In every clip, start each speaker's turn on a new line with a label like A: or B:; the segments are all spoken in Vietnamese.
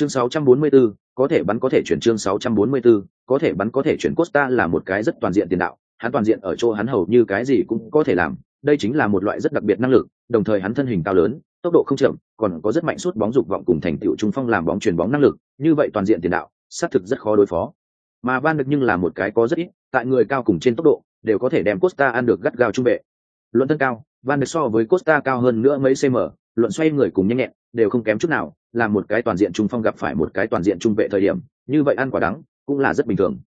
A: Chương 644, có thể bắn có thể chuyển chương 644, có thể bắn có thể chuyển Costa là một cái rất toàn diện tiền đạo, hắn toàn diện ở chỗ hắn hầu như cái gì cũng có thể làm, đây chính là một loại rất đặc biệt năng lực, đồng thời hắn thân hình cao lớn, tốc độ không chậm, còn có rất mạnh suốt bóng dục vọng cùng thành tựu trung phong làm bóng truyền bóng năng lực, như vậy toàn diện tiền đạo, xác thực rất khó đối phó. Mà Van được nhưng là một cái có rất ít, tại người cao cùng trên tốc độ, đều có thể đem Costa ăn được gắt gao trung vệ. Luận thân cao, Van được so với Costa cao hơn nữa mấy cm, luận xoay người cùng nhanh nhẹn, đều không kém chút nào, là một cái toàn diện trung phong gặp phải một cái toàn diện trung vệ thời điểm, như vậy ăn quả đắng, cũng là rất bình thường.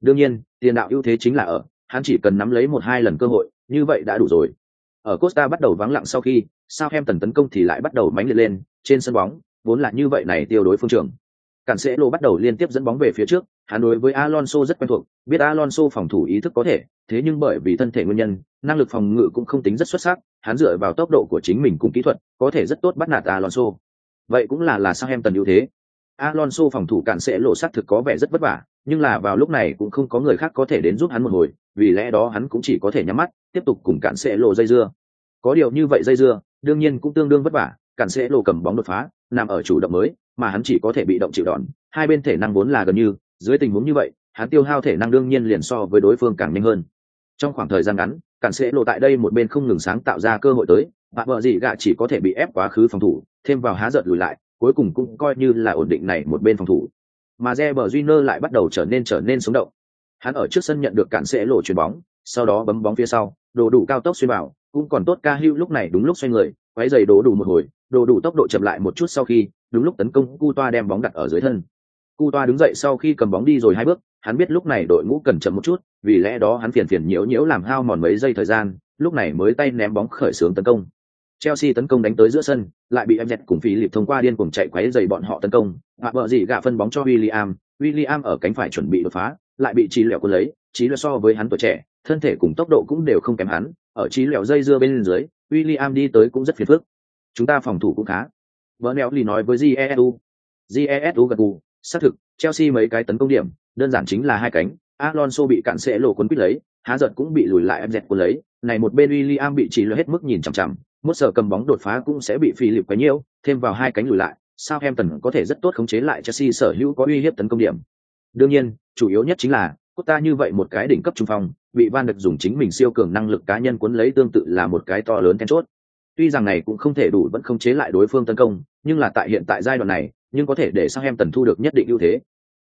A: Đương nhiên, tiền đạo ưu thế chính là ở, hắn chỉ cần nắm lấy một hai lần cơ hội, như vậy đã đủ rồi. Ở Costa bắt đầu vắng lặng sau khi, Southampton tấn công thì lại bắt đầu mãnh liệt lên, trên sân bóng, vốn là như vậy này tiêu đối phương trường. Cản sẽ lô bắt đầu liên tiếp dẫn bóng về phía trước, hắn đối với Alonso rất quen thuộc, biết Alonso phòng thủ ý thức có thể, thế nhưng bởi vì thân thể nguyên nhân, năng lực phòng ngự cũng không tính rất xuất sắc, hắn dựa vào tốc độ của chính mình cùng kỹ thuật, có thể rất tốt bắt nạt Alonso. Vậy cũng là là sao em tần ưu thế. Alonso phòng thủ cản sẽ lộ sắc thực có vẻ rất vất vả, nhưng là vào lúc này cũng không có người khác có thể đến giúp hắn một hồi, vì lẽ đó hắn cũng chỉ có thể nhắm mắt, tiếp tục cùng cản sẽ lộ dây dưa. Có điều như vậy dây dưa, đương nhiên cũng tương đương vất vả, cản sẽ lộ cầm bóng đột phá, nằm ở chủ động mới, mà hắn chỉ có thể bị động chịu đòn, hai bên thể năng vốn là gần như, dưới tình huống như vậy, hắn tiêu hao thể năng đương nhiên liền so với đối phương càng nhanh hơn. Trong khoảng thời gian ngắn, cản sẽ lộ tại đây một bên không ngừng sáng tạo ra cơ hội tới, bạn vợ gì gạ chỉ có thể bị ép quá khứ phòng thủ, thêm vào há giật lùi lại, cuối cùng cũng coi như là ổn định này một bên phòng thủ. Mà Reber Junior lại bắt đầu trở nên trở nên sống động. Hắn ở trước sân nhận được cản sẽ lộ chuyền bóng, sau đó bấm bóng phía sau, đồ đủ cao tốc xuyên vào, cũng còn tốt ca hưu lúc này đúng lúc xoay người, quấy giày đồ đủ một hồi, đồ đủ tốc độ chậm lại một chút sau khi, đúng lúc tấn công Cu Toa đem bóng đặt ở dưới thân. Cú Toa đứng dậy sau khi cầm bóng đi rồi hai bước, hắn biết lúc này đội ngũ cần chậm một chút, vì lẽ đó hắn phiền phiền nhiễu nhiễu làm hao mòn mấy giây thời gian, lúc này mới tay ném bóng khởi xướng tấn công. Chelsea tấn công đánh tới giữa sân, lại bị em dẹt cùng phí lịp thông qua điên cuồng chạy quấy giày bọn họ tấn công, hạ vợ gì gạ phân bóng cho William, William ở cánh phải chuẩn bị đột phá, lại bị trí lẹo cuốn lấy, trí lẹo so với hắn tuổi trẻ, thân thể cùng tốc độ cũng đều không kém hắn, ở trí lẹo dây dưa bên dưới, William đi tới cũng rất phiền phức. Chúng ta phòng thủ cũng khá. Bernelli nói với Jesu. Jesu gật gù, xác thực, Chelsea mấy cái tấn công điểm, đơn giản chính là hai cánh, Alonso bị cản sẽ lộ cuốn quýt lấy, há giật cũng bị lùi lại em dẹt cuốn lấy, này một bên William bị chỉ lừa hết mức nhìn chằm chằm, một sở cầm bóng đột phá cũng sẽ bị phi lịp quá nhiêu, thêm vào hai cánh lùi lại, sao Southampton có thể rất tốt khống chế lại Chelsea sở hữu có uy hiếp tấn công điểm. Đương nhiên, chủ yếu nhất chính là, Costa như vậy một cái đỉnh cấp trung phong, bị Van được dùng chính mình siêu cường năng lực cá nhân cuốn lấy tương tự là một cái to lớn then chốt. Tuy rằng này cũng không thể đủ vẫn khống chế lại đối phương tấn công, nhưng là tại hiện tại giai đoạn này, nhưng có thể để Southampton thu được nhất định ưu thế.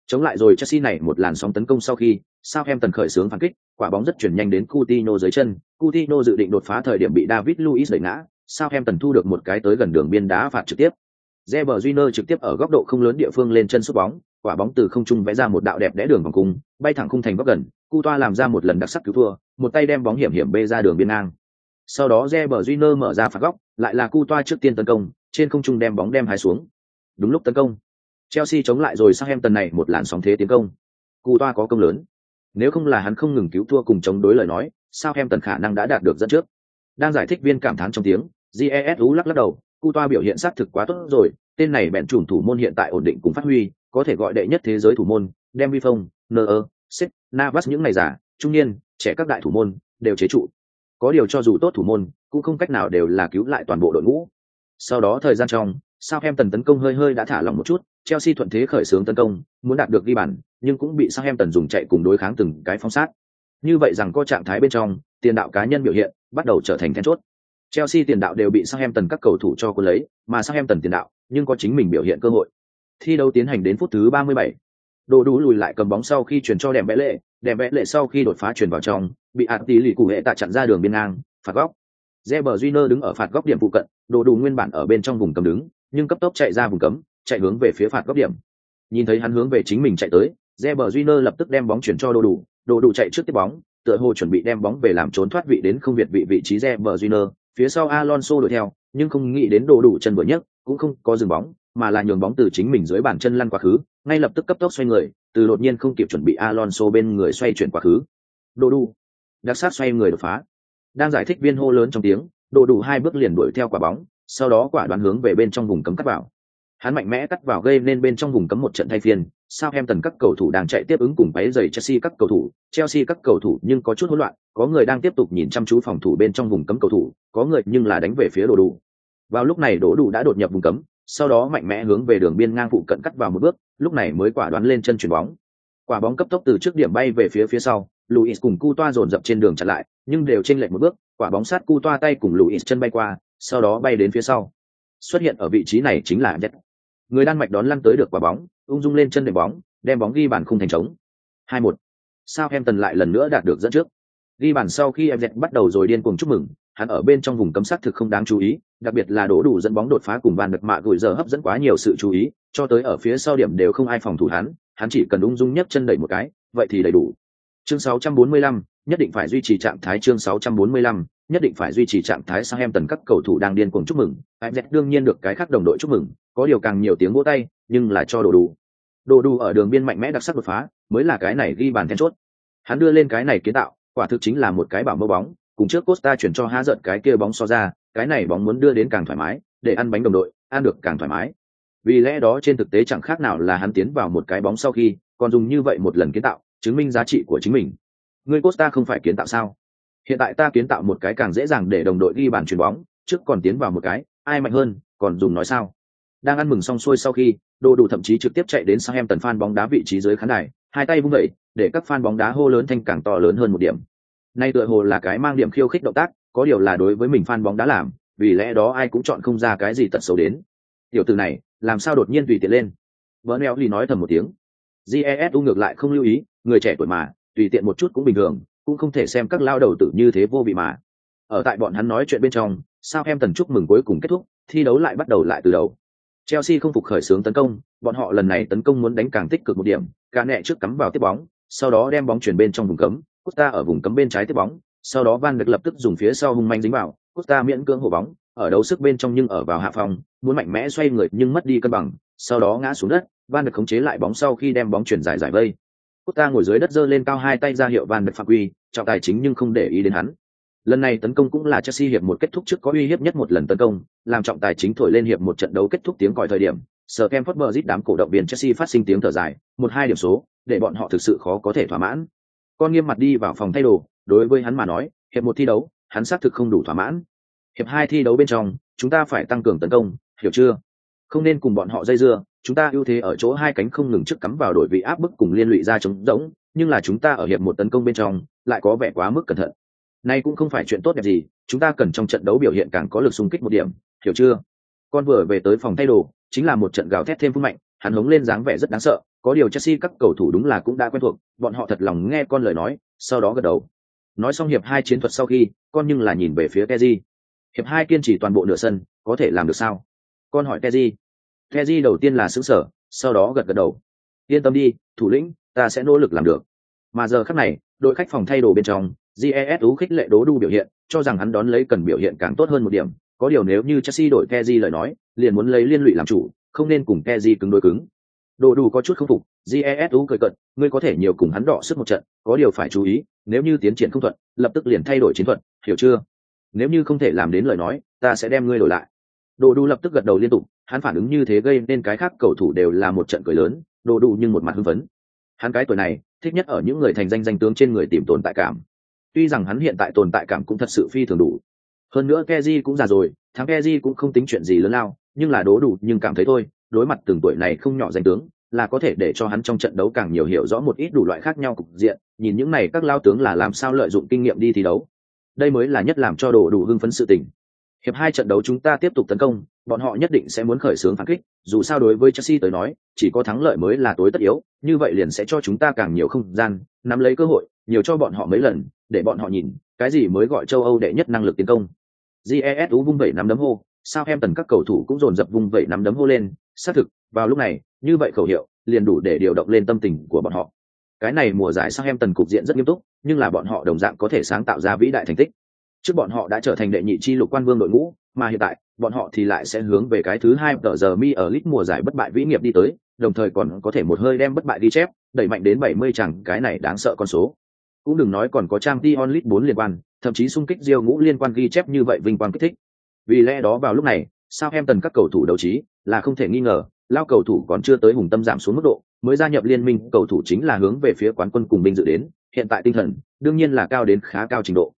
A: Chống lại rồi Chelsea này một làn sóng tấn công sau khi, Southampton khởi xướng phản kích, quả bóng rất chuyển nhanh đến Coutinho dưới chân, Coutinho dự định đột phá thời điểm bị David Luiz đẩy ngã, Southampton thu được một cái tới gần đường biên đá phạt trực tiếp. Reber Júnior trực tiếp ở góc độ không lớn địa phương lên chân sút bóng, quả bóng từ không trung vẽ ra một đạo đẹp đẽ đường vòng cung, bay thẳng khung thành góc gần, Cu Toa làm ra một lần đặc sắc cứu thua, một tay đem bóng hiểm hiểm bê ra đường biên ngang. Sau đó Reber Júnior mở ra phạt góc, lại là Cu Toa trước tiên tấn công, trên không trung đem bóng đem hai xuống. Đúng lúc tấn công, Chelsea chống lại rồi Southampton này một làn sóng thế tiến công. Cu Toa có công lớn. Nếu không là hắn không ngừng cứu thua cùng chống đối lời nói, Southampton khả năng đã đạt được dẫn trước. Đang giải thích viên cảm thán trong tiếng, jesu lắc lắc đầu cu toa biểu hiện xác thực quá tốt rồi tên này bèn chủng thủ môn hiện tại ổn định cùng phát huy có thể gọi đệ nhất thế giới thủ môn đem vi phong nơ sếp navas những ngày giả trung niên trẻ các đại thủ môn đều chế trụ có điều cho dù tốt thủ môn cũng không cách nào đều là cứu lại toàn bộ đội ngũ sau đó thời gian trong Southampton tấn công hơi hơi đã thả lỏng một chút Chelsea thuận thế khởi xướng tấn công muốn đạt được ghi bàn nhưng cũng bị Southampton dùng chạy cùng đối kháng từng cái phong sát như vậy rằng có trạng thái bên trong tiền đạo cá nhân biểu hiện bắt đầu trở thành then chốt Chelsea tiền đạo đều bị Southampton các cầu thủ cho cuốn lấy, mà Southampton tiền đạo nhưng có chính mình biểu hiện cơ hội. Thi đấu tiến hành đến phút thứ 37. Đồ đủ lùi lại cầm bóng sau khi chuyển cho Đệm Vẽ Lệ, Đệm Vẽ Lệ sau khi đột phá chuyển vào trong, bị Ati lì cụ hệ tạ chặn ra đường biên ngang, phạt góc. Reber Júnior đứng ở phạt góc điểm phụ cận, đồ đủ nguyên bản ở bên trong vùng cầm đứng, nhưng cấp tốc chạy ra vùng cấm, chạy hướng về phía phạt góc điểm. Nhìn thấy hắn hướng về chính mình chạy tới, Reber Júnior lập tức đem bóng chuyển cho đồ đủ, đồ đủ chạy trước tiếp bóng, tựa hồ chuẩn bị đem bóng về làm trốn thoát vị đến không việt vị vị trí Reber Júnior, phía sau Alonso đuổi theo, nhưng không nghĩ đến đồ đủ chân vừa nhất, cũng không có dừng bóng, mà là nhường bóng từ chính mình dưới bàn chân lăn quá khứ, ngay lập tức cấp tốc xoay người, từ đột nhiên không kịp chuẩn bị Alonso bên người xoay chuyển quá khứ. Đồ đủ, đặc sát xoay người đột phá. Đang giải thích viên hô lớn trong tiếng, đồ đủ hai bước liền đuổi theo quả bóng, sau đó quả đoán hướng về bên trong vùng cấm cắt vào. Hắn mạnh mẽ cắt vào gây nên bên trong vùng cấm một trận thay phiên, Southampton các cầu thủ đang chạy tiếp ứng cùng váy giày Chelsea các cầu thủ, Chelsea các cầu thủ nhưng có chút hỗn loạn, có người đang tiếp tục nhìn chăm chú phòng thủ bên trong vùng cấm cầu thủ, có người nhưng là đánh về phía đồ đủ. Vào lúc này đồ đủ đã đột nhập vùng cấm, sau đó mạnh mẽ hướng về đường biên ngang phụ cận cắt vào một bước lúc này mới quả đoán lên chân chuyển bóng quả bóng cấp tốc từ trước điểm bay về phía phía sau luis cùng cu toa dồn dập trên đường chặn lại nhưng đều chênh lệch một bước quả bóng sát cu toa tay cùng luis chân bay qua sau đó bay đến phía sau. Xuất hiện ở vị trí này chính là nhất. người đan mạch đón lăn tới được quả bóng ung dung lên chân đệm bóng đem bóng ghi bàn khung thành trống. Hai một. Sao em tần lại lần nữa đạt được dẫn trước? Ghi bàn sau khi em dẹt bắt đầu rồi điên cuồng chúc mừng hắn ở bên trong vùng cấm sát thực không đáng chú ý đặc biệt là đổ đủ dẫn bóng đột phá cùng bàn đập mạ gửi giờ hấp dẫn quá nhiều sự chú ý cho tới ở phía sau điểm đều không ai phòng thủ hắn hắn chỉ cần ung dung nhấc chân đẩy một cái vậy thì đầy đủ. Chương 645, nhất định phải duy trì trạng thái chương 645, nhất định phải duy trì trạng thái sang em tần các cầu thủ đang điên cuồng chúc mừng. Anh dẹt đương nhiên được cái khác đồng đội chúc mừng có điều càng nhiều tiếng vỗ tay nhưng là cho đồ đủ đồ đủ ở đường biên mạnh mẽ đặc sắc đột phá mới là cái này ghi bàn then chốt. Hắn đưa lên cái này kiến tạo quả thực chính là một cái bảo mẫu bóng cùng trước costa chuyển cho há giận cái kia bóng so ra cái này bóng muốn đưa đến càng thoải mái để ăn bánh đồng đội ăn được càng thoải mái. Vì lẽ đó trên thực tế chẳng khác nào là hắn tiến vào một cái bóng sau khi còn dùng như vậy một lần kiến tạo chứng minh giá trị của chính mình người costa không phải kiến tạo sao? Hiện tại ta kiến tạo một cái càng dễ dàng để đồng đội ghi bàn chuyền bóng, trước còn tiến vào một cái, ai mạnh hơn, còn dùng nói sao? Đang ăn mừng xong xuôi sau khi đồ đủ thậm chí trực tiếp chạy đến sang em tần fan bóng đá vị trí dưới khán đài, hai tay vung vẩy để các fan bóng đá hô lớn thanh càng to lớn hơn một điểm. Nay tựa hồ là cái mang điểm khiêu khích động tác, có điều là đối với mình fan bóng đá làm, vì lẽ đó ai cũng chọn không ra cái gì tật xấu đến. Tiểu từ này, làm sao đột nhiên tùy tiện lên? Vỡ neo thì nói thầm một tiếng. Jesu ngược lại không lưu ý, người trẻ tuổi mà tùy tiện một chút cũng bình thường, cũng không thể xem các lao đầu tử như thế vô vị mà. Ở tại bọn hắn nói chuyện bên trong, sao em tần chúc mừng cuối cùng kết thúc, thi đấu lại bắt đầu lại từ đầu. Chelsea không phục khởi xướng tấn công, bọn họ lần này tấn công muốn đánh càng tích cực một điểm, cả nẹ trước cắm vào tiếp bóng, sau đó đem bóng chuyển bên trong vùng cấm, costa ở vùng cấm bên trái tiếp bóng, sau đó van được lập tức dùng phía sau hung manh dính vào, costa miễn cưỡng hộ bóng, ở đấu sức bên trong nhưng ở vào hạ phòng, muốn mạnh mẽ xoay người nhưng mất đi cân bằng, sau đó ngã xuống đất, van được khống chế lại bóng sau khi đem bóng chuyển dài giải vây ta ngồi dưới đất giơ lên cao hai tay ra hiệu van được phạm quy, trọng tài chính nhưng không để ý đến hắn. Lần này tấn công cũng là chelsea hiệp một kết thúc trước có uy hiếp nhất một lần tấn công, làm trọng tài chính thổi lên hiệp một trận đấu kết thúc tiếng còi thời điểm sở kem phất bờ đám cổ động viên chelsea phát sinh tiếng thở dài, một hai điểm số, để bọn họ thực sự khó có thể thỏa mãn. Con nghiêm mặt đi vào phòng thay đồ, đối với hắn mà nói, hiệp một thi đấu, hắn xác thực không đủ thỏa mãn. Hiệp hai thi đấu bên trong, chúng ta phải tăng cường tấn công, hiểu chưa? Không nên cùng bọn họ dây dưa chúng ta ưu thế ở chỗ hai cánh không ngừng trước cắm vào đội vị áp bức cùng liên lụy ra chống rỗng, nhưng là chúng ta ở hiệp một tấn công bên trong, lại có vẻ quá mức cẩn thận. Nay cũng không phải chuyện tốt đẹp gì, chúng ta cần trong trận đấu biểu hiện càng có lực xung kích một điểm, hiểu chưa? Con vừa về tới phòng thay đồ, chính là một trận gào thét thêm phút mạnh, hắn hống lên dáng vẻ rất đáng sợ, có điều chelsea các cầu thủ đúng là cũng đã quen thuộc, bọn họ thật lòng nghe con lời nói, sau đó gật đầu. Nói xong hiệp hai chiến thuật sau khi, con nhưng là nhìn về phía keji hiệp hai kiên trì toàn bộ nửa sân, có thể làm được sao? Con hỏi keji keji đầu tiên là sững sở sau đó gật gật đầu. Yên tâm đi, thủ lĩnh, ta sẽ nỗ lực làm được. Mà giờ khắc này, đội khách phòng thay đồ bên trong jesu khích lệ đố đu biểu hiện, cho rằng hắn đón lấy cần biểu hiện càng tốt hơn một điểm. Có điều nếu như chelsea đổi keji lời nói, liền muốn lấy liên lụy làm chủ, không nên cùng keji cứng đối cứng. Đồ đủ có chút không phục jesu cười cận ngươi có thể nhiều cùng hắn đọ sức một trận, có điều phải chú ý, nếu như tiến triển không thuận, lập tức liền thay đổi chiến thuật, hiểu chưa? Nếu như không thể làm đến lời nói, ta sẽ đem ngươi đổi lại đồ đủ lập tức gật đầu liên tục, hắn phản ứng như thế gây nên cái khác cầu thủ đều là một trận cười lớn, đồ đủ nhưng một mặt hưng phấn. Hắn cái tuổi này, thích nhất ở những người thành danh danh tướng trên người tìm tồn tại cảm. Tuy rằng hắn hiện tại tồn tại cảm cũng thật sự phi thường đủ. Hơn nữa keji cũng già rồi, thắng keji cũng không tính chuyện gì lớn lao, nhưng là đố đủ nhưng cảm thấy thôi, đối mặt từng tuổi này không nhỏ danh tướng, là có thể để cho hắn trong trận đấu càng nhiều hiểu rõ một ít đủ loại khác nhau cục diện, nhìn những này các lao tướng là làm sao lợi dụng kinh nghiệm đi thi đấu. Đây mới là nhất làm cho đồ đủ hưng phấn sự tình hiệp hai trận đấu chúng ta tiếp tục tấn công, bọn họ nhất định sẽ muốn khởi xướng phản kích, dù sao đối với chelsea tới nói, chỉ có thắng lợi mới là tối tất yếu, như vậy liền sẽ cho chúng ta càng nhiều không gian, nắm lấy cơ hội, nhiều cho bọn họ mấy lần, để bọn họ nhìn, cái gì mới gọi châu âu đệ nhất năng lực tiến công. Jesu vung vẩy nắm đấm hô, sao em tần các cầu thủ cũng dồn dập vung vẩy nắm đấm hô lên, xác thực, vào lúc này, như vậy khẩu hiệu, liền đủ để điều động lên tâm tình của bọn họ. Cái này mùa giải sao em tần cục diện rất nghiêm túc, nhưng là bọn họ đồng dạng có thể sáng tạo ra vĩ đại thành tích trước bọn họ đã trở thành đệ nhị chi lục quan vương đội ngũ, mà hiện tại, bọn họ thì lại sẽ hướng về cái thứ hai tờ giờ mi ở lit mùa giải bất bại vĩ nghiệp đi tới, đồng thời còn có thể một hơi đem bất bại đi chép, đẩy mạnh đến 70 chẳng, cái này đáng sợ con số. Cũng đừng nói còn có trang t onlit bốn liên quan, thậm chí xung kích diêu ngũ liên quan ghi chép như vậy vinh quang kích thích. Vì lẽ đó vào lúc này, sao em tần các cầu thủ đấu trí là không thể nghi ngờ, lao cầu thủ còn chưa tới hùng tâm giảm xuống mức độ, mới gia nhập liên minh, cầu thủ chính là hướng về phía quán quân cùng binh dự đến, hiện tại tinh thần, đương nhiên là cao đến khá cao trình độ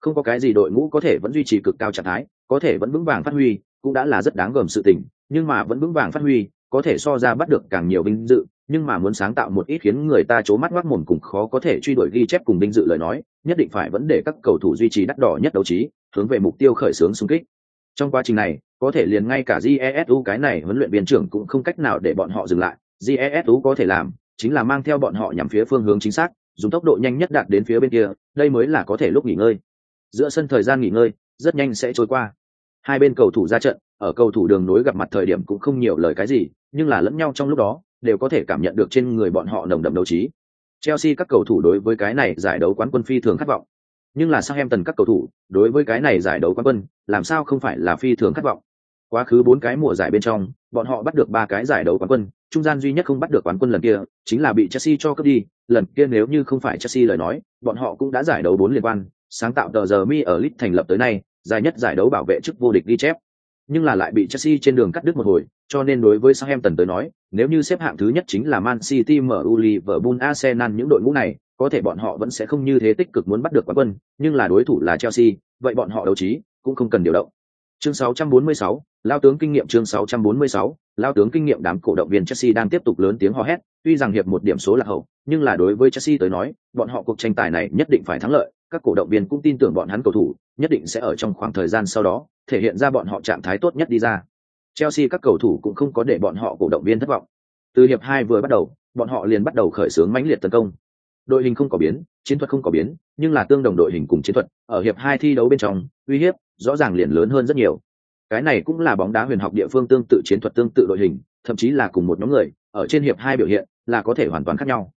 A: không có cái gì đội ngũ có thể vẫn duy trì cực cao trạng thái, có thể vẫn vững vàng phát huy, cũng đã là rất đáng gờm sự tình, nhưng mà vẫn vững vàng phát huy, có thể so ra bắt được càng nhiều vinh dự, nhưng mà muốn sáng tạo một ít khiến người ta c mắt ngoác mồm cùng khó có thể truy đuổi ghi chép cùng vinh dự lời nói, nhất định phải vẫn để các cầu thủ duy trì đắt đỏ nhất đấu trí, hướng về mục tiêu khởi xướng xung kích. Trong quá trình này, có thể liền ngay cả jesu cái này huấn luyện viên trưởng cũng không cách nào để bọn họ dừng lại. Jesu có thể làm chính là mang theo bọn họ nhằm phía phương hướng chính xác, dùng tốc độ nhanh nhất đạt đến phía bên kia, đây mới là có thể lúc nghỉ ngơi giữa sân thời gian nghỉ ngơi, rất nhanh sẽ trôi qua. Hai bên cầu thủ ra trận, ở cầu thủ đường nối gặp mặt thời điểm cũng không nhiều lời cái gì, nhưng là lẫn nhau trong lúc đó, đều có thể cảm nhận được trên người bọn họ nồng đậm đấu trí. Chelsea các cầu thủ đối với cái này giải đấu quán quân phi thường khát vọng. Nhưng là Southampton em tần các cầu thủ, đối với cái này giải đấu quán quân, làm sao không phải là phi thường khát vọng? Quá khứ bốn cái mùa giải bên trong, bọn họ bắt được ba cái giải đấu quán quân, trung gian duy nhất không bắt được quán quân lần kia, chính là bị chelsea cho cướp đi. Lần kia nếu như không phải chelsea lời nói, bọn họ cũng đã giải đấu bốn liên quan sáng tạo tờ giờ mi ở lit thành lập tới nay dài nhất giải đấu bảo vệ chức vô địch ghi chép nhưng là lại bị chelsea trên đường cắt đứt một hồi cho nên đối với Southampton tới nói, nếu như xếp hạng thứ nhất chính là Man City, MU, Liverpool, Arsenal những đội ngũ này, có thể bọn họ vẫn sẽ không như thế tích cực muốn bắt được quán quân, nhưng là đối thủ là Chelsea, vậy bọn họ đấu trí cũng không cần điều động. Chương 646, lao tướng kinh nghiệm chương 646, lao tướng kinh nghiệm đám cổ động viên Chelsea đang tiếp tục lớn tiếng hò hét, tuy rằng hiệp một điểm số là hậu, nhưng là đối với Chelsea tới nói, bọn họ cuộc tranh tài này nhất định phải thắng lợi, các cổ động viên cũng tin tưởng bọn hắn cầu thủ, nhất định sẽ ở trong khoảng thời gian sau đó, thể hiện ra bọn họ trạng thái tốt nhất đi ra. Chelsea các cầu thủ cũng không có để bọn họ cổ động viên thất vọng. Từ hiệp hai vừa bắt đầu, bọn họ liền bắt đầu khởi xướng mãnh liệt tấn công. Đội hình không có biến, chiến thuật không có biến, nhưng là tương đồng đội hình cùng chiến thuật, ở hiệp hai thi đấu bên trong, uy hiếp rõ ràng liền lớn hơn rất nhiều. Cái này cũng là bóng đá huyền học địa phương tương tự chiến thuật tương tự đội hình, thậm chí là cùng một nhóm người, ở trên hiệp hai biểu hiện là có thể hoàn toàn khác nhau.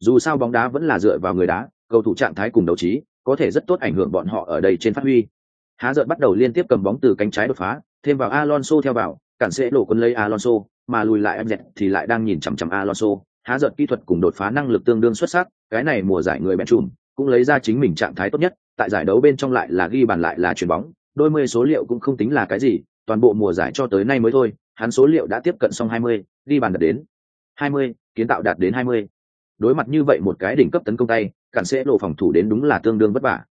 A: Dù sao bóng đá vẫn là dựa vào người đá, cầu thủ trạng thái cùng đấu trí, có thể rất tốt ảnh hưởng bọn họ ở đây trên phát huy. Há giận bắt đầu liên tiếp cầm bóng từ cánh trái đột phá, thêm vào Alonso theo vào, cản sẽ đổ quân lấy Alonso, mà lùi lại em dẹt thì lại đang nhìn chằm chằm Alonso, há giận kỹ thuật cùng đột phá năng lực tương đương xuất sắc, cái này mùa giải người bẹn trùm, cũng lấy ra chính mình trạng thái tốt nhất, tại giải đấu bên trong lại là ghi bàn lại là chuyền bóng, đôi mươi số liệu cũng không tính là cái gì, toàn bộ mùa giải cho tới nay mới thôi, hắn số liệu đã tiếp cận xong 20, ghi bàn đạt đến 20, kiến tạo đạt đến 20. Đối mặt như vậy một cái đỉnh cấp tấn công tay, cản sẽ lộ phòng thủ đến đúng là tương đương vất vả.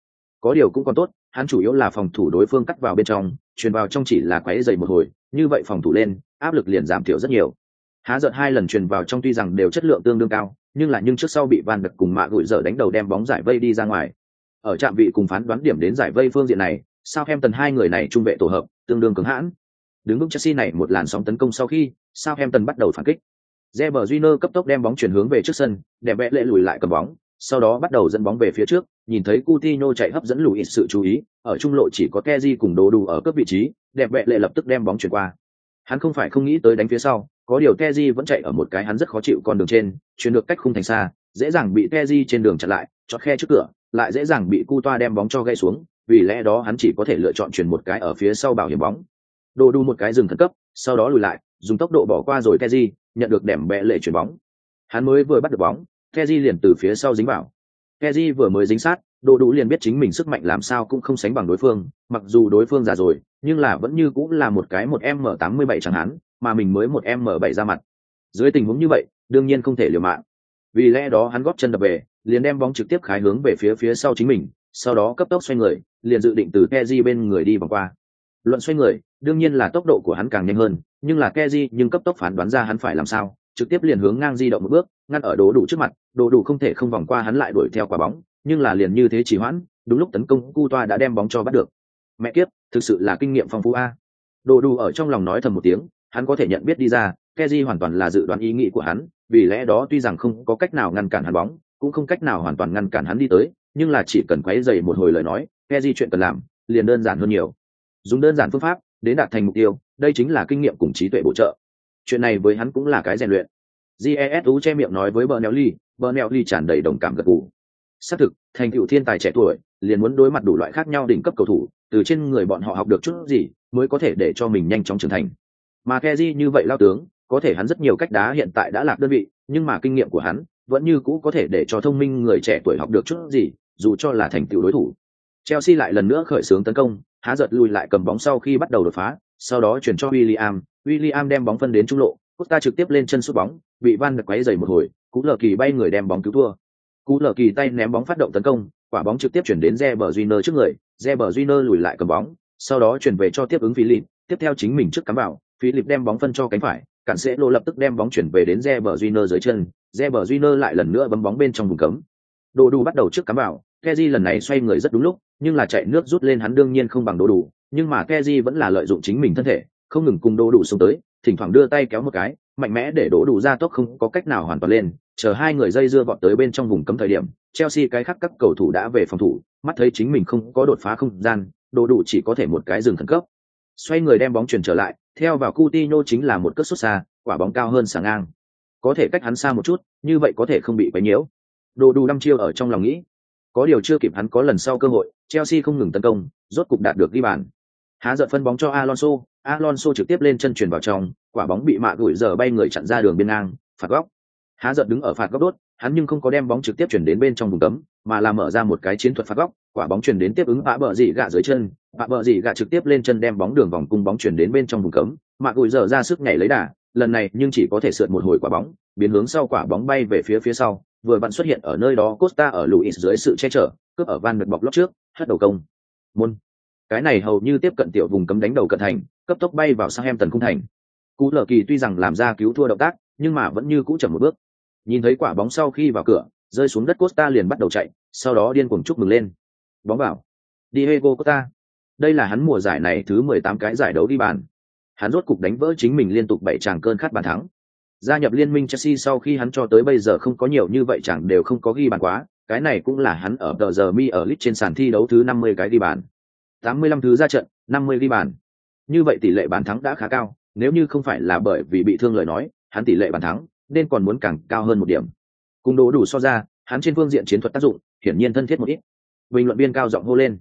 A: Có điều cũng còn tốt, hắn chủ yếu là phòng thủ đối phương cắt vào bên trong, truyền vào trong chỉ là quấy dày một hồi, như vậy phòng thủ lên áp lực liền giảm thiểu rất nhiều. Há giận hai lần truyền vào trong tuy rằng đều chất lượng tương đương cao nhưng là nhưng trước sau bị van đập cùng mạ gội dở đánh đầu đem bóng giải vây đi ra ngoài. Ở trạm vị cùng phán đoán điểm đến giải vây phương diện này sao em tần hai người này trung vệ tổ hợp tương đương cứng hãn? Đứng vững chelsea này một làn sóng tấn công sau khi sao em tần bắt đầu phản kích? Reber Júnior cấp tốc đem bóng chuyển hướng về trước sân, đẹp vẽ lệ lùi lại cầm bóng, sau đó bắt đầu dẫn bóng về phía trước, nhìn thấy Coutinho chạy hấp dẫn lùi sự chú ý, ở trung lộ chỉ có Kezi cùng Đồ Đủ ở cấp vị trí, đẹp vẽ lệ lập tức đem bóng chuyển qua. Hắn không phải không nghĩ tới đánh phía sau, có điều Kezi vẫn chạy ở một cái hắn rất khó chịu con đường trên, chuyển được cách khung thành xa, dễ dàng bị Kezi trên đường chặn lại, cho khe trước cửa, lại dễ dàng bị Cu Toa đem bóng cho gây xuống, vì lẽ đó hắn chỉ có thể lựa chọn chuyển một cái ở phía sau bảo hiểm bóng. Đồ Đủ một cái dừng khẩn cấp, sau đó lùi lại, dùng tốc độ bỏ qua rồi Kezi, nhận được đệm bẹ lệ chuyển bóng. Hắn mới vừa bắt được bóng, Keji liền từ phía sau dính vào. Keji vừa mới dính sát, Đồ Đủ liền biết chính mình sức mạnh làm sao cũng không sánh bằng đối phương, mặc dù đối phương già rồi, nhưng là vẫn như cũng là một cái một M87 chẳng hắn, mà mình mới một M7 ra mặt. Dưới tình huống như vậy, đương nhiên không thể liều mạng. Vì lẽ đó hắn góp chân đập về, liền đem bóng trực tiếp khái hướng về phía phía sau chính mình, sau đó cấp tốc xoay người, liền dự định từ Keji bên người đi vòng qua. Luận xoay người, đương nhiên là tốc độ của hắn càng nhanh hơn, nhưng là Keji nhưng cấp tốc phán đoán ra hắn phải làm sao, trực tiếp liền hướng ngang di động một bước, ngăn ở đồ đủ trước mặt, đồ đủ không thể không vòng qua hắn lại đuổi theo quả bóng, nhưng là liền như thế chỉ hoãn, đúng lúc tấn công Cu Toa đã đem bóng cho bắt được. Mẹ kiếp, thực sự là kinh nghiệm phong phú a. Đồ đủ ở trong lòng nói thầm một tiếng, hắn có thể nhận biết đi ra, keji hoàn toàn là dự đoán ý nghĩ của hắn, vì lẽ đó tuy rằng không có cách nào ngăn cản hắn bóng, cũng không cách nào hoàn toàn ngăn cản hắn đi tới, nhưng là chỉ cần quấy dày một hồi lời nói, keji chuyện cần làm, liền đơn giản hơn nhiều. Dùng đơn giản phương pháp, đến đạt thành mục tiêu, đây chính là kinh nghiệm cùng trí tuệ bổ trợ chuyện này với hắn cũng là cái rèn luyện jesu che miệng nói với bernelli bernelli tràn đầy đồng cảm gật gù. Xác thực thành tựu thiên tài trẻ tuổi liền muốn đối mặt đủ loại khác nhau đỉnh cấp cầu thủ từ trên người bọn họ học được chút gì mới có thể để cho mình nhanh chóng trưởng thành. Mà keji như vậy lao tướng có thể hắn rất nhiều cách đá hiện tại đã lạc đơn vị nhưng mà kinh nghiệm của hắn vẫn như cũ có thể để cho thông minh người trẻ tuổi học được chút gì dù cho là thành tựu đối thủ. Chelsea lại lần nữa khởi xướng tấn công há giật lùi lại cầm bóng sau khi bắt đầu đột phá sau đó chuyển cho William, William đem bóng phân đến trung lộ, Costa trực tiếp lên chân sút bóng, bị Van được quấy giày một hồi, Cú Lờ Kỳ bay người đem bóng cứu thua. Cú Lờ Kỳ tay ném bóng phát động tấn công, quả bóng trực tiếp chuyển đến Reber Júnior trước người, Reber Júnior lùi lại cầm bóng, sau đó chuyển về cho tiếp ứng Philip, tiếp theo chính mình trước cắm vào, Philip đem bóng phân cho cánh phải, cản sẽ lô lập tức đem bóng chuyển về đến Reber Júnior dưới chân, Reber Júnior lại lần nữa bấm bóng bên trong vùng cấm. Đồ đủ bắt đầu trước cắm vào, Kezi lần này xoay người rất đúng lúc, nhưng là chạy nước rút lên hắn đương nhiên không bằng đồ đủ, nhưng mà Kezi vẫn là lợi dụng chính mình thân thể, không ngừng cùng đồ đủ xuống tới, thỉnh thoảng đưa tay kéo một cái, mạnh mẽ để đổ đủ ra tốc không có cách nào hoàn toàn lên, chờ hai người dây dưa vọt tới bên trong vùng cấm thời điểm, Chelsea cái khác các cầu thủ đã về phòng thủ, mắt thấy chính mình không có đột phá không gian, đồ đủ chỉ có thể một cái dừng khẩn cấp. Xoay người đem bóng chuyển trở lại, theo vào Coutinho chính là một cất sút xa, quả bóng cao hơn sáng ngang. Có thể cách hắn xa một chút, như vậy có thể không bị quấy nhiễu. Đồ đủ năm chiêu ở trong lòng nghĩ, có điều chưa kịp hắn có lần sau cơ hội, Chelsea không ngừng tấn công, rốt cục đạt được ghi bàn. Há giận phân bóng cho Alonso, Alonso trực tiếp lên chân chuyển vào trong, quả bóng bị mạ gửi giờ bay người chặn ra đường biên ngang, phạt góc. Há giật đứng ở phạt góc đốt, hắn nhưng không có đem bóng trực tiếp chuyển đến bên trong vùng cấm, mà là mở ra một cái chiến thuật phạt góc, quả bóng chuyển đến tiếp ứng bạ bờ dị gạ dưới chân, bạ bờ dị gạ trực tiếp lên chân đem bóng đường vòng cung bóng chuyển đến bên trong vùng cấm, mạ gửi giờ ra sức nhảy lấy đà, lần này nhưng chỉ có thể sượt một hồi quả bóng, biến hướng sau quả bóng bay về phía phía sau, vừa vặn xuất hiện ở nơi đó Costa ở Luis dưới sự che chở, cướp ở van được bọc lót trước, hất đầu công. Môn. Cái này hầu như tiếp cận tiểu vùng cấm đánh đầu cận thành, cấp tốc bay vào sang em tần cung thành. Cú lờ kỳ tuy rằng làm ra cứu thua động tác, nhưng mà vẫn như cũ chậm một bước. Nhìn thấy quả bóng sau khi vào cửa, rơi xuống đất Costa liền bắt đầu chạy, sau đó điên cuồng chúc mừng lên. Bóng vào. Diego Costa. Đây là hắn mùa giải này thứ 18 cái giải đấu đi bàn. Hắn rốt cục đánh vỡ chính mình liên tục bảy tràng cơn khát bàn thắng. Gia nhập liên minh Chelsea sau khi hắn cho tới bây giờ không có nhiều như vậy chẳng đều không có ghi bàn quá, cái này cũng là hắn ở tờ giờ mi ở lit trên sàn thi đấu thứ 50 cái ghi bàn. 85 thứ ra trận, 50 ghi bàn. Như vậy tỷ lệ bàn thắng đã khá cao, nếu như không phải là bởi vì bị thương lời nói, hắn tỷ lệ bàn thắng nên còn muốn càng cao hơn một điểm. Cùng đồ đủ so ra, hắn trên phương diện chiến thuật tác dụng, hiển nhiên thân thiết một ít. Bình luận viên cao giọng hô lên.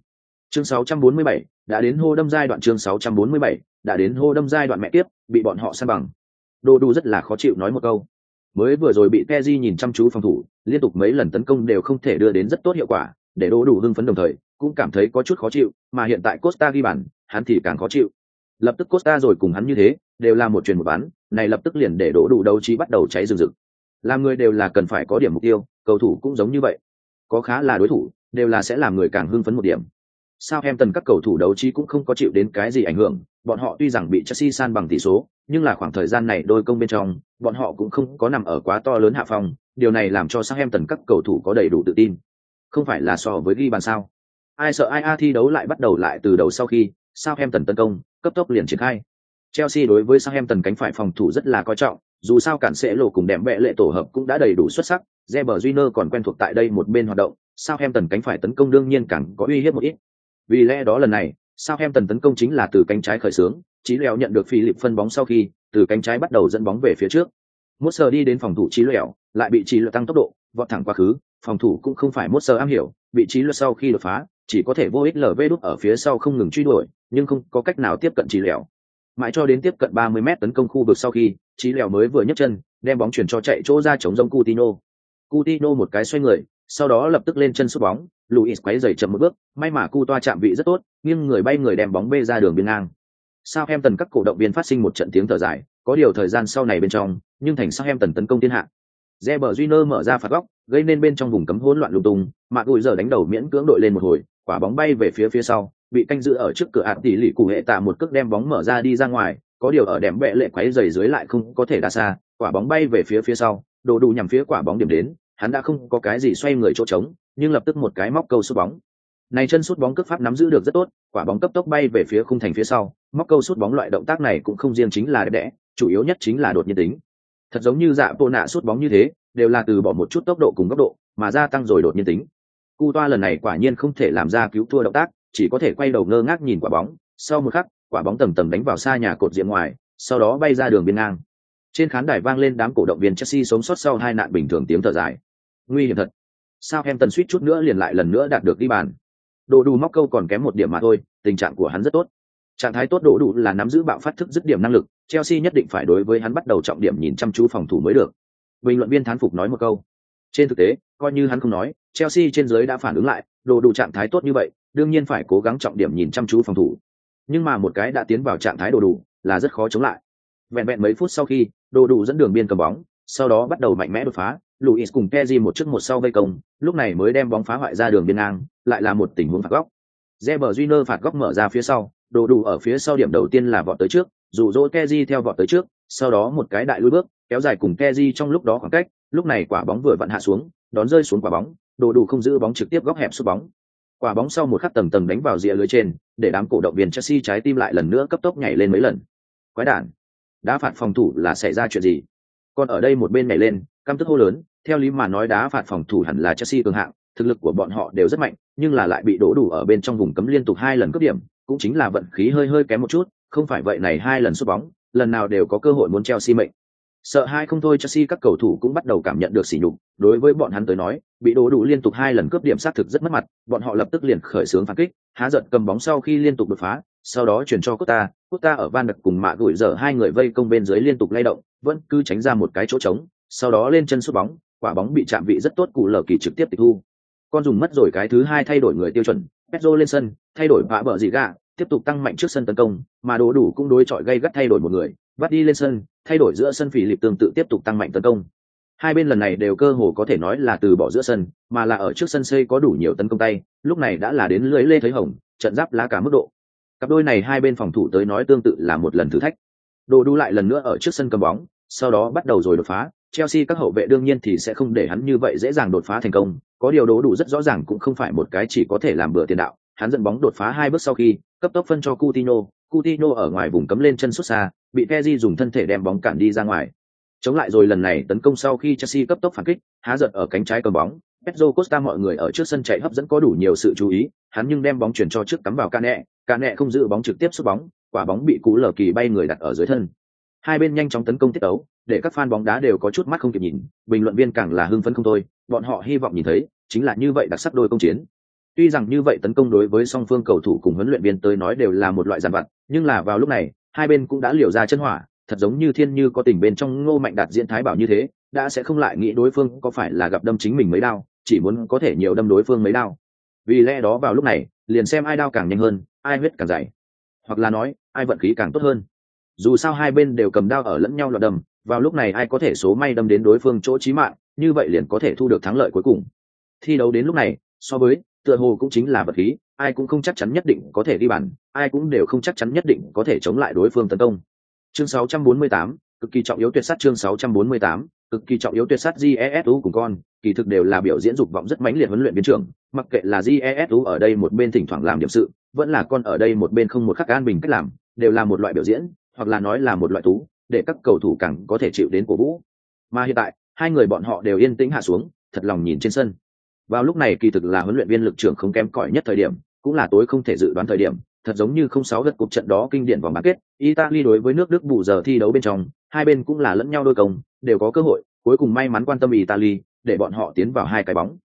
A: Chương 647, đã đến hô đâm giai đoạn chương 647, đã đến hô đâm giai đoạn mẹ tiếp, bị bọn họ san bằng. Đồ đủ rất là khó chịu nói một câu. Mới vừa rồi bị Peji nhìn chăm chú phòng thủ, liên tục mấy lần tấn công đều không thể đưa đến rất tốt hiệu quả, để đồ đủ hưng phấn đồng thời, cũng cảm thấy có chút khó chịu, mà hiện tại Costa ghi bàn, hắn thì càng khó chịu. Lập tức Costa rồi cùng hắn như thế, đều là một truyền một bán, này lập tức liền để đổ đủ đấu trí bắt đầu cháy rừng rực. Làm người đều là cần phải có điểm mục tiêu, cầu thủ cũng giống như vậy. Có khá là đối thủ, đều là sẽ làm người càng hưng phấn một điểm. Sao em tần các cầu thủ đấu trí cũng không có chịu đến cái gì ảnh hưởng, bọn họ tuy rằng bị Chelsea san bằng tỷ số, nhưng là khoảng thời gian này đôi công bên trong, bọn họ cũng không có nằm ở quá to lớn hạ phong, điều này làm cho Southampton các cầu thủ có đầy đủ tự tin. Không phải là so với ghi bàn sao? Ai sợ ai a thi đấu lại bắt đầu lại từ đầu sau khi Southampton tấn công, cấp tốc liền triển khai. Chelsea đối với Southampton cánh phải phòng thủ rất là coi trọng, dù sao cản sẽ lộ cùng đệm bệ lệ tổ hợp cũng đã đầy đủ xuất sắc, Reber Júnior còn quen thuộc tại đây một bên hoạt động, Southampton cánh phải tấn công đương nhiên càng có uy hiếp một ít. Vì lẽ đó lần này, Southampton tấn công chính là từ cánh trái khởi xướng, Chí Lẹo nhận được Philip phân bóng sau khi, từ cánh trái bắt đầu dẫn bóng về phía trước. Moser đi đến phòng thủ Chí Lẹo, lại bị Chí Lẹo tăng tốc độ, vọt thẳng quá khứ, phòng thủ cũng không phải Moser am hiểu, vị trí lượt sau khi đột phá, chỉ có thể vô ích lv đút ở phía sau không ngừng truy đuổi, nhưng không có cách nào tiếp cận trí lẻo. Mãi cho đến tiếp cận 30 mét tấn công khu vực sau khi, trí lẻo mới vừa nhấc chân, đem bóng chuyển cho chạy chỗ ra chống rông Coutinho. Coutinho một cái xoay người, sau đó lập tức lên chân sút bóng, Luis quấy giày chậm một bước, may mà cu toa chạm vị rất tốt, nhưng người bay người đem bóng bê ra đường biên ngang. Sao em tần các cổ động viên phát sinh một trận tiếng thở dài, có điều thời gian sau này bên trong, nhưng thành sao em tần tấn công thiên hạ. Reber Júnior mở ra phạt góc, gây nên bên trong vùng cấm hỗn loạn lung tung, mà gùi giờ đánh đầu miễn cưỡng đội lên một hồi, quả bóng bay về phía phía sau, bị canh giữ ở trước cửa ạt tỷ lì cụ hệ tạ một cước đem bóng mở ra đi ra ngoài, có điều ở đệm bệ lệ quáy dày dưới lại không có thể đa xa, quả bóng bay về phía phía sau, đồ đủ nhằm phía quả bóng điểm đến, hắn đã không có cái gì xoay người chỗ trống, nhưng lập tức một cái móc câu sút bóng. Này chân sút bóng cướp pháp nắm giữ được rất tốt, quả bóng cấp tốc bay về phía khung thành phía sau, móc câu sút bóng loại động tác này cũng không riêng chính là đẹp đẽ, chủ yếu nhất chính là đột nhiên tính. Thật giống như dạ bộ nạ sút bóng như thế, đều là từ bỏ một chút tốc độ cùng góc độ, mà gia tăng rồi đột nhiên tính. Cu toa lần này quả nhiên không thể làm ra cứu thua động tác, chỉ có thể quay đầu ngơ ngác nhìn quả bóng, sau một khắc, quả bóng tầm tầm đánh vào xa nhà cột diện ngoài, sau đó bay ra đường biên ngang. Trên khán đài vang lên đám cổ động viên Chelsea sống sót sau hai nạn bình thường tiếng thở dài. Nguy hiểm thật. Sao em tần suýt chút nữa liền lại lần nữa đạt được đi bàn. Đồ đủ móc câu còn kém một điểm mà thôi, tình trạng của hắn rất tốt. Trạng thái tốt đồ đủ là nắm giữ bạo phát thức dứt điểm năng lực, Chelsea nhất định phải đối với hắn bắt đầu trọng điểm nhìn chăm chú phòng thủ mới được. Bình luận viên thán phục nói một câu. Trên thực tế, coi như hắn không nói, Chelsea trên dưới đã phản ứng lại, đồ đủ trạng thái tốt như vậy, đương nhiên phải cố gắng trọng điểm nhìn chăm chú phòng thủ. Nhưng mà một cái đã tiến vào trạng thái đồ đủ, là rất khó chống lại. Vẹn vẹn mấy phút sau khi, đồ đủ dẫn đường biên cầm bóng, sau đó bắt đầu mạnh mẽ đột phá, Luis cùng keji một trước một sau vây công, lúc này mới đem bóng phá hoại ra đường biên ngang, lại là một tình huống phạt góc. Reber Júnior phạt góc mở ra phía sau, đồ đủ ở phía sau điểm đầu tiên là vọt tới trước, dù dỗ Keji theo vọt tới trước, sau đó một cái đại lùi bước, kéo dài cùng Keji trong lúc đó khoảng cách, lúc này quả bóng vừa vặn hạ xuống, đón rơi xuống quả bóng, đồ đủ không giữ bóng trực tiếp góc hẹp sút bóng. Quả bóng sau một khắc tầng tầng đánh vào rìa lưới trên, để đám cổ động viên Chelsea trái tim lại lần nữa cấp tốc nhảy lên mấy lần. Quái đản, đá phạt phòng thủ là xảy ra chuyện gì? Còn ở đây một bên nhảy lên, căm tức hô lớn, theo lý mà nói đá phạt phòng thủ hẳn là Chelsea cường hạng, thực lực của bọn họ đều rất mạnh, nhưng là lại bị đổ đủ ở bên trong vùng cấm liên tục hai lần cướp điểm, cũng chính là vận khí hơi hơi kém một chút, không phải vậy này hai lần sút bóng, lần nào đều có cơ hội muốn Chelsea mệnh. Sợ hai không thôi Chelsea các cầu thủ cũng bắt đầu cảm nhận được sỉ nhục, đối với bọn hắn tới nói, bị đổ đủ liên tục hai lần cướp điểm sát thực rất mất mặt, bọn họ lập tức liền khởi xướng phản kích, há giận cầm bóng sau khi liên tục đột phá, sau đó chuyển cho Costa, Costa ở van đập cùng mạ gửi dở hai người vây công bên dưới liên tục lay động, vẫn cứ tránh ra một cái chỗ trống, sau đó lên chân sút bóng, quả bóng bị chạm vị rất tốt cụ lờ kỳ trực tiếp tịch thu. Con dùng mất rồi cái thứ hai thay đổi người tiêu chuẩn, Pedro lên sân, thay đổi vạ bờ gì gạ, tiếp tục tăng mạnh trước sân tấn công, mà đổ đủ cũng đối chọi gây gắt thay đổi một người, bắt đi lên sân, thay đổi giữa sân phỉ lịp tương tự tiếp tục tăng mạnh tấn công. Hai bên lần này đều cơ hồ có thể nói là từ bỏ giữa sân, mà là ở trước sân xây có đủ nhiều tấn công tay, lúc này đã là đến lưới lê thấy hồng, trận giáp lá cả mức độ. Cặp đôi này hai bên phòng thủ tới nói tương tự là một lần thử thách. Đồ đu lại lần nữa ở trước sân cầm bóng, sau đó bắt đầu rồi đột phá, Chelsea các hậu vệ đương nhiên thì sẽ không để hắn như vậy dễ dàng đột phá thành công, có điều đố đủ rất rõ ràng cũng không phải một cái chỉ có thể làm bừa tiền đạo, hắn dẫn bóng đột phá hai bước sau khi, cấp tốc phân cho Coutinho, Coutinho ở ngoài vùng cấm lên chân xuất xa, bị Kessié dùng thân thể đem bóng cản đi ra ngoài. Chống lại rồi lần này tấn công sau khi Chelsea cấp tốc phản kích, há giật ở cánh trái cầm bóng, Pedro Costa mọi người ở trước sân chạy hấp dẫn có đủ nhiều sự chú ý, hắn nhưng đem bóng chuyển cho trước cắm vào Cane, Cane không giữ bóng trực tiếp sút bóng, quả bóng bị cú lờ kỳ bay người đặt ở dưới thân. Hai bên nhanh chóng tấn công tiết ấu, để các fan bóng đá đều có chút mắt không kịp nhìn, bình luận viên càng là hưng phấn không thôi, bọn họ hy vọng nhìn thấy, chính là như vậy đặc sắc đôi công chiến. Tuy rằng như vậy tấn công đối với song phương cầu thủ cùng huấn luyện viên tới nói đều là một loại giàn vặt, nhưng là vào lúc này, hai bên cũng đã liều ra chân hỏa, thật giống như thiên như có tình bên trong Ngô Mạnh Đạt diễn thái bảo như thế, đã sẽ không lại nghĩ đối phương có phải là gặp đâm chính mình mấy đao, chỉ muốn có thể nhiều đâm đối phương mấy đao. Vì lẽ đó vào lúc này, liền xem ai đao càng nhanh hơn, ai huyết càng dày, hoặc là nói, ai vận khí càng tốt hơn. Dù sao hai bên đều cầm đao ở lẫn nhau loạn đầm, vào lúc này ai có thể số may đâm đến đối phương chỗ chí mạng, như vậy liền có thể thu được thắng lợi cuối cùng. Thi đấu đến lúc này, so với tựa hồ cũng chính là vật khí, ai cũng không chắc chắn nhất định có thể đi bàn, ai cũng đều không chắc chắn nhất định có thể chống lại đối phương tấn công. Chương 648, cực kỳ trọng yếu tuyệt sát chương 648, cực kỳ trọng yếu tuyệt sát jesu cùng con, kỳ thực đều là biểu diễn dục vọng rất mãnh liệt huấn luyện biến trưởng, mặc kệ là jesu ở đây một bên thỉnh thoảng làm điểm sự, vẫn là con ở đây một bên không một khắc an bình cách làm, đều là một loại biểu diễn, hoặc là nói là một loại tú, để các cầu thủ càng có thể chịu đến cổ vũ. Mà hiện tại, hai người bọn họ đều yên tĩnh hạ xuống, thật lòng nhìn trên sân. Vào lúc này kỳ thực là huấn luyện viên lực trưởng không kém cỏi nhất thời điểm, cũng là tối không thể dự đoán thời điểm, thật giống như không sáu gật cuộc trận đó kinh điển vòng bán kết, Italy đối với nước Đức bù giờ thi đấu bên trong, hai bên cũng là lẫn nhau đôi công, đều có cơ hội, cuối cùng may mắn quan tâm Italy, để bọn họ tiến vào hai cái bóng.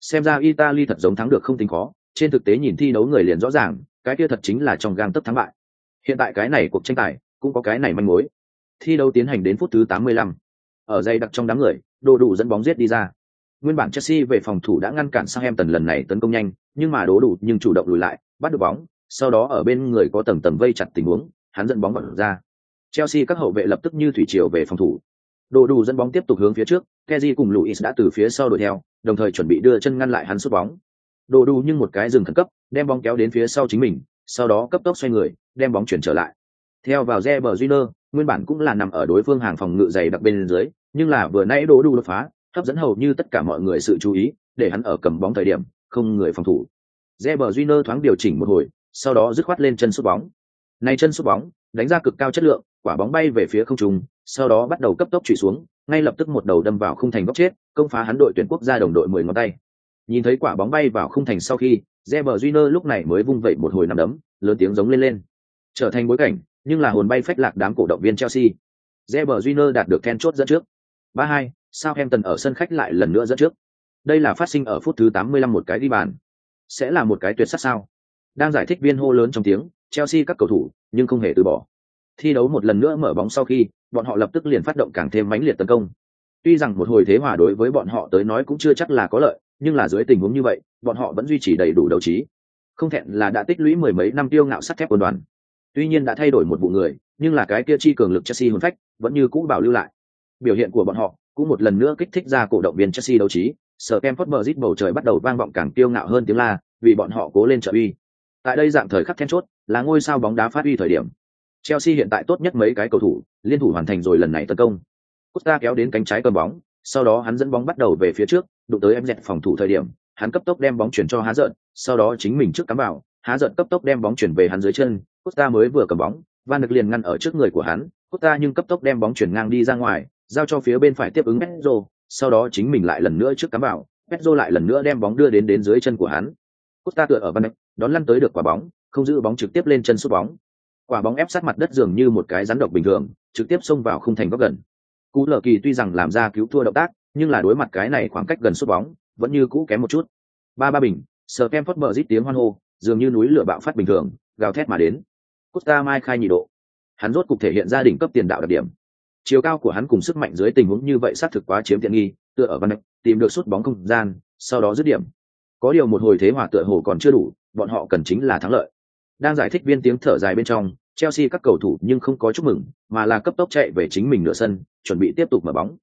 A: Xem ra Italy thật giống thắng được không tính khó, trên thực tế nhìn thi đấu người liền rõ ràng, cái kia thật chính là trong gang tấc thắng bại. Hiện tại cái này cuộc tranh tài, cũng có cái này manh mối. Thi đấu tiến hành đến phút thứ 85. Ở dây đặc trong đám người, đồ đủ dẫn bóng giết đi ra. Nguyên bản Chelsea về phòng thủ đã ngăn cản Southampton lần này tấn công nhanh, nhưng mà đố đủ nhưng chủ động lùi lại, bắt được bóng, sau đó ở bên người có tầng tầng vây chặt tình huống, hắn dẫn bóng vào ra. Chelsea các hậu vệ lập tức như thủy triều về phòng thủ. Đồ đủ dẫn bóng tiếp tục hướng phía trước, Kessié cùng Luis đã từ phía sau đuổi theo, đồng thời chuẩn bị đưa chân ngăn lại hắn sút bóng. Đồ đủ nhưng một cái dừng khẩn cấp, đem bóng kéo đến phía sau chính mình, sau đó cấp tốc xoay người, đem bóng chuyển trở lại. Theo vào Reber Júnior, nguyên bản cũng là nằm ở đối phương hàng phòng ngự dày đặc bên dưới, nhưng là vừa nãy đồ đủ đột phá, hấp dẫn hầu như tất cả mọi người sự chú ý, để hắn ở cầm bóng thời điểm, không người phòng thủ. Reber Júnior thoáng điều chỉnh một hồi, sau đó dứt khoát lên chân sút bóng. Này chân sút bóng, đánh ra cực cao chất lượng, quả bóng bay về phía không trung, sau đó bắt đầu cấp tốc chủy xuống, ngay lập tức một đầu đâm vào khung thành góc chết, công phá hắn đội tuyển quốc gia đồng đội mười ngón tay. Nhìn thấy quả bóng bay vào khung thành sau khi, Reber Júnior lúc này mới vung vẩy một hồi nắm đấm, lớn tiếng giống lên lên. Trở thành bối cảnh, nhưng là hồn bay phách lạc đám cổ động viên Chelsea. Reber Júnior đạt được then chốt dẫn trước. 3-2, Southampton ở sân khách lại lần nữa dẫn trước. Đây là phát sinh ở phút thứ 85 một cái đi bàn. Sẽ là một cái tuyệt sắc sao? Đang giải thích viên hô lớn trong tiếng, Chelsea các cầu thủ, nhưng không hề từ bỏ. Thi đấu một lần nữa mở bóng sau khi, bọn họ lập tức liền phát động càng thêm mãnh liệt tấn công. Tuy rằng một hồi thế hòa đối với bọn họ tới nói cũng chưa chắc là có lợi, nhưng là dưới tình huống như vậy, bọn họ vẫn duy trì đầy đủ đấu trí. Không thẹn là đã tích lũy mười mấy năm tiêu ngạo sắt thép quân đoàn. Tuy nhiên đã thay đổi một vụ người, nhưng là cái kia chi cường lực Chelsea hồn phách vẫn như cũ bảo lưu lại. Biểu hiện của bọn họ cũng một lần nữa kích thích ra cổ động viên Chelsea đấu trí, sở Campfort Bridge bầu trời bắt đầu vang vọng càng tiêu ngạo hơn tiếng la, vì bọn họ cố lên trợ uy. Tại đây dạng thời khắc then chốt, là ngôi sao bóng đá phát uy thời điểm. Chelsea hiện tại tốt nhất mấy cái cầu thủ, liên thủ hoàn thành rồi lần này tấn công. Costa kéo đến cánh trái cầm bóng, sau đó hắn dẫn bóng bắt đầu về phía trước, đụng tới em dẹt phòng thủ thời điểm, hắn cấp tốc đem bóng chuyển cho Há Dợn, sau đó chính mình trước cắm vào, Há Dợn cấp tốc đem bóng chuyển về hắn dưới chân, Costa mới vừa cầm bóng, Van được liền ngăn ở trước người của hắn, Costa nhưng cấp tốc đem bóng chuyển ngang đi ra ngoài, giao cho phía bên phải tiếp ứng Pedro, sau đó chính mình lại lần nữa trước cắm vào, Pedro lại lần nữa đem bóng đưa đến đến dưới chân của hắn. Costa tựa ở bên đón lăn tới được quả bóng, không giữ bóng trực tiếp lên chân sút bóng. Quả bóng ép sát mặt đất dường như một cái rắn độc bình thường, trực tiếp xông vào khung thành góc gần. Cú lở kỳ tuy rằng làm ra cứu thua động tác, nhưng là đối mặt cái này khoảng cách gần sút bóng, vẫn như cũ kém một chút. Ba ba bình, Stamford kem bờ rít tiếng hoan hô, dường như núi lửa bạo phát bình thường, gào thét mà đến. Costa Mai khai nhị độ. Hắn rốt cục thể hiện ra đỉnh cấp tiền đạo đặc điểm. Chiều cao của hắn cùng sức mạnh dưới tình huống như vậy xác thực quá chiếm tiện nghi, tựa ở văn tìm được sút bóng không gian, sau đó dứt điểm. Có điều một hồi thế hòa tựa hồ còn chưa đủ, bọn họ cần chính là thắng lợi. Đang giải thích viên tiếng thở dài bên trong, Chelsea các cầu thủ nhưng không có chúc mừng, mà là cấp tốc chạy về chính mình nửa sân, chuẩn bị tiếp tục mở bóng.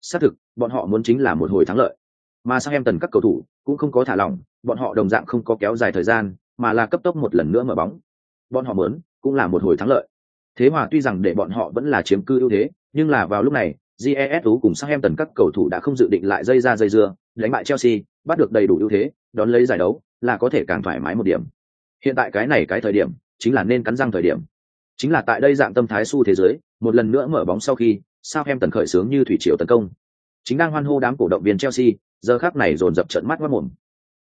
A: Xác thực, bọn họ muốn chính là một hồi thắng lợi. Mà Southampton các cầu thủ cũng không có thả lỏng, bọn họ đồng dạng không có kéo dài thời gian, mà là cấp tốc một lần nữa mở bóng. Bọn họ muốn cũng là một hồi thắng lợi. Thế hòa tuy rằng để bọn họ vẫn là chiếm cư ưu thế, nhưng là vào lúc này, GESU cùng Southampton các cầu thủ đã không dự định lại dây ra dây dưa, đánh bại Chelsea, bắt được đầy đủ ưu thế, đón lấy giải đấu, là có thể càng thoải mái một điểm. Hiện tại cái này cái thời điểm, chính là nên cắn răng thời điểm. Chính là tại đây dạng tâm thái xu thế giới, một lần nữa mở bóng sau khi, Southampton khởi sướng như thủy triều tấn công. Chính đang hoan hô đám cổ động viên Chelsea, giờ khắc này dồn dập trận mắt mắt mồm.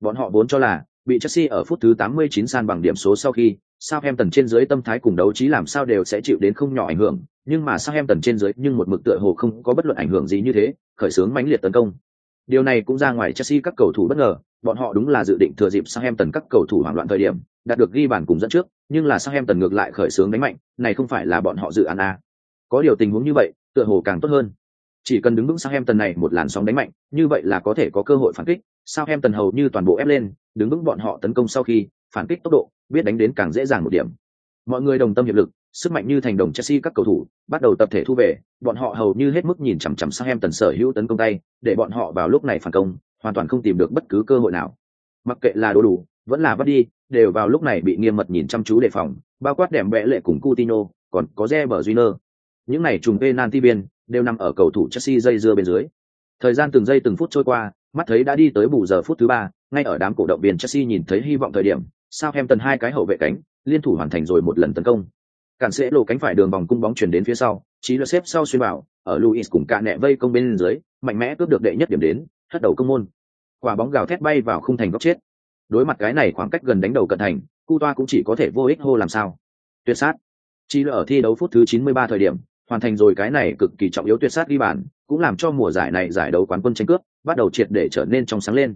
A: Bọn họ vốn cho là bị Chelsea ở phút thứ 89 san bằng điểm số sau khi, Southampton trên dưới tâm thái cùng đấu trí làm sao đều sẽ chịu đến không nhỏ ảnh hưởng, nhưng mà Southampton trên dưới nhưng một mực tựa hồ không có bất luận ảnh hưởng gì như thế, khởi xướng mãnh liệt tấn công. Điều này cũng ra ngoài Chelsea các cầu thủ bất ngờ, bọn họ đúng là dự định thừa dịp Southampton các cầu thủ hoảng loạn thời điểm, đạt được ghi bàn cùng dẫn trước, nhưng là Southampton ngược lại khởi xướng đánh mạnh, này không phải là bọn họ dự án à? Có điều tình huống như vậy, tựa hồ càng tốt hơn. Chỉ cần đứng vững Southampton này một làn sóng đánh mạnh, như vậy là có thể có cơ hội phản kích, Southampton hầu như toàn bộ ép lên, đứng vững bọn họ tấn công sau khi, phản kích tốc độ, biết đánh đến càng dễ dàng một điểm. Mọi người đồng tâm hiệp lực, sức mạnh như thành đồng Chelsea các cầu thủ, bắt đầu tập thể thu về, bọn họ hầu như hết mức nhìn chằm chằm Southampton sở hữu tấn công tay, để bọn họ vào lúc này phản công, hoàn toàn không tìm được bất cứ cơ hội nào. Mặc kệ là đồ đủ, vẫn là bắt đi, đều vào lúc này bị nghiêm mật nhìn chăm chú đề phòng, bao quát đẻm bẽ lệ cùng Coutinho, còn có Reber Júnior. Những này trùng penalty biên đều nằm ở cầu thủ Chelsea dây dưa bên dưới. Thời gian từng giây từng phút trôi qua, mắt thấy đã đi tới bù giờ phút thứ ba, ngay ở đám cổ động viên Chelsea nhìn thấy hy vọng thời điểm, Southampton hai cái hậu vệ cánh liên thủ hoàn thành rồi một lần tấn công. Cản sẽ lộ cánh phải đường vòng cung bóng chuyển đến phía sau, trí là xếp sau xuyên vào, ở Luis cùng cả nẹ vây công bên dưới, mạnh mẽ cướp được đệ nhất điểm đến, hất đầu công môn. Quả bóng gào thét bay vào khung thành góc chết. Đối mặt cái này khoảng cách gần đánh đầu cận thành, Cu Toa cũng chỉ có thể vô ích hô làm sao. Tuyệt sát. Chỉ là ở thi đấu phút thứ 93 thời điểm, hoàn thành rồi cái này cực kỳ trọng yếu tuyệt sát ghi bàn, cũng làm cho mùa giải này giải đấu quán quân tranh cướp bắt đầu triệt để trở nên trong sáng lên.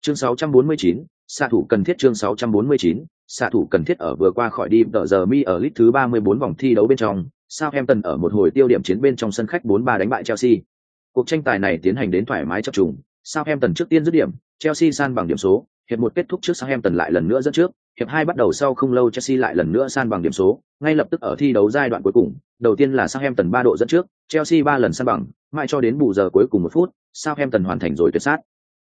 A: Chương 649, xạ thủ cần thiết chương 649, xạ thủ cần thiết ở vừa qua khỏi đi tờ giờ mi ở lít thứ 34 vòng thi đấu bên trong, Southampton ở một hồi tiêu điểm chiến bên trong sân khách 4-3 đánh bại Chelsea. Cuộc tranh tài này tiến hành đến thoải mái chập trùng, Southampton trước tiên dứt điểm, Chelsea san bằng điểm số, hiệp một kết thúc trước Southampton lại lần nữa dẫn trước, hiệp hai bắt đầu sau không lâu Chelsea lại lần nữa san bằng điểm số, ngay lập tức ở thi đấu giai đoạn cuối cùng, đầu tiên là Southampton 3 độ dẫn trước, Chelsea 3 lần san bằng, mãi cho đến bù giờ cuối cùng một phút, Southampton hoàn thành rồi tuyệt sát.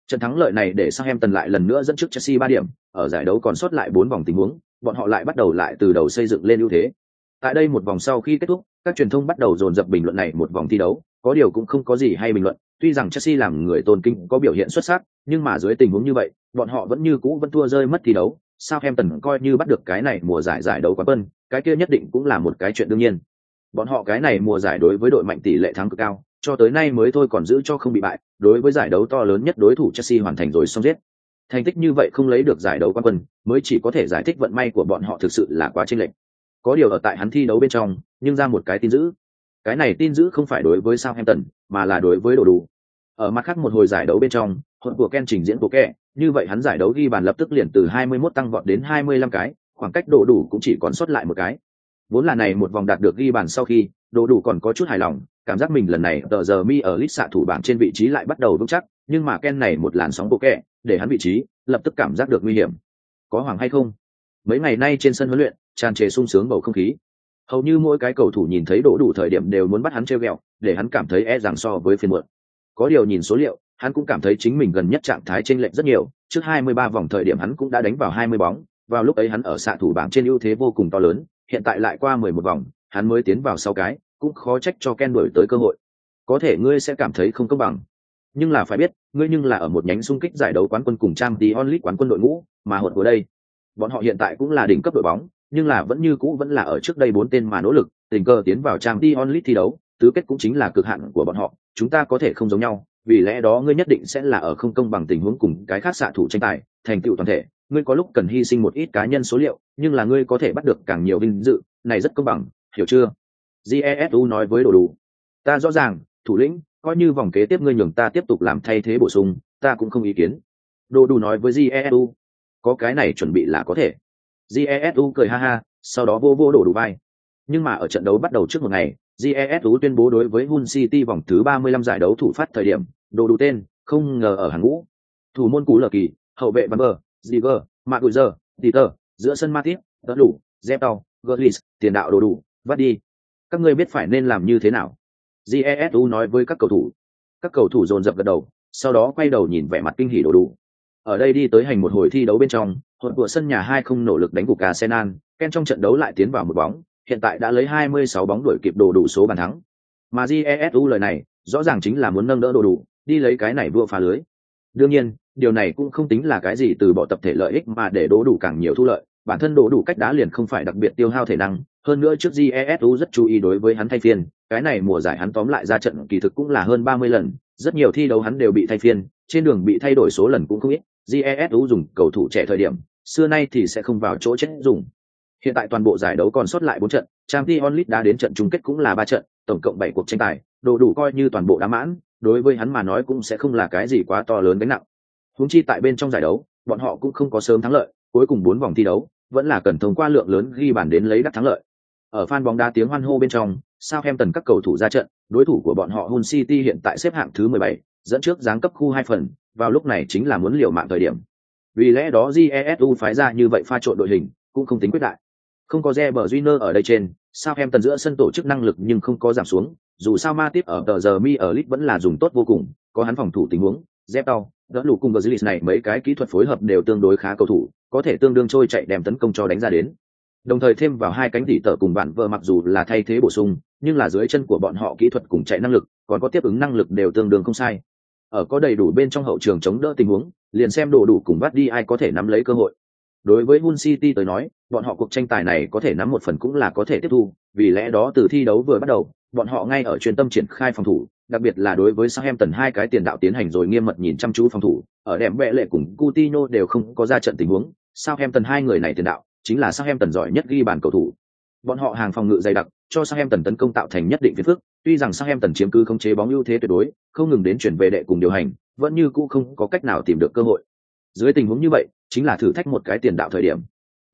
A: Trận thắng lợi này để Southampton lại lần nữa dẫn trước Chelsea 3 điểm, ở giải đấu còn sót lại 4 vòng tình huống, bọn họ lại bắt đầu lại từ đầu xây dựng lên ưu thế. Tại đây một vòng sau khi kết thúc, các truyền thông bắt đầu dồn dập bình luận này một vòng thi đấu, có điều cũng không có gì hay bình luận, tuy rằng Chelsea làm người tôn kính có biểu hiện xuất sắc, nhưng mà dưới tình huống như vậy, bọn họ vẫn như cũ vẫn thua rơi mất thi đấu. Southampton coi như bắt được cái này mùa giải giải đấu quán quân, cái kia nhất định cũng là một cái chuyện đương nhiên. Bọn họ cái này mùa giải đối với đội mạnh tỷ lệ thắng cực cao, cho tới nay mới thôi còn giữ cho không bị bại, đối với giải đấu to lớn nhất đối thủ Chelsea hoàn thành rồi xong giết. Thành tích như vậy không lấy được giải đấu quán quân, mới chỉ có thể giải thích vận may của bọn họ thực sự là quá chênh lệch. Có điều ở tại hắn thi đấu bên trong, nhưng ra một cái tin dữ. Cái này tin giữ không phải đối với Southampton, mà là đối với đồ đủ. Ở mặt khác một hồi giải đấu bên trong, hỗn của Ken trình diễn của kẻ, như vậy hắn giải đấu ghi bàn lập tức liền từ 21 tăng vọt đến 25 cái, khoảng cách độ đủ cũng chỉ còn sót lại một cái. Vốn là này một vòng đạt được ghi bàn sau khi, đồ đủ còn có chút hài lòng, cảm giác mình lần này tờ giờ mi ở lít xạ thủ bảng trên vị trí lại bắt đầu vững chắc, nhưng mà Ken này một làn sóng bộ kẹ, để hắn vị trí, lập tức cảm giác được nguy hiểm. Có hoàng hay không? Mấy ngày nay trên sân huấn luyện, tràn trề sung sướng bầu không khí. Hầu như mỗi cái cầu thủ nhìn thấy đổ đủ thời điểm đều muốn bắt hắn treo ghẹo, để hắn cảm thấy e rằng so với phiên muộn. Có điều nhìn số liệu, hắn cũng cảm thấy chính mình gần nhất trạng thái chênh lệch rất nhiều, trước 23 vòng thời điểm hắn cũng đã đánh vào 20 bóng, vào lúc ấy hắn ở xạ thủ bảng trên ưu thế vô cùng to lớn hiện tại lại qua mười một vòng hắn mới tiến vào sau cái cũng khó trách cho ken đổi tới cơ hội. Có thể ngươi sẽ cảm thấy không công bằng. Nhưng là phải biết ngươi nhưng là ở một nhánh xung kích giải đấu quán quân cùng trang tí onlit quán quân đội ngũ mà hột của đây. Bọn họ hiện tại cũng là đỉnh cấp đội bóng nhưng là vẫn như cũ vẫn là ở trước đây bốn tên mà nỗ lực, tình cờ tiến vào trang đi onlit thi đấu, tứ kết cũng chính là cực hạn của bọn họ, chúng ta có thể không giống nhau, vì lẽ đó ngươi nhất định sẽ là ở không công bằng tình huống cùng cái khác xạ thủ tranh tài, thành tựu toàn thể. Ngươi có lúc cần hy sinh một ít cá nhân số liệu, nhưng là ngươi có thể bắt được càng nhiều vinh dự, này rất công bằng, hiểu chưa? Jesu nói với đồ đủ. Ta rõ ràng, thủ lĩnh, coi như vòng kế tiếp ngươi nhường ta tiếp tục làm thay thế bổ sung, ta cũng không ý kiến. Đồ đủ nói với jesu có cái này chuẩn bị là có thể jesu cười ha ha, sau đó vô vô đổ đủ vai. Nhưng mà ở trận đấu bắt đầu trước một ngày jesu tuyên bố đối với hun city vòng thứ 35 giải đấu thủ phát thời điểm, đồ đủ tên, không ngờ ở hàng ngũ. Thủ môn cú lờ kỳ, hậu vệ bắn bờ ziger mạc gùi giờ peter, giữa sân matip đỡ đủ dép tàu gurlis tiền đạo đồ đủ, vắt đi. Các ngươi biết phải nên làm như thế nào? Jesu nói với các cầu thủ. Các cầu thủ dồn dập gật đầu, sau đó quay đầu nhìn vẻ mặt kinh hỉ đồ đủ ở đây đi tới hành một hồi thi đấu bên trong hụt của sân nhà hai không nỗ lực đánh gục Arsenal, Ken trong trận đấu lại tiến vào một bóng, hiện tại đã lấy 26 bóng đuổi kịp đồ đủ số bàn thắng. Mà Jesu lời này, rõ ràng chính là muốn nâng đỡ đồ đủ, đi lấy cái này vua phá lưới. Đương nhiên, điều này cũng không tính là cái gì từ bỏ tập thể lợi ích mà để đố đủ càng nhiều thu lợi, bản thân đố đủ cách đá liền không phải đặc biệt tiêu hao thể năng, hơn nữa trước Jesu rất chú ý đối với hắn thay phiên, cái này mùa giải hắn tóm lại ra trận kỳ thực cũng là hơn 30 lần, rất nhiều thi đấu hắn đều bị thay phiên, trên đường bị thay đổi số lần cũng không ít, jesu dùng cầu thủ trẻ thời điểm xưa nay thì sẽ không vào chỗ chết dùng. Hiện tại toàn bộ giải đấu còn sót lại bốn trận Champions League đã đến trận chung kết cũng là ba trận tổng cộng bảy cuộc tranh tài đồ đủ coi như toàn bộ đã mãn đối với hắn mà nói cũng sẽ không là cái gì quá to lớn gánh nặng. Huống chi tại bên trong giải đấu bọn họ cũng không có sớm thắng lợi cuối cùng bốn vòng thi đấu vẫn là cần thông qua lượng lớn ghi bàn đến lấy đắc thắng lợi. Ở fan bóng đá tiếng hoan hô bên trong Southampton các cầu thủ ra trận đối thủ của bọn họ Hull City hiện tại xếp hạng thứ 17, dẫn trước giáng cấp khu hai phần, vào lúc này chính là muốn liều mạng thời điểm. Vì lẽ đó jesu phái ra như vậy pha trộn đội hình, cũng không tính quyết đại. Không có Reber junior ở đây trên sao em tần giữa sân tổ chức năng lực nhưng không có giảm xuống, dù sao ma tiếp ở tờ giờ mi ở lit vẫn là dùng tốt vô cùng, có hắn phòng thủ tình huống, dép đau đỡ lù cùng Gazlis này mấy cái kỹ thuật phối hợp đều tương đối khá cầu thủ, có thể tương đương trôi chạy đem tấn công cho đánh ra đến. Đồng thời thêm vào hai cánh tỉ tở cùng bạn vợ mặc dù là thay thế bổ sung, nhưng là dưới chân của bọn họ kỹ thuật cùng chạy năng lực, còn có tiếp ứng năng lực đều tương đương không sai ở có đầy đủ bên trong hậu trường chống đỡ tình huống, liền xem đồ đủ cùng bắt đi ai có thể nắm lấy cơ hội. Đối với hun City tới nói, bọn họ cuộc tranh tài này có thể nắm một phần cũng là có thể tiếp thu, vì lẽ đó từ thi đấu vừa bắt đầu, bọn họ ngay ở chuyên tâm triển khai phòng thủ, đặc biệt là đối với Southampton hai cái tiền đạo tiến hành rồi nghiêm mật nhìn chăm chú phòng thủ, ở đệm vẽ lệ cùng Coutinho đều không có ra trận tình huống, Southampton hai người này tiền đạo, chính là Southampton giỏi nhất ghi bàn cầu thủ bọn họ hàng phòng ngự dày đặc, cho Sang Em Tần tấn công tạo thành nhất định phiền phức. Tuy rằng Sang Em Tần chiếm cứ khống chế bóng ưu thế tuyệt đối, không ngừng đến chuyển về đệ cùng điều hành, vẫn như cũ không có cách nào tìm được cơ hội. Dưới tình huống như vậy, chính là thử thách một cái tiền đạo thời điểm.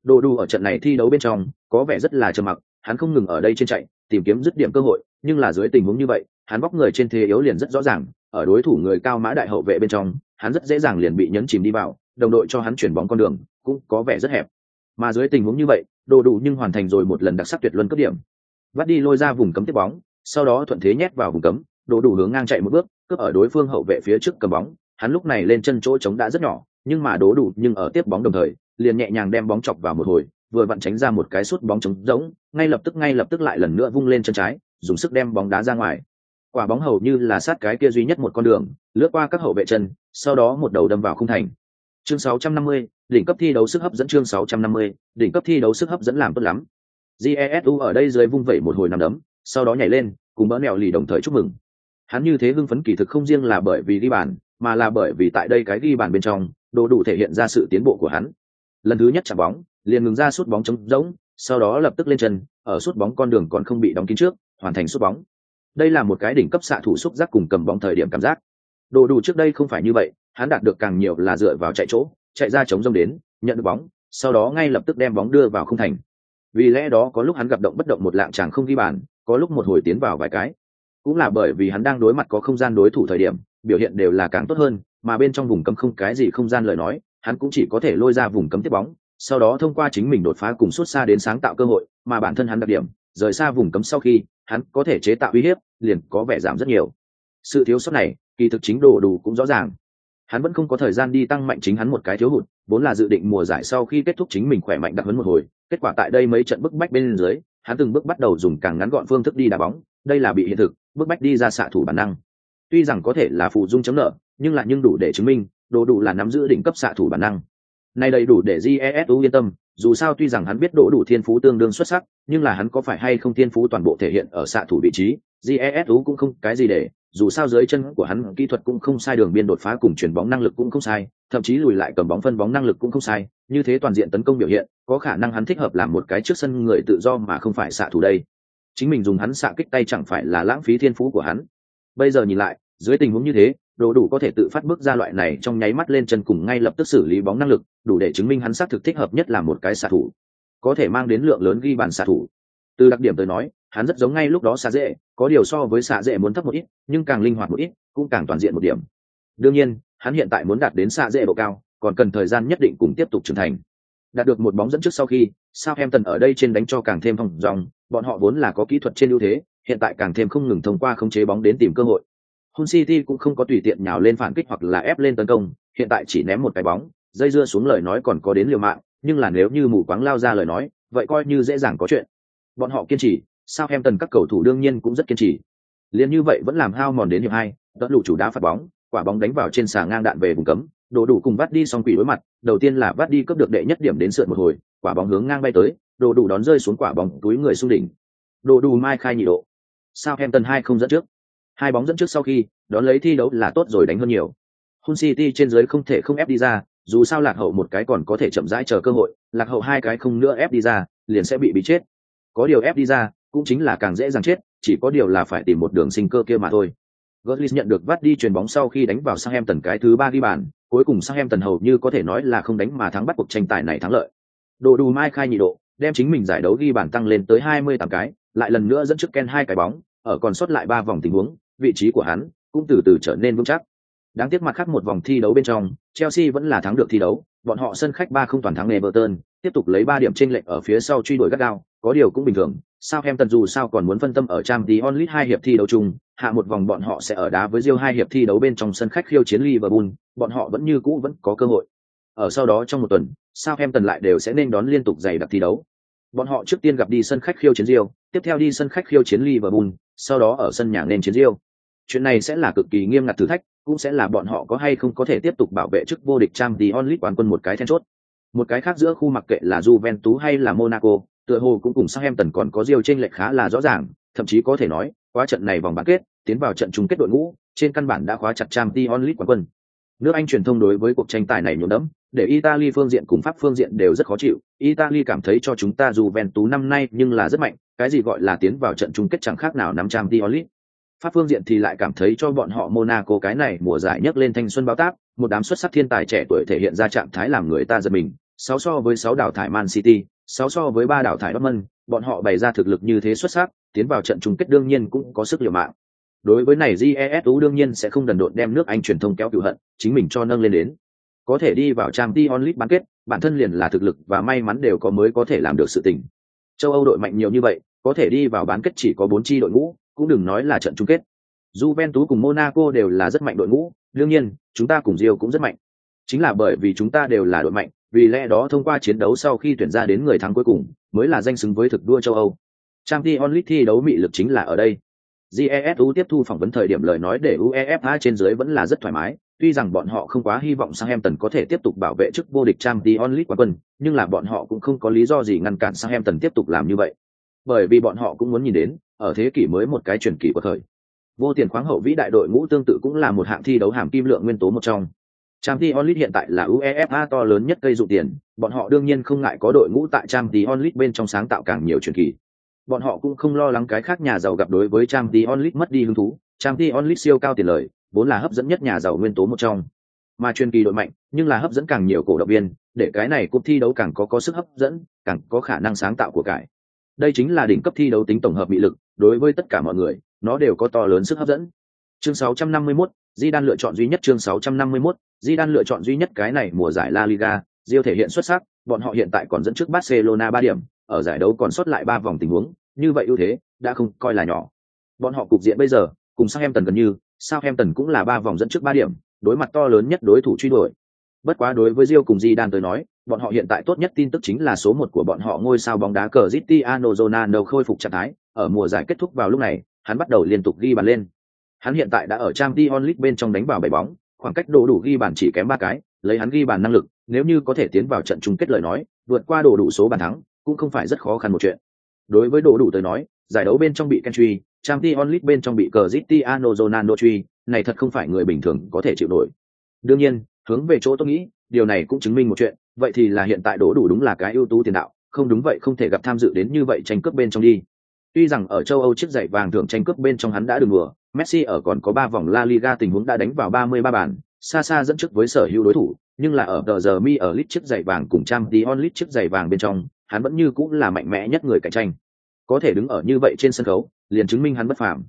A: Đồ Đu ở trận này thi đấu bên trong, có vẻ rất là trầm mặc, hắn không ngừng ở đây trên chạy, tìm kiếm dứt điểm cơ hội, nhưng là dưới tình huống như vậy, hắn bóc người trên thế yếu liền rất rõ ràng, ở đối thủ người cao mã đại hậu vệ bên trong, hắn rất dễ dàng liền bị nhấn chìm đi vào, đồng đội cho hắn chuyển bóng con đường, cũng có vẻ rất hẹp mà dưới tình huống như vậy đồ đủ nhưng hoàn thành rồi một lần đặc sắc tuyệt luân cấp điểm. Vắt đi lôi ra vùng cấm tiếp bóng sau đó thuận thế nhét vào vùng cấm đồ đủ hướng ngang chạy một bước cướp ở đối phương hậu vệ phía trước cầm bóng. Hắn lúc này lên chân chỗ trống đã rất nhỏ nhưng mà đố đủ nhưng ở tiếp bóng đồng thời liền nhẹ nhàng đem bóng chọc vào một hồi vừa vặn tránh ra một cái sút bóng trống rỗng ngay lập tức ngay lập tức lại lần nữa vung lên chân trái dùng sức đem bóng đá ra ngoài. Quả bóng hầu như là sát cái kia duy nhất một con đường lướt qua các hậu vệ chân sau đó một đầu đâm vào khung thành. Chương 650, đỉnh cấp thi đấu sức hấp dẫn chương 650, đỉnh cấp thi đấu sức hấp dẫn làm tốt lắm. Jesu ở đây dưới vung vẩy một hồi nằm đấm sau đó nhảy lên cùng bỡ mèo lì đồng thời chúc mừng. Hắn như thế hưng phấn kỳ thực không riêng là bởi vì ghi bàn mà là bởi vì tại đây cái ghi bàn bên trong đồ đủ thể hiện ra sự tiến bộ của hắn. Lần thứ nhất chạm bóng liền ngừng ra sút bóng trống rỗng sau đó lập tức lên chân ở sút bóng con đường còn không bị đóng kín trước hoàn thành sút bóng. Đây là một cái đỉnh cấp xạ thủ xúc giác cùng cầm bóng thời điểm cảm giác. Đồ đủ trước đây không phải như vậy hắn đạt được càng nhiều là dựa vào chạy chỗ chạy ra chống rông đến, nhận được bóng, sau đó ngay lập tức đem bóng đưa vào không thành. Vì lẽ đó có lúc hắn gặp động bất động một lạng chàng không ghi bàn, có lúc một hồi tiến vào vài cái. Cũng là bởi vì hắn đang đối mặt có không gian đối thủ thời điểm, biểu hiện đều là càng tốt hơn, mà bên trong vùng cấm không cái gì không gian lời nói, hắn cũng chỉ có thể lôi ra vùng cấm tiếp bóng, sau đó thông qua chính mình đột phá cùng xuất xa đến sáng tạo cơ hội, mà bản thân hắn đặc điểm, rời xa vùng cấm sau khi, hắn có thể chế tạo uy hiếp, liền có vẻ giảm rất nhiều. Sự thiếu sót này, kỳ thực chính đồ đủ cũng rõ ràng hắn vẫn không có thời gian đi tăng mạnh chính hắn một cái thiếu hụt vốn là dự định mùa giải sau khi kết thúc chính mình khỏe mạnh đặc hấn một hồi, kết quả tại đây mấy trận bức bách bên dưới, hắn từng bước bắt đầu dùng càng ngắn gọn phương thức đi đá bóng, đây là bị hiện thực, bức bách đi ra xạ thủ bản năng. Tuy rằng có thể là phụ dung chấm nợ, nhưng lại nhưng đủ để chứng minh, đồ đủ là nắm giữ đỉnh cấp xạ thủ bản năng. Này đầy đủ để Jesu yên tâm, dù sao tuy rằng hắn biết độ đủ thiên phú tương đương xuất sắc, nhưng là hắn có phải hay không thiên phú toàn bộ thể hiện ở xạ thủ vị trí, Jesu cũng không cái gì để, dù sao dưới chân của hắn kỹ thuật cũng không sai đường biên đột phá cùng chuyển bóng năng lực cũng không sai, thậm chí lùi lại cầm bóng phân bóng năng lực cũng không sai, như thế toàn diện tấn công biểu hiện, có khả năng hắn thích hợp làm một cái trước sân người tự do mà không phải xạ thủ đây. Chính mình dùng hắn xạ kích tay chẳng phải là lãng phí thiên phú của hắn. Bây giờ nhìn lại, dưới tình huống như thế, đồ đủ có thể tự phát bước ra loại này trong nháy mắt lên chân cùng ngay lập tức xử lý bóng năng lực, đủ để chứng minh hắn xác thực thích hợp nhất là một cái xạ thủ, có thể mang đến lượng lớn ghi bàn xạ thủ. Từ đặc điểm tới nói, hắn rất giống ngay lúc đó xạ dễ, có điều so với xạ dễ muốn thấp một ít, nhưng càng linh hoạt một ít, cũng càng toàn diện một điểm. Đương nhiên, hắn hiện tại muốn đạt đến xạ dễ độ cao, còn cần thời gian nhất định cùng tiếp tục trưởng thành. Đạt được một bóng dẫn trước sau khi, sao em tần ở đây trên đánh cho càng thêm phòng dòng, bọn họ vốn là có kỹ thuật trên ưu thế, hiện tại càng thêm không ngừng thông qua khống chế bóng đến tìm cơ hội. hun City cũng không có tùy tiện nhào lên phản kích hoặc là ép lên tấn công, hiện tại chỉ ném một cái bóng, dây dưa xuống lời nói còn có đến liều mạng, nhưng là nếu như mù quáng lao ra lời nói, vậy coi như dễ dàng có chuyện. Bọn họ kiên trì, sao em tần các cầu thủ đương nhiên cũng rất kiên trì. Liên như vậy vẫn làm hao mòn đến hiệp hai, đỡ lũ chủ đá phạt bóng, quả bóng đánh vào trên xà ngang đạn về vùng cấm, đồ đủ cùng vắt đi xong quỷ đối mặt, đầu tiên là vắt đi cấp được đệ nhất điểm đến sượt một hồi, quả bóng hướng ngang bay tới, đồ đủ đón rơi xuống quả bóng túi người xung đỉnh. Đồ đủ mai khai nhị độ. tần hai không dẫn trước. Hai bóng dẫn trước sau khi, đón lấy thi đấu là tốt rồi đánh hơn nhiều. Hun City trên dưới không thể không ép đi ra, dù sao lạc hậu một cái còn có thể chậm rãi chờ cơ hội, lạc hậu hai cái không nữa ép đi ra, liền sẽ bị bị chết. Có điều ép đi ra, cũng chính là càng dễ dàng chết, chỉ có điều là phải tìm một đường sinh cơ kia mà thôi. Götze nhận được vắt đi chuyền bóng sau khi đánh vào sang em tần cái thứ ba ghi bàn, cuối cùng sang em tần hầu như có thể nói là không đánh mà thắng bắt cuộc tranh tài này thắng lợi. Đồ đủ mai khai nhị độ, đem chính mình giải đấu ghi bàn tăng lên tới 28 cái, lại lần nữa dẫn trước Ken hai cái bóng, ở còn sót lại ba vòng tình huống, vị trí của hắn cũng từ từ trở nên vững chắc. Đáng tiếc mặt khác một vòng thi đấu bên trong, Chelsea vẫn là thắng được thi đấu, bọn họ sân khách ba không toàn thắng Everton, tiếp tục lấy ba điểm trên lệch ở phía sau truy đuổi gắt gao, có điều cũng bình thường, Sao em tần dù sao còn muốn phân tâm ở Champions League hai hiệp thi đấu chung, hạ một vòng bọn họ sẽ ở đá với Real hai hiệp thi đấu bên trong sân khách khiêu chiến Liverpool, bọn họ vẫn như cũ vẫn có cơ hội. Ở sau đó trong một tuần, Sao em tần lại đều sẽ nên đón liên tục dày đặc thi đấu. Bọn họ trước tiên gặp đi sân khách khiêu chiến Real, tiếp theo đi sân khách khiêu chiến Liverpool, sau đó ở sân nhà nên chiến Real. Chuyện này sẽ là cực kỳ nghiêm ngặt thử thách, cũng sẽ là bọn họ có hay không có thể tiếp tục bảo vệ chức vô địch Champions League quán quân một cái then chốt. Một cái khác giữa khu mặc kệ là Juventus hay là Monaco, tựa hồ cũng cùng Southampton còn có Real chênh lệch khá là rõ ràng, thậm chí có thể nói, qua trận này vòng bán kết, tiến vào trận chung kết đội ngũ, trên căn bản đã khóa chặt Champions League quán quân. Nước Anh truyền thông đối với cuộc tranh tài này nhộn đẫm, để Italy phương diện cùng Pháp phương diện đều rất khó chịu. Italy cảm thấy cho chúng ta dù Juventus năm nay nhưng là rất mạnh, cái gì gọi là tiến vào trận chung kết chẳng khác nào nắm Champions League. Pháp phương diện thì lại cảm thấy cho bọn họ Monaco cái này mùa giải nhất lên thanh xuân báo táp, một đám xuất sắc thiên tài trẻ tuổi thể hiện ra trạng thái làm người ta giật mình. Sáu so với sáu đào thải Man City, sáu so với ba đảo thải Dortmund, bọn họ bày ra thực lực như thế xuất sắc, tiến vào trận chung kết đương nhiên cũng có sức liều mạng. Đối với này GESU đương nhiên sẽ không đần độn đem nước Anh truyền thông kéo cựu hận, chính mình cho nâng lên đến. Có thể đi vào Champions League bán kết, bản thân liền là thực lực và may mắn đều có mới có thể làm được sự tình. Châu Âu đội mạnh nhiều như vậy, có thể đi vào bán kết chỉ có bốn chi đội ngũ, cũng đừng nói là trận chung kết. Juventus cùng Monaco đều là rất mạnh đội ngũ, đương nhiên, chúng ta cùng Rio cũng rất mạnh. Chính là bởi vì chúng ta đều là đội mạnh, vì lẽ đó thông qua chiến đấu sau khi tuyển ra đến người thắng cuối cùng, mới là danh xứng với thực đua châu Âu. Champions League thi đấu mị lực chính là ở đây. GESU tiếp thu phỏng vấn thời điểm lời nói để UEFA trên dưới vẫn là rất thoải mái, tuy rằng bọn họ không quá hy vọng Southampton có thể tiếp tục bảo vệ chức vô địch Champions League quán quân, nhưng là bọn họ cũng không có lý do gì ngăn cản Southampton tiếp tục làm như vậy. Bởi vì bọn họ cũng muốn nhìn đến, ở thế kỷ mới một cái truyền kỳ của thời. Vô tiền khoáng hậu vĩ đại đội ngũ tương tự cũng là một hạng thi đấu hàm kim lượng nguyên tố một trong. Champions League hiện tại là UEFA to lớn nhất cây dụ tiền, bọn họ đương nhiên không ngại có đội ngũ tại Champions League bên trong sáng tạo càng nhiều truyền kỳ. Bọn họ cũng không lo lắng cái khác nhà giàu gặp đối với Champions League mất đi hứng thú, Champions League siêu cao tiền lời, vốn là hấp dẫn nhất nhà giàu nguyên tố một trong. Mà truyền kỳ đội mạnh, nhưng là hấp dẫn càng nhiều cổ động viên, để cái này cuộc thi đấu càng có có sức hấp dẫn, càng có khả năng sáng tạo của cải. Đây chính là đỉnh cấp thi đấu tính tổng hợp bị lực, đối với tất cả mọi người, nó đều có to lớn sức hấp dẫn. Chương 651, Di Đan lựa chọn duy nhất chương 651, Di Đan lựa chọn duy nhất cái này mùa giải La Liga, Real thể hiện xuất sắc, bọn họ hiện tại còn dẫn trước Barcelona 3 điểm, ở giải đấu còn sót lại 3 vòng tình huống, như vậy ưu thế đã không coi là nhỏ. Bọn họ cục diện bây giờ, cùng Southampton gần như, Southampton cũng là 3 vòng dẫn trước 3 điểm, đối mặt to lớn nhất đối thủ truy đuổi. Bất quá đối với Real cùng Di Đan tới nói, bọn họ hiện tại tốt nhất tin tức chính là số một của bọn họ ngôi sao bóng đá cờ Cristiano Ronaldo khôi phục trạng thái, ở mùa giải kết thúc vào lúc này, hắn bắt đầu liên tục ghi bàn lên. Hắn hiện tại đã ở Champions League bên trong đánh vào bảy bóng, khoảng cách đồ đủ ghi bàn chỉ kém ba cái, lấy hắn ghi bàn năng lực, nếu như có thể tiến vào trận chung kết lời nói, vượt qua đồ đủ số bàn thắng, cũng không phải rất khó khăn một chuyện. Đối với đồ đủ tới nói, giải đấu bên trong bị Kentry, Champions League bên trong bị Cristiano Ronaldo truy, này thật không phải người bình thường có thể chịu nổi. Đương nhiên, hướng về chỗ tôi nghĩ, điều này cũng chứng minh một chuyện, vậy thì là hiện tại đổ đủ đúng là cái ưu tú tiền đạo, không đúng vậy không thể gặp tham dự đến như vậy tranh cướp bên trong đi. Tuy rằng ở châu Âu chiếc giày vàng thưởng tranh cướp bên trong hắn đã được mùa, Messi ở còn có ba vòng La Liga tình huống đã đánh vào 33 bàn, xa xa dẫn trước với sở hữu đối thủ, nhưng là ở tờ giờ mi ở lít chiếc giày vàng cùng trang Dion lít chiếc giày vàng bên trong, hắn vẫn như cũng là mạnh mẽ nhất người cạnh tranh. Có thể đứng ở như vậy trên sân khấu, liền chứng minh hắn bất phàm.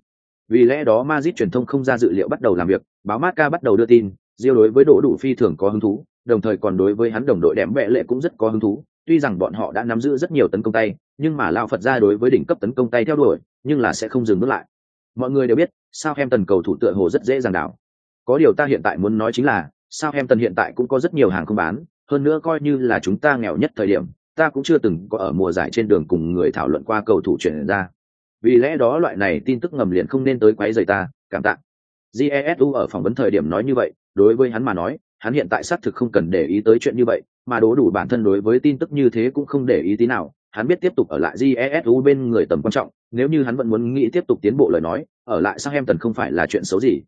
A: Vì lẽ đó Madrid truyền thông không ra dự liệu bắt đầu làm việc, báo Marca bắt đầu đưa tin, Diêu đối với Đỗ đủ phi thường có hứng thú, đồng thời còn đối với hắn đồng đội đẹp bệ lệ cũng rất có hứng thú. Tuy rằng bọn họ đã nắm giữ rất nhiều tấn công tay, nhưng mà lao Phật ra đối với đỉnh cấp tấn công tay theo đuổi, nhưng là sẽ không dừng bước lại. Mọi người đều biết, sao em tần cầu thủ tựa hồ rất dễ dàng đảo. Có điều ta hiện tại muốn nói chính là, sao em tần hiện tại cũng có rất nhiều hàng không bán, hơn nữa coi như là chúng ta nghèo nhất thời điểm, ta cũng chưa từng có ở mùa giải trên đường cùng người thảo luận qua cầu thủ chuyển ra. Vì lẽ đó loại này tin tức ngầm liền không nên tới quấy rầy ta, cảm tạ. Jesu ở phỏng vấn thời điểm nói như vậy, đối với hắn mà nói, hắn hiện tại xác thực không cần để ý tới chuyện như vậy, mà đố đủ bản thân đối với tin tức như thế cũng không để ý tí nào, hắn biết tiếp tục ở lại Jesu bên người tầm quan trọng, nếu như hắn vẫn muốn nghĩ tiếp tục tiến bộ lời nói, ở lại Southampton không phải là chuyện xấu gì.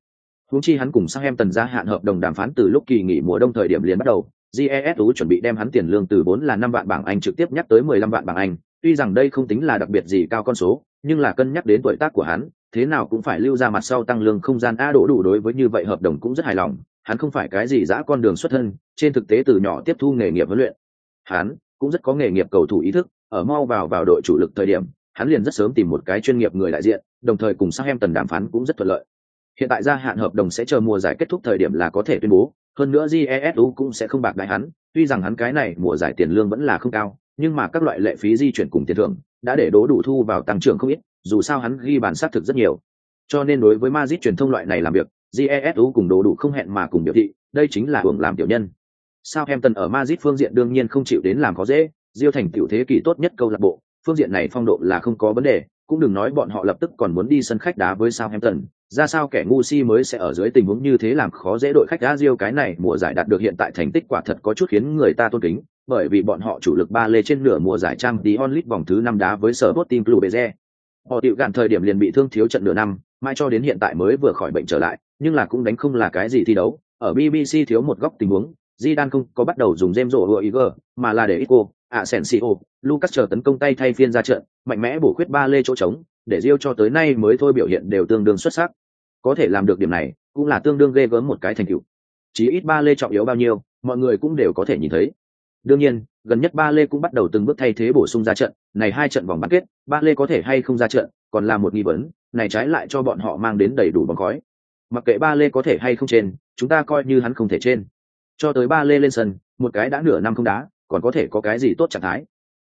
A: Huống chi hắn cùng Southampton gia hạn hợp đồng đàm phán từ lúc kỳ nghỉ mùa đông thời điểm liền bắt đầu, GESU chuẩn bị đem hắn tiền lương từ 4 là 5 vạn bảng Anh trực tiếp nhắc tới 15 vạn bảng Anh, tuy rằng đây không tính là đặc biệt gì cao con số, nhưng là cân nhắc đến tuổi tác của hắn, thế nào cũng phải lưu ra mặt sau tăng lương không gian a đổ đủ đối với như vậy hợp đồng cũng rất hài lòng, hắn không phải cái gì dã con đường xuất thân, trên thực tế từ nhỏ tiếp thu nghề nghiệp huấn luyện. Hắn cũng rất có nghề nghiệp cầu thủ ý thức, ở mau vào vào đội chủ lực thời điểm, hắn liền rất sớm tìm một cái chuyên nghiệp người đại diện, đồng thời cùng Southampton đàm phán cũng rất thuận lợi. Hiện tại gia hạn hợp đồng sẽ chờ mùa giải kết thúc thời điểm là có thể tuyên bố, hơn nữa jesu cũng sẽ không bạc đại hắn tuy rằng hắn cái này mùa giải tiền lương vẫn là không cao nhưng mà các loại lệ phí di chuyển cùng tiền thưởng đã để đố đủ thu vào tăng trưởng không ít dù sao hắn ghi bàn xác thực rất nhiều cho nên đối với Madrid truyền thông loại này làm việc jesu cùng đố đủ không hẹn mà cùng biểu thị đây chính là hưởng làm tiểu nhân Southampton ở Madrid phương diện đương nhiên không chịu đến làm khó dễ diêu thành tiểu thế kỷ tốt nhất câu lạc bộ phương diện này phong độ là không có vấn đề cũng đừng nói bọn họ lập tức còn muốn đi sân khách đá với Southampton, ra sao kẻ ngu si mới sẽ ở dưới tình huống như thế làm khó dễ đội khách đá Rio cái này mùa giải đạt được hiện tại thành tích quả thật có chút khiến người ta tôn kính, bởi vì bọn họ chủ lực ba lê trên nửa mùa giải trang tí onlit vòng thứ năm đá với sở Sporting Club Beze. Họ tiểu gạn thời điểm liền bị thương thiếu trận nửa năm, mai cho đến hiện tại mới vừa khỏi bệnh trở lại, nhưng là cũng đánh không là cái gì thi đấu. Ở BBC thiếu một góc tình huống, Zidane không có bắt đầu dùng James Rodriguez, mà là để Ico, ô Lucas chờ tấn công tay thay phiên ra trận, mạnh mẽ bổ khuyết ba lê chỗ trống, để riêu cho tới nay mới thôi biểu hiện đều tương đương xuất sắc. Có thể làm được điểm này, cũng là tương đương ghê gớm một cái thành tựu. chí ít ba lê trọng yếu bao nhiêu, mọi người cũng đều có thể nhìn thấy. Đương nhiên, gần nhất ba lê cũng bắt đầu từng bước thay thế bổ sung ra trận, này hai trận vòng bán kết, ba lê có thể hay không ra trận, còn là một nghi vấn, này trái lại cho bọn họ mang đến đầy đủ bóng khói. Mặc kệ ba lê có thể hay không trên, chúng ta coi như hắn không thể trên. Cho tới ba lê lên sân, một cái đã nửa năm không đá, còn có thể có cái gì tốt trạng thái?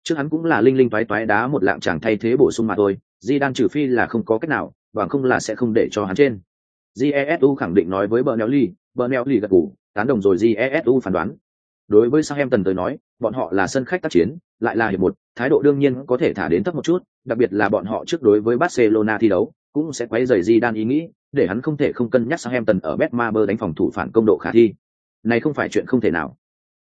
A: Trước hắn cũng là linh linh toái toái đá một lạng chàng thay thế bổ sung mà thôi di đan trừ phi là không có cách nào và không là sẽ không để cho hắn trên. Jesu khẳng định nói với bờ neo ly bờ neo ly gật ngủ tán đồng rồi jesu phán đoán. Đối với sang em tần tới nói, bọn họ là sân khách tác chiến, lại là hiệp một, thái độ đương nhiên có thể thả đến thấp một chút, đặc biệt là bọn họ trước đối với barcelona thi đấu, cũng sẽ quấy rầy di đan ý nghĩ, để hắn không thể không cân nhắc sang em tần ở betmaber đánh phòng thủ phản công độ khả thi. Này không phải chuyện không thể nào.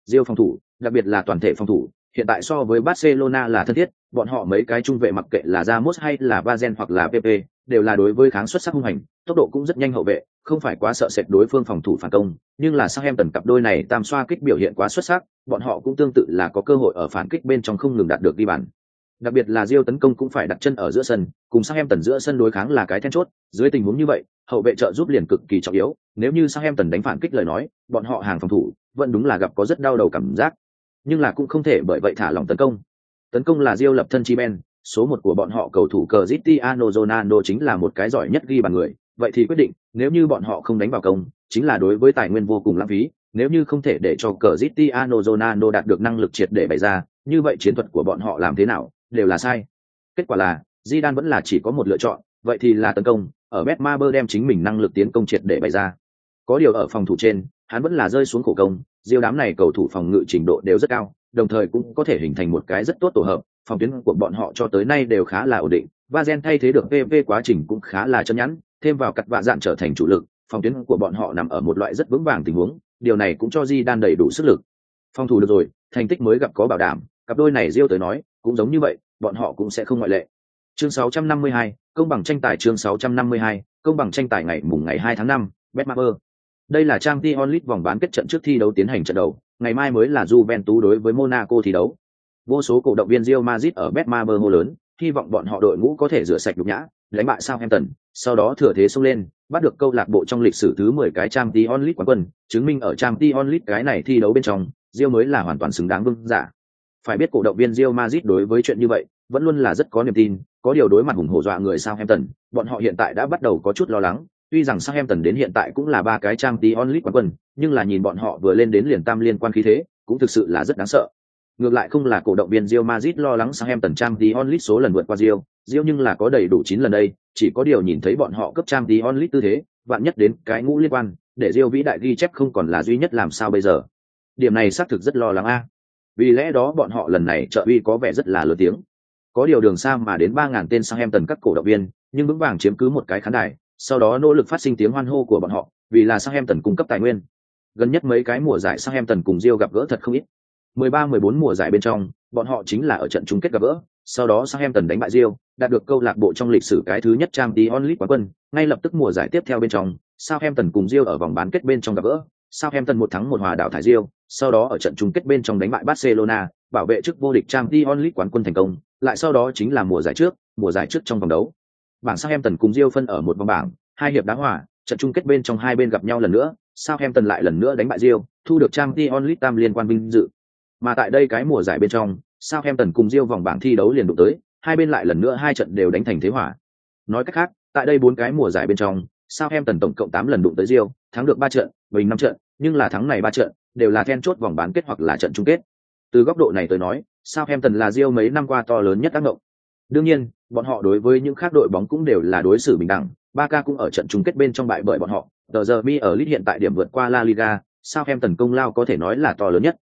A: Diêu phòng thủ, đặc biệt là toàn thể phòng thủ, hiện tại so với Barcelona là thân thiết, bọn họ mấy cái trung vệ mặc kệ là Ramos hay là Vazen hoặc là PP, đều là đối với kháng xuất sắc hung hành, tốc độ cũng rất nhanh hậu vệ, không phải quá sợ sệt đối phương phòng thủ phản công, nhưng là Southampton cặp đôi này tam xoa kích biểu hiện quá xuất sắc, bọn họ cũng tương tự là có cơ hội ở phản kích bên trong không ngừng đạt được ghi bàn. Đặc biệt là Diêu tấn công cũng phải đặt chân ở giữa sân, cùng sang em tần giữa sân đối kháng là cái then chốt, dưới tình huống như vậy, hậu vệ trợ giúp liền cực kỳ trọng yếu, nếu như sang em tần đánh phản kích lời nói, bọn họ hàng phòng thủ, vẫn đúng là gặp có rất đau đầu cảm giác. Nhưng là cũng không thể bởi vậy thả lỏng tấn công. Tấn công là diêu lập thân chi ben số một của bọn họ cầu thủ cờ Cristiano Ronaldo chính là một cái giỏi nhất ghi bàn người vậy thì quyết định nếu như bọn họ không đánh vào công chính là đối với tài nguyên vô cùng lãng phí nếu như không thể để cho cờ Cristiano Ronaldo đạt được năng lực triệt để bày ra như vậy chiến thuật của bọn họ làm thế nào? Đều là sai kết quả là Zidane vẫn là chỉ có một lựa chọn vậy thì là tấn công ở Betmaber đem chính mình năng lực tiến công triệt để bày ra có điều ở phòng thủ trên hắn vẫn là rơi xuống khổ công Diêu đám này cầu thủ phòng ngự trình độ đều rất cao, đồng thời cũng có thể hình thành một cái rất tốt tổ hợp, phòng tuyến của bọn họ cho tới nay đều khá là ổn định, Vazen thay thế được PV quá trình cũng khá là chân nhẵn, thêm vào cặt vạ dạn trở thành chủ lực, phòng tuyến của bọn họ nằm ở một loại rất vững vàng tình huống, điều này cũng cho Di đan đầy đủ sức lực. Phòng thủ được rồi, thành tích mới gặp có bảo đảm, cặp đôi này Diêu tới nói, cũng giống như vậy, bọn họ cũng sẽ không ngoại lệ. Chương 652, công bằng tranh tài chương 652, công bằng tranh tài ngày mùng ngày 2 tháng 5, Betmaber. Đây là trang Tionlit League vòng bán kết trận trước thi đấu tiến hành trận đầu, ngày mai mới là Juventus đối với Monaco thi đấu. Vô số cổ động viên Real Madrid ở Betmaber hô lớn, hy vọng bọn họ đội ngũ có thể rửa sạch nhục nhã, đánh bại Southampton, sau đó thừa thế xông lên, bắt được câu lạc bộ trong lịch sử thứ 10 cái trang League quán quân, chứng minh ở trang League cái này thi đấu bên trong, Real mới là hoàn toàn xứng đáng vương giả. Phải biết cổ động viên Real Madrid đối với chuyện như vậy, vẫn luôn là rất có niềm tin, có điều đối mặt hùng hổ dọa người Southampton, bọn họ hiện tại đã bắt đầu có chút lo lắng, tuy rằng Southampton đến hiện tại cũng là ba cái trang Champions League quán quân, nhưng là nhìn bọn họ vừa lên đến liền tam liên quan khí thế, cũng thực sự là rất đáng sợ. Ngược lại không là cổ động viên Real Madrid lo lắng Southampton Champions League số lần vượt qua Real, Real nhưng là có đầy đủ 9 lần đây, chỉ có điều nhìn thấy bọn họ cấp Champions League tư thế, vạn nhất đến cái ngũ liên quan, để Real vĩ đại ghi chép không còn là duy nhất làm sao bây giờ. Điểm này xác thực rất lo lắng a. Vì lẽ đó bọn họ lần này trợ uy có vẻ rất là lớn tiếng. Có điều đường xa mà đến ba ngàn tên sang em tần các cổ động viên, nhưng vững vàng chiếm cứ một cái khán đài, sau đó nỗ lực phát sinh tiếng hoan hô của bọn họ, vì là sang em tần cung cấp tài nguyên. Gần nhất mấy cái mùa giải sang em tần cùng Real gặp gỡ thật không ít. 13-14 mùa giải bên trong, bọn họ chính là ở trận chung kết gặp gỡ, sau đó sang em tần đánh bại Real, đạt được câu lạc bộ trong lịch sử cái thứ nhất trang Champions onlit quán quân, ngay lập tức mùa giải tiếp theo bên trong, Southampton cùng Real ở vòng bán kết bên trong gặp gỡ, Southampton một thắng một hòa đảo thải Diêu, sau đó ở trận chung kết bên trong đánh bại Barcelona, bảo vệ chức vô địch Champions League quán quân thành công, lại sau đó chính là mùa giải trước, mùa giải trước trong vòng đấu. Bảng Southampton cùng Diêu phân ở một vòng bảng, hai hiệp đá hòa, trận chung kết bên trong hai bên gặp nhau lần nữa, Southampton lại lần nữa đánh bại Diêu, thu được Champions League tam liên quan vinh dự. Mà tại đây cái mùa giải bên trong, Southampton cùng Diêu vòng bảng thi đấu liền đụng tới, hai bên lại lần nữa hai trận đều đánh thành thế hòa. Nói cách khác, tại đây bốn cái mùa giải bên trong, Southampton tổng cộng 8 lần đụng tới Diêu, thắng được 3 trận, bình 5 trận, nhưng là thắng này ba trận đều là then chốt vòng bán kết hoặc là trận chung kết. Từ góc độ này tôi nói, Southampton là Real mấy năm qua to lớn nhất tác động. Đương nhiên, bọn họ đối với những khác đội bóng cũng đều là đối xử bình đẳng, Barca cũng ở trận chung kết bên trong bại bởi bọn họ. The giờ mi ở Leeds hiện tại điểm vượt qua La Liga, Southampton công lao có thể nói là to lớn nhất.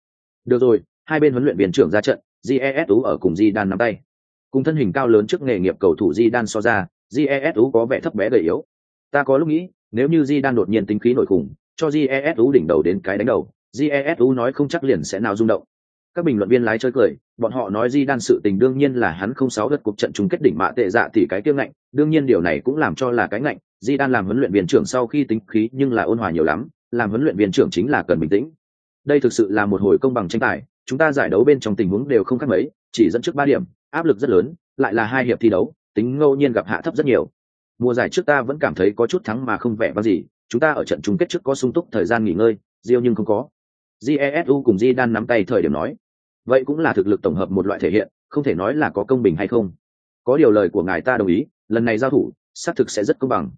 A: Được rồi, hai bên huấn luyện viên trưởng ra trận, GESU ở cùng Zidane nắm tay. Cùng thân hình cao lớn trước nghề nghiệp cầu thủ Zidane so ra, GESU có vẻ thấp bé gầy yếu. Ta có lúc nghĩ, nếu như Zidane đột nhiên tính khí nổi khủng, cho GESU đỉnh đầu đến cái đánh đầu, GESU nói không chắc liền sẽ nào rung động. Các bình luận viên lái chơi cười, bọn họ nói Di Đan sự tình đương nhiên là hắn không sáu lượt cuộc trận chung kết đỉnh mạ tệ dạ thì cái kiêng ngạnh, đương nhiên điều này cũng làm cho là cái ngạnh, Di Đan làm huấn luyện viên trưởng sau khi tính khí nhưng là ôn hòa nhiều lắm, làm huấn luyện viên trưởng chính là cần bình tĩnh. Đây thực sự là một hồi công bằng tranh tài, chúng ta giải đấu bên trong tình huống đều không khác mấy, chỉ dẫn trước ba điểm, áp lực rất lớn, lại là hai hiệp thi đấu, tính ngẫu nhiên gặp hạ thấp rất nhiều. Mùa giải trước ta vẫn cảm thấy có chút thắng mà không vẻ vang gì, chúng ta ở trận chung kết trước có sung túc thời gian nghỉ ngơi, Diêu nhưng không có. Jesu cùng Di Đan nắm tay thời điểm nói, vậy cũng là thực lực tổng hợp một loại thể hiện, không thể nói là có công bình hay không. Có điều lời của ngài ta đồng ý, lần này giao thủ, xác thực sẽ rất công bằng.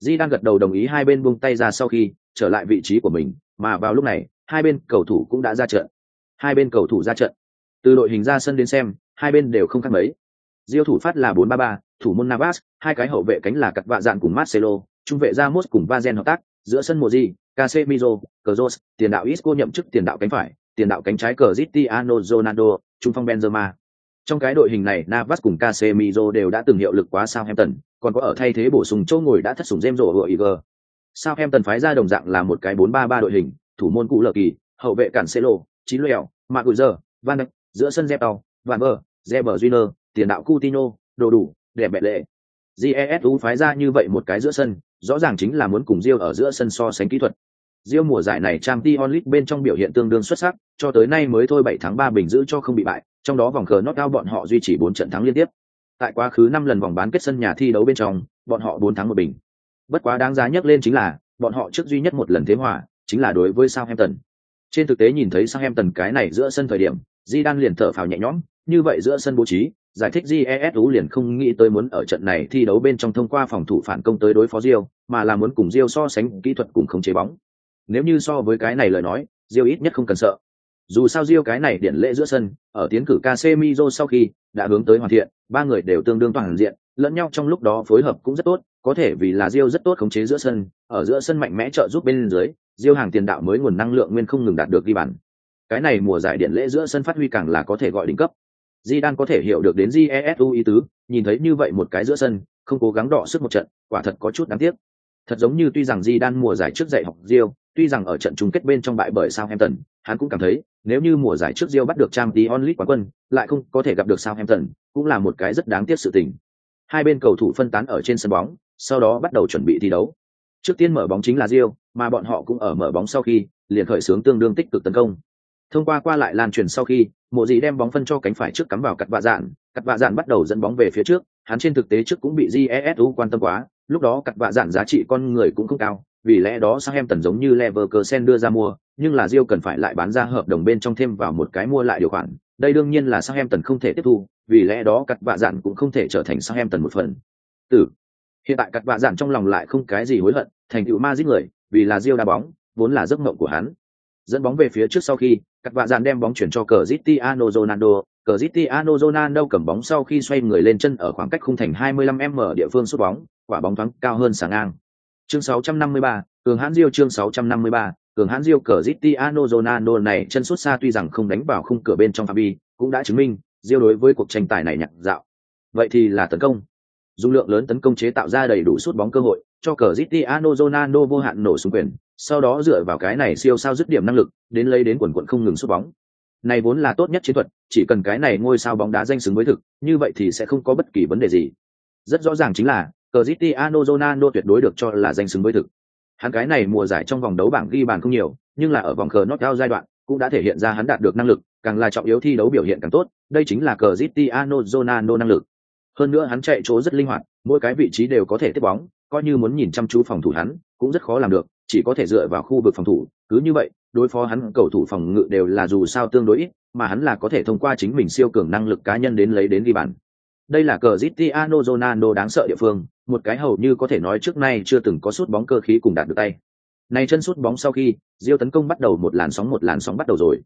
A: Di đang gật đầu đồng ý hai bên buông tay ra sau khi trở lại vị trí của mình, mà vào lúc này, hai bên cầu thủ cũng đã ra trận. Hai bên cầu thủ ra trận. Từ đội hình ra sân đến xem, hai bên đều không khác mấy. Diêu thủ phát là 4-3-3, thủ môn Navas, hai cái hậu vệ cánh là cặp vạ dạn cùng Marcelo, trung vệ Ramos cùng Vazen hợp tác, giữa sân Moji, Casemiro, Kroos, tiền đạo Isco nhậm chức tiền đạo cánh phải, tiền đạo cánh trái Cristiano Ronaldo, trung phong Benzema. Trong cái đội hình này, Navas cùng Casemiro đều đã từng hiệu lực quá Southampton, còn có ở thay thế bổ sung chỗ ngồi đã thất sủng James Iger. Southampton phái ra đồng dạng là một cái 4-3-3 đội hình, thủ môn cũ lờ kỳ, hậu vệ cản Cancelo, chín lèo, Maguire, Van Dijk, giữa sân Zepao, Van Ver, Reber Júnior, tiền đạo Coutinho, đồ đủ, đẹp mẹ lệ. GESU phái ra như vậy một cái giữa sân, rõ ràng chính là muốn cùng Rio ở giữa sân so sánh kỹ thuật. Rio mùa giải này Champions League bên trong biểu hiện tương đương xuất sắc, cho tới nay mới thôi 7 tháng 3 bình giữ cho không bị bại, trong đó vòng cờ knockout bọn họ duy trì 4 trận thắng liên tiếp. Tại quá khứ 5 lần vòng bán kết sân nhà thi đấu bên trong, bọn họ 4 thắng một bình. Bất quá đáng giá nhất lên chính là, bọn họ trước duy nhất một lần thế hòa, chính là đối với Southampton. Trên thực tế nhìn thấy Southampton cái này giữa sân thời điểm, Zidane liền thở phào nhẹ nhõm, như vậy giữa sân bố trí, giải thích jesu liền không nghĩ tới muốn ở trận này thi đấu bên trong thông qua phòng thủ phản công tới đối phó rio mà là muốn cùng rio so sánh kỹ thuật cùng khống chế bóng. Nếu như so với cái này lời nói rio ít nhất không cần sợ. Dù sao rio cái này điển lễ giữa sân, ở tiến cử casemiro sau khi đã hướng tới hoàn thiện, ba người đều tương đương toàn diện, lẫn nhau trong lúc đó phối hợp cũng rất tốt, có thể vì là rio rất tốt khống chế giữa sân, ở giữa sân mạnh mẽ trợ giúp bên dưới, diêu hàng tiền đạo mới nguồn năng lượng nguyên không ngừng đạt được ghi bàn. Cái này mùa giải điện lễ giữa sân phát huy càng là có thể gọi đỉnh cấp di đang có thể hiểu được đến jesu ý tứ nhìn thấy như vậy một cái giữa sân không cố gắng đọ sức một trận quả thật có chút đáng tiếc thật giống như tuy rằng di đan mùa giải trước dạy học diêu tuy rằng ở trận chung kết bên trong bại bởi Southampton, hắn cũng cảm thấy nếu như mùa giải trước Real bắt được Champions League quán quân, lại không có thể gặp được Southampton, cũng là một cái rất đáng tiếc sự tình. Hai bên cầu thủ phân tán ở trên sân bóng, sau đó bắt đầu chuẩn bị thi đấu. Trước tiên mở bóng chính là Real, mà bọn họ cũng ở mở bóng sau khi, liền khởi xướng tương đương tích cực tấn công. Thông qua qua lại lan truyền sau khi, Mộ Dị đem bóng phân cho cánh phải trước cắm vào cắt vạ dạn, cắt vạ dạn bắt đầu dẫn bóng về phía trước, hắn trên thực tế trước cũng bị Jesu quan tâm quá, lúc đó cắt vạ dạn giá trị con người cũng không cao, vì lẽ đó sang em tần giống như Leverkusen đưa ra mua, nhưng là Rio cần phải lại bán ra hợp đồng bên trong thêm vào một cái mua lại điều khoản. Đây đương nhiên là sang em tần không thể tiếp thu, vì lẽ đó cắt vạ dạn cũng không thể trở thành sang em tần một phần. Tử. Hiện tại cắt vạ dạn trong lòng lại không cái gì hối hận, thành tựu ma giết người, vì là Rio đá bóng, vốn là giấc mộng của hắn. Dẫn bóng về phía trước sau khi, cắt vạ dạn đem bóng chuyển cho Cristiano Ronaldo, Cristiano Ronaldo cầm bóng sau khi xoay người lên chân ở khoảng cách khung thành 25m địa phương sút bóng, quả bóng thoáng cao hơn sáng ngang. Chương 653, Cường Hãn Diêu chương 653, Cường Hãn Diêu cờ Cristiano Ronaldo này chân sút xa tuy rằng không đánh vào khung cửa bên trong phạm vi, cũng đã chứng minh Diêu đối với cuộc tranh tài này nhặt dạo. Vậy thì là tấn công. Dung lượng lớn tấn công chế tạo ra đầy đủ sút bóng cơ hội, cho cờ Cristiano Ronaldo vô hạn nổ xuống quyền, sau đó dựa vào cái này siêu sao dứt điểm năng lực, đến lấy đến quần quận không ngừng sút bóng. Này vốn là tốt nhất chiến thuật, chỉ cần cái này ngôi sao bóng đá danh xứng với thực, như vậy thì sẽ không có bất kỳ vấn đề gì. Rất rõ ràng chính là, Cristiano Ronaldo tuyệt đối được cho là danh xứng với thực. Hắn cái này mùa giải trong vòng đấu bảng ghi bàn không nhiều, nhưng là ở vòng cờ knockout giai đoạn, cũng đã thể hiện ra hắn đạt được năng lực, càng là trọng yếu thi đấu biểu hiện càng tốt, đây chính là Cristiano Ronaldo năng lực. Hơn nữa hắn chạy chỗ rất linh hoạt, mỗi cái vị trí đều có thể tiếp bóng, coi như muốn nhìn chăm chú phòng thủ hắn, cũng rất khó làm được, chỉ có thể dựa vào khu vực phòng thủ, cứ như vậy, đối phó hắn cầu thủ phòng ngự đều là dù sao tương đối ít, mà hắn là có thể thông qua chính mình siêu cường năng lực cá nhân đến lấy đến ghi bàn. Đây là cờ Zitiano Ronaldo đáng sợ địa phương, một cái hầu như có thể nói trước nay chưa từng có sút bóng cơ khí cùng đạt được tay. Này chân sút bóng sau khi, Diêu tấn công bắt đầu một làn sóng một làn sóng bắt đầu rồi.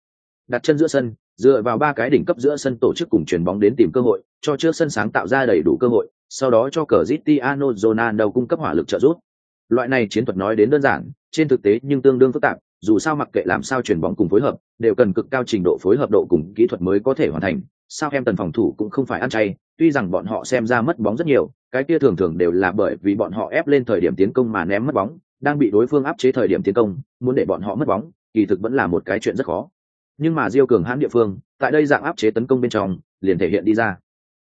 A: Đặt chân giữa sân, dựa vào ba cái đỉnh cấp giữa sân tổ chức cùng truyền bóng đến tìm cơ hội, cho trước sân sáng tạo ra đầy đủ cơ hội, sau đó cho cờ Zitiano Ronaldo cung cấp hỏa lực trợ giúp. Loại này chiến thuật nói đến đơn giản, trên thực tế nhưng tương đương phức tạp, dù sao mặc kệ làm sao chuyển bóng cùng phối hợp, đều cần cực cao trình độ phối hợp độ cùng kỹ thuật mới có thể hoàn thành. Sao em tần phòng thủ cũng không phải ăn chay, tuy rằng bọn họ xem ra mất bóng rất nhiều, cái kia thường thường đều là bởi vì bọn họ ép lên thời điểm tiến công mà ném mất bóng, đang bị đối phương áp chế thời điểm tiến công, muốn để bọn họ mất bóng, kỳ thực vẫn là một cái chuyện rất khó. Nhưng mà Diêu cường hãn địa phương, tại đây dạng áp chế tấn công bên trong, liền thể hiện đi ra.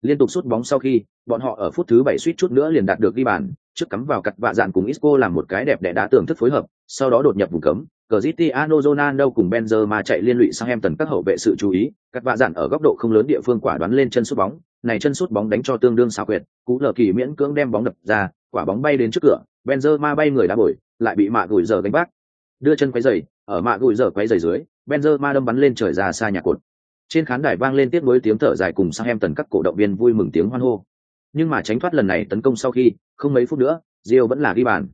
A: Liên tục sút bóng sau khi, bọn họ ở phút thứ bảy suýt chút nữa liền đạt được ghi bàn, trước cắm vào cặt vạ dạn cùng Isco làm một cái đẹp đẽ đá tường thức phối hợp, sau đó đột nhập vùng cấm, Cristiano Ronaldo cùng Benzema chạy liên lụy sang em tần các hậu vệ sự chú ý, cắt vạ dạn ở góc độ không lớn địa phương quả đoán lên chân sút bóng, này chân sút bóng đánh cho tương đương xảo quyệt, cú lờ kỳ miễn cưỡng đem bóng đập ra, quả bóng bay đến trước cửa, Benzema bay người đá bồi, lại bị mạ gùi giờ đánh bác. Đưa chân quấy giày, ở mạ gùi giờ quấy giày dưới, Benzema đâm bắn lên trời ra xa nhà cột. Trên khán đài vang lên tiếp nối tiếng thở dài cùng sang em tần các cổ động viên vui mừng tiếng hoan hô. Nhưng mà tránh thoát lần này tấn công sau khi, không mấy phút nữa, Rio vẫn là ghi bàn.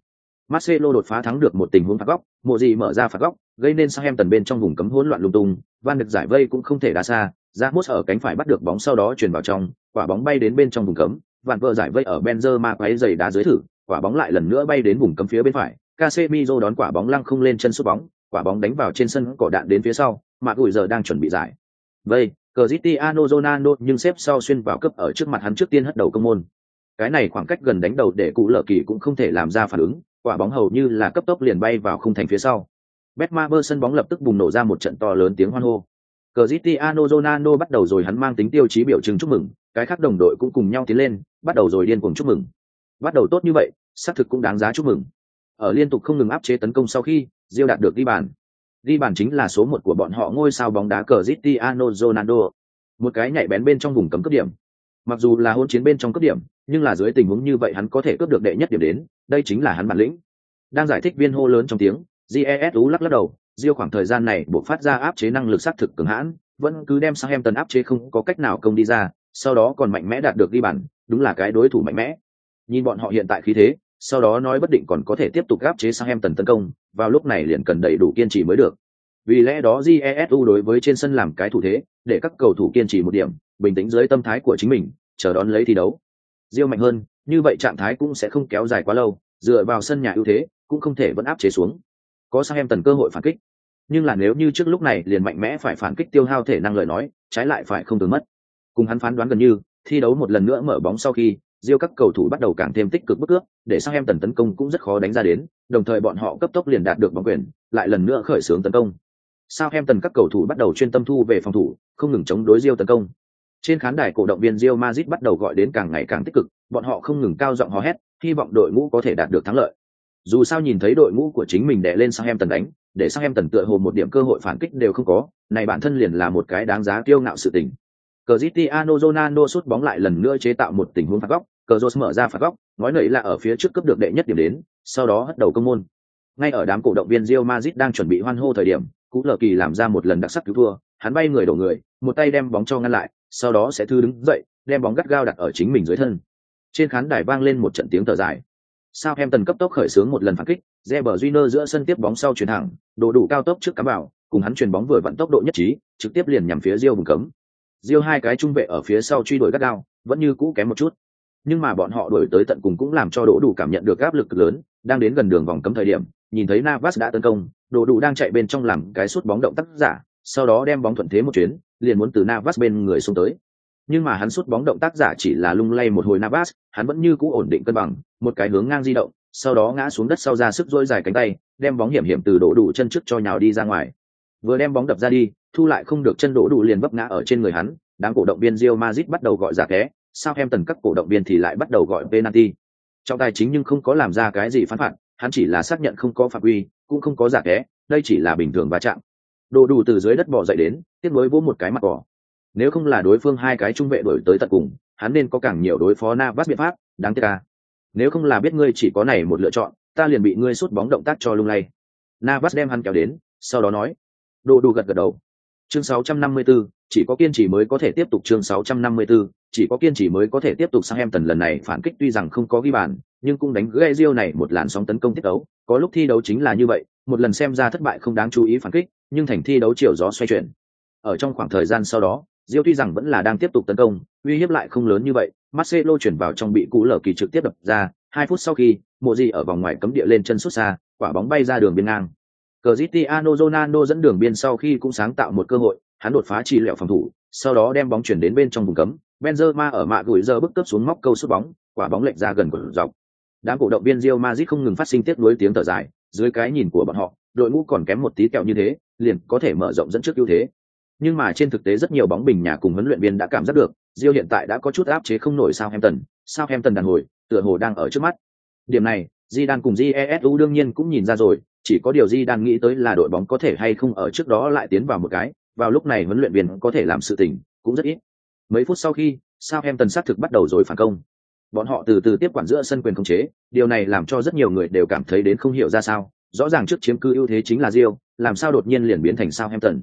A: Marcelo đột phá thắng được một tình huống phạt góc, mộ gì mở ra phạt góc, gây nên sang em tần bên trong vùng cấm hỗn loạn lung tung, Van được giải vây cũng không thể đá xa, ra mốt ở cánh phải bắt được bóng sau đó chuyển vào trong, quả bóng bay đến bên trong vùng cấm, Van vợ giải vây ở Benzema quấy giày đá dưới thử, quả bóng lại lần nữa bay đến vùng cấm phía bên phải, Casemiro đón quả bóng lăng không lên chân sút bóng, quả bóng đánh vào trên sân cỏ đạn đến phía sau, mà gùi giờ đang chuẩn bị giải. Vây, Cristiano Ronaldo nhưng xếp sau xuyên vào cấp ở trước mặt hắn trước tiên hất đầu công môn. Cái này khoảng cách gần đánh đầu để cụ lở kỳ cũng không thể làm ra phản ứng, quả bóng hầu như là cấp tốc liền bay vào khung thành phía sau. Betmaber sân bóng lập tức bùng nổ ra một trận to lớn tiếng hoan hô. Cristiano Ronaldo bắt đầu rồi hắn mang tính tiêu chí biểu trưng chúc mừng, cái khác đồng đội cũng cùng nhau tiến lên, bắt đầu rồi điên cuồng chúc mừng. Bắt đầu tốt như vậy, xác thực cũng đáng giá chúc mừng. Ở liên tục không ngừng áp chế tấn công sau khi, Diêu đạt được đi bàn ghi bàn chính là số một của bọn họ ngôi sao bóng đá Cristiano Ronaldo. Một cái nhảy bén bên trong vùng cấm cấp điểm. Mặc dù là hôn chiến bên trong cấp điểm, nhưng là dưới tình huống như vậy hắn có thể cướp được đệ nhất điểm đến, đây chính là hắn bản lĩnh. Đang giải thích viên hô lớn trong tiếng, GESU lắc lắc đầu Diêu khoảng thời gian này buộc phát ra áp chế năng lực sát thực cường hãn vẫn cứ đem sang em tần áp chế không có cách nào công đi ra sau đó còn mạnh mẽ đạt được ghi bàn đúng là cái đối thủ mạnh mẽ nhìn bọn họ hiện tại khí thế sau đó nói bất định còn có thể tiếp tục áp chế sang em tần tấn công, vào lúc này liền cần đầy đủ kiên trì mới được. Vì lẽ đó jesu đối với trên sân làm cái thủ thế, để các cầu thủ kiên trì một điểm, bình tĩnh dưới tâm thái của chính mình, chờ đón lấy thi đấu. Diêu mạnh hơn, như vậy trạng thái cũng sẽ không kéo dài quá lâu, dựa vào sân nhà ưu thế, cũng không thể vẫn áp chế xuống. Có sang em tần cơ hội phản kích. Nhưng là nếu như trước lúc này liền mạnh mẽ phải phản kích tiêu hao thể năng lời nói, trái lại phải không từ mất. Cùng hắn phán đoán gần như, thi đấu một lần nữa mở bóng sau khi Diêu các cầu thủ bắt đầu càng thêm tích cực bước cước, để sang em tần tấn công cũng rất khó đánh ra đến, đồng thời bọn họ cấp tốc liền đạt được bóng quyền, lại lần nữa khởi xướng tấn công. Sao em tần các cầu thủ bắt đầu chuyên tâm thu về phòng thủ, không ngừng chống đối Diêu tấn công. Trên khán đài cổ động viên Real Madrid bắt đầu gọi đến càng ngày càng tích cực, bọn họ không ngừng cao giọng hò hét, hy vọng đội ngũ có thể đạt được thắng lợi. Dù sao nhìn thấy đội ngũ của chính mình đè lên Southampton đánh, để Southampton tựa hồ một điểm cơ hội phản kích đều không có, này bản thân liền là một cái đáng giá kiêu ngạo sự tình. Cristiano Ronaldo sút bóng lại lần nữa chế tạo một tình huống phạt góc, Cazorla mở ra phạt góc, nói nảy là ở phía trước cướp được đệ nhất điểm đến, sau đó hất đầu công môn. Ngay ở đám cổ động viên Real Madrid đang chuẩn bị hoan hô thời điểm, Cú Lờ Kỳ làm ra một lần đặc sắc cứu thua, hắn bay người đổ người, một tay đem bóng cho ngăn lại, sau đó sẽ thư đứng dậy, đem bóng gắt gao đặt ở chính mình dưới thân. Trên khán đài vang lên một trận tiếng thở dài. Southampton cấp tốc khởi xướng một lần phản kích, Reber Júnior giữa sân tiếp bóng sau chuyển thẳng, đồ đủ cao tốc trước cắm vào, cùng hắn chuyền bóng vừa vận tốc độ nhất trí, trực tiếp liền nhằm phía Real vùng cấm riêu hai cái trung vệ ở phía sau truy đuổi gắt gao, vẫn như cũ kém một chút. Nhưng mà bọn họ đuổi tới tận cùng cũng làm cho Đỗ đủ cảm nhận được áp lực lớn, đang đến gần đường vòng cấm thời điểm, nhìn thấy Navas đã tấn công, Đỗ đủ đang chạy bên trong làm cái sút bóng động tác giả, sau đó đem bóng thuận thế một chuyến, liền muốn từ Navas bên người xuống tới. Nhưng mà hắn sút bóng động tác giả chỉ là lung lay một hồi Navas, hắn vẫn như cũ ổn định cân bằng, một cái hướng ngang di động, sau đó ngã xuống đất sau ra sức dỗi dài cánh tay, đem bóng hiểm hiểm từ Đỗ đủ chân trước cho nhào đi ra ngoài. Vừa đem bóng đập ra đi, thu lại không được chân đổ đủ liền vấp ngã ở trên người hắn, đám cổ động viên Real Madrid bắt đầu gọi giả ké, sao em tần các cổ động viên thì lại bắt đầu gọi penalty. Trọng tài chính nhưng không có làm ra cái gì phán phạt, hắn chỉ là xác nhận không có phạm quy, cũng không có giả ké, đây chỉ là bình thường va chạm. Đồ đủ từ dưới đất bò dậy đến, tiếp nối vỗ một cái mặt cỏ. Nếu không là đối phương hai cái trung vệ đuổi tới tận cùng, hắn nên có càng nhiều đối phó Navas biện pháp, đáng tiếc à. Nếu không là biết ngươi chỉ có này một lựa chọn, ta liền bị ngươi sút bóng động tác cho lung lay. Navas đem hắn kéo đến, sau đó nói. Đồ đủ gật gật đầu. Chương 654, chỉ có kiên trì mới có thể tiếp tục chương 654, chỉ có kiên trì mới có thể tiếp tục sang em tần lần này phản kích tuy rằng không có ghi bàn, nhưng cũng đánh gãy Rio này một làn sóng tấn công tiết đấu, có lúc thi đấu chính là như vậy, một lần xem ra thất bại không đáng chú ý phản kích, nhưng thành thi đấu chiều gió xoay chuyển. Ở trong khoảng thời gian sau đó, Rio tuy rằng vẫn là đang tiếp tục tấn công, uy hiếp lại không lớn như vậy, Marcelo chuyển vào trong bị cú lở kỳ trực tiếp đập ra, hai phút sau khi, mộ gì ở vòng ngoài cấm địa lên chân sút xa, quả bóng bay ra đường biên ngang. Cristiano Ronaldo dẫn đường biên sau khi cũng sáng tạo một cơ hội, hắn đột phá trì lẹo phòng thủ, sau đó đem bóng chuyển đến bên trong vùng cấm, Benzema ở mạ gửi giờ bước cấp xuống móc câu sút bóng, quả bóng lệch ra gần của dọc. Đám cổ động viên Real Madrid không ngừng phát sinh tiếc nuối tiếng thở dài, dưới cái nhìn của bọn họ, đội ngũ còn kém một tí kẹo như thế, liền có thể mở rộng dẫn trước ưu thế. Nhưng mà trên thực tế rất nhiều bóng bình nhà cùng huấn luyện viên đã cảm giác được, Real hiện tại đã có chút áp chế không nổi Southampton, Southampton đàn hồi, tựa hồ đang ở trước mắt. Điểm này, Di Zidane cùng Jesu đương nhiên cũng nhìn ra rồi, chỉ có điều Zidane nghĩ tới là đội bóng có thể hay không ở trước đó lại tiến vào một cái, vào lúc này huấn luyện viên có thể làm sự tình, cũng rất ít. Mấy phút sau khi, Southampton sát thực bắt đầu rồi phản công. Bọn họ từ từ tiếp quản giữa sân quyền khống chế, điều này làm cho rất nhiều người đều cảm thấy đến không hiểu ra sao. Rõ ràng trước chiếm cứ ưu thế chính là Rio, làm sao đột nhiên liền biến thành Southampton.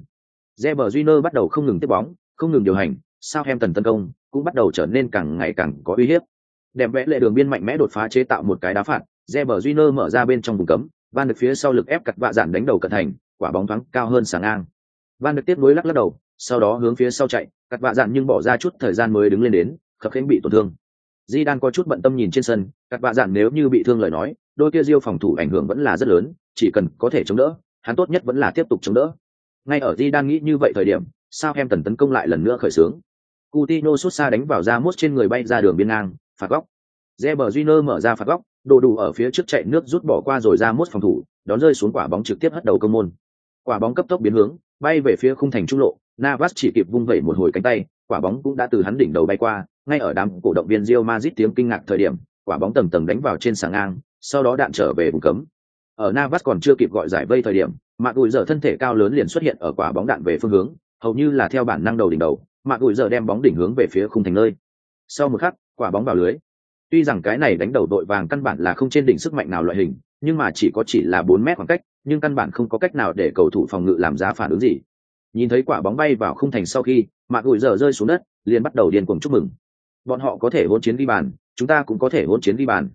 A: Reber Júnior bắt đầu không ngừng tiếp bóng, không ngừng điều hành, Southampton tấn công cũng bắt đầu trở nên càng ngày càng có uy hiếp. Đẹp vẽ lệ đường biên mạnh mẽ đột phá chế tạo một cái đá phạt, Reber Júnior mở ra bên trong vùng cấm, Van được phía sau lực ép cật vạ giản đánh đầu cận thành, quả bóng thoáng cao hơn sáng ngang. Van được tiếp nối lắc lắc đầu, sau đó hướng phía sau chạy, cật vạ giản nhưng bỏ ra chút thời gian mới đứng lên đến, khập khiễng bị tổn thương. Di đang có chút bận tâm nhìn trên sân, cật vạ giản nếu như bị thương lời nói, đôi kia Diêu phòng thủ ảnh hưởng vẫn là rất lớn, chỉ cần có thể chống đỡ, hắn tốt nhất vẫn là tiếp tục chống đỡ. Ngay ở Di đang nghĩ như vậy thời điểm, sao em tần tấn công lại lần nữa khởi xướng. Coutinho sút xa đánh vào ra mút trên người bay ra đường biên ngang, phạt góc. Reber Júnior mở ra phạt góc, đồ đủ ở phía trước chạy nước rút bỏ qua rồi ra mốt phòng thủ, đón rơi xuống quả bóng trực tiếp hất đầu công môn. Quả bóng cấp tốc biến hướng, bay về phía khung thành trung lộ, Navas chỉ kịp vung vẩy một hồi cánh tay, quả bóng cũng đã từ hắn đỉnh đầu bay qua, ngay ở đám cổ động viên Real Madrid tiếng kinh ngạc thời điểm, quả bóng tầng tầng đánh vào trên sàng ngang, sau đó đạn trở về vùng cấm. Ở Navas còn chưa kịp gọi giải vây thời điểm, Mạc ủi giờ thân thể cao lớn liền xuất hiện ở quả bóng đạn về phương hướng, hầu như là theo bản năng đầu đỉnh đầu, Mạc ủi giờ đem bóng đỉnh hướng về phía khung thành nơi. Sau một khắc, quả bóng vào lưới. Tuy rằng cái này đánh đầu đội vàng căn bản là không trên đỉnh sức mạnh nào loại hình, nhưng mà chỉ có chỉ là bốn mét khoảng cách, nhưng căn bản không có cách nào để cầu thủ phòng ngự làm giá phản ứng gì. Nhìn thấy quả bóng bay vào khung thành sau khi, Mạc Gùi giờ rơi xuống đất, liền bắt đầu điên cuồng chúc mừng. Bọn họ có thể hôn chiến ghi bàn, chúng ta cũng có thể hôn chiến ghi bàn.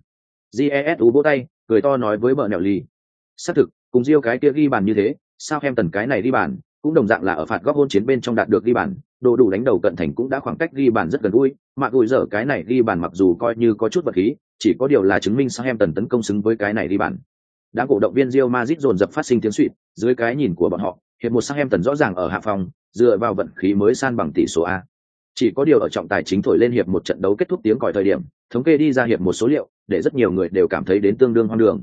A: Jesu vỗ tay, cười to nói với bờ nẹo ly Xác thực, cùng riêu cái kia ghi bàn như thế, sao em tần cái này đi bàn, cũng đồng dạng là ở phạt góc hôn chiến bên trong đạt được ghi bàn, đồ đủ đánh đầu cận thành cũng đã khoảng cách ghi bàn rất gần vui, mà gùi dở cái này ghi bàn mặc dù coi như có chút vật khí, chỉ có điều là chứng minh sao em tần tấn công xứng với cái này ghi bàn. đã cổ động viên Real Madrid dồn dập phát sinh tiếng suýt, dưới cái nhìn của bọn họ, hiệp một Southampton rõ ràng ở hạ phòng, dựa vào vận khí mới san bằng tỷ số A. Chỉ có điều ở trọng tài chính thổi lên hiệp một trận đấu kết thúc tiếng còi thời điểm, thống kê đi ra hiệp một số liệu, để rất nhiều người đều cảm thấy đến tương đương hoang đường.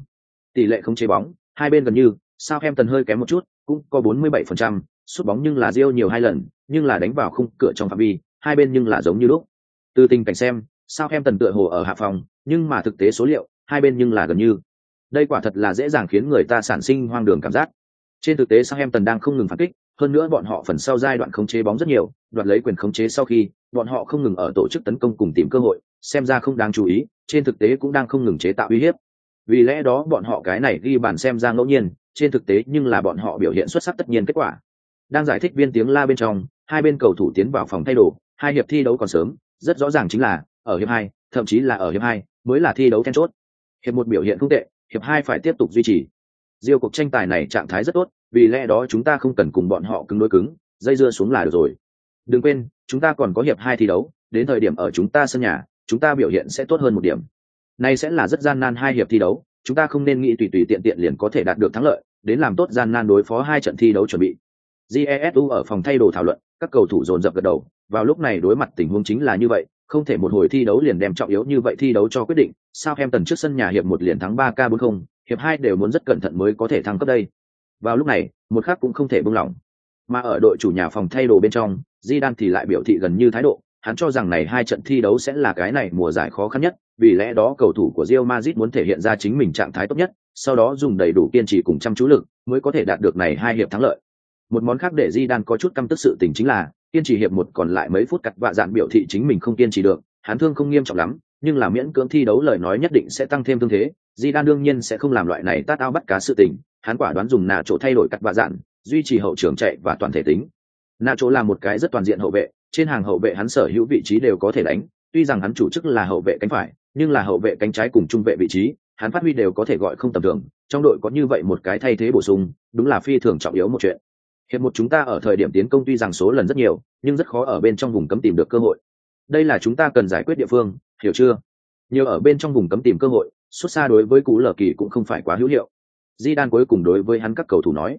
A: Tỷ lệ không chế bóng, hai bên gần như, Southampton hơi kém một chút, cũng có 47%, sút bóng nhưng là Real nhiều hai lần, nhưng là đánh vào khung cửa trong phạm vi, hai bên nhưng là giống như lúc. Từ tình cảnh xem, Southampton tựa hồ ở hạ phòng, nhưng mà thực tế số liệu, hai bên nhưng là gần như. Đây quả thật là dễ dàng khiến người ta sản sinh hoang đường cảm giác. Trên thực tế Southampton đang không ngừng phản kích, hơn nữa bọn họ phần sau giai đoạn khống chế bóng rất nhiều, đoạt lấy quyền khống chế sau khi, bọn họ không ngừng ở tổ chức tấn công cùng tìm cơ hội, xem ra không đáng chú ý, trên thực tế cũng đang không ngừng chế tạo uy hiếp. Vì lẽ đó bọn họ cái này ghi bàn xem ra ngẫu nhiên, trên thực tế nhưng là bọn họ biểu hiện xuất sắc tất nhiên kết quả. Đang giải thích viên tiếng la bên trong, hai bên cầu thủ tiến vào phòng thay đồ, hai hiệp thi đấu còn sớm, rất rõ ràng chính là ở hiệp hai, thậm chí là ở hiệp hai mới là thi đấu then chốt. Hiệp một biểu hiện không tệ, hiệp hai phải tiếp tục duy trì. Diêu cuộc tranh tài này trạng thái rất tốt, vì lẽ đó chúng ta không cần cùng bọn họ cứng đối cứng, dây dưa xuống là được rồi. Đừng quên, chúng ta còn có hiệp hai thi đấu, đến thời điểm ở chúng ta sân nhà, chúng ta biểu hiện sẽ tốt hơn một điểm. Này sẽ là rất gian nan hai hiệp thi đấu, chúng ta không nên nghĩ tùy tùy tiện tiện liền có thể đạt được thắng lợi, đến làm tốt gian nan đối phó hai trận thi đấu chuẩn bị. Jesu ở phòng thay đồ thảo luận, các cầu thủ dồn dập gật đầu, vào lúc này đối mặt tình huống chính là như vậy, không thể một hồi thi đấu liền đem trọng yếu như vậy thi đấu cho quyết định, Southampton trước sân nhà hiệp một liền thắng 3K40, hiệp hai đều muốn rất cẩn thận mới có thể thắng cấp đây. Vào lúc này, một khác cũng không thể buông lỏng. Mà ở đội chủ nhà phòng thay đồ bên trong, Zidane thì lại biểu thị gần như thái độ, hắn cho rằng này hai trận thi đấu sẽ là cái này mùa giải khó khăn nhất, vì lẽ đó cầu thủ của Real Madrid muốn thể hiện ra chính mình trạng thái tốt nhất, sau đó dùng đầy đủ kiên trì cùng chăm chú lực, mới có thể đạt được này hai hiệp thắng lợi. Một món khác để Di Đan có chút căm tức sự tình chính là, kiên trì hiệp một còn lại mấy phút cặt vạ dạn biểu thị chính mình không kiên trì được, hắn thương không nghiêm trọng lắm, nhưng là miễn cưỡng thi đấu lời nói nhất định sẽ tăng thêm thương thế, Di Đan đương nhiên sẽ không làm loại này tát ao bắt cá sự tình, hắn quả đoán dùng nà chỗ thay đổi cặt vạ dạn, duy trì hậu trường chạy và toàn thể tính. nà chỗ là một cái rất toàn diện hậu vệ, trên hàng hậu vệ hắn sở hữu vị trí đều có thể đánh, tuy rằng hắn chủ chức là hậu vệ cánh phải, nhưng là hậu vệ cánh trái cùng trung vệ vị trí, hắn phát huy đều có thể gọi không tầm thường, trong đội có như vậy một cái thay thế bổ sung, đúng là phi thường trọng yếu một chuyện. Hiệp một chúng ta ở thời điểm tiến công tuy rằng số lần rất nhiều, nhưng rất khó ở bên trong vùng cấm tìm được cơ hội. Đây là chúng ta cần giải quyết địa phương, hiểu chưa? Nhiều ở bên trong vùng cấm tìm cơ hội, xuất xa đối với cú lờ kỳ cũng không phải quá hữu hiệu. Di Đan cuối cùng đối với hắn các cầu thủ nói.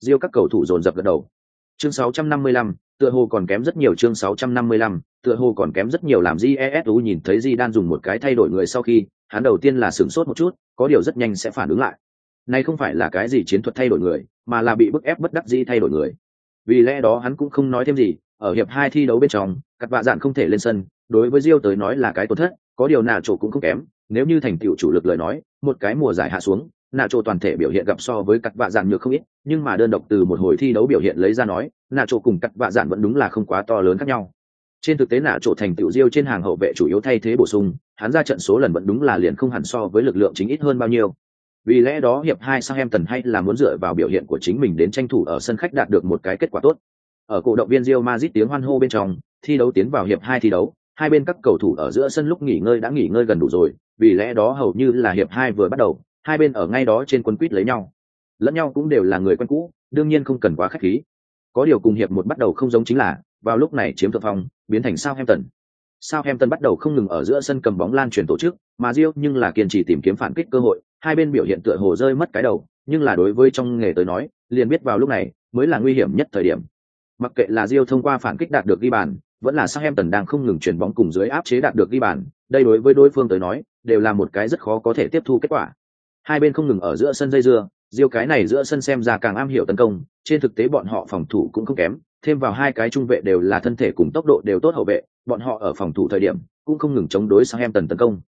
A: Diêu các cầu thủ dồn dập gật đầu. Chương 655, tựa hồ còn kém rất nhiều chương 655, tựa hồ còn kém rất nhiều làm Jesu nhìn thấy Di Đan dùng một cái thay đổi người sau khi, hắn đầu tiên là sửng sốt một chút, có điều rất nhanh sẽ phản ứng lại. Này không phải là cái gì chiến thuật thay đổi người, mà là bị bức ép bất đắc dĩ thay đổi người. Vì lẽ đó hắn cũng không nói thêm gì, ở hiệp hai thi đấu bên trong, cặp vạ dạn không thể lên sân, đối với Diêu tới nói là cái tổn thất, có điều nà chỗ cũng không kém, nếu như thành tựu chủ lực lời nói, một cái mùa giải hạ xuống, nà chỗ toàn thể biểu hiện gặp so với cặp vạ dạn nhược không ít nhưng mà đơn độc từ một hồi thi đấu biểu hiện lấy ra nói nà chỗ cùng cặp vạ dạn vẫn đúng là không quá to lớn khác nhau trên thực tế nạ chỗ thành tựu diêu trên hàng hậu vệ chủ yếu thay thế bổ sung, hắn ra trận số lần vẫn đúng là liền không hẳn so với lực lượng chính ít hơn bao nhiêu. Vì lẽ đó hiệp hai sang em tần hay là muốn dựa vào biểu hiện của chính mình đến tranh thủ ở sân khách đạt được một cái kết quả tốt. Ở cổ động viên Real Madrid tiếng hoan hô bên trong, thi đấu tiến vào hiệp hai thi đấu, hai bên các cầu thủ ở giữa sân lúc nghỉ ngơi đã nghỉ ngơi gần đủ rồi, vì lẽ đó hầu như là hiệp hai vừa bắt đầu, hai bên ở ngay đó trên quân quýt lấy nhau. Lẫn nhau cũng đều là người quen cũ, đương nhiên không cần quá khách khí. Có điều cùng hiệp một bắt đầu không giống chính là vào lúc này chiếm thượng phong, biến thành sao Southampton. Southampton bắt đầu không ngừng ở giữa sân cầm bóng lan truyền tổ chức, mà Rio nhưng là kiên trì tìm kiếm phản kích cơ hội, hai bên biểu hiện tựa hồ rơi mất cái đầu, nhưng là đối với trong nghề tới nói, liền biết vào lúc này mới là nguy hiểm nhất thời điểm. Mặc kệ là Rio thông qua phản kích đạt được ghi bàn, vẫn là Southampton đang không ngừng chuyển bóng cùng dưới áp chế đạt được ghi bàn, đây đối với đối phương tới nói, đều là một cái rất khó có thể tiếp thu kết quả. Hai bên không ngừng ở giữa sân dây dưa diêu cái này giữa sân xem ra càng am hiểu tấn công, trên thực tế bọn họ phòng thủ cũng không kém thêm vào hai cái trung vệ đều là thân thể cùng tốc độ đều tốt hậu vệ, bọn họ ở phòng thủ thời điểm cũng không ngừng chống đối sang em tần tấn công.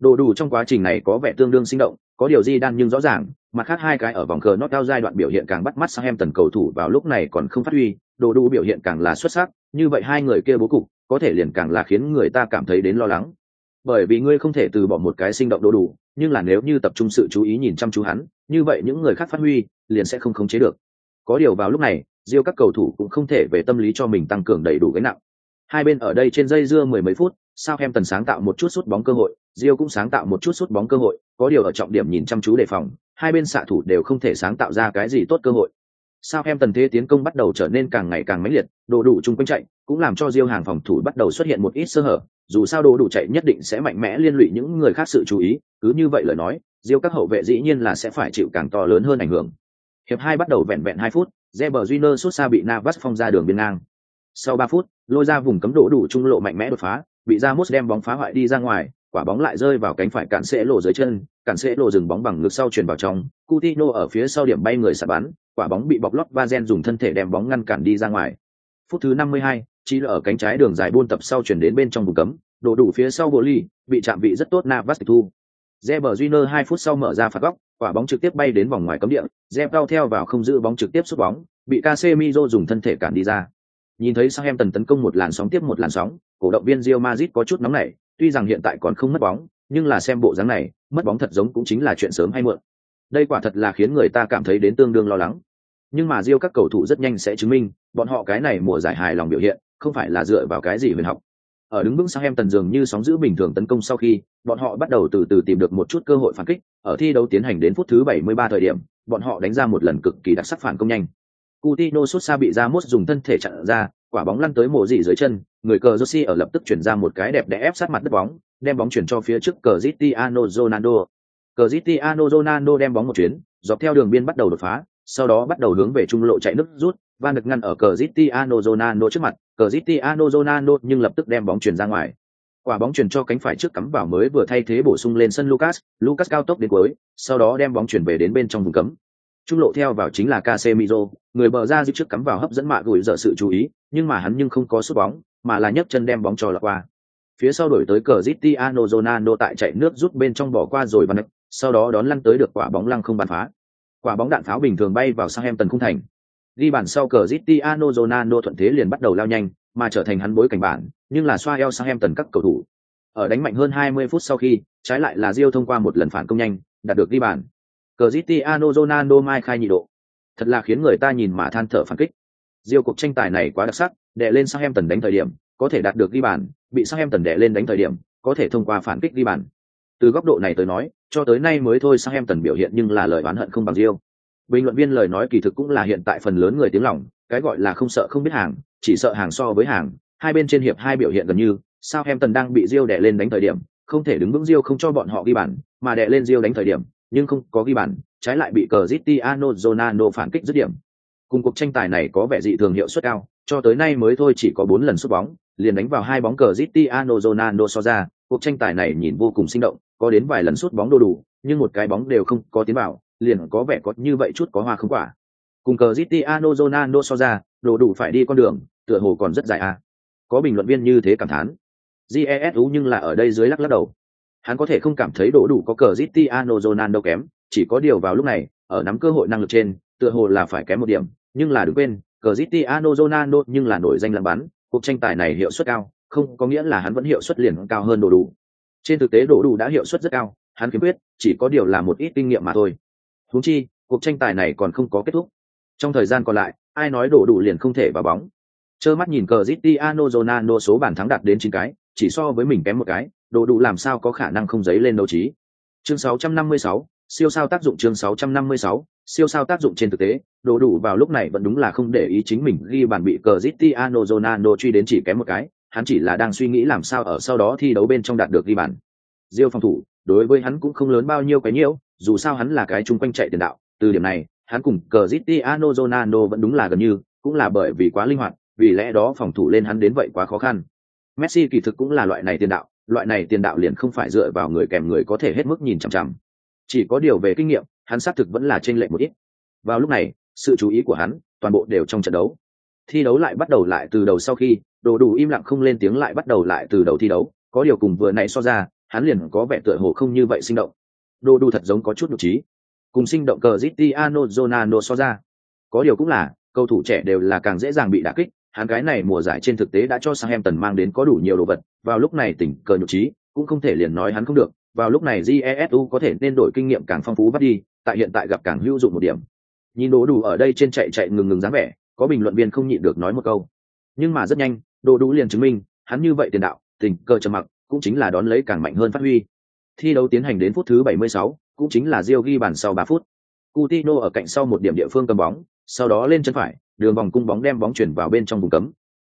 A: Đồ đủ trong quá trình này có vẻ tương đương sinh động, có điều gì đan nhưng rõ ràng, mặt khác hai cái ở vòng cờ nót cao giai đoạn biểu hiện càng bắt mắt sang em tần cầu thủ vào lúc này còn không phát huy, đồ đủ biểu hiện càng là xuất sắc, như vậy hai người kia bố cục có thể liền càng là khiến người ta cảm thấy đến lo lắng. Bởi vì ngươi không thể từ bỏ một cái sinh động đồ đủ, nhưng là nếu như tập trung sự chú ý nhìn chăm chú hắn, như vậy những người khác phát huy liền sẽ không khống chế được. Có điều vào lúc này diêu các cầu thủ cũng không thể về tâm lý cho mình tăng cường đầy đủ gánh nặng hai bên ở đây trên dây dưa mười mấy phút sao em tần sáng tạo một chút sút bóng cơ hội diêu cũng sáng tạo một chút sút bóng cơ hội có điều ở trọng điểm nhìn chăm chú đề phòng hai bên xạ thủ đều không thể sáng tạo ra cái gì tốt cơ hội sao em tần thế tiến công bắt đầu trở nên càng ngày càng mãnh liệt đồ đủ chung quanh chạy cũng làm cho diêu hàng phòng thủ bắt đầu xuất hiện một ít sơ hở dù sao đồ đủ chạy nhất định sẽ mạnh mẽ liên lụy những người khác sự chú ý cứ như vậy lời nói Diêu các hậu vệ dĩ nhiên là sẽ phải chịu càng to lớn hơn ảnh hưởng. Hiệp hai bắt đầu vẹn vẹn hai phút, Reber Júnior sút xa bị Navas phong ra đường biên ngang. Sau ba phút, lôi ra vùng cấm độ đủ trung lộ mạnh mẽ đột phá, bị Ramos đem bóng phá hoại đi ra ngoài, quả bóng lại rơi vào cánh phải cản sẽ lộ dưới chân, cản sẽ lộ dừng bóng bằng ngực sau truyền vào trong, Coutinho ở phía sau điểm bay người sạt bắn, quả bóng bị bọc lót Vazen dùng thân thể đem bóng ngăn cản đi ra ngoài. Phút thứ 52, chỉ là ở cánh trái đường dài buôn tập sau chuyển đến bên trong vùng cấm, đổ đủ phía sau bộ ly, bị chạm vị rất tốt Navas thu. Reber Júnior 2 phút sau mở ra phạt góc, quả bóng trực tiếp bay đến vòng ngoài cấm địa, Zebao theo vào không giữ bóng trực tiếp sút bóng, bị Casemiro dùng thân thể cản đi ra. Nhìn thấy Southampton tấn công một làn sóng tiếp một làn sóng, cổ động viên Real Madrid có chút nóng nảy, tuy rằng hiện tại còn không mất bóng, nhưng là xem bộ dáng này, mất bóng thật giống cũng chính là chuyện sớm hay muộn. Đây quả thật là khiến người ta cảm thấy đến tương đương lo lắng. Nhưng mà Real các cầu thủ rất nhanh sẽ chứng minh, bọn họ cái này mùa giải hài lòng biểu hiện, không phải là dựa vào cái gì huyền học. Ở đứng vững Southampton dường như sóng giữ bình thường tấn công sau khi, bọn họ bắt đầu từ từ tìm được một chút cơ hội phản kích, ở thi đấu tiến hành đến phút thứ 73 thời điểm, bọn họ đánh ra một lần cực kỳ đặc sắc phản công nhanh. Coutinho sút xa bị Ramos dùng thân thể chặn ra, quả bóng lăn tới mồ dị dưới chân, người cờ Rossi ở lập tức chuyển ra một cái đẹp đẽ ép sát mặt đất bóng, đem bóng chuyển cho phía trước cờ Cristiano Ronaldo. Cristiano Ronaldo đem bóng một chuyến, dọc theo đường biên bắt đầu đột phá, sau đó bắt đầu hướng về trung lộ chạy nước rút, Van được ngăn ở cờ Cristiano Ronaldo trước mặt, cờ Cristiano Ronaldo nhưng lập tức đem bóng chuyển ra ngoài. Quả bóng chuyển cho cánh phải trước cắm vào mới vừa thay thế bổ sung lên sân Lucas, Lucas cao tốc đến cuối, sau đó đem bóng chuyển về đến bên trong vùng cấm. Trung lộ theo vào chính là Casemiro, người bờ ra giúp trước cắm vào hấp dẫn mạ gửi dở sự chú ý, nhưng mà hắn nhưng không có sút bóng, mà là nhấc chân đem bóng cho lọt qua. Phía sau đổi tới cờ Cristiano Ronaldo tại chạy nước rút bên trong bỏ qua rồi bắn sau đó đón lăn tới được quả bóng lăng không bàn phá. Quả bóng đạn pháo bình thường bay vào sang em tần khung thành. Ghi bàn sau cờ Zitiano Ronaldo thuận thế liền bắt đầu lao nhanh, mà trở thành hắn bối cảnh bản, nhưng là xoa eo sang em tần các cầu thủ. Ở đánh mạnh hơn 20 phút sau khi, trái lại là Rio thông qua một lần phản công nhanh, đạt được ghi bàn. zitiano Ronaldo mai khai nhị độ. Thật là khiến người ta nhìn mà than thở phản kích. Rio cuộc tranh tài này quá đặc sắc, đè lên sang em tần đánh thời điểm, có thể đạt được ghi bàn, bị sang em tần đè lên đánh thời điểm, có thể thông qua phản kích ghi bàn. Từ góc độ này tới nói, cho tới nay mới thôi sao em tần biểu hiện nhưng là lời oán hận không bằng Rio. Bình luận viên lời nói kỳ thực cũng là hiện tại phần lớn người tiếng lòng, cái gọi là không sợ không biết hàng, chỉ sợ hàng so với hàng, hai bên trên hiệp hai biểu hiện gần như, sao em tần đang bị Rio đè lên đánh thời điểm, không thể đứng vững Rio không cho bọn họ ghi bàn, mà đè lên Rio đánh thời điểm, nhưng không có ghi bàn, trái lại bị cờ Zitiano Zonano phản kích dứt điểm. Cùng cuộc tranh tài này có vẻ dị thường hiệu suất cao, cho tới nay mới thôi chỉ có bốn lần sút bóng, liền đánh vào hai bóng cờ Zitiano Zonano so ra, cuộc tranh tài này nhìn vô cùng sinh động, có đến vài lần sút bóng đô đủ, nhưng một cái bóng đều không có tiến vào, liền có vẻ có như vậy chút có hoa không quả. Cùng cờ Cristiano Zonano so ra, đồ đủ phải đi con đường, tựa hồ còn rất dài à. Có bình luận viên như thế cảm thán. GESU nhưng là ở đây dưới lắc lắc đầu. Hắn có thể không cảm thấy đổ đủ có cờ Cristiano Zonano kém, chỉ có điều vào lúc này, ở nắm cơ hội năng lực trên, tựa hồ là phải kém một điểm, nhưng là đừng quên, cờ Cristiano Zonano nhưng là nổi danh làm bắn, cuộc tranh tài này hiệu suất cao, không có nghĩa là hắn vẫn hiệu suất liền cao hơn đồ đủ. Trên thực tế đồ đủ đã hiệu suất rất cao, hắn kiếm quyết, chỉ có điều là một ít kinh nghiệm mà thôi. húng chi, cuộc tranh tài này còn không có kết thúc. Trong thời gian còn lại, ai nói đổ đủ liền không thể vào bóng. trơ mắt nhìn cờ zitiano zonano số bàn thắng đạt đến chín cái, chỉ so với mình kém một cái, đồ đủ làm sao có khả năng không giấy lên đấu trí. Chương 656, siêu sao tác dụng chương 656, siêu sao tác dụng trên thực tế, đồ đủ vào lúc này vẫn đúng là không để ý chính mình ghi bàn bị cờ Cristiano Ronaldo truy đến chỉ kém một cái, hắn chỉ là đang suy nghĩ làm sao ở sau đó thi đấu bên trong đạt được ghi bàn. Diêu phòng thủ, đối với hắn cũng không lớn bao nhiêu cái nhiễu, dù sao hắn là cái chung quanh chạy tiền đạo, từ điểm này, hắn cùng Cristiano Ronaldo vẫn đúng là gần như, cũng là bởi vì quá linh hoạt, vì lẽ đó phòng thủ lên hắn đến vậy quá khó khăn. Messi kỳ thực cũng là loại này tiền đạo, loại này tiền đạo liền không phải dựa vào người kèm người có thể hết mức nhìn chằm chằm. Chỉ có điều về kinh nghiệm, hắn xác thực vẫn là trên lệ một ít. Vào lúc này, sự chú ý của hắn, toàn bộ đều trong trận đấu. Thi đấu lại bắt đầu lại từ đầu sau khi, đồ đủ im lặng không lên tiếng lại bắt đầu lại từ đầu thi đấu, có điều cùng vừa nãy so ra, hắn liền có vẻ tựa hồ không như vậy sinh động. Đồ đủ thật giống có chút nhục trí. Cùng sinh động cờ zitiano zonano so ra. Có điều cũng là, cầu thủ trẻ đều là càng dễ dàng bị đả kích, hắn cái này mùa giải trên thực tế đã cho Southampton mang đến có đủ nhiều đồ vật, vào lúc này tỉnh cờ nhục trí, cũng không thể liền nói hắn không được, vào lúc này Jesu có thể nên đổi kinh nghiệm càng phong phú bắt đi, tại hiện tại gặp càng hữu dụng một điểm. Nhìn đồ đủ ở đây trên chạy chạy ngừng ngừng dáng vẻ, có bình luận viên không nhịn được nói một câu. Nhưng mà rất nhanh, đồ đủ liền chứng minh, hắn như vậy tiền đạo, tình cờ trầm mặc, cũng chính là đón lấy càng mạnh hơn phát huy. Thi đấu tiến hành đến phút thứ 76, cũng chính là Rio ghi bàn sau 3 phút. Coutinho ở cạnh sau một điểm địa phương cầm bóng, sau đó lên chân phải, đường vòng cung bóng đem bóng chuyển vào bên trong vùng cấm.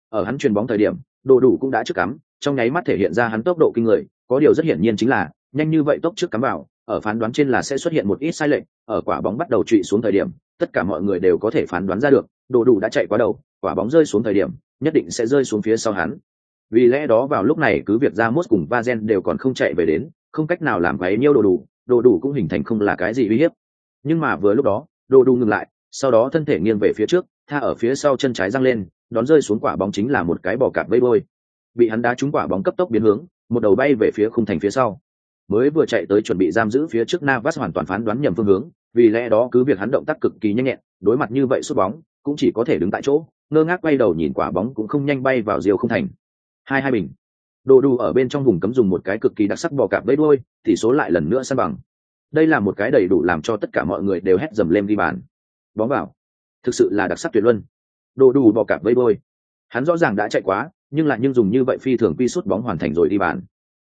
A: Ở hắn chuyền bóng thời điểm, đồ đủ cũng đã trước cắm, trong nháy mắt thể hiện ra hắn tốc độ kinh người, có điều rất hiển nhiên chính là nhanh như vậy tốc trước cắm vào, ở phán đoán trên là sẽ xuất hiện một ít sai lệch ở quả bóng bắt đầu trụy xuống thời điểm tất cả mọi người đều có thể phán đoán ra được đồ đủ đã chạy quá đầu quả bóng rơi xuống thời điểm nhất định sẽ rơi xuống phía sau hắn. Vì lẽ đó vào lúc này cứ việc ra mốt cùng va gen đều còn không chạy về đến không cách nào làm váy nhiêu đồ đủ đồ đủ cũng hình thành không là cái gì uy hiếp. Nhưng mà vừa lúc đó đồ đủ ngừng lại sau đó thân thể nghiêng về phía trước tha ở phía sau chân trái răng lên đón rơi xuống quả bóng chính là một cái bò cạp vây bôi. Bị hắn đá trúng quả bóng cấp tốc biến hướng một đầu bay về phía khung thành phía sau. Mới vừa chạy tới chuẩn bị giam giữ phía trước Navas hoàn toàn phán đoán nhầm phương hướng, vì lẽ đó cứ việc hắn động tác cực kỳ nhanh nhẹn, đối mặt như vậy sút bóng, cũng chỉ có thể đứng tại chỗ, ngơ ngác quay đầu nhìn quả bóng cũng không nhanh bay vào diều không thành. Hai hai bình. Đồ đủ ở bên trong vùng cấm dùng một cái cực kỳ đặc sắc bò cạp bấy đuôi, tỷ số lại lần nữa san bằng. Đây là một cái đầy đủ làm cho tất cả mọi người đều hét dầm lên đi bàn. Bóng vào. Thực sự là đặc sắc tuyệt luân. Đồ đủ bò cạp bấy đôi, Hắn rõ ràng đã chạy quá, nhưng lại nhưng dùng như vậy phi thường quy sút bóng hoàn thành rồi đi bàn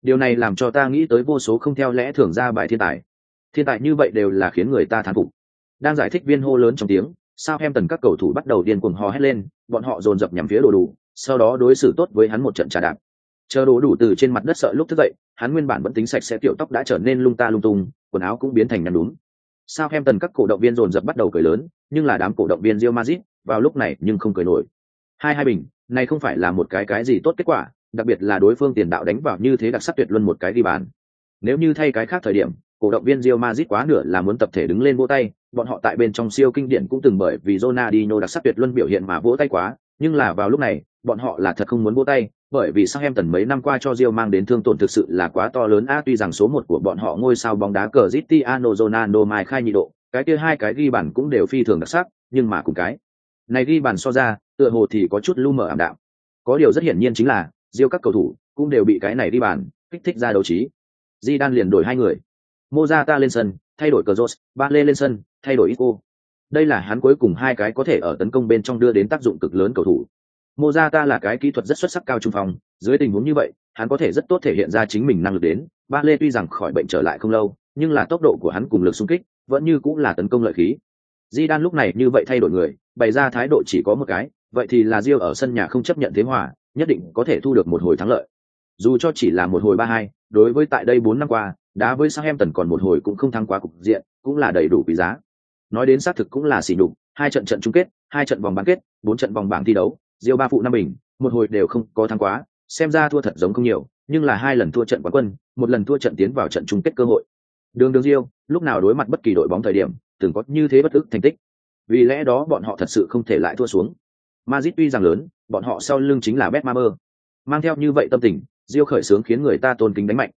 A: điều này làm cho ta nghĩ tới vô số không theo lẽ thường ra bài thiên tài thiên tài như vậy đều là khiến người ta thán phục đang giải thích viên hô lớn trong tiếng sao em tần các cầu thủ bắt đầu điên cuồng hò hét lên bọn họ dồn dập nhằm phía đồ đủ sau đó đối xử tốt với hắn một trận trà đạp. Chờ đồ đủ từ trên mặt đất sợ lúc thức dậy hắn nguyên bản vẫn tính sạch sẽ tiểu tóc đã trở nên lung ta lung tung quần áo cũng biến thành nhăn đúng sao em tần các cổ động viên dồn dập bắt đầu cười lớn nhưng là đám cổ động viên rio mazit vào lúc này nhưng không cười nổi. Hai hai bình này không phải là một cái cái gì tốt kết quả đặc biệt là đối phương tiền đạo đánh vào như thế đặc sắc tuyệt luân một cái đi bàn. Nếu như thay cái khác thời điểm, cổ động viên Real Madrid quá nửa là muốn tập thể đứng lên vỗ tay, bọn họ tại bên trong siêu kinh điển cũng từng bởi vì Ronaldinho đặc sắc tuyệt luân biểu hiện mà vỗ tay quá, nhưng là vào lúc này, bọn họ là thật không muốn vỗ tay, bởi vì sang em tần mấy năm qua cho Real mang đến thương tổn thực sự là quá to lớn. A tuy rằng số một của bọn họ ngôi sao bóng đá Cristiano Ronaldo mai khai nhị độ, cái kia hai cái ghi bàn cũng đều phi thường đặc sắc, nhưng mà cùng cái. Này ghi bàn so ra, tựa hồ thì có chút lu mờ ảm đạm. Có điều rất hiển nhiên chính là Real các cầu thủ cũng đều bị cái này đi bàn kích thích ra đấu trí. Di đan liền đổi hai người. Mozata lên sân thay đổi cờ ba lê lên sân thay đổi ico đây là hắn cuối cùng hai cái có thể ở tấn công bên trong đưa đến tác dụng cực lớn cầu thủ. Mozata là cái kỹ thuật rất xuất sắc cao trung phòng dưới tình huống như vậy hắn có thể rất tốt thể hiện ra chính mình năng lực đến. Ba lê tuy rằng khỏi bệnh trở lại không lâu nhưng là tốc độ của hắn cùng lực xung kích vẫn như cũng là tấn công lợi khí. Di đan lúc này như vậy thay đổi người bày ra thái độ chỉ có một cái vậy thì là Rio ở sân nhà không chấp nhận thế hòa nhất định có thể thu được một hồi thắng lợi. Dù cho chỉ là một hồi ba hai, đối với tại đây bốn năm qua, đá với Southampton còn một hồi cũng không thắng quá cục diện, cũng là đầy đủ quý giá. Nói đến xác thực cũng là xỉ nhục, hai trận trận chung kết, hai trận vòng bán kết, bốn trận vòng bảng thi đấu, Diêu ba phụ năm bình, một hồi đều không có thắng quá, xem ra thua thật giống không nhiều, nhưng là hai lần thua trận quán quân, một lần thua trận tiến vào trận chung kết cơ hội. Đường đường Diêu, lúc nào đối mặt bất kỳ đội bóng thời điểm, từng có như thế bất ức thành tích. Vì lẽ đó bọn họ thật sự không thể lại thua xuống. Madrid tuy rằng lớn, bọn họ sau lưng chính là Betmaber. Mang theo như vậy tâm tình, Diêu khởi sướng khiến người ta tôn kính đánh mạnh.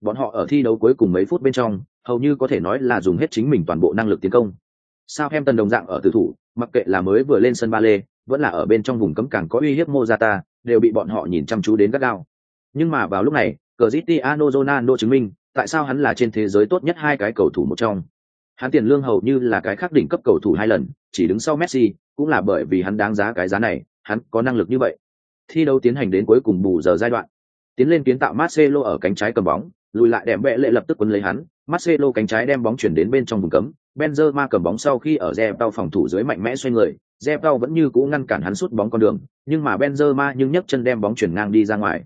A: Bọn họ ở thi đấu cuối cùng mấy phút bên trong, hầu như có thể nói là dùng hết chính mình toàn bộ năng lực tiến công. Sao em tần đồng dạng ở tử thủ, mặc kệ là mới vừa lên sân ba lê, vẫn là ở bên trong vùng cấm càng có uy hiếp Mozata, đều bị bọn họ nhìn chăm chú đến gắt gao. Nhưng mà vào lúc này, Cristiano Ronaldo chứng minh, tại sao hắn là trên thế giới tốt nhất hai cái cầu thủ một trong. Hắn tiền lương hầu như là cái khác đỉnh cấp cầu thủ hai lần, chỉ đứng sau Messi, cũng là bởi vì hắn đáng giá cái giá này, hắn có năng lực như vậy. Thi đấu tiến hành đến cuối cùng bù giờ giai đoạn. Tiến lên kiến tạo Marcelo ở cánh trái cầm bóng, lùi lại đệm bệ lệ lập tức quấn lấy hắn, Marcelo cánh trái đem bóng chuyển đến bên trong vùng cấm, Benzema cầm bóng sau khi ở Zebao phòng thủ dưới mạnh mẽ xoay người, Zebao vẫn như cũ ngăn cản hắn sút bóng con đường, nhưng mà Benzema nhưng nhấc chân đem bóng chuyển ngang đi ra ngoài.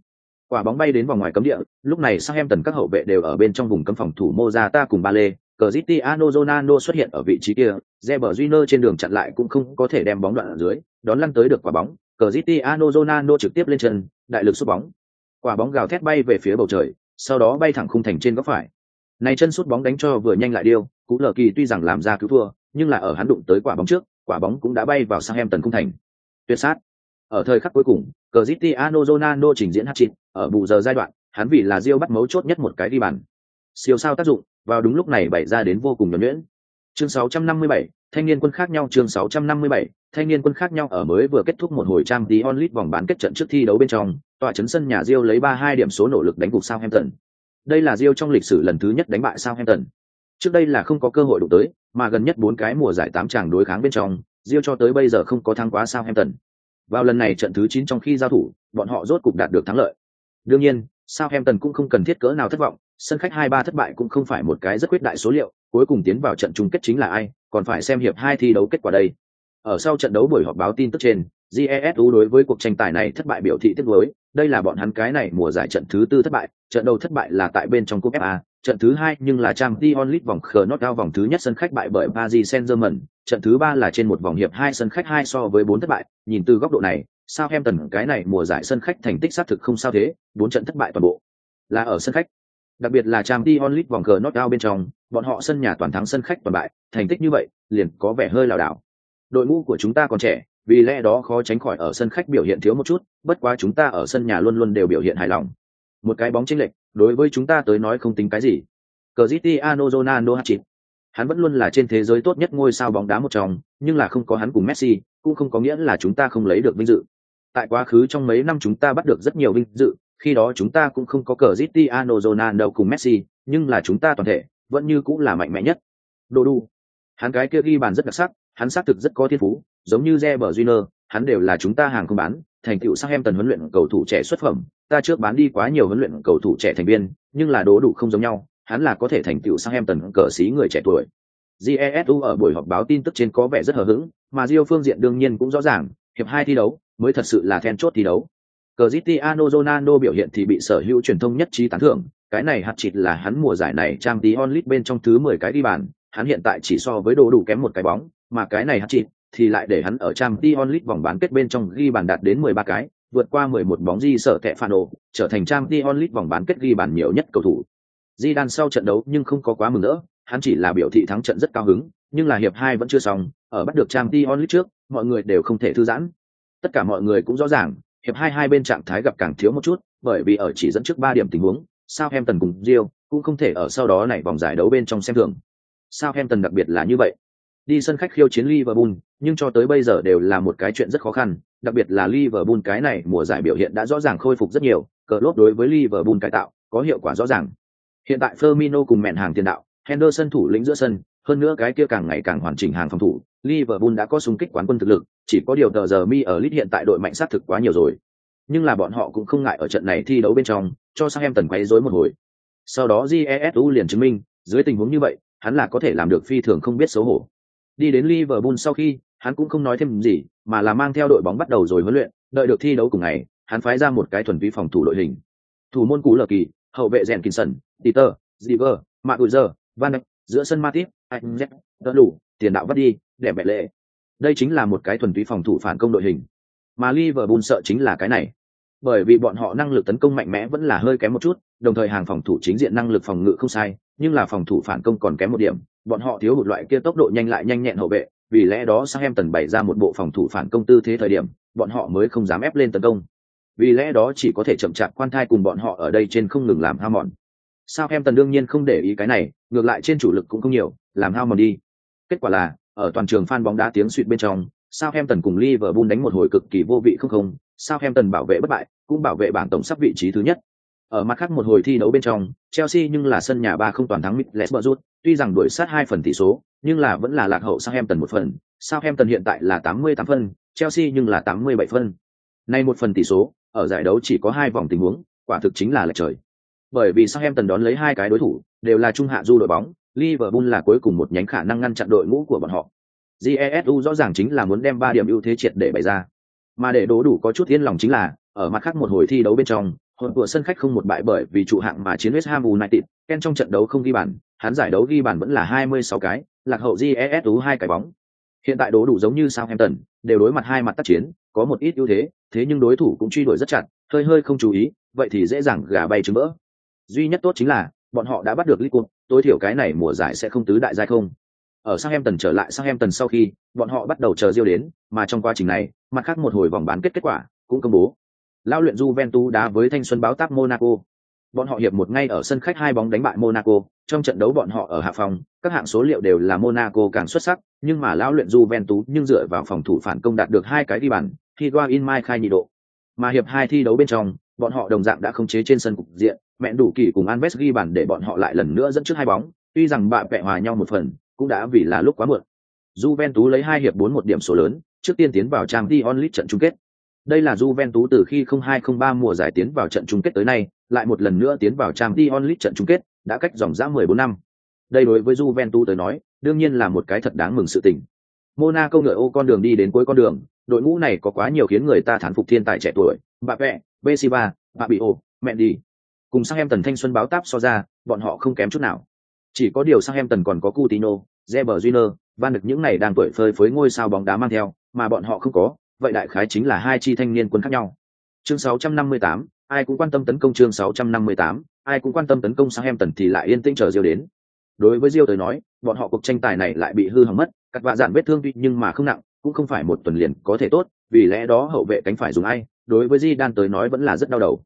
A: Quả bóng bay đến vòng ngoài cấm địa, lúc này Southampton các hậu vệ đều ở bên trong vùng cấm phòng thủ Mozata cùng Bale, Cristiano Ronaldo xuất hiện ở vị trí kia, Reber Júnior trên đường chặn lại cũng không có thể đem bóng đoạn ở dưới, đón lăn tới được quả bóng, Cristiano Ronaldo trực tiếp lên chân, đại lực sút bóng. Quả bóng gào thét bay về phía bầu trời, sau đó bay thẳng khung thành trên góc phải. Này chân sút bóng đánh cho vừa nhanh lại điêu, Cú Lở Kỳ tuy rằng làm ra cứu thua, nhưng là ở hắn đụng tới quả bóng trước, quả bóng cũng đã bay vào sang em tần khung thành. Tuyệt sát. Ở thời khắc cuối cùng, Cristiano Ronaldo trình diễn hat-trick, ở bù giờ giai đoạn, hắn vì là Rio bắt mấu chốt nhất một cái đi bàn. Siêu sao tác dụng, vào đúng lúc này bày ra đến vô cùng nhuần nhuyễn. Chương 657, thanh niên quân khác nhau chương 657, thanh niên quân khác nhau ở mới vừa kết thúc một hồi trang tí onlit vòng bán kết trận trước thi đấu bên trong, tọa chấn sân nhà Rio lấy 3-2 điểm số nỗ lực đánh gục Southampton. Đây là Rio trong lịch sử lần thứ nhất đánh bại Southampton. Trước đây là không có cơ hội đụng tới, mà gần nhất bốn cái mùa giải tám chàng đối kháng bên trong, Rio cho tới bây giờ không có thắng quá Southampton. Vào lần này trận thứ 9 trong khi giao thủ, bọn họ rốt cục đạt được thắng lợi. Đương nhiên, Southampton cũng không cần thiết cỡ nào thất vọng, sân khách 2-3 thất bại cũng không phải một cái rất quyết đại số liệu, cuối cùng tiến vào trận chung kết chính là ai, còn phải xem hiệp hai thi đấu kết quả đây. Ở sau trận đấu buổi họp báo tin tức trên, jesu đối với cuộc tranh tài này thất bại biểu thị tiếc nuối. Đây là bọn hắn cái này mùa giải trận thứ tư thất bại trận đầu thất bại là tại bên trong cúp fa trận thứ hai nhưng là trang t onlit vòng khờ nót cao vòng thứ nhất sân khách bại bởi paris saint germain trận thứ ba là trên một vòng hiệp hai sân khách hai so với bốn thất bại. Nhìn từ góc độ này Southampton cái này mùa giải sân khách thành tích xác thực không sao thế, bốn trận thất bại toàn bộ là ở sân khách. Đặc biệt là Champions League vòng cờ knockout bên trong, bọn họ sân nhà toàn thắng sân khách toàn bại, thành tích như vậy, liền có vẻ hơi lảo đảo. Đội ngũ của chúng ta còn trẻ, vì lẽ đó khó tránh khỏi ở sân khách biểu hiện thiếu một chút, bất quá chúng ta ở sân nhà luôn luôn đều biểu hiện hài lòng. Một cái bóng chênh lệch, đối với chúng ta tới nói không tính cái gì. Cristiano Ronaldo hat Hắn vẫn luôn là trên thế giới tốt nhất ngôi sao bóng đá một trong, nhưng là không có hắn cùng Messi, cũng không có nghĩa là chúng ta không lấy được vinh dự tại quá khứ trong mấy năm chúng ta bắt được rất nhiều vinh dự, khi đó chúng ta cũng không có Cristiano Ronaldo cùng Messi, nhưng là chúng ta toàn thể vẫn như cũng là mạnh mẽ nhất. Đồ đu, hắn cái kia ghi bàn rất đặc sắc, hắn xác thực rất có thiên phú, giống như Reber Júnior, hắn đều là chúng ta hàng không bán, thành tựu sang em tần huấn luyện cầu thủ trẻ xuất phẩm, ta trước bán đi quá nhiều huấn luyện cầu thủ trẻ thành viên, nhưng là đố đủ không giống nhau, hắn là có thể thành tựu sang em tần cờ sĩ người trẻ tuổi. Jesu ở buổi họp báo tin tức trên có vẻ rất hờ hững, mà Rio phương diện đương nhiên cũng rõ ràng, hiệp hai thi đấu, mới thật sự là then chốt thi đấu. Cristiano Ronaldo biểu hiện thì bị sở hữu truyền thông nhất trí tán thưởng, cái này hạt chịt là hắn mùa giải này trang tí onlit bên trong thứ 10 cái đi bàn, hắn hiện tại chỉ so với đồ đủ kém một cái bóng, mà cái này hạt chịt thì lại để hắn ở trang Dion onlit vòng bán kết bên trong ghi bàn đạt đến 13 cái, vượt qua 11 bóng di sở kẹ phản đồ, trở thành trang Dion onlit vòng bán kết ghi bàn nhiều nhất cầu thủ. Zidane sau trận đấu nhưng không có quá mừng nữa, hắn chỉ là biểu thị thắng trận rất cao hứng, nhưng là hiệp hai vẫn chưa xong, ở bắt được trang Dion onlit trước, mọi người đều không thể thư giãn. Tất cả mọi người cũng rõ ràng hiệp hai hai bên trạng thái gặp càng thiếu một chút bởi vì ở chỉ dẫn trước ba điểm tình huống sao em tần cùng rio cũng không thể ở sau đó này vòng giải đấu bên trong xem thường. Sao em tần đặc biệt là như vậy. Đi sân khách khiêu chiến liverpool nhưng cho tới bây giờ đều là một cái chuyện rất khó khăn đặc biệt là liverpool cái này mùa giải biểu hiện đã rõ ràng khôi phục rất nhiều cờ lốp đối với liverpool cải tạo có hiệu quả rõ ràng hiện tại Firmino cùng mẹn hàng tiền đạo Henderson thủ lĩnh giữa sân hơn nữa cái kia càng ngày càng hoàn chỉnh hàng phòng thủ Liverpool đã có xung kích quán quân thực lực, chỉ có điều tờ giờ mi ở Leeds hiện tại đội mạnh sát thực quá nhiều rồi. Nhưng là bọn họ cũng không ngại ở trận này thi đấu bên trong, cho sang em tần quấy rối một hồi. Sau đó Jesu liền chứng minh, dưới tình huống như vậy, hắn là có thể làm được phi thường không biết xấu hổ. Đi đến Liverpool sau khi, hắn cũng không nói thêm gì, mà là mang theo đội bóng bắt đầu rồi huấn luyện, đợi được thi đấu cùng ngày, hắn phái ra một cái thuần vi phòng thủ đội hình. Thủ môn cú lờ kỳ, hậu vệ rèn Kinson, Peter, Ziver, Maguire, Van Dijk, giữa sân Matip, anh Z, đỡ đủ, tiền đạo vắt đi, đẹp mẹ lệ. Đây chính là một cái thuần túy phòng thủ phản công đội hình. Mà Liverpool sợ chính là cái này. Bởi vì bọn họ năng lực tấn công mạnh mẽ vẫn là hơi kém một chút, đồng thời hàng phòng thủ chính diện năng lực phòng ngự không sai, nhưng là phòng thủ phản công còn kém một điểm, bọn họ thiếu một loại kia tốc độ nhanh lại nhanh nhẹn hậu vệ, vì lẽ đó sang em tần bày ra một bộ phòng thủ phản công tư thế thời điểm, bọn họ mới không dám ép lên tấn công. Vì lẽ đó chỉ có thể chậm chạp quan thai cùng bọn họ ở đây trên không ngừng làm hao mòn. Sao em tần đương nhiên không để ý cái này, ngược lại trên chủ lực cũng không nhiều, làm hao mòn đi. Kết quả là, ở toàn trường fan bóng đá tiếng suýt bên trong, sao em tần cùng Liverpool đánh một hồi cực kỳ vô vị không không, sao em tần bảo vệ bất bại, cũng bảo vệ bảng tổng sắp vị trí thứ nhất. Ở mặt khác một hồi thi đấu bên trong, Chelsea nhưng là sân nhà ba không toàn thắng Middlesbrough, tuy rằng đuổi sát hai phần tỷ số, nhưng là vẫn là lạc hậu Southampton một phần. Southampton hiện tại là 88 phân, Chelsea nhưng là 87 phân. Nay một phần tỷ số, ở giải đấu chỉ có hai vòng tình huống, quả thực chính là lệch trời. Bởi vì Southampton đón lấy hai cái đối thủ, đều là trung hạ du đội bóng, Liverpool là cuối cùng một nhánh khả năng ngăn chặn đội ngũ của bọn họ. GESU rõ ràng chính là muốn đem ba điểm ưu thế triệt để bày ra. Mà để đố đủ có chút yên lòng chính là, ở mặt khác một hồi thi đấu bên trong, hồn của sân khách không một bại bởi vì trụ hạng mà chiến West Ham United, Ken trong trận đấu không ghi bàn, hắn giải đấu ghi bàn vẫn là 26 cái, lạc hậu Jesu hai cái bóng. Hiện tại đố đủ giống như Southampton, đều đối mặt hai mặt tác chiến, có một ít ưu thế, thế nhưng đối thủ cũng truy đuổi rất chặt, hơi hơi không chú ý, vậy thì dễ dàng gà bay trứng mỡ. Duy nhất tốt chính là, bọn họ đã bắt được League tối thiểu cái này mùa giải sẽ không tứ đại giai không. Ở Southampton trở lại Southampton sau khi, bọn họ bắt đầu chờ Diêu đến, mà trong quá trình này, mặt khác một hồi vòng bán kết kết quả cũng công bố. Lao luyện Juventus đá với thanh xuân báo táp Monaco. Bọn họ hiệp một ngay ở sân khách hai bóng đánh bại Monaco, trong trận đấu bọn họ ở hạ phòng, các hạng số liệu đều là Monaco càng xuất sắc, nhưng mà lão luyện Juventus nhưng dựa vào phòng thủ phản công đạt được hai cái ghi bàn, Higuain Mai khai nhị độ. Mà hiệp hai thi đấu bên trong, bọn họ đồng dạng đã không chế trên sân cục diện, mẹ đủ kỳ cùng Anves ghi bàn để bọn họ lại lần nữa dẫn trước hai bóng, tuy rằng bạ vẹ hòa nhau một phần, cũng đã vì là lúc quá muộn. Juventus lấy hai hiệp bốn một điểm số lớn, trước tiên tiến vào trang Champions League trận chung kết. Đây là Juventus từ khi 0203 mùa giải tiến vào trận chung kết tới nay, lại một lần nữa tiến vào Champions League trận chung kết, đã cách dòng giá 14 năm. Đây đối với Juventus tới nói, đương nhiên là một cái thật đáng mừng sự tình. Monaco ngựa ô con đường đi đến cuối con đường, đội ngũ này có quá nhiều khiến người ta thán phục thiên tài trẻ tuổi, Mbappe, Bessiba, Fabio, Mendy. Cùng sang em tần thanh xuân báo táp so ra, bọn họ không kém chút nào. Chỉ có điều sang em tần còn có Coutinho, Reber Júnior, Van được những này đang tuổi phơi phới ngôi sao bóng đá mang theo, mà bọn họ không có, vậy đại khái chính là hai chi thanh niên quân khác nhau. Chương 658, ai cũng quan tâm tấn công chương 658, ai cũng quan tâm tấn công sang em tần thì lại yên tĩnh chờ Diêu đến. Đối với Diêu tới nói, bọn họ cuộc tranh tài này lại bị hư hỏng mất, cắt vạ dạn vết thương tuy nhưng mà không nặng, cũng không phải một tuần liền có thể tốt, vì lẽ đó hậu vệ cánh phải dùng ai, đối với Di Đan tới nói vẫn là rất đau đầu.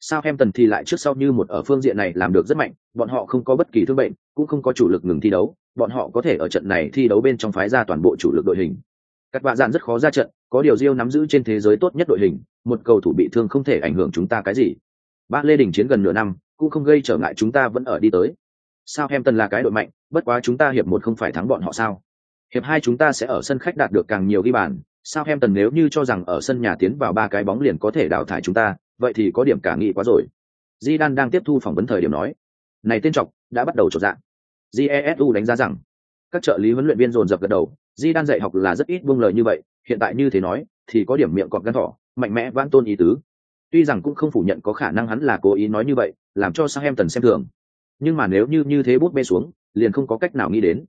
A: Sao em tần thì lại trước sau như một ở phương diện này làm được rất mạnh, bọn họ không có bất kỳ thương bệnh, cũng không có chủ lực ngừng thi đấu, bọn họ có thể ở trận này thi đấu bên trong phái ra toàn bộ chủ lực đội hình. Cắt vạ dạn rất khó ra trận, có điều Diêu nắm giữ trên thế giới tốt nhất đội hình, một cầu thủ bị thương không thể ảnh hưởng chúng ta cái gì. Ba Lê Đình chiến gần nửa năm, cũng không gây trở ngại chúng ta vẫn ở đi tới. Sao em tần là cái đội mạnh, bất quá chúng ta hiệp một không phải thắng bọn họ sao? Hiệp hai chúng ta sẽ ở sân khách đạt được càng nhiều ghi bàn, sao em tần nếu như cho rằng ở sân nhà tiến vào ba cái bóng liền có thể đào thải chúng ta, vậy thì có điểm cả nghị quá rồi. Di Đan đang tiếp thu phỏng vấn thời điểm nói, này tên trọc đã bắt đầu trột dạng. Jesu đánh giá rằng, các trợ lý huấn luyện viên dồn dập gật đầu, Di Đan dạy học là rất ít buông lời như vậy, hiện tại như thế nói, thì có điểm miệng cọp gan thỏ, mạnh mẽ vãn tôn ý tứ. Tuy rằng cũng không phủ nhận có khả năng hắn là cố ý nói như vậy, làm cho Southampton xem thường. Nhưng mà nếu như như thế bút bê xuống, liền không có cách nào nghĩ đến.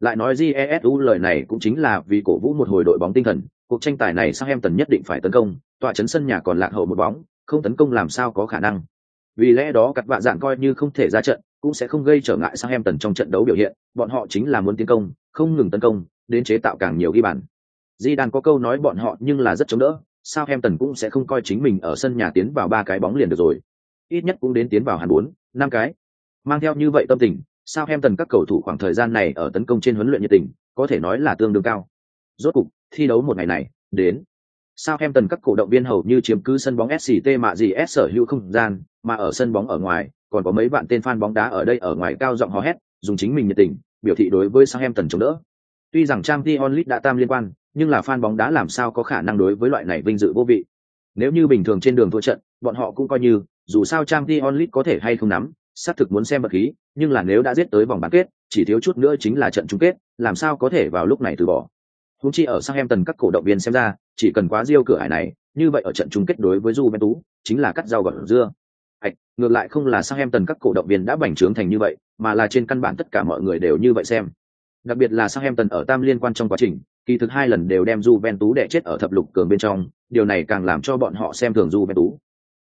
A: Lại nói Jesu lời này cũng chính là vì cổ vũ một hồi đội bóng tinh thần, cuộc tranh tài này Southampton nhất định phải tấn công, tọa chấn sân nhà còn lạc hậu một bóng, không tấn công làm sao có khả năng. Vì lẽ đó cặp vạ dạng coi như không thể ra trận, cũng sẽ không gây trở ngại Southampton trong trận đấu biểu hiện, bọn họ chính là muốn tiến công, không ngừng tấn công, đến chế tạo càng nhiều ghi bàn. Di Đan có câu nói bọn họ nhưng là rất chống đỡ, Sao Hem Tần cũng sẽ không coi chính mình ở sân nhà tiến vào ba cái bóng liền được rồi. Ít nhất cũng đến tiến vào hàn bốn, năm cái. Mang theo như vậy tâm tình, Sao Hem Tần các cầu thủ khoảng thời gian này ở tấn công trên huấn luyện nhiệt tình, có thể nói là tương đương cao. Rốt cục, thi đấu một ngày này, đến. Sao Hem Tần các cổ động viên hầu như chiếm cứ sân bóng SCT mạ gì S sở hữu không gian, mà ở sân bóng ở ngoài, còn có mấy bạn tên fan bóng đá ở đây ở ngoài cao giọng hò hét, dùng chính mình nhiệt tình, biểu thị đối với Sao Hem Tần chống đỡ. Tuy rằng trang t onlit đã tam liên quan, nhưng là fan bóng đá làm sao có khả năng đối với loại này vinh dự vô vị. Nếu như bình thường trên đường thua trận, bọn họ cũng coi như, dù sao Champions League có thể hay không nắm, xác thực muốn xem bậc khí, nhưng là nếu đã giết tới vòng bán kết, chỉ thiếu chút nữa chính là trận chung kết, làm sao có thể vào lúc này từ bỏ. Huống chi ở Southampton các cổ động viên xem ra, chỉ cần quá riêu cửa hải này, như vậy ở trận chung kết đối với Juventus, chính là cắt rau gọt dưa. Hạch, ngược lại không là Southampton các cổ động viên đã bành trướng thành như vậy, mà là trên căn bản tất cả mọi người đều như vậy xem. Đặc biệt là Southampton ở tam liên quan trong quá trình, kỳ thực hai lần đều đem Juventus đè chết ở thập lục cường bên trong, điều này càng làm cho bọn họ xem thường Juventus.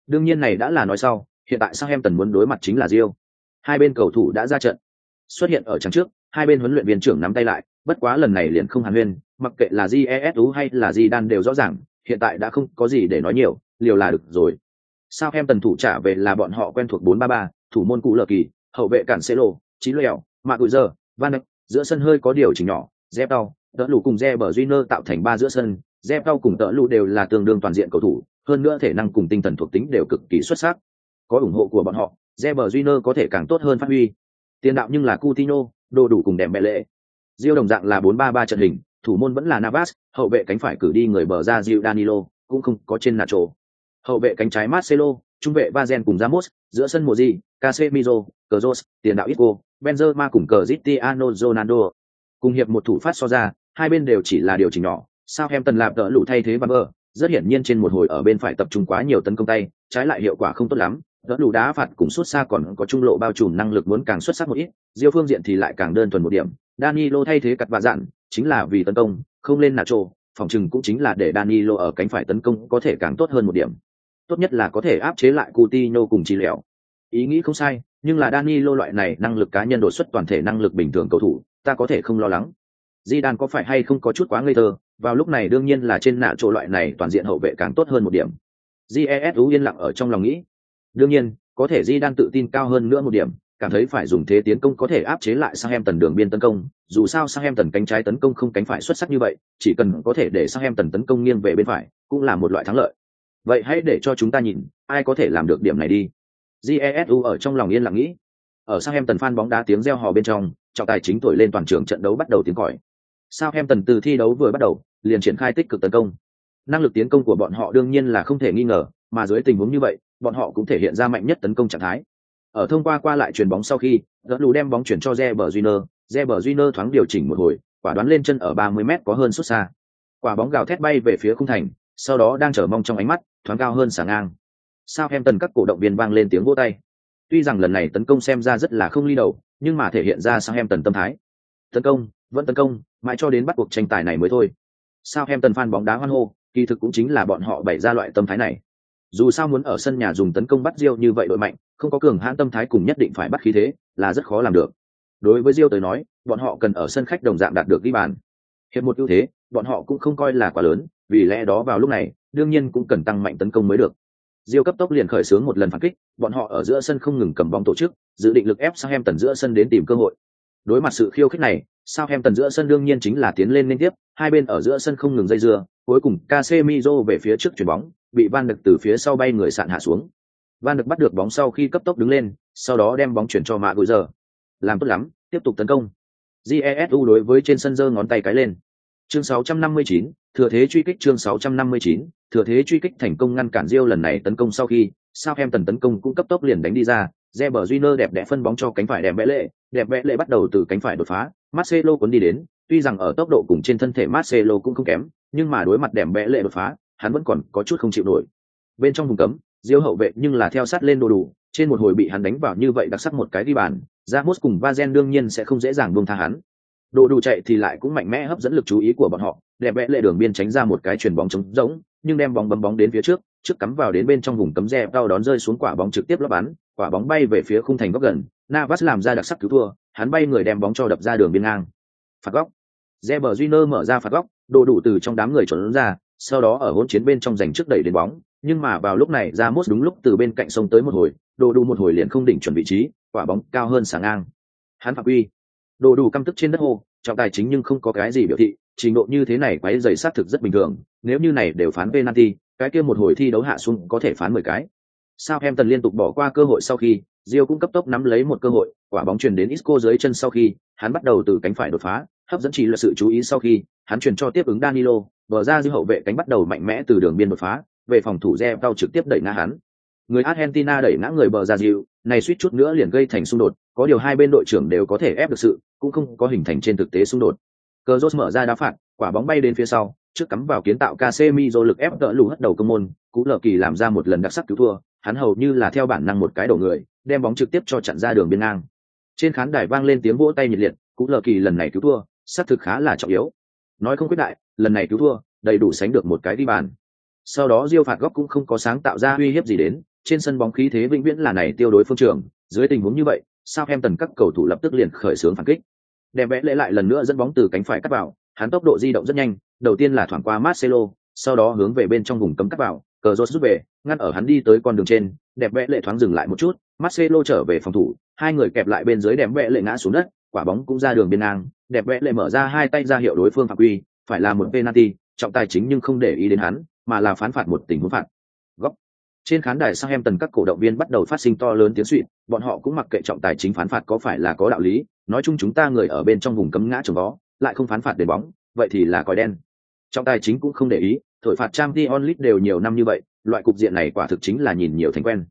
A: Đương nhiên này đã là nói sau, hiện tại Southampton muốn đối mặt chính là Rio. Hai bên cầu thủ đã ra trận. Xuất hiện ở trang trước, hai bên huấn luyện viên trưởng nắm tay lại, bất quá lần này liền không hàn huyên, mặc kệ là jesu hay là di đan đều rõ ràng hiện tại đã không có gì để nói nhiều liều là được rồi sao em tần thủ trả về là bọn họ quen thuộc 4-3-3, thủ môn cũ lờ kỳ hậu vệ cản xê lô trí lèo mạ cụi giờ van đập giữa sân hơi có điều chỉnh nhỏ dép đau tợ lù cùng re bờ tạo thành ba giữa sân dép cao cùng tợ lù đều là tương đương toàn diện cầu thủ hơn nữa thể năng cùng tinh thần thuộc tính đều cực kỳ xuất sắc có ủng hộ của bọn họ re bờ có thể càng tốt hơn phát huy tiền đạo nhưng là Coutinho, đồ đủ cùng đẹp mẹ lệ Diêu đồng dạng là 4-3-3 trận hình, thủ môn vẫn là Navas, hậu vệ cánh phải cử đi người bờ ra Diêu Danilo, cũng không có trên Nacho. Hậu vệ cánh trái Marcelo, trung vệ Bazen cùng Ramos, giữa sân Modri, Casemiro, Kroos, tiền đạo Isco, Benzema cùng Cristiano Ronaldo. Cùng hiệp một thủ phát so ra, hai bên đều chỉ là điều chỉnh nhỏ, sao em tần làm đỡ lũ thay thế và bờ rất hiển nhiên trên một hồi ở bên phải tập trung quá nhiều tấn công tay, trái lại hiệu quả không tốt lắm, đỡ lũ đá phạt cùng suốt xa còn có trung lộ bao trùm năng lực muốn càng xuất sắc một ít, Diêu phương diện thì lại càng đơn thuần một điểm, Danilo thay thế cặt và dạn, chính là vì tấn công, không lên Nacho, phòng trừng cũng chính là để Danilo ở cánh phải tấn công có thể càng tốt hơn một điểm. Tốt nhất là có thể áp chế lại Coutinho cùng Chi Lẹo. Ý nghĩ không sai, nhưng là Danilo loại này năng lực cá nhân đột xuất toàn thể năng lực bình thường cầu thủ, ta có thể không lo lắng. Zidane có phải hay không có chút quá ngây thơ, vào lúc này đương nhiên là trên nạ chỗ loại này toàn diện hậu vệ càng tốt hơn một điểm. Jesu yên lặng ở trong lòng nghĩ. Đương nhiên, có thể Zidane tự tin cao hơn nữa một điểm, cảm thấy phải dùng thế tiến công có thể áp chế lại sang em tần đường biên tấn công dù sao sang em tần cánh trái tấn công không cánh phải xuất sắc như vậy chỉ cần có thể để sang em tần tấn công nghiêng về bên phải cũng là một loại thắng lợi vậy hãy để cho chúng ta nhìn ai có thể làm được điểm này đi jesu ở trong lòng yên lặng nghĩ ở sang em tần phan bóng đá tiếng reo hò bên trong trọng tài chính thổi lên toàn trường trận đấu bắt đầu tiếng còi sao em tần từ thi đấu vừa bắt đầu liền triển khai tích cực tấn công năng lực tiến công của bọn họ đương nhiên là không thể nghi ngờ mà dưới tình huống như vậy bọn họ cũng thể hiện ra mạnh nhất tấn công trạng thái ở thông qua qua lại chuyền bóng sau khi, đỡ lù đem bóng chuyển cho Reber Júnior, Reber Júnior thoáng điều chỉnh một hồi, quả đoán lên chân ở 30 m có hơn xuất xa. Quả bóng gào thét bay về phía khung thành, sau đó đang chờ mong trong ánh mắt, thoáng cao hơn sáng ngang. Southampton các cổ động viên vang lên tiếng vỗ tay. Tuy rằng lần này tấn công xem ra rất là không ly đầu, nhưng mà thể hiện ra sang em tần tâm thái. Tấn công, vẫn tấn công, mãi cho đến bắt cuộc tranh tài này mới thôi. sao em tần fan bóng đá hoan hô, kỳ thực cũng chính là bọn họ bày ra loại tâm thái này. Dù sao muốn ở sân nhà dùng tấn công bắt diêu như vậy đội mạnh, không có cường hãn tâm thái cùng nhất định phải bắt khí thế, là rất khó làm được. Đối với diêu tới nói, bọn họ cần ở sân khách đồng dạng đạt được ghi bàn. Hiệp một ưu thế, bọn họ cũng không coi là quá lớn, vì lẽ đó vào lúc này, đương nhiên cũng cần tăng mạnh tấn công mới được. Diêu cấp tốc liền khởi xướng một lần phản kích, bọn họ ở giữa sân không ngừng cầm bóng tổ chức, dự định lực ép Southampton giữa sân đến tìm cơ hội. Đối mặt sự khiêu khích này, Southampton giữa sân đương nhiên chính là tiến lên liên tiếp, hai bên ở giữa sân không ngừng dây dưa, cuối cùng Casemiro về phía trước chuyển bóng, bị Van Dijk từ phía sau bay người sạn hạ xuống. Van Dijk bắt được bóng sau khi cấp tốc đứng lên, sau đó đem bóng chuyển cho Mạ Gùi giờ. Làm tốt lắm, tiếp tục tấn công. Jesu đối với trên sân giơ ngón tay cái lên. Chương 659, thừa thế truy kích chương 659, thừa thế truy kích thành công ngăn cản Rio lần này tấn công sau khi, Southampton tấn công cũng cấp tốc liền đánh đi ra, Reber Júnior đẹp đẽ phân bóng cho cánh phải đẹp vẽ lệ, đẹp vẽ lệ bắt đầu từ cánh phải đột phá, Marcelo cuốn đi đến, tuy rằng ở tốc độ cùng trên thân thể Marcelo cũng không kém, nhưng mà đối mặt đẹp vẽ lệ đột phá, hắn vẫn còn có chút không chịu nổi. Bên trong vùng cấm, Diêu hậu vệ nhưng là theo sát lên đồ đủ, trên một hồi bị hắn đánh vào như vậy đặc sắc một cái đi bàn, Ramos cùng Vazen đương nhiên sẽ không dễ dàng buông tha hắn. Đồ đủ chạy thì lại cũng mạnh mẽ hấp dẫn lực chú ý của bọn họ, đẹp vẽ lệ đường biên tránh ra một cái chuyền bóng trống rỗng, nhưng đem bóng bấm bóng đến phía trước, trước cắm vào đến bên trong vùng cấm rẽ đau đón rơi xuống quả bóng trực tiếp lấp bắn, quả bóng bay về phía khung thành góc gần, Navas làm ra đặc sắc cứu thua, hắn bay người đem bóng cho đập ra đường biên ngang. Phạt góc. Reber Júnior mở ra phạt góc, đồ đủ từ trong đám người trốn ra, sau đó ở hỗn chiến bên trong giành trước đẩy đến bóng, nhưng mà vào lúc này Ramos đúng lúc từ bên cạnh sông tới một hồi, đồ đủ một hồi liền không đỉnh chuẩn vị trí, quả bóng cao hơn sáng ngang. Hắn phạm quy. Đồ đủ căm tức trên đất hồ, trọng tài chính nhưng không có cái gì biểu thị, trình độ như thế này quấy giày sát thực rất bình thường, nếu như này đều phán penalty, cái kia một hồi thi đấu hạ xuống có thể phán mười cái. Sao em tần liên tục bỏ qua cơ hội sau khi, Rio cũng cấp tốc nắm lấy một cơ hội, quả bóng truyền đến Isco dưới chân sau khi, hắn bắt đầu từ cánh phải đột phá, hấp dẫn chỉ là sự chú ý sau khi, hắn chuyển cho tiếp ứng Danilo, bờ ra dư hậu vệ cánh bắt đầu mạnh mẽ từ đường biên đột phá, về phòng thủ Re cao trực tiếp đẩy ngã hắn. Người Argentina đẩy ngã người bờ ra dịu, này suýt chút nữa liền gây thành xung đột, có điều hai bên đội trưởng đều có thể ép được sự, cũng không có hình thành trên thực tế xung đột. Cờ mở ra đá phạt, quả bóng bay đến phía sau, trước cắm vào kiến tạo Casemiro lực ép đỡ lù hất đầu công môn, cú lờ kỳ làm ra một lần đặc sắc cứu thua, hắn hầu như là theo bản năng một cái đầu người, đem bóng trực tiếp cho chặn ra đường biên ngang. Trên khán đài vang lên tiếng vỗ tay nhiệt liệt, cú lờ kỳ lần này cứu thua, xác thực khá là trọng yếu. Nói không quyết đại, lần này cứu thua, đầy đủ sánh được một cái đi bàn. Sau đó Diêu phạt góc cũng không có sáng tạo ra uy hiếp gì đến, trên sân bóng khí thế vĩnh viễn là này tiêu đối phương trường, dưới tình huống như vậy, sao em tần các cầu thủ lập tức liền khởi xướng phản kích. Đem vẽ lễ lại lần nữa dẫn bóng từ cánh phải cắt vào, hắn tốc độ di động rất nhanh, đầu tiên là thoảng qua Marcelo, sau đó hướng về bên trong vùng cấm cắt vào, cờ rốt rút về, ngăn ở hắn đi tới con đường trên, đẹp vẽ lệ thoáng dừng lại một chút, Marcelo trở về phòng thủ, hai người kẹp lại bên dưới đẹp vẽ lệ ngã xuống đất, quả bóng cũng ra đường biên ngang, đẹp vẽ lệ mở ra hai tay ra hiệu đối phương phạm quy, phải là một penalty, trọng tài chính nhưng không để ý đến hắn, mà là phán phạt một tình huống phạt. Góc. Trên khán đài sang em tần các cổ động viên bắt đầu phát sinh to lớn tiếng xuýt, bọn họ cũng mặc kệ trọng tài chính phán phạt có phải là có đạo lý, nói chung chúng ta người ở bên trong vùng cấm ngã trồng vó, lại không phán phạt để bóng, vậy thì là còi đen. Trọng tài chính cũng không để ý, thổi phạt trang Dion Lit đều nhiều năm như vậy, loại cục diện này quả thực chính là nhìn nhiều thành quen.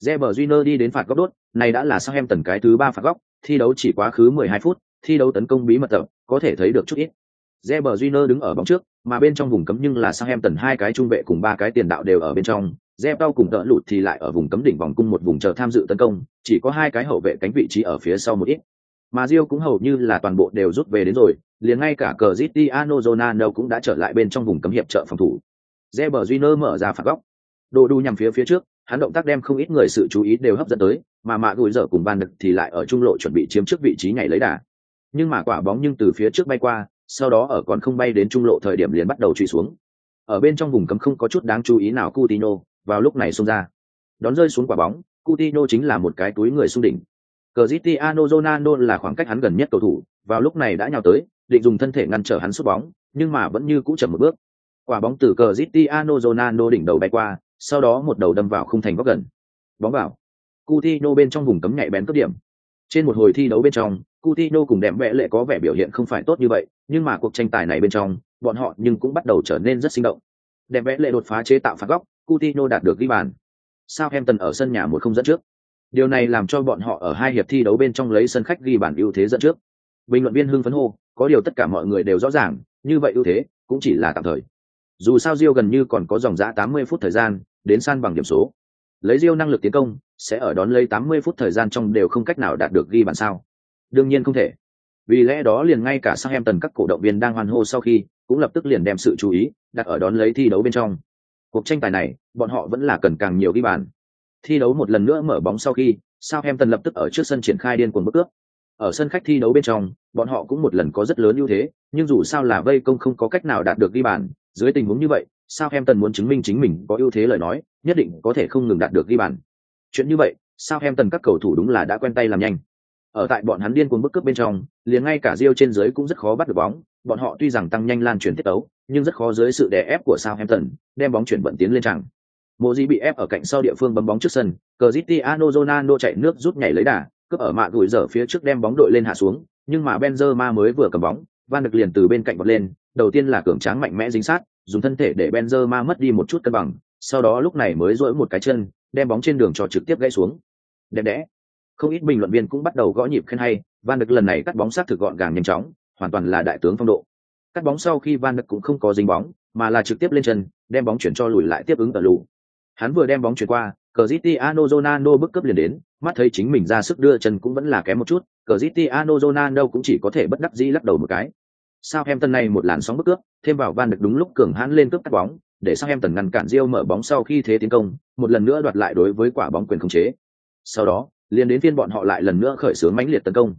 A: Reber Júnior đi đến phạt góc đốt, này đã là sang em tần cái thứ ba phạt góc, thi đấu chỉ quá khứ 12 phút, thi đấu tấn công bí mật tập, có thể thấy được chút ít. Reber Júnior đứng ở bóng trước, mà bên trong vùng cấm nhưng là sang em tần hai cái trung vệ cùng ba cái tiền đạo đều ở bên trong. Reber cùng đỡ lụt thì lại ở vùng cấm đỉnh vòng cung một vùng chờ tham dự tấn công, chỉ có hai cái hậu vệ cánh vị trí ở phía sau một ít. Mà Rio cũng hầu như là toàn bộ đều rút về đến rồi, liền ngay cả Cristiano Ronaldo cũng đã trở lại bên trong vùng cấm hiệp trợ phòng thủ. Reber Júnior mở ra phạt góc. Đồ đu nhằm phía phía trước, hắn động tác đem không ít người sự chú ý đều hấp dẫn tới, mà mạ gùi dở cùng ban đực thì lại ở trung lộ chuẩn bị chiếm trước vị trí nhảy lấy đà. Nhưng mà quả bóng nhưng từ phía trước bay qua, sau đó ở còn không bay đến trung lộ thời điểm liền bắt đầu truy xuống. Ở bên trong vùng cấm không có chút đáng chú ý nào Coutinho, vào lúc này xông ra. Đón rơi xuống quả bóng, Coutinho chính là một cái túi người xung đỉnh. Cristiano Ronaldo là khoảng cách hắn gần nhất cầu thủ, vào lúc này đã nhào tới, định dùng thân thể ngăn trở hắn sút bóng, nhưng mà vẫn như cũ chậm một bước. Quả bóng từ Cristiano Ronaldo đỉnh đầu bay qua, sau đó một đầu đâm vào khung thành góc gần. Bóng vào. Coutinho bên trong vùng cấm nhạy bén cấp điểm. Trên một hồi thi đấu bên trong, Coutinho cùng đẹp vẽ lệ có vẻ biểu hiện không phải tốt như vậy, nhưng mà cuộc tranh tài này bên trong, bọn họ nhưng cũng bắt đầu trở nên rất sinh động. Đẹp vẽ lệ đột phá chế tạo phạt góc, Coutinho đạt được ghi bàn. Southampton ở sân nhà một không dẫn trước. Điều này làm cho bọn họ ở hai hiệp thi đấu bên trong lấy sân khách ghi bàn ưu thế dẫn trước. Bình luận viên hưng phấn hô, có điều tất cả mọi người đều rõ ràng, như vậy ưu thế cũng chỉ là tạm thời. Dù sao Rio gần như còn có dòng dã 80 phút thời gian đến san bằng điểm số. Lấy Rio năng lực tiến công, sẽ ở đón lấy 80 phút thời gian trong đều không cách nào đạt được ghi bàn sao? Đương nhiên không thể. Vì lẽ đó liền ngay cả Southampton các cổ động viên đang hoan hô sau khi, cũng lập tức liền đem sự chú ý đặt ở đón lấy thi đấu bên trong. Cuộc tranh tài này, bọn họ vẫn là cần càng nhiều ghi bàn. Thi đấu một lần nữa mở bóng sau khi, Southampton lập tức ở trước sân triển khai điên cuồng bước cướp. Ở sân khách thi đấu bên trong, bọn họ cũng một lần có rất lớn ưu thế, nhưng dù sao là vây công không có cách nào đạt được ghi bàn, dưới tình huống như vậy, Southampton muốn chứng minh chính mình có ưu thế lời nói, nhất định có thể không ngừng đạt được ghi bàn. Chuyện như vậy, Southampton các cầu thủ đúng là đã quen tay làm nhanh. Ở tại bọn hắn điên cuồng bức cướp bên trong, liền ngay cả Rio trên dưới cũng rất khó bắt được bóng, bọn họ tuy rằng tăng nhanh lan chuyển tiết tấu, nhưng rất khó dưới sự đè ép của Southampton, đem bóng chuyển vận tiến lên chẳng. Mộ Di bị ép ở cạnh sau địa phương bấm bóng trước sân, Cristiano Ronaldo chạy nước rút nhảy lấy đà, cướp ở mạ gửi dở phía trước đem bóng đội lên hạ xuống, nhưng mà Benzema mới vừa cầm bóng, Van được liền từ bên cạnh bật lên, đầu tiên là cường tráng mạnh mẽ dính sát, dùng thân thể để Benzema mất đi một chút cân bằng, sau đó lúc này mới duỗi một cái chân, đem bóng trên đường cho trực tiếp gãy xuống. Đẹp đẽ. Không ít bình luận viên cũng bắt đầu gõ nhịp khen hay, Van được lần này cắt bóng sát thực gọn gàng nhanh chóng, hoàn toàn là đại tướng phong độ. Cắt bóng sau khi Van được cũng không có dính bóng, mà là trực tiếp lên chân, đem bóng chuyển cho lùi lại tiếp ứng tờ lù. Hắn vừa đem bóng chuyển qua, Cristiano Ronaldo bước cấp liền đến, mắt thấy chính mình ra sức đưa chân cũng vẫn là kém một chút, Cristiano Ronaldo cũng chỉ có thể bất đắc dĩ lắc đầu một cái. Sao em tân này một làn sóng bước cướp, thêm vào Van được đúng lúc cường hãn lên cướp cắt bóng, để sao em tần ngăn cản Rio mở bóng sau khi thế tiến công, một lần nữa đoạt lại đối với quả bóng quyền khống chế. Sau đó, liền đến phiên bọn họ lại lần nữa khởi xướng mãnh liệt tấn công.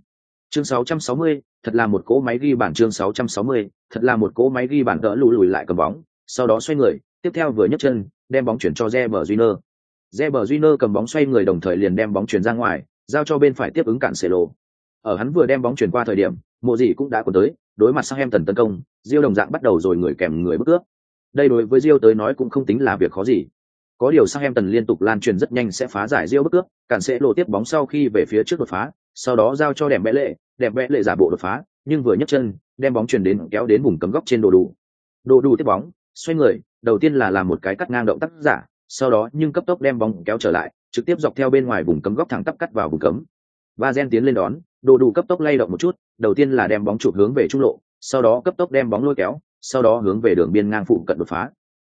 A: Chương 660, thật là một cỗ máy ghi bản chương 660, thật là một cỗ máy ghi bản đỡ lùi lùi lại cầm bóng, sau đó xoay người, tiếp theo vừa nhấc chân, đem bóng chuyển cho Reber Júnior. Reber Júnior cầm bóng xoay người đồng thời liền đem bóng chuyển ra ngoài, giao cho bên phải tiếp ứng cản Celo. Ở hắn vừa đem bóng chuyển qua thời điểm, Mộ Dĩ cũng đã cuốn tới, đối mặt sang em tần tấn công, Diêu đồng dạng bắt đầu rồi người kèm người bước cướp. Đây đối với Diêu tới nói cũng không tính là việc khó gì. Có điều sang em tần liên tục lan truyền rất nhanh sẽ phá giải Diêu bước cướp, cản sẽ tiếp bóng sau khi về phía trước đột phá, sau đó giao cho đẹp mẹ lệ, đẹp mẹ lệ giả bộ đột phá, nhưng vừa nhấc chân, đem bóng chuyển đến kéo đến vùng cấm góc trên đồ đủ. Đồ đủ tiếp bóng, xoay người, đầu tiên là làm một cái cắt ngang động tác giả, sau đó nhưng cấp tốc đem bóng kéo trở lại, trực tiếp dọc theo bên ngoài vùng cấm góc thẳng tắp cắt vào vùng cấm. Và Gen tiến lên đón, đồ đủ cấp tốc lay động một chút, đầu tiên là đem bóng chụp hướng về trung lộ, sau đó cấp tốc đem bóng lôi kéo, sau đó hướng về đường biên ngang phụ cận đột phá.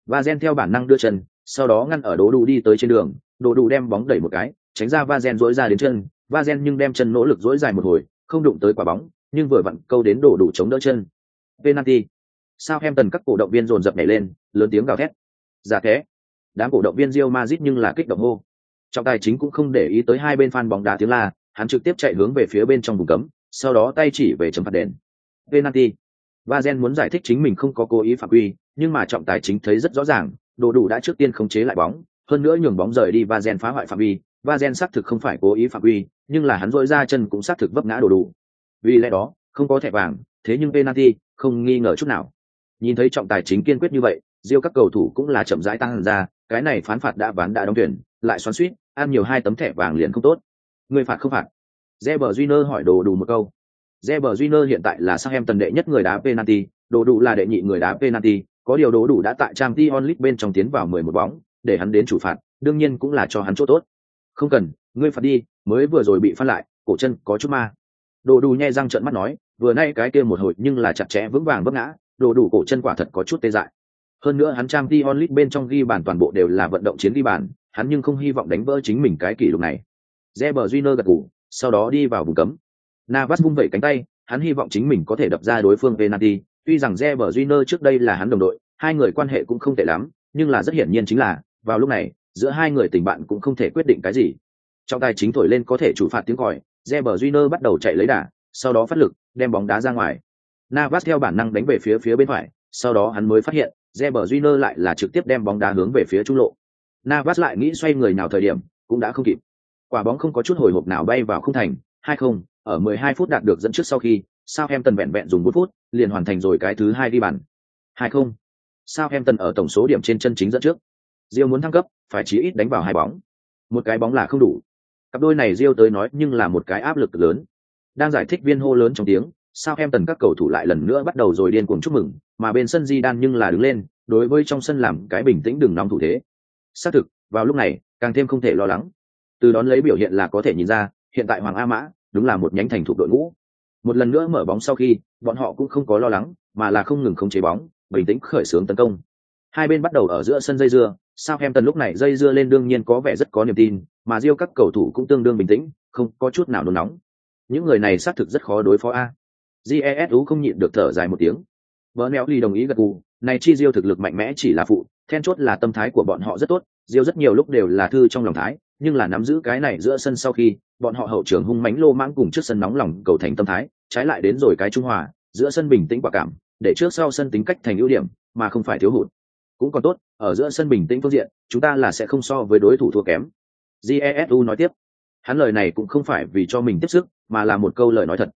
A: Và Gen theo bản năng đưa chân, sau đó ngăn ở đồ đủ đi tới trên đường, đồ đủ đem bóng đẩy một cái, tránh ra Va Gen dỗi ra đến chân, Va Gen nhưng đem chân nỗ lực dỗi dài một hồi, không đụng tới quả bóng, nhưng vừa vặn câu đến đồ đủ chống đỡ chân. Penalty. Sao em tần các cổ động viên dồn dập nhảy lên, lớn tiếng gào thét. Giả thế. Đám cổ động viên Real Madrid nhưng là kích động hô. Trọng tài chính cũng không để ý tới hai bên fan bóng đá tiếng la, hắn trực tiếp chạy hướng về phía bên trong vùng cấm, sau đó tay chỉ về chấm phạt đền. Penalty. Vazen muốn giải thích chính mình không có cố ý phạm quy, nhưng mà trọng tài chính thấy rất rõ ràng, đồ đủ đã trước tiên khống chế lại bóng, hơn nữa nhường bóng rời đi Vazen phá hoại phạm vi, Vazen xác thực không phải cố ý phạm quy, nhưng là hắn rỗi ra chân cũng xác thực vấp ngã đồ đủ. Vì lẽ đó, không có thẻ vàng, thế nhưng penalty, không nghi ngờ chút nào. Nhìn thấy trọng tài chính kiên quyết như vậy, Diêu các cầu thủ cũng là chậm rãi tăng ra, cái này phán phạt đã ván đã đóng tuyển, lại xoắn suýt, ăn nhiều hai tấm thẻ vàng liền không tốt. Người phạt không phạt. Reber Júnior hỏi đồ đủ một câu. Reber Júnior hiện tại là sang em tần đệ nhất người đá penalty, đồ đủ là đệ nhị người đá penalty, có điều đồ đủ đã tại Champions League bên trong tiến vào 11 bóng, để hắn đến chủ phạt, đương nhiên cũng là cho hắn chỗ tốt. Không cần, ngươi phạt đi, mới vừa rồi bị phát lại, cổ chân có chút ma. Đồ đủ nhe răng trợn mắt nói, vừa nay cái kia một hồi nhưng là chặt chẽ vững vàng vấp ngã, đồ đủ cổ chân quả thật có chút tê dại. Hơn nữa hắn trang Champions League bên trong ghi bàn toàn bộ đều là vận động chiến ghi bàn, hắn nhưng không hy vọng đánh vỡ chính mình cái kỷ lục này. Reber Júnior gật gù, sau đó đi vào vùng cấm. Navas vung vẩy cánh tay, hắn hy vọng chính mình có thể đập ra đối phương penalty, tuy rằng Reber Júnior trước đây là hắn đồng đội, hai người quan hệ cũng không tệ lắm, nhưng là rất hiển nhiên chính là, vào lúc này, giữa hai người tình bạn cũng không thể quyết định cái gì. Trong tay chính thổi lên có thể chủ phạt tiếng còi, Reber Júnior bắt đầu chạy lấy đà, sau đó phát lực, đem bóng đá ra ngoài. Navas theo bản năng đánh về phía phía bên phải, sau đó hắn mới phát hiện, Reber Júnior lại là trực tiếp đem bóng đá hướng về phía trung lộ. Navas lại nghĩ xoay người nào thời điểm, cũng đã không kịp. Quả bóng không có chút hồi hộp nào bay vào không thành, Hay không, ở 12 phút đạt được dẫn trước sau khi, Southampton vẹn vẹn dùng 4 phút, liền hoàn thành rồi cái thứ hai đi bàn. Hay không. Southampton ở tổng số điểm trên chân chính dẫn trước. Rio muốn thăng cấp, phải chí ít đánh vào hai bóng. Một cái bóng là không đủ. Cặp đôi này Rio tới nói nhưng là một cái áp lực lớn. Đang giải thích viên hô lớn trong tiếng, sao em tần các cầu thủ lại lần nữa bắt đầu rồi điên cuồng chúc mừng, mà bên sân Di Đan nhưng là đứng lên, đối với trong sân làm cái bình tĩnh đừng nóng thủ thế. Xác thực, vào lúc này, càng thêm không thể lo lắng. Từ đón lấy biểu hiện là có thể nhìn ra, hiện tại Hoàng A Mã đúng là một nhánh thành thuộc đội ngũ. Một lần nữa mở bóng sau khi, bọn họ cũng không có lo lắng mà là không ngừng khống chế bóng bình tĩnh khởi xướng tấn công hai bên bắt đầu ở giữa sân dây dưa sao em tần lúc này dây dưa lên đương nhiên có vẻ rất có niềm tin mà riêu các cầu thủ cũng tương đương bình tĩnh không có chút nào nôn nóng những người này xác thực rất khó đối phó a jesu không nhịn được thở dài một tiếng. Vợ neo ly đồng ý gật gù, này chi diêu thực lực mạnh mẽ chỉ là phụ, then chốt là tâm thái của bọn họ rất tốt, diêu rất nhiều lúc đều là thư trong lòng thái, nhưng là nắm giữ cái này giữa sân sau khi, bọn họ hậu trường hung mánh lô mãng cùng trước sân nóng lòng cầu thành tâm thái, trái lại đến rồi cái trung hòa, giữa sân bình tĩnh quả cảm, để trước sau sân tính cách thành ưu điểm, mà không phải thiếu hụt. Cũng còn tốt, ở giữa sân bình tĩnh phương diện, chúng ta là sẽ không so với đối thủ thua kém. Jesu nói tiếp. Hắn lời này cũng không phải vì cho mình tiếp sức, mà là một câu lời nói thật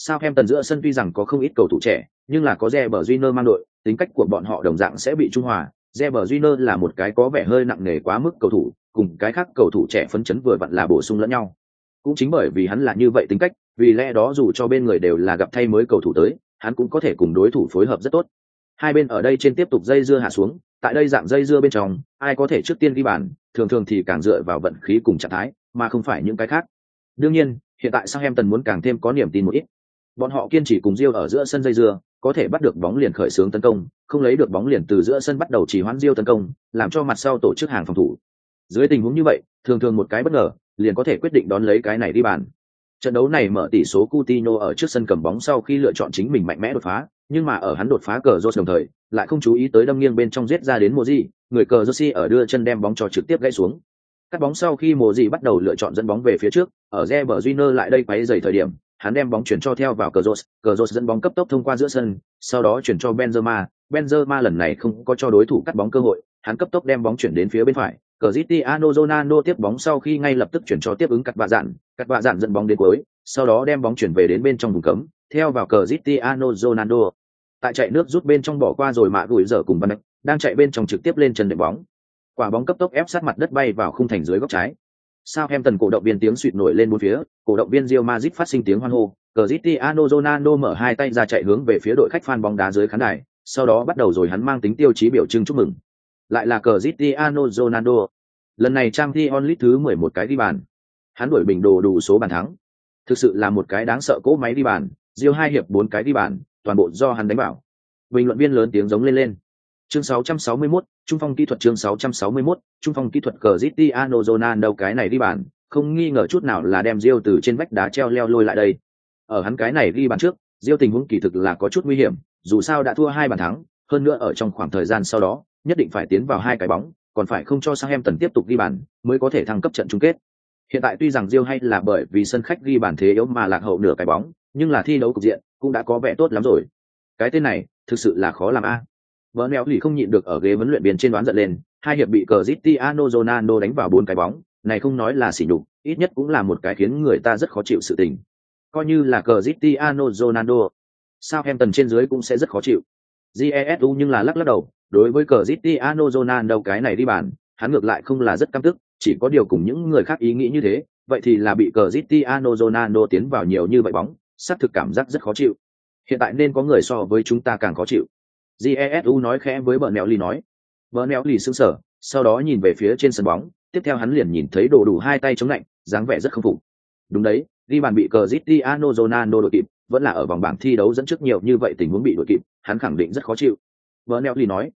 A: sao em tần giữa sân tuy rằng có không ít cầu thủ trẻ, nhưng là có Reber Júnior mang đội, tính cách của bọn họ đồng dạng sẽ bị trung hòa. Reber Júnior là một cái có vẻ hơi nặng nề quá mức cầu thủ, cùng cái khác cầu thủ trẻ phấn chấn vừa vặn là bổ sung lẫn nhau. Cũng chính bởi vì hắn là như vậy tính cách, vì lẽ đó dù cho bên người đều là gặp thay mới cầu thủ tới, hắn cũng có thể cùng đối thủ phối hợp rất tốt. Hai bên ở đây trên tiếp tục dây dưa hạ xuống, tại đây dạng dây dưa bên trong, ai có thể trước tiên ghi bàn, thường thường thì càng dựa vào vận khí cùng trạng thái, mà không phải những cái khác. Đương nhiên, hiện tại Southampton em tần muốn càng thêm có niềm tin một ít bọn họ kiên trì cùng Diêu ở giữa sân dây dưa có thể bắt được bóng liền khởi xướng tấn công không lấy được bóng liền từ giữa sân bắt đầu chỉ hoãn Diêu tấn công làm cho mặt sau tổ chức hàng phòng thủ. Dưới tình huống như vậy thường thường một cái bất ngờ liền có thể quyết định đón lấy cái này đi bàn. Trận đấu này mở tỷ số Coutinho ở trước sân cầm bóng sau khi lựa chọn chính mình mạnh mẽ đột phá nhưng mà ở hắn đột phá cờ Rossi đồng thời lại không chú ý tới đâm nghiêng bên trong giết ra đến Moji, người cờ Rossi ở đưa chân đem bóng cho trực tiếp gãy xuống. Cắt bóng sau khi Moji bắt đầu lựa chọn dẫn bóng về phía trước ở Reber Júnior lại đây quấy giày thời điểm hắn đem bóng chuyển cho theo vào cờ Rossi, cờ Rossi dẫn bóng cấp tốc thông qua giữa sân sau đó chuyển cho Benzema Benzema lần này không có cho đối thủ cắt bóng cơ hội hắn cấp tốc đem bóng chuyển đến phía bên phải Cristiano Ronaldo tiếp bóng sau khi ngay lập tức chuyển cho tiếp ứng cắt vạ dạn, cắt vạ dạn dẫn bóng đến cuối, sau đó đem bóng chuyển về đến bên trong vùng cấm, theo vào Cristiano Ronaldo. Tại chạy nước rút bên trong bỏ qua rồi mạ gửi giờ cùng Van đang chạy bên trong trực tiếp lên chân đệm bóng. Quả bóng cấp tốc ép sát mặt đất bay vào khung thành dưới góc trái. Sau em tần cổ động viên tiếng suýt nổi lên bốn phía, cổ động viên Real Madrid phát sinh tiếng hoan hô, Cristiano Ronaldo mở hai tay ra chạy hướng về phía đội khách fan bóng đá dưới khán đài, sau đó bắt đầu rồi hắn mang tính tiêu chí biểu trưng chúc mừng lại là cờ Cristiano Ronaldo. Lần này trang thi onlit thứ 11 cái đi bàn. Hắn đuổi bình đồ đủ số bàn thắng. Thực sự là một cái đáng sợ cỗ máy đi bàn, Real hai hiệp bốn cái đi bàn, toàn bộ do hắn đánh bảo. Bình luận viên lớn tiếng giống lên lên. Chương 661, trung phong kỹ thuật chương 661, trung phong kỹ thuật cờ Cristiano Ronaldo cái này đi bàn, không nghi ngờ chút nào là đem Diêu từ trên vách đá treo leo lôi lại đây. Ở hắn cái này đi bàn trước, Diêu tình huống kỳ thực là có chút nguy hiểm, dù sao đã thua hai bàn thắng, hơn nữa ở trong khoảng thời gian sau đó, nhất định phải tiến vào hai cái bóng, còn phải không cho sang em tần tiếp tục ghi bàn, mới có thể thăng cấp trận chung kết. Hiện tại tuy rằng Diêu hay là bởi vì sân khách ghi bàn thế yếu mà lạc hậu nửa cái bóng, nhưng là thi đấu cục diện cũng đã có vẻ tốt lắm rồi. Cái tên này, thực sự là khó làm a. Bernel lì không nhịn được ở ghế vấn luyện viên trên đoán giận lên, hai hiệp bị Cristiano Ronaldo đánh vào bốn cái bóng, này không nói là sỉ nhục, ít nhất cũng là một cái khiến người ta rất khó chịu sự tình. Coi như là Cristiano Ronaldo, sao em tần trên dưới cũng sẽ rất khó chịu. Jesu nhưng là lắc lắc đầu, đối với cờ Cristiano Ronaldo cái này đi bàn, hắn ngược lại không là rất căm tức, chỉ có điều cùng những người khác ý nghĩ như thế, vậy thì là bị cờ Cristiano Ronaldo tiến vào nhiều như vậy bóng, sát thực cảm giác rất khó chịu. Hiện tại nên có người so với chúng ta càng khó chịu. Jesu nói khẽ với bờ nẹo lì nói. Bờ nẹo lì sững sờ, sau đó nhìn về phía trên sân bóng, tiếp theo hắn liền nhìn thấy đồ đủ hai tay chống lạnh, dáng vẻ rất không phục. Đúng đấy, đi bàn bị cờ Cristiano Ronaldo đội kịp, vẫn là ở vòng bảng thi đấu dẫn trước nhiều như vậy tình huống bị đội kịp, hắn khẳng định rất khó chịu. Bờ nẹo lì nói,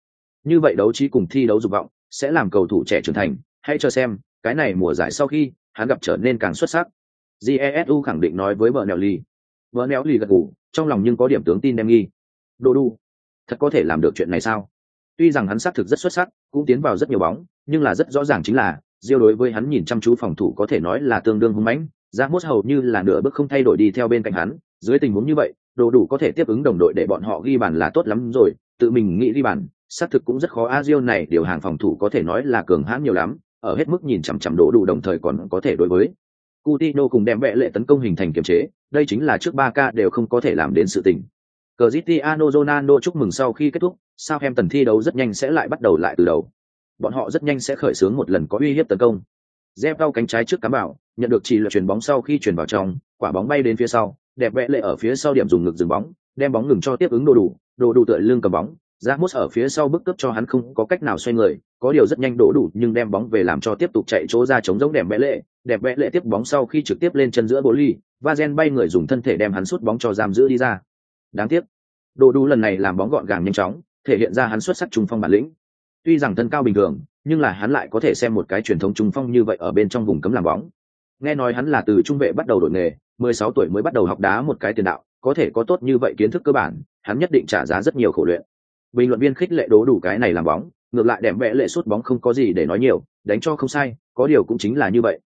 A: như vậy đấu trí cùng thi đấu dục vọng sẽ làm cầu thủ trẻ trưởng thành hãy cho xem cái này mùa giải sau khi hắn gặp trở nên càng xuất sắc jesu khẳng định nói với vợ nèo lì vợ nèo lì gật gù trong lòng nhưng có điểm tướng tin đem nghi Đồ đu thật có thể làm được chuyện này sao tuy rằng hắn xác thực rất xuất sắc cũng tiến vào rất nhiều bóng nhưng là rất rõ ràng chính là diêu đối với hắn nhìn chăm chú phòng thủ có thể nói là tương đương hung mãnh ra mốt hầu như là nửa bước không thay đổi đi theo bên cạnh hắn dưới tình huống như vậy đồ đủ có thể tiếp ứng đồng đội để bọn họ ghi bàn là tốt lắm rồi tự mình nghĩ ghi bàn xác thực cũng rất khó Azio này điều hàng phòng thủ có thể nói là cường hãn nhiều lắm, ở hết mức nhìn chằm chằm đồ đủ đồng thời còn có thể đối với. Coutinho cùng đem vẽ lệ tấn công hình thành kiềm chế, đây chính là trước ba ca đều không có thể làm đến sự tình. Cristiano Ronaldo chúc mừng sau khi kết thúc, Southampton thi đấu rất nhanh sẽ lại bắt đầu lại từ đầu. Bọn họ rất nhanh sẽ khởi xướng một lần có uy hiếp tấn công. Zep đau cánh trái trước cắm bảo, nhận được chỉ là chuyển bóng sau khi chuyển vào trong, quả bóng bay đến phía sau, đẹp vẽ lệ ở phía sau điểm dùng ngực dừng bóng, đem bóng ngừng cho tiếp ứng đồ đủ, đồ đủ tựa lưng cầm bóng, Ramos ở phía sau bước cướp cho hắn không có cách nào xoay người, có điều rất nhanh đổ đủ nhưng đem bóng về làm cho tiếp tục chạy chỗ ra chống giống đẹp vẽ lệ, đẹp vẽ lệ tiếp bóng sau khi trực tiếp lên chân giữa bố ly, Vazen bay người dùng thân thể đem hắn sút bóng cho giam giữ đi ra. đáng tiếc đồ đủ lần này làm bóng gọn gàng nhanh chóng, thể hiện ra hắn xuất sắc trung phong bản lĩnh. Tuy rằng thân cao bình thường, nhưng là hắn lại có thể xem một cái truyền thống trung phong như vậy ở bên trong vùng cấm làm bóng. Nghe nói hắn là từ trung vệ bắt đầu đổi nghề 16 tuổi mới bắt đầu học đá một cái tiền đạo, có thể có tốt như vậy kiến thức cơ bản, hắn nhất định trả giá rất nhiều khổ luyện. Bình luận viên khích lệ đố đủ cái này làm bóng, ngược lại đẹp vẽ lệ suốt bóng không có gì để nói nhiều, đánh cho không sai, có điều cũng chính là như vậy.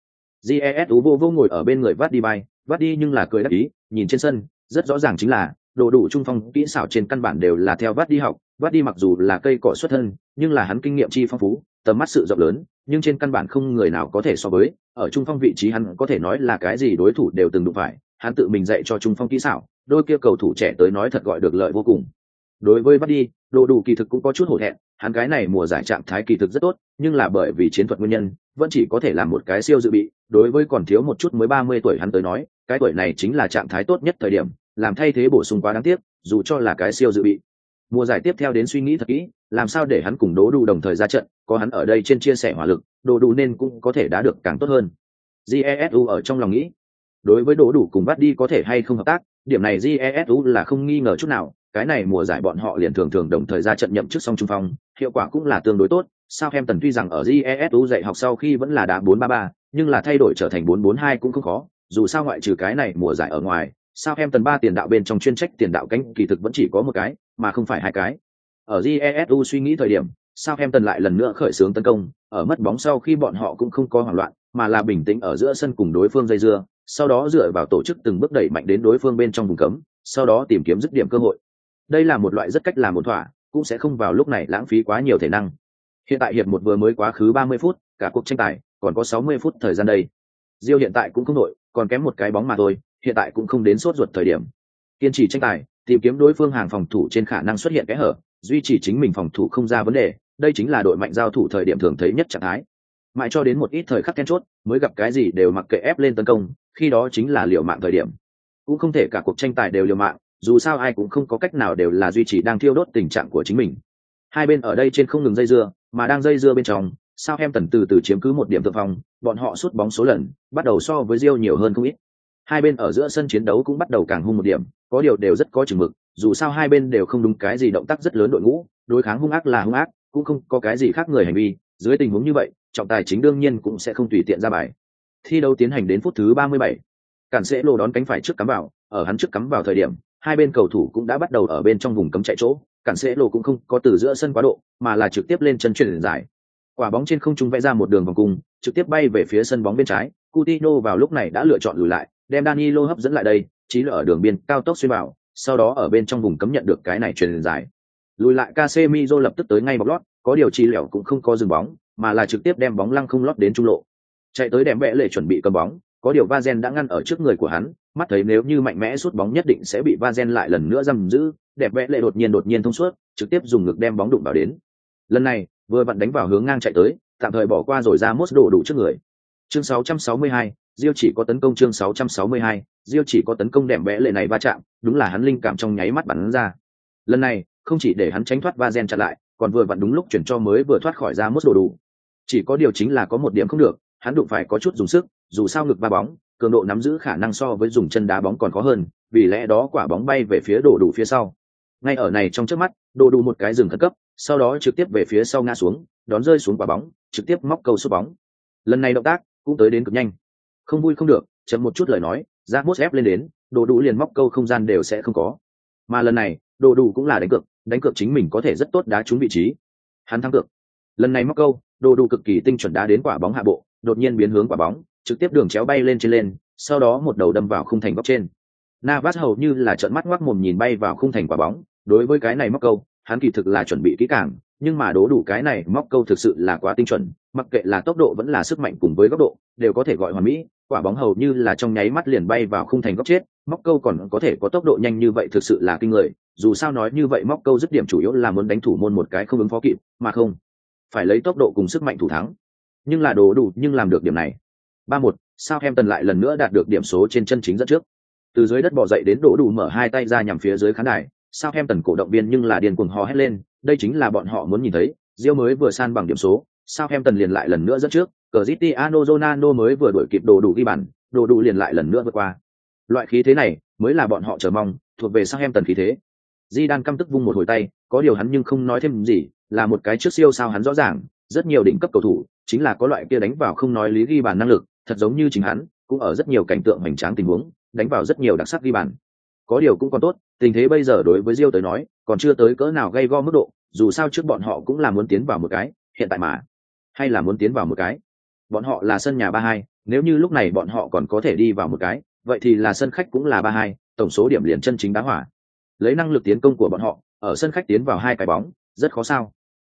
A: GES vô vô ngồi ở bên người vắt đi bay vắt đi nhưng là cười đắc ý, nhìn trên sân, rất rõ ràng chính là đồ đủ trung phong kỹ xảo trên căn bản đều là theo vắt đi học. Vắt đi mặc dù là cây cỏ xuất thân, nhưng là hắn kinh nghiệm chi phong phú, tầm mắt sự rộng lớn, nhưng trên căn bản không người nào có thể so với. Ở trung phong vị trí hắn có thể nói là cái gì đối thủ đều từng đụng phải, hắn tự mình dạy cho trung phong kỹ xảo, đôi kia cầu thủ trẻ tới nói thật gọi được lợi vô cùng. Đối với vắt đi, đồ đủ kỳ thực cũng có chút hổ thẹn, hắn cái này mùa giải trạng thái kỳ thực rất tốt, nhưng là bởi vì chiến thuật nguyên nhân, vẫn chỉ có thể làm một cái siêu dự bị. Đối với còn thiếu một chút mới ba mươi tuổi hắn tới nói, cái tuổi này chính là trạng thái tốt nhất thời điểm làm thay thế bổ sung quá đáng tiếc dù cho là cái siêu dự bị. Mùa giải tiếp theo đến suy nghĩ thật kỹ làm sao để hắn cùng đố đủ đồng thời ra trận có hắn ở đây trên chia sẻ hỏa lực đồ đủ nên cũng có thể đã được càng tốt hơn. Jesu ở trong lòng nghĩ. Đối với đố đủ cùng bắt đi có thể hay không hợp tác điểm này jesu là không nghi ngờ chút nào cái này mùa giải bọn họ liền thường thường đồng thời ra trận nhậm chức song trung phong hiệu quả cũng là tương đối tốt. Sao em tần tuy rằng ở jesu dạy học sau khi vẫn là đá 4-3-3, nhưng là thay đổi trở thành 4-4-2 cũng không khó dù sao ngoại trừ cái này mùa giải ở ngoài sao em tần ba tiền đạo bên trong chuyên trách tiền đạo cánh, kỳ thực vẫn chỉ có một cái, mà không phải hai cái. Ở jesu suy nghĩ thời điểm, sao em tần lại lần nữa khởi xướng tấn công, ở mất bóng sau khi bọn họ cũng không có hoảng loạn, mà là bình tĩnh ở giữa sân cùng đối phương dây dưa, sau đó dựa vào tổ chức từng bước đẩy mạnh đến đối phương bên trong vùng cấm, sau đó tìm kiếm dứt điểm cơ hội. Đây là một loại rất cách làm một thỏa, cũng sẽ không vào lúc này lãng phí quá nhiều thể năng. Hiện tại hiệp một vừa mới quá khứ 30 phút, cả cuộc tranh tài còn có 60 phút thời gian đây. Diêu hiện tại cũng không nổi, còn kém một cái bóng mà thôi hiện tại cũng không đến sốt ruột thời điểm. Kiên trì tranh tài, tìm kiếm đối phương hàng phòng thủ trên khả năng xuất hiện kẽ hở, duy trì chính mình phòng thủ không ra vấn đề, đây chính là đội mạnh giao thủ thời điểm thường thấy nhất trạng thái. Mãi cho đến một ít thời khắc then chốt, mới gặp cái gì đều mặc kệ ép lên tấn công, khi đó chính là liều mạng thời điểm. Cũng không thể cả cuộc tranh tài đều liều mạng, dù sao ai cũng không có cách nào đều là duy trì đang thiêu đốt tình trạng của chính mình. Hai bên ở đây trên không ngừng dây dưa, mà đang dây dưa bên trong sao em tần từ từ chiếm cứ một điểm thượng phong, bọn họ sút bóng số lần, bắt đầu so với Rio nhiều hơn không ít hai bên ở giữa sân chiến đấu cũng bắt đầu càng hung một điểm, có điều đều rất có chừng mực, dù sao hai bên đều không đúng cái gì động tác rất lớn đội ngũ, đối kháng hung ác là hung ác, cũng không có cái gì khác người hành vi, dưới tình huống như vậy, trọng tài chính đương nhiên cũng sẽ không tùy tiện ra bài thi đấu tiến hành đến phút thứ 37. cản sẽ lô đón cánh phải trước cắm vào, ở hắn trước cắm vào thời điểm, hai bên cầu thủ cũng đã bắt đầu ở bên trong vùng cấm chạy chỗ, cản sẽ lô cũng không có từ giữa sân quá độ, mà là trực tiếp lên chân truyền giải quả bóng trên không trung vẽ ra một đường vòng cung, trực tiếp bay về phía sân bóng bên trái, Coutinho vào lúc này đã lựa chọn lùi lại đem Danilo hấp dẫn lại đây, chí là ở đường biên cao tốc xuyên vào, sau đó ở bên trong vùng cấm nhận được cái này truyền dài. lùi lại Casemiro lập tức tới ngay bọc lót, có điều chi lẻo cũng không có dừng bóng, mà là trực tiếp đem bóng lăng không lót đến trung lộ. Chạy tới đệm vẽ lệ chuẩn bị cầm bóng, có điều Vazen đã ngăn ở trước người của hắn, mắt thấy nếu như mạnh mẽ sút bóng nhất định sẽ bị Vazen lại lần nữa giam giữ đẹp vẽ lệ đột nhiên đột nhiên thông suốt, trực tiếp dùng ngực đem bóng đụng vào đến. Lần này, vừa vặn đánh vào hướng ngang chạy tới, tạm thời bỏ qua rồi ra mốt đổ đủ trước người chương 662, Diêu chỉ có tấn công chương 662, Diêu chỉ có tấn công đệm bẽ lệ này va chạm đúng là hắn linh cảm trong nháy mắt bắn ra. Lần này không chỉ để hắn tránh thoát Vazen chặn lại còn vừa vặn đúng lúc chuyển cho mới vừa thoát khỏi ra mốt đồ đủ. Chỉ có điều chính là có một điểm không được hắn đụng phải có chút dùng sức dù sao ngực ba bóng cường độ nắm giữ khả năng so với dùng chân đá bóng còn khó hơn vì lẽ đó quả bóng bay về phía đồ đủ phía sau. Ngay ở này trong trước mắt đồ đủ một cái dừng khẩn cấp sau đó trực tiếp về phía sau ngã xuống đón rơi xuống quả bóng trực tiếp móc câu sút bóng. Lần này động tác cũng tới đến cực nhanh. Không vui không được, chậm một chút lời nói ra mốt ép lên đến, đồ đủ liền móc câu không gian đều sẽ không có. Mà lần này, đồ đủ cũng là đánh cược đánh cược chính mình có thể rất tốt đá trúng vị trí. Hắn thắng cược. Lần này móc câu, đồ đủ cực kỳ tinh chuẩn đá đến quả bóng hạ bộ, đột nhiên biến hướng quả bóng, trực tiếp đường chéo bay lên trên lên, sau đó một đầu đâm vào khung thành góc trên. Navas hầu như là trợn mắt ngoác mồm nhìn bay vào khung thành quả bóng, đối với cái này móc câu, hắn kỳ thực là chuẩn bị kỹ càng, nhưng mà đố đủ cái này móc câu thực sự là quá tinh chuẩn mặc kệ là tốc độ vẫn là sức mạnh cùng với góc độ, đều có thể gọi hoàn mỹ. Quả bóng hầu như là trong nháy mắt liền bay vào khung thành góc chết, móc câu còn có thể có tốc độ nhanh như vậy thực sự là kinh người. Dù sao nói như vậy móc câu dứt điểm chủ yếu là muốn đánh thủ môn một cái không ứng phó kịp, mà không phải lấy tốc độ cùng sức mạnh thủ thắng. Nhưng là đồ đủ nhưng làm được điểm này. Ba một sao em tần lại lần nữa đạt được điểm số trên chân chính dẫn trước. Từ dưới đất bỏ dậy đến đổ đủ mở hai tay ra nhằm phía dưới khán đài sao em tần cổ động viên nhưng là điền cuồng hò hét lên, đây chính là bọn họ muốn nhìn thấy diêu mới vừa san bằng điểm số sao em tần liền lại lần nữa dẫn trước? Cristiano Ronaldo mới vừa đuổi kịp đồ đủ ghi bàn, đồ đủ liền lại lần nữa vượt qua. Loại khí thế này mới là bọn họ chờ mong, thuộc về sang em tần khí thế. Di đan căm tức vung một hồi tay, có điều hắn nhưng không nói thêm gì, là một cái trước siêu sao hắn rõ ràng, rất nhiều đỉnh cấp cầu thủ, chính là có loại kia đánh vào không nói lý ghi bàn năng lực, thật giống như chính hắn, cũng ở rất nhiều cảnh tượng hoành tráng tình huống, đánh vào rất nhiều đặc sắc ghi bàn. Có điều cũng còn tốt, tình thế bây giờ đối với Diêu tới nói, còn chưa tới cỡ nào gây go mức độ, dù sao trước bọn họ cũng là muốn tiến vào một cái, hiện tại mà hay là muốn tiến vào một cái? Bọn họ là sân nhà ba hai, nếu như lúc này bọn họ còn có thể đi vào một cái, vậy thì là sân khách cũng là ba hai, tổng số điểm liền chân chính đá hỏa. Lấy năng lực tiến công của bọn họ, ở sân khách tiến vào hai cái bóng, rất khó sao?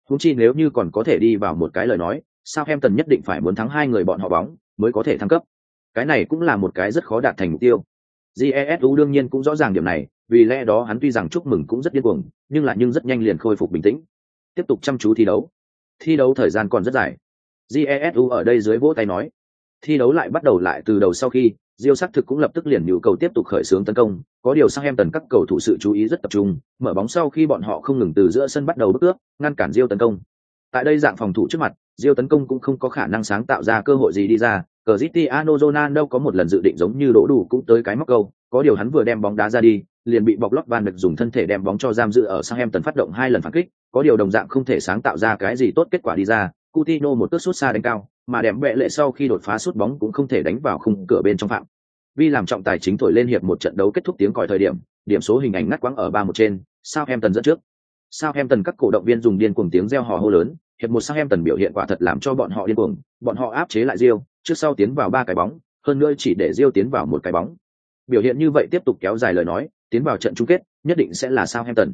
A: Húng chi nếu như còn có thể đi vào một cái lời nói, sao em tần nhất định phải muốn thắng hai người bọn họ bóng mới có thể thăng cấp? Cái này cũng là một cái rất khó đạt thành mục tiêu. Jesu đương nhiên cũng rõ ràng điểm này, vì lẽ đó hắn tuy rằng chúc mừng cũng rất điên cuồng, nhưng lại nhưng rất nhanh liền khôi phục bình tĩnh. Tiếp tục chăm chú thi đấu thi đấu thời gian còn rất dài. Jesu ở đây dưới vỗ tay nói. Thi đấu lại bắt đầu lại từ đầu sau khi Diêu sắc thực cũng lập tức liền nhu cầu tiếp tục khởi xướng tấn công, có điều sang em tần các cầu thủ sự chú ý rất tập trung, mở bóng sau khi bọn họ không ngừng từ giữa sân bắt đầu bước ước, ngăn cản Diêu tấn công. Tại đây dạng phòng thủ trước mặt, Diêu tấn công cũng không có khả năng sáng tạo ra cơ hội gì đi ra, Cristiano Ronaldo có một lần dự định giống như đổ đủ cũng tới cái móc câu, có điều hắn vừa đem bóng đá ra đi, liền bị bọc lót van được dùng thân thể đem bóng cho giam giữ ở sang em tần phát động hai lần phản kích, có điều đồng dạng không thể sáng tạo ra cái gì tốt kết quả đi ra, Coutinho một cước sút xa đánh cao, mà đẹp bệ lệ sau khi đột phá sút bóng cũng không thể đánh vào khung cửa bên trong phạm. Vì làm trọng tài chính thổi lên hiệp một trận đấu kết thúc tiếng còi thời điểm, điểm số hình ảnh ngắt quãng ở ba một trên, Southampton dẫn trước. Southampton các cổ động viên dùng điên cuồng tiếng reo hò hô lớn, hiệp một Southampton biểu hiện quả thật làm cho bọn họ điên cuồng, bọn họ áp chế lại Rio, trước sau tiến vào ba cái bóng, hơn nữa chỉ để Diêu tiến vào một cái bóng. Biểu hiện như vậy tiếp tục kéo dài lời nói, tiến vào trận chung kết, nhất định sẽ là Southampton.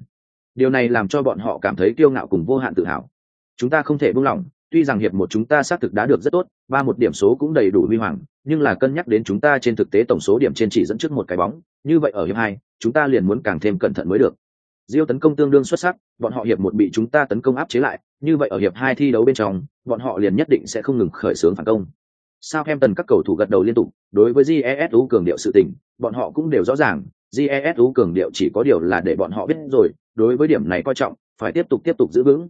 A: Điều này làm cho bọn họ cảm thấy kiêu ngạo cùng vô hạn tự hào. Chúng ta không thể buông lỏng, tuy rằng hiệp một chúng ta xác thực đã được rất tốt, ba một điểm số cũng đầy đủ huy hoàng, nhưng là cân nhắc đến chúng ta trên thực tế tổng số điểm trên chỉ dẫn trước một cái bóng, như vậy ở hiệp hai, chúng ta liền muốn càng thêm cẩn thận mới được. Diêu tấn công tương đương xuất sắc, bọn họ hiệp một bị chúng ta tấn công áp chế lại, như vậy ở hiệp hai thi đấu bên trong, bọn họ liền nhất định sẽ không ngừng khởi xướng phản công. Sao em tần các cầu thủ gật đầu liên tục, đối với GESU cường điệu sự tình, bọn họ cũng đều rõ ràng, GESU cường điệu chỉ có điều là để bọn họ biết rồi, đối với điểm này coi trọng, phải tiếp tục tiếp tục giữ vững.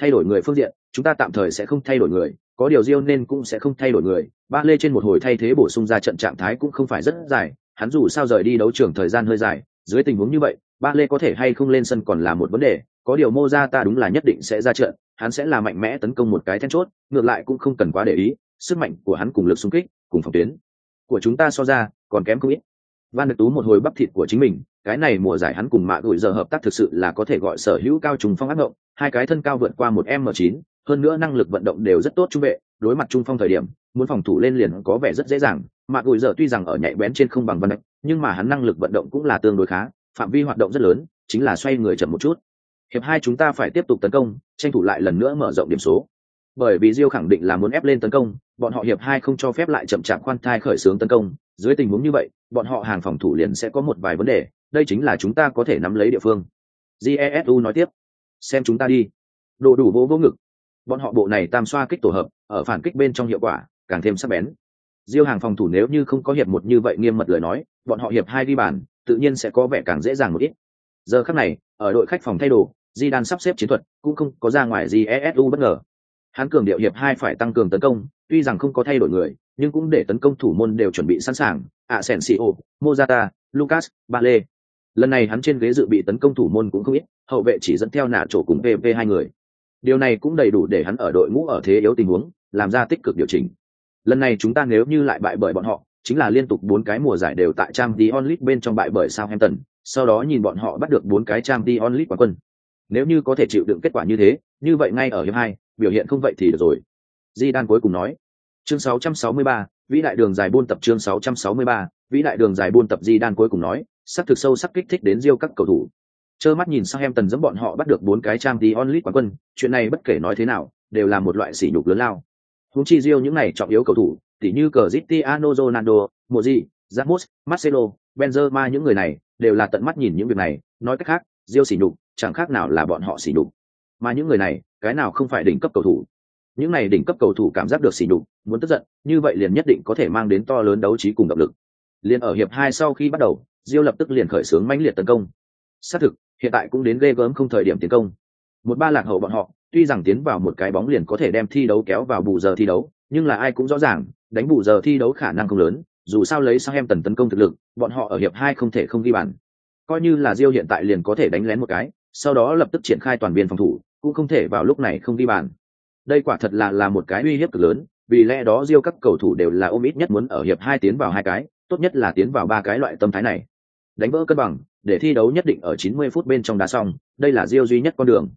A: Thay đổi người phương diện, chúng ta tạm thời sẽ không thay đổi người, có điều Rio nên cũng sẽ không thay đổi người. Ba Lê trên một hồi thay thế bổ sung ra trận trạng thái cũng không phải rất dài, hắn dù sao rời đi đấu trường thời gian hơi dài, dưới tình huống như vậy, Ba Lê có thể hay không lên sân còn là một vấn đề, có điều Mô ta đúng là nhất định sẽ ra trận, hắn sẽ là mạnh mẽ tấn công một cái then chốt, ngược lại cũng không cần quá để ý, sức mạnh của hắn cùng lực xung kích, cùng phòng tuyến của chúng ta so ra, còn kém không ít. Van được Tú một hồi bắp thịt của chính mình, cái này mùa giải hắn cùng Mạ Gửi giờ hợp tác thực sự là có thể gọi sở hữu cao trùng phong ác ngộng, hai cái thân cao vượt qua một m 9 hơn nữa năng lực vận động đều rất tốt trung vệ, đối mặt trung phong thời điểm, muốn phòng thủ lên liền có vẻ rất dễ dàng, Mạ Gửi giờ tuy rằng ở nhạy bén trên không bằng Van Dijk, nhưng mà hắn năng lực vận động cũng là tương đối khá, phạm vi hoạt động rất lớn, chính là xoay người chậm một chút. Hiệp hai chúng ta phải tiếp tục tấn công, tranh thủ lại lần nữa mở rộng điểm số. Bởi vì diêu khẳng định là muốn ép lên tấn công, bọn họ hiệp hai không cho phép lại chậm chạp khoan thai khởi xướng tấn công, dưới tình huống như vậy, bọn họ hàng phòng thủ liền sẽ có một vài vấn đề, đây chính là chúng ta có thể nắm lấy địa phương. Jesu nói tiếp, xem chúng ta đi. Độ đủ vô vô ngực. Bọn họ bộ này tam xoa kích tổ hợp, ở phản kích bên trong hiệu quả, càng thêm sắc bén. Diêu hàng phòng thủ nếu như không có hiệp một như vậy nghiêm mật lời nói, bọn họ hiệp hai đi bàn, tự nhiên sẽ có vẻ càng dễ dàng một ít. Giờ khắc này, ở đội khách phòng thay đồ, Di Đan sắp xếp chiến thuật, cũng không có ra ngoài Jesu bất ngờ. Hắn cường điệu hiệp hai phải tăng cường tấn công, tuy rằng không có thay đổi người, nhưng cũng để tấn công thủ môn đều chuẩn bị sẵn sàng. Asensio, Mozata, Lucas, Ba Lê. Lần này hắn trên ghế dự bị tấn công thủ môn cũng không ít, hậu vệ chỉ dẫn theo nạ chỗ cùng PP hai người. Điều này cũng đầy đủ để hắn ở đội ngũ ở thế yếu tình huống, làm ra tích cực điều chỉnh. Lần này chúng ta nếu như lại bại bởi bọn họ, chính là liên tục bốn cái mùa giải đều tại trang t onlit bên trong bại bởi Southampton, sau đó nhìn bọn họ bắt được bốn cái trang t onlit quán quân. Nếu như có thể chịu đựng kết quả như thế, như vậy ngay ở hiệp hai, biểu hiện không vậy thì được rồi. Di Đan cuối cùng nói. Chương 663, vĩ đại đường dài buôn tập chương 663, vĩ đại đường dài buôn tập Di Đan cuối cùng nói, sắc thực sâu sắc kích thích đến Rio các cầu thủ. Trơ mắt nhìn sang em tần giống bọn họ bắt được bốn cái trang đi onlit quán quân, chuyện này bất kể nói thế nào, đều là một loại sỉ nhục lớn lao. húng chi Rio những này trọng yếu cầu thủ, tỉ như Cristiano Ronaldo, Modric, Ramos, Marcelo, Benzema những người này, đều là tận mắt nhìn những việc này, nói cách khác, Rio sỉ nhục, chẳng khác nào là bọn họ sỉ nhục. Mà những người này, cái nào không phải đỉnh cấp cầu thủ. Những này đỉnh cấp cầu thủ cảm giác được sỉ nhục, muốn tức giận, như vậy liền nhất định có thể mang đến to lớn đấu trí cùng động lực. Liên ở hiệp hai sau khi bắt đầu, Diêu lập tức liền khởi xướng mãnh liệt tấn công. Xác thực, hiện tại cũng đến ghê gớm không thời điểm tiến công. Một ba lạc hậu bọn họ, tuy rằng tiến vào một cái bóng liền có thể đem thi đấu kéo vào bù giờ thi đấu, nhưng là ai cũng rõ ràng, đánh bù giờ thi đấu khả năng không lớn, dù sao lấy sang em tần tấn công thực lực, bọn họ ở hiệp hai không thể không ghi bàn. coi như là Diêu hiện tại liền có thể đánh lén một cái, sau đó lập tức triển khai toàn biên phòng thủ, cũng không thể vào lúc này không đi bàn. Đây quả thật là là một cái uy hiếp cực lớn, vì lẽ đó Rio các cầu thủ đều là ôm ít nhất muốn ở hiệp hai tiến vào hai cái, tốt nhất là tiến vào ba cái loại tâm thái này. Đánh vỡ cân bằng, để thi đấu nhất định ở 90 phút bên trong đá xong, đây là Rio duy nhất con đường.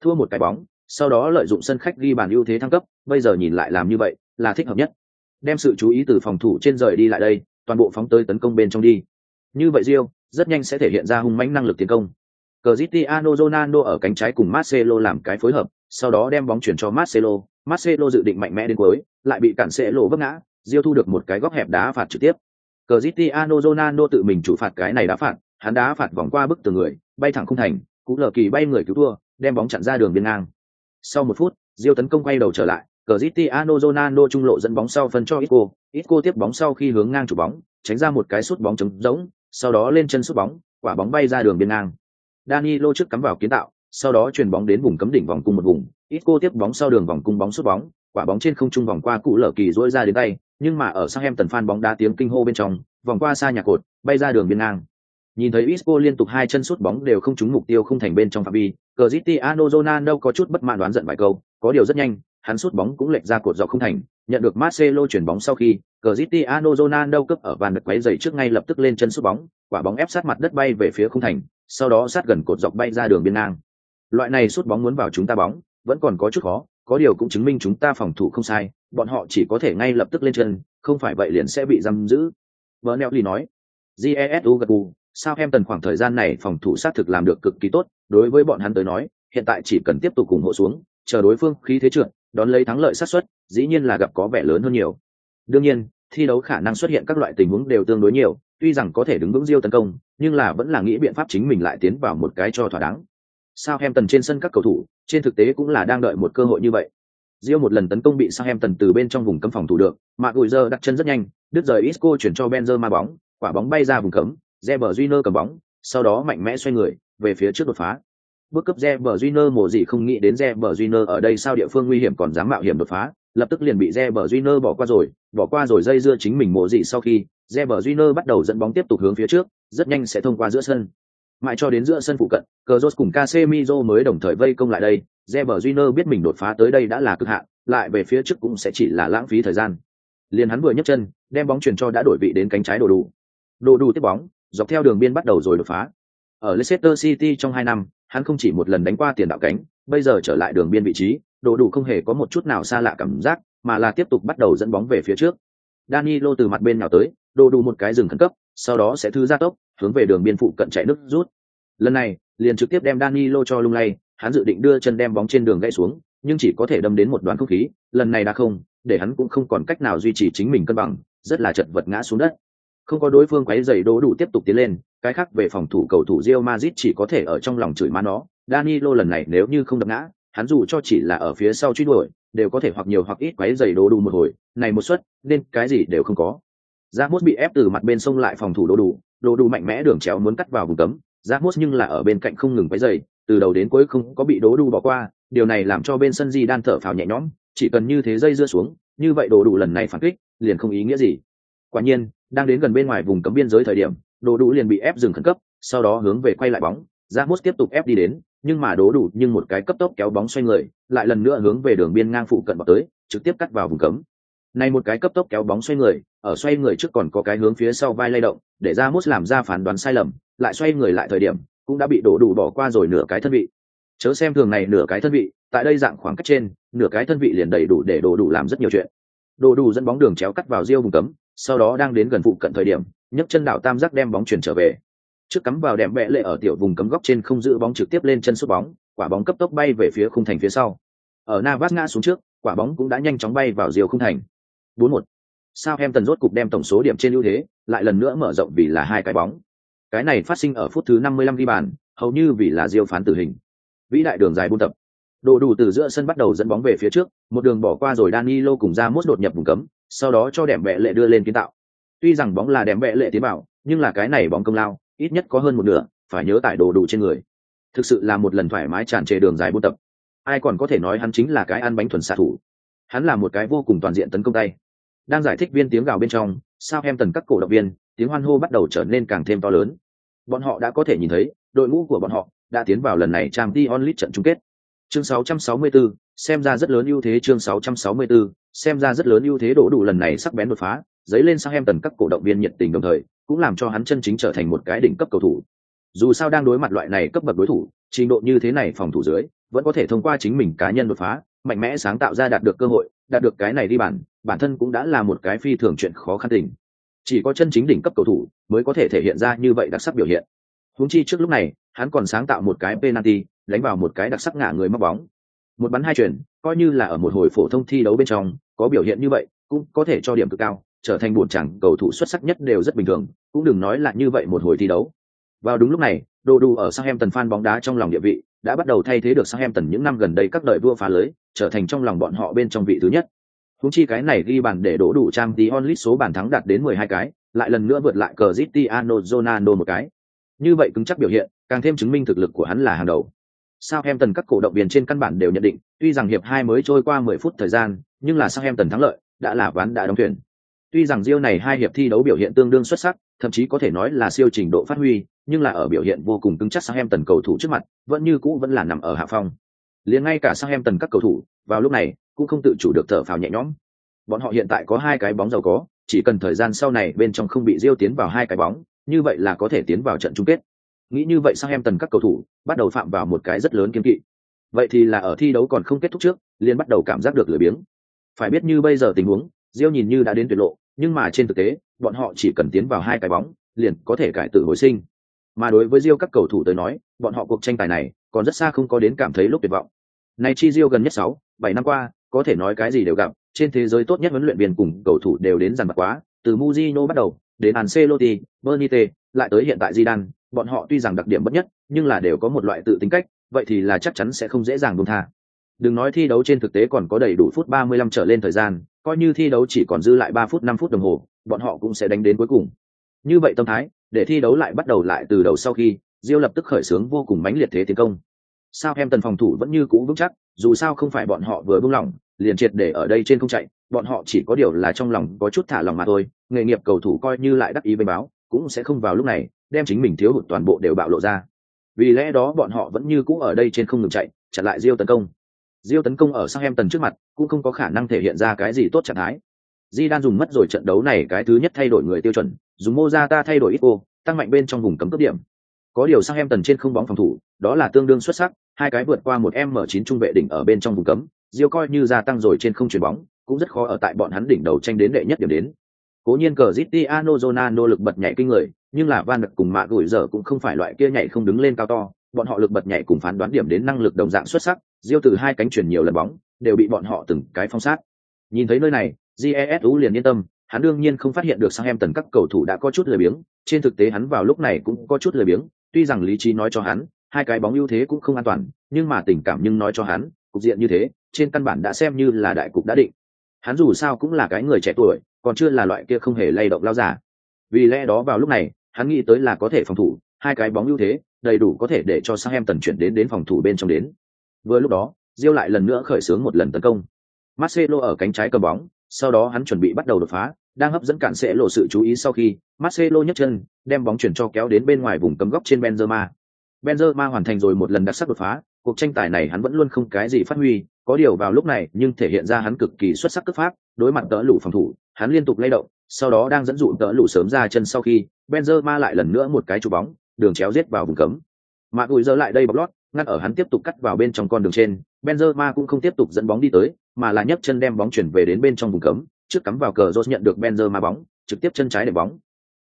A: Thua một cái bóng, sau đó lợi dụng sân khách ghi bàn ưu thế thăng cấp, bây giờ nhìn lại làm như vậy, là thích hợp nhất. Đem sự chú ý từ phòng thủ trên rời đi lại đây, toàn bộ phóng tới tấn công bên trong đi. Như vậy Rio, rất nhanh sẽ thể hiện ra hung mãnh năng lực tiến công. Cristiano Ronaldo ở cánh trái cùng Marcelo làm cái phối hợp, sau đó đem bóng chuyển cho Marcelo, Marcelo dự định mạnh mẽ đến cuối, lại bị cản sẽ lộ vấp ngã, Diêu thu được một cái góc hẹp đá phạt trực tiếp. Cristiano Ronaldo tự mình chủ phạt cái này đá phạt, hắn đá phạt vòng qua bức tường người, bay thẳng không thành, cú lờ kỳ bay người cứu thua, đem bóng chặn ra đường biên ngang. Sau một phút, Diêu tấn công quay đầu trở lại, Cristiano Ronaldo trung lộ dẫn bóng sau phân cho Isco, Isco tiếp bóng sau khi hướng ngang chủ bóng, tránh ra một cái sút bóng trống rỗng, sau đó lên chân sút bóng, quả bóng bay ra đường biên ngang. Danilo trước cắm vào kiến tạo, sau đó chuyền bóng đến vùng cấm đỉnh vòng cung một vùng, Isco tiếp bóng sau đường vòng cung bóng sút bóng, quả bóng trên không trung vòng qua cụ lở kỳ rỗi ra đến tay, nhưng mà ở sang em tần phan bóng đá tiếng kinh hô bên trong, vòng qua xa nhà cột, bay ra đường biên ngang. Nhìn thấy Isco liên tục hai chân sút bóng đều không trúng mục tiêu không thành bên trong phạm vi, Cristiano Ronaldo có chút bất mãn đoán giận vài câu, có điều rất nhanh, hắn sút bóng cũng lệch ra cột dọc không thành, nhận được Marcelo chuyển bóng sau khi, Cristiano Ronaldo cấp ở bàn được quấy giày trước ngay lập tức lên chân sút bóng, quả bóng ép sát mặt đất bay về phía không thành, sau đó sát gần cột dọc bay ra đường biên ngang. Loại này sút bóng muốn vào chúng ta bóng, vẫn còn có chút khó, có điều cũng chứng minh chúng ta phòng thủ không sai, bọn họ chỉ có thể ngay lập tức lên chân, không phải vậy liền sẽ bị giam giữ. Bernelli nói. Jesu gật gù, Southampton khoảng thời gian này phòng thủ sát thực làm được cực kỳ tốt, đối với bọn hắn tới nói, hiện tại chỉ cần tiếp tục ủng hộ xuống, chờ đối phương khí thế trượt, đón lấy thắng lợi sát suất, dĩ nhiên là gặp có vẻ lớn hơn nhiều. Đương nhiên, thi đấu khả năng xuất hiện các loại tình huống đều tương đối nhiều, tuy rằng có thể đứng vững Diêu tấn công, nhưng là vẫn là nghĩ biện pháp chính mình lại tiến vào một cái cho thỏa đáng. Southampton trên sân các cầu thủ, trên thực tế cũng là đang đợi một cơ hội như vậy. Diêu một lần tấn công bị Southampton từ bên trong vùng cấm phòng thủ được, mà giờ đặt chân rất nhanh, đứt rời Isco chuyển cho Benzema bóng, quả bóng bay ra vùng cấm, Reber Júnior cầm bóng, sau đó mạnh mẽ xoay người, về phía trước đột phá. Bước cấp Zeber Junior mổ gì không nghĩ đến Zeber Junior ở đây sao địa phương nguy hiểm còn dám mạo hiểm đột phá, lập tức liền bị Zeber Junior bỏ qua rồi, bỏ qua rồi dây dưa chính mình mổ gì sau khi, Zeber Junior bắt đầu dẫn bóng tiếp tục hướng phía trước, rất nhanh sẽ thông qua giữa sân. Mãi cho đến giữa sân phụ cận, Cazorla cùng Casemiro mới đồng thời vây công lại đây, Zeber Junior biết mình đột phá tới đây đã là cực hạn, lại về phía trước cũng sẽ chỉ là lãng phí thời gian. Liền hắn vừa nhấc chân, đem bóng chuyển cho đã đổi vị đến cánh trái đồ đủ. Đồ đủ tiếp bóng, dọc theo đường biên bắt đầu rồi đột phá. Ở Leicester City trong hai năm, hắn không chỉ một lần đánh qua tiền đạo cánh, bây giờ trở lại đường biên vị trí, đồ đủ không hề có một chút nào xa lạ cảm giác, mà là tiếp tục bắt đầu dẫn bóng về phía trước. Danilo từ mặt bên nào tới, đồ đủ một cái dừng khẩn cấp, sau đó sẽ thứ ra tốc, hướng về đường biên phụ cận chạy nước rút. Lần này, liền trực tiếp đem Danilo cho lung lay, hắn dự định đưa chân đem bóng trên đường gãy xuống, nhưng chỉ có thể đâm đến một đoạn không khí, lần này đã không, để hắn cũng không còn cách nào duy trì chính mình cân bằng, rất là chật vật ngã xuống đất. Không có đối phương quấy giày đố đủ tiếp tục tiến lên, cái khác về phòng thủ cầu thủ Real Madrid chỉ có thể ở trong lòng chửi má nó. Danilo lần này nếu như không đập ngã, hắn dù cho chỉ là ở phía sau truy đuổi, đều có thể hoặc nhiều hoặc ít quấy giày đố đủ một hồi, này một suất, nên cái gì đều không có. Ramos bị ép từ mặt bên sông lại phòng thủ đố đủ, đố đủ mạnh mẽ đường chéo muốn cắt vào vùng cấm, Ramos nhưng là ở bên cạnh không ngừng quấy giày, từ đầu đến cuối không có bị đố đủ bỏ qua, điều này làm cho bên sân Di đan thở phào nhẹ nhõm, chỉ cần như thế dây dưa xuống, như vậy đố đủ lần này phản kích, liền không ý nghĩa gì. Quả nhiên, đang đến gần bên ngoài vùng cấm biên giới thời điểm đồ đủ liền bị ép dừng khẩn cấp, sau đó hướng về quay lại bóng. Ra mốt tiếp tục ép đi đến, nhưng mà đố đủ nhưng một cái cấp tốc kéo bóng xoay người, lại lần nữa hướng về đường biên ngang phụ cận vào tới, trực tiếp cắt vào vùng cấm. Này một cái cấp tốc kéo bóng xoay người, ở xoay người trước còn có cái hướng phía sau vai lay động, để ra mốt làm ra phán đoán sai lầm, lại xoay người lại thời điểm, cũng đã bị đổ đủ bỏ qua rồi nửa cái thân vị. Chớ xem thường này nửa cái thân vị, tại đây dạng khoảng cách trên, nửa cái thân vị liền đầy đủ để đổ đủ làm rất nhiều chuyện đồ đủ dẫn bóng đường chéo cắt vào riêu vùng cấm, sau đó đang đến gần phụ cận thời điểm, nhấc chân đảo tam giác đem bóng chuyển trở về. Trước cắm vào đệm bẹ lệ ở tiểu vùng cấm góc trên không giữ bóng trực tiếp lên chân sút bóng, quả bóng cấp tốc bay về phía khung thành phía sau. Ở navas ngã xuống trước, quả bóng cũng đã nhanh chóng bay vào diều khung thành. Bốn một. Sao em tần rốt cục đem tổng số điểm trên ưu thế, lại lần nữa mở rộng vì là hai cái bóng. Cái này phát sinh ở phút thứ năm mươi lăm ghi bàn, hầu như vì là diêu phán tử hình. Vĩ đại đường dài buôn tập đồ đủ từ giữa sân bắt đầu dẫn bóng về phía trước một đường bỏ qua rồi danilo cùng ra mút đột nhập vùng cấm sau đó cho đệm bệ lệ đưa lên kiến tạo. Tuy rằng bóng là đệm bệ lệ tiến bảo nhưng là cái này bóng công lao ít nhất có hơn một nửa phải nhớ tải đồ đủ trên người. Thực sự là một lần thoải mái tràn trề đường dài buôn tập. Ai còn có thể nói hắn chính là cái ăn bánh thuần xạ thủ. Hắn là một cái vô cùng toàn diện tấn công tay. Đang giải thích viên tiếng gào bên trong sao em tần các cổ động viên tiếng hoan hô bắt đầu trở nên càng thêm to lớn. Bọn họ đã có thể nhìn thấy, đội ngũ của bọn họ đã tiến vào lần này trang League trận chung kết. Chương 664, xem ra rất lớn ưu thế chương 664, xem ra rất lớn ưu thế đổ đủ lần này sắc bén đột phá, giấy lên sang em tần các cổ động viên nhiệt tình đồng thời, cũng làm cho hắn chân chính trở thành một cái đỉnh cấp cầu thủ. Dù sao đang đối mặt loại này cấp bậc đối thủ, trình độ như thế này phòng thủ dưới, vẫn có thể thông qua chính mình cá nhân đột phá, mạnh mẽ sáng tạo ra đạt được cơ hội, đạt được cái này đi bản, bản thân cũng đã là một cái phi thường chuyện khó khăn tình. Chỉ có chân chính đỉnh cấp cầu thủ mới có thể thể hiện ra như vậy đặc sắc biểu hiện. Huống chi trước lúc này, hắn còn sáng tạo một cái penalty, đánh vào một cái đặc sắc ngả người móc bóng. Một bắn hai chuyển, coi như là ở một hồi phổ thông thi đấu bên trong, có biểu hiện như vậy, cũng có thể cho điểm cực cao, trở thành buồn chẳng cầu thủ xuất sắc nhất đều rất bình thường, cũng đừng nói là như vậy một hồi thi đấu. Vào đúng lúc này, đồ đủ ở Southampton fan bóng đá trong lòng địa vị, đã bắt đầu thay thế được Southampton những năm gần đây các đội vua phá lưới, trở thành trong lòng bọn họ bên trong vị thứ nhất. Húng chi cái này ghi bàn để đổ đủ trang tí onlit số bàn thắng đạt đến 12 cái, lại lần nữa vượt lại Cristiano Ronaldo một cái. Như vậy cứng chắc biểu hiện, càng thêm chứng minh thực lực của hắn là hàng đầu. Southampton các cổ động viên trên căn bản đều nhận định, tuy rằng hiệp hai mới trôi qua 10 phút thời gian, nhưng là Southampton thắng lợi, đã là ván đã đóng thuyền. Tuy rằng Rio này hai hiệp thi đấu biểu hiện tương đương xuất sắc, thậm chí có thể nói là siêu trình độ phát huy, nhưng là ở biểu hiện vô cùng cứng chắc Southampton cầu thủ trước mặt, vẫn như cũ vẫn là nằm ở hạ phong. Liền ngay cả Southampton các cầu thủ, vào lúc này cũng không tự chủ được thở phào nhẹ nhõm. Bọn họ hiện tại có hai cái bóng giàu có, chỉ cần thời gian sau này bên trong không bị Rio tiến vào hai cái bóng, như vậy là có thể tiến vào trận chung kết. Nghĩ như vậy sao em tần các cầu thủ bắt đầu phạm vào một cái rất lớn kiếm kỵ. Vậy thì là ở thi đấu còn không kết thúc trước, liên bắt đầu cảm giác được lười biếng. Phải biết như bây giờ tình huống, diêu nhìn như đã đến tuyệt lộ, nhưng mà trên thực tế, bọn họ chỉ cần tiến vào hai cái bóng, liền có thể cải tự hồi sinh. Mà đối với diêu các cầu thủ tới nói, bọn họ cuộc tranh tài này còn rất xa không có đến cảm thấy lúc tuyệt vọng. Này chi diêu gần nhất sáu, bảy năm qua, có thể nói cái gì đều gặp, trên thế giới tốt nhất huấn luyện viên cùng cầu thủ đều đến dằn mặt quá, từ mujino bắt đầu, đến Ancelotti, Bernite, lại tới hiện tại Zidane, bọn họ tuy rằng đặc điểm bất nhất, nhưng là đều có một loại tự tính cách, vậy thì là chắc chắn sẽ không dễ dàng buông tha. Đừng nói thi đấu trên thực tế còn có đầy đủ phút 35 trở lên thời gian, coi như thi đấu chỉ còn dư lại 3 phút 5 phút đồng hồ, bọn họ cũng sẽ đánh đến cuối cùng. Như vậy tâm thái, để thi đấu lại bắt đầu lại từ đầu sau khi, diêu lập tức khởi xướng vô cùng mãnh liệt thế tiến công. Sao em tần phòng thủ vẫn như cũ vững chắc, dù sao không phải bọn họ vừa buông lỏng, liền triệt để ở đây trên không chạy, bọn họ chỉ có điều là trong lòng có chút thả lòng mà thôi, nghề nghiệp cầu thủ coi như lại đắc ý bên báo, cũng sẽ không vào lúc này, đem chính mình thiếu hụt toàn bộ đều bạo lộ ra. Vì lẽ đó bọn họ vẫn như cũ ở đây trên không ngừng chạy, chặn lại Diêu tấn công. Diêu tấn công ở sang em tần trước mặt, cũng không có khả năng thể hiện ra cái gì tốt trạng thái. Di đang dùng mất rồi trận đấu này cái thứ nhất thay đổi người tiêu chuẩn, dùng Mozata thay đổi Isco, tăng mạnh bên trong vùng cấm cấp điểm. Có điều sang em tần trên không bóng phòng thủ, đó là tương đương xuất sắc, hai cái vượt qua một m chín trung vệ đỉnh ở bên trong vùng cấm, Diêu coi như gia tăng rồi trên không chuyền bóng, cũng rất khó ở tại bọn hắn đỉnh đầu tranh đến đệ nhất điểm đến. Cố nhiên Cristiano nỗ lực bật nhảy kinh người, nhưng là Van Đực cùng Mạ gửi giờ cũng không phải loại kia nhảy không đứng lên cao to, bọn họ lực bật nhảy cùng phán đoán điểm đến năng lực đồng dạng xuất sắc, Diêu từ hai cánh chuyển nhiều lần bóng, đều bị bọn họ từng cái phong sát. Nhìn thấy nơi này, Jesu liền yên tâm, hắn đương nhiên không phát hiện được sang em tần các cầu thủ đã có chút lười biếng, trên thực tế hắn vào lúc này cũng có chút lười biếng, tuy rằng lý trí nói cho hắn, hai cái bóng ưu thế cũng không an toàn, nhưng mà tình cảm nhưng nói cho hắn, cục diện như thế, trên căn bản đã xem như là đại cục đã định. Hắn dù sao cũng là cái người trẻ tuổi, còn chưa là loại kia không hề lay động lao giả. Vì lẽ đó vào lúc này, hắn nghĩ tới là có thể phòng thủ, hai cái bóng ưu thế, đầy đủ có thể để cho sang em tần chuyển đến đến phòng thủ bên trong đến. Vừa lúc đó, Diêu lại lần nữa khởi xướng một lần tấn công. Marcelo ở cánh trái cầm bóng, sau đó hắn chuẩn bị bắt đầu đột phá, đang hấp dẫn cản sẽ lộ sự chú ý sau khi Marcelo nhấc chân, đem bóng chuyển cho kéo đến bên ngoài vùng cấm góc trên Benzema. Benzema hoàn thành rồi một lần đặc sắc đột phá, cuộc tranh tài này hắn vẫn luôn không cái gì phát huy, có điều vào lúc này nhưng thể hiện ra hắn cực kỳ xuất sắc cấp pháp, đối mặt đỡ lũ phòng thủ, hắn liên tục lay động, sau đó đang dẫn dụ tợ lũ sớm ra chân sau khi Benzema lại lần nữa một cái chụp bóng, đường chéo giết vào vùng cấm. Mà gùi giờ lại đây bọc lót, ngăn ở hắn tiếp tục cắt vào bên trong con đường trên, Benzema cũng không tiếp tục dẫn bóng đi tới, mà là nhấc chân đem bóng chuyển về đến bên trong vùng cấm, trước cắm vào cờ Rose nhận được Benzema bóng, trực tiếp chân trái để bóng.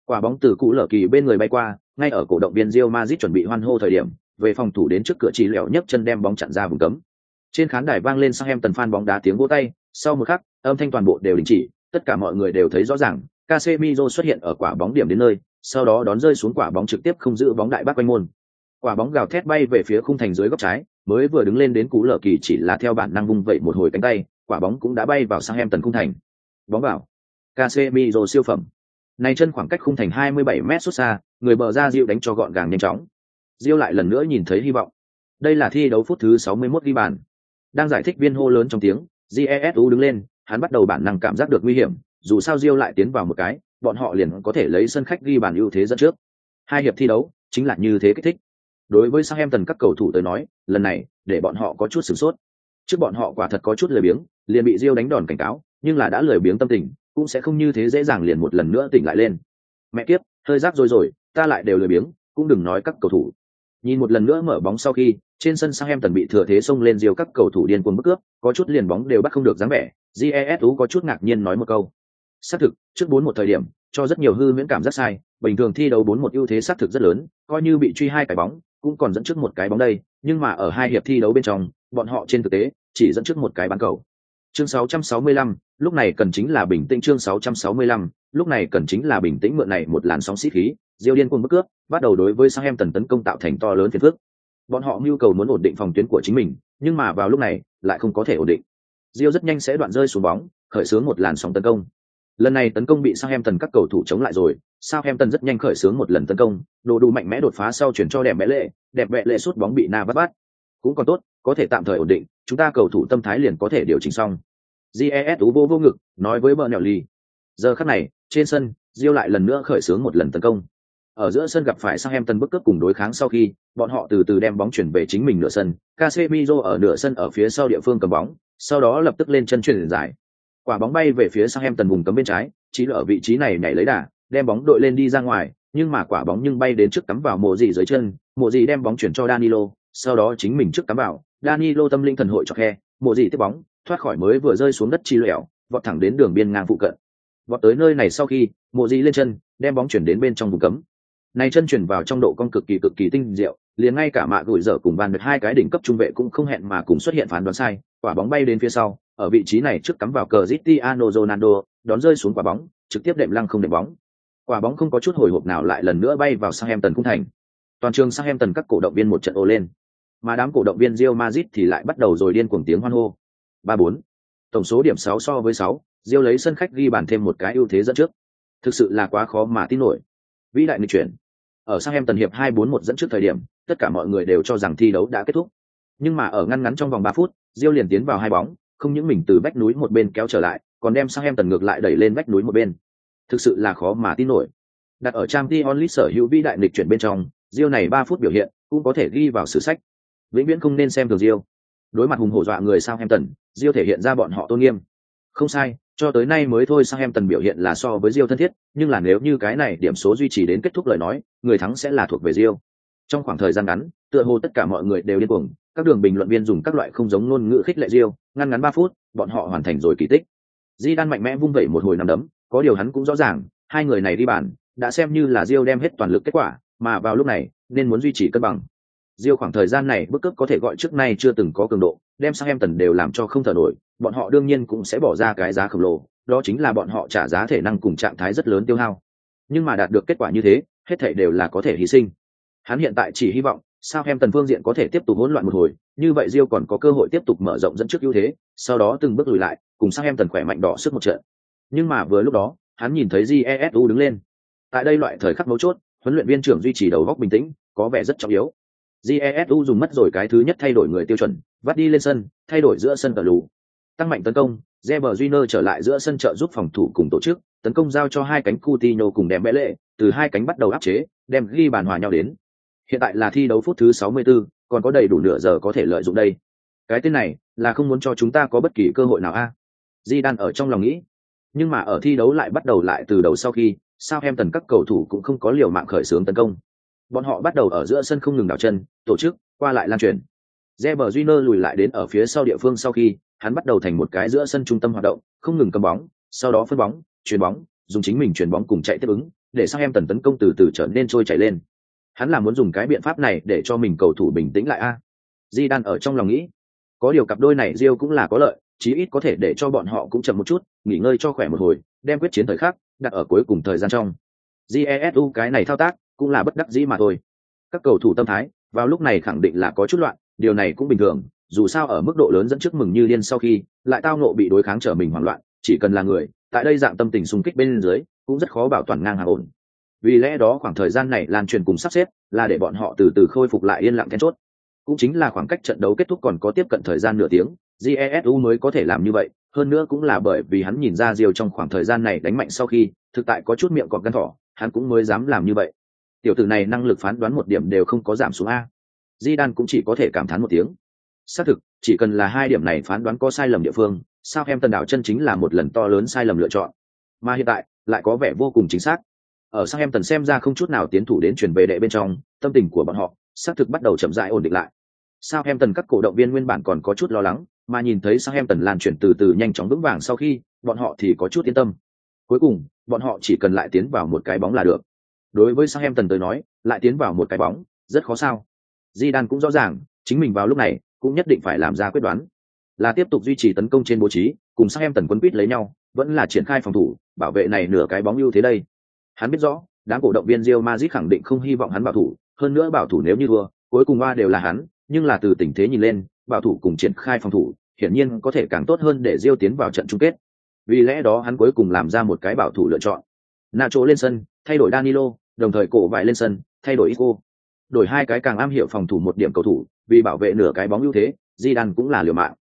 A: Quả bóng từ cũ lở kỳ bên người bay qua, ngay ở cổ động viên Real Madrid chuẩn bị hoan hô thời điểm, về phòng thủ đến trước cửa chỉ lẹo nhấc chân đem bóng chặn ra vùng cấm. Trên khán đài vang lên sang em tần fan bóng đá tiếng vỗ tay, sau một khắc, âm thanh toàn bộ đều đình chỉ, tất cả mọi người đều thấy rõ ràng, Casemiro xuất hiện ở quả bóng điểm đến nơi, sau đó đón rơi xuống quả bóng trực tiếp không giữ bóng đại bác quanh môn. Quả bóng gào thét bay về phía khung thành dưới góc trái, mới vừa đứng lên đến cú lở kỳ chỉ là theo bản năng vung vậy một hồi cánh tay, quả bóng cũng đã bay vào sang em tần khung thành. Bóng vào. Casemiro siêu phẩm. Này chân khoảng cách khung thành 27m xuất xa, người bờ ra diêu đánh cho gọn gàng nhanh chóng. Diêu lại lần nữa nhìn thấy hy vọng. Đây là thi đấu phút thứ 61 ghi bàn. Đang giải thích viên hô lớn trong tiếng, Jesu đứng lên, hắn bắt đầu bản năng cảm giác được nguy hiểm, dù sao Diêu lại tiến vào một cái, bọn họ liền có thể lấy sân khách ghi bàn ưu thế dẫn trước. Hai hiệp thi đấu, chính là như thế kích thích. Đối với Southampton các cầu thủ tới nói, lần này để bọn họ có chút sửng sốt. Trước bọn họ quả thật có chút lười biếng, liền bị Rio đánh đòn cảnh cáo, nhưng là đã lười biếng tâm tình, cũng sẽ không như thế dễ dàng liền một lần nữa tỉnh lại lên. Mẹ kiếp, hơi rác rồi rồi, ta lại đều lười biếng, cũng đừng nói các cầu thủ. Nhìn một lần nữa mở bóng sau khi, trên sân sang em tần bị thừa thế xông lên diều các cầu thủ điên cuồng bức cướp, có chút liền bóng đều bắt không được dáng vẻ. Jesu có chút ngạc nhiên nói một câu. Xác thực, trước bốn một thời điểm, cho rất nhiều hư miễn cảm rất sai, bình thường thi đấu bốn một ưu thế xác thực rất lớn, coi như bị truy hai cái bóng, cũng còn dẫn trước một cái bóng đây, nhưng mà ở hai hiệp thi đấu bên trong, bọn họ trên thực tế chỉ dẫn trước một cái bán cầu. Chương 665, lúc này cần chính là bình tĩnh chương 665, lúc này cần chính là bình tĩnh mượn này một làn sóng xít khí, Diêu điên cuồng bức cướp, bắt đầu đối với Southampton tấn công tạo thành to lớn phiền phức. Bọn họ nhu cầu muốn ổn định phòng tuyến của chính mình, nhưng mà vào lúc này lại không có thể ổn định. Diêu rất nhanh sẽ đoạn rơi xuống bóng, khởi xướng một làn sóng tấn công. Lần này tấn công bị Southampton các cầu thủ chống lại rồi, Southampton rất nhanh khởi xướng một lần tấn công, đồ đủ mạnh mẽ đột phá sau chuyển cho đẹp mẹ lệ, đẹp mẹ lệ sút bóng bị Na bắt bắt. Cũng còn tốt, có thể tạm thời ổn định, chúng ta cầu thủ tâm thái liền có thể điều chỉnh xong. jes tú vô vô ngực, nói với bờ nèo ly. Giờ khắc này, trên sân, Diêu lại lần nữa khởi xướng một lần tấn công. Ở giữa sân gặp phải Southampton bức cướp cùng đối kháng sau khi, bọn họ từ từ đem bóng chuyển về chính mình nửa sân. Casemiro ở nửa sân ở phía sau địa phương cầm bóng, sau đó lập tức lên chân chuyển giải. Quả bóng bay về phía Southampton vùng cấm bên trái, chỉ ở vị trí này nhảy lấy đà, đem bóng đội lên đi ra ngoài, nhưng mà quả bóng nhưng bay đến trước cắm vào mộ gì dưới chân, mộ gì đem bóng chuyển cho Danilo, sau đó chính mình trước cắm vào, Danilo tâm linh thần hội cho khe, mộ gì tiếp bóng, thoát khỏi mới vừa rơi xuống đất chi lẻo, vọt thẳng đến đường biên ngang phụ cận. Vọt tới nơi này sau khi, mộ gì lên chân, đem bóng chuyển đến bên trong vùng cấm. Này chân chuyển vào trong độ cong cực kỳ cực kỳ tinh diệu, liền ngay cả mạ gửi dở cùng bàn được hai cái đỉnh cấp trung vệ cũng không hẹn mà cùng xuất hiện phán đoán sai, quả bóng bay đến phía sau, ở vị trí này trước cắm vào cờ Cristiano Ronaldo, đón rơi xuống quả bóng, trực tiếp đệm lăng không đệm bóng. Quả bóng không có chút hồi hộp nào lại lần nữa bay vào Southampton cung thành. Toàn trường Southampton các cổ động viên một trận ồ lên. Mà đám cổ động viên Real Madrid thì lại bắt đầu rồi điên cuồng tiếng hoan hô. 3-4. Tổng số điểm 6 so với 6, Real lấy sân khách ghi bàn thêm một cái ưu thế dẫn trước. Thực sự là quá khó mà tin nổi. Vĩ đại nghịch chuyển. Ở sang hiệp 2-4-1 dẫn trước thời điểm, tất cả mọi người đều cho rằng thi đấu đã kết thúc. Nhưng mà ở ngăn ngắn trong vòng 3 phút, diêu liền tiến vào hai bóng, không những mình từ vách núi một bên kéo trở lại, còn đem tần ngược lại đẩy lên vách núi một bên. Thực sự là khó mà tin nổi. Đặt ở trang t onlit sở hữu vĩ đại lịch chuyển bên trong diêu này ba phút biểu hiện cũng có thể ghi vào sử sách. Vĩnh viễn không nên xem thường diêu. Đối mặt hùng hổ dọa người sao tần diêu thể hiện ra bọn họ tôn nghiêm. Không sai cho tới nay mới thôi sang em tần biểu hiện là so với Rio thân thiết, nhưng là nếu như cái này điểm số duy trì đến kết thúc lời nói, người thắng sẽ là thuộc về Rio trong khoảng thời gian ngắn, tựa hồ tất cả mọi người đều điên cuồng, các đường bình luận viên dùng các loại không giống ngôn ngữ khích lệ Rio ngăn ngắn ba phút, bọn họ hoàn thành rồi kỳ tích. Di đan mạnh mẽ vung vẩy một hồi nằm đấm, có điều hắn cũng rõ ràng, hai người này đi bàn, đã xem như là Rio đem hết toàn lực kết quả, mà vào lúc này, nên muốn duy trì cân bằng. Rio khoảng thời gian này, bức cướp có thể gọi trước nay chưa từng có cường độ, đem sang em tần đều làm cho không thở nổi bọn họ đương nhiên cũng sẽ bỏ ra cái giá khổng lồ, đó chính là bọn họ trả giá thể năng cùng trạng thái rất lớn tiêu hao. Nhưng mà đạt được kết quả như thế, hết thảy đều là có thể hy sinh. Hắn hiện tại chỉ hy vọng, sao em tần phương diện có thể tiếp tục hỗn loạn một hồi, như vậy diêu còn có cơ hội tiếp tục mở rộng dẫn trước ưu thế, sau đó từng bước lùi lại, cùng sao em tần khỏe mạnh đỏ sức một trận. Nhưng mà vừa lúc đó, hắn nhìn thấy jesu đứng lên. Tại đây loại thời khắc mấu chốt, huấn luyện viên trưởng duy trì đầu góc bình tĩnh, có vẻ rất trọng yếu. Jesu dùng mất rồi cái thứ nhất thay đổi người tiêu chuẩn, vắt đi lên sân, thay đổi giữa sân cờ lù tăng mạnh tấn công Reber Júnior trở lại giữa sân trợ giúp phòng thủ cùng tổ chức, tấn công giao cho hai cánh Coutinho cùng đem lệ, từ hai cánh bắt đầu áp chế, đem ghi bàn hòa nhau đến. Hiện tại là thi đấu phút thứ 64, còn có đầy đủ nửa giờ có thể lợi dụng đây. Cái tên này là không muốn cho chúng ta có bất kỳ cơ hội nào a. Di Đan ở trong lòng nghĩ. Nhưng mà ở thi đấu lại bắt đầu lại từ đầu sau khi, sao em tần các cầu thủ cũng không có liều mạng khởi xướng tấn công. Bọn họ bắt đầu ở giữa sân không ngừng đảo chân, tổ chức, qua lại lan truyền. Reber Júnior lùi lại đến ở phía sau địa phương sau khi, hắn bắt đầu thành một cái giữa sân trung tâm hoạt động, không ngừng cầm bóng, sau đó phân bóng, chuyền bóng, dùng chính mình chuyền bóng cùng chạy tiếp ứng, để sang em tần tấn công từ từ trở nên trôi chảy lên. Hắn là muốn dùng cái biện pháp này để cho mình cầu thủ bình tĩnh lại a. Di Đan ở trong lòng nghĩ, có điều cặp đôi này Rio cũng là có lợi, chí ít có thể để cho bọn họ cũng chậm một chút nghỉ ngơi cho khỏe một hồi đem quyết chiến thời khắc đặt ở cuối cùng thời gian trong jesu cái này thao tác cũng là bất đắc dĩ mà thôi các cầu thủ tâm thái vào lúc này khẳng định là có chút loạn điều này cũng bình thường dù sao ở mức độ lớn dẫn trước mừng như liên sau khi, lại tao nộ bị đối kháng trở mình hoảng loạn, chỉ cần là người, tại đây dạng tâm tình xung kích bên dưới, cũng rất khó bảo toàn ngang hàng ổn. Vì lẽ đó khoảng thời gian này lan truyền cùng sắp xếp, là để bọn họ từ từ khôi phục lại yên lặng then chốt. Cũng chính là khoảng cách trận đấu kết thúc còn có tiếp cận thời gian nửa tiếng jesu mới có thể làm như vậy, hơn nữa cũng là bởi vì hắn nhìn ra diều trong khoảng thời gian này đánh mạnh sau khi, thực tại có chút miệng cọp gan thỏ, hắn cũng mới dám làm như vậy. Tiểu tử này năng lực phán đoán một điểm đều không có giảm xuống a. Di đan cũng chỉ có thể cảm thán một tiếng xác thực, chỉ cần là hai điểm này phán đoán có sai lầm địa phương, sao em tần đảo chân chính là một lần to lớn sai lầm lựa chọn. Mà hiện tại, lại có vẻ vô cùng chính xác. Ở sang em tần xem ra không chút nào tiến thủ đến chuyển về đệ bên trong, tâm tình của bọn họ, xác thực bắt đầu chậm rãi ổn định lại. Sao em tần các cổ động viên nguyên bản còn có chút lo lắng, mà nhìn thấy sang em tần lan chuyển từ từ nhanh chóng vững vàng sau khi, bọn họ thì có chút yên tâm. Cuối cùng, bọn họ chỉ cần lại tiến vào một cái bóng là được. Đối với sang em tần tới nói, lại tiến vào một cái bóng, rất khó sao. Di đan cũng rõ ràng, chính mình vào lúc này cũng nhất định phải làm ra quyết đoán. Là tiếp tục duy trì tấn công trên bố trí, cùng sang em tần quân quýt lấy nhau, vẫn là triển khai phòng thủ, bảo vệ này nửa cái bóng ưu thế đây. Hắn biết rõ, đám cổ động viên Real Madrid khẳng định không hy vọng hắn bảo thủ, hơn nữa bảo thủ nếu như thua, cuối cùng ba đều là hắn, nhưng là từ tình thế nhìn lên, bảo thủ cùng triển khai phòng thủ, hiển nhiên có thể càng tốt hơn để Real tiến vào trận chung kết. Vì lẽ đó hắn cuối cùng làm ra một cái bảo thủ lựa chọn. Nacho lên sân, thay đổi Danilo, đồng thời cổ vải lên sân, thay đổi Ico đổi hai cái càng am hiểu phòng thủ một điểm cầu thủ vì bảo vệ nửa cái bóng ưu thế Zidane cũng là liều mạng.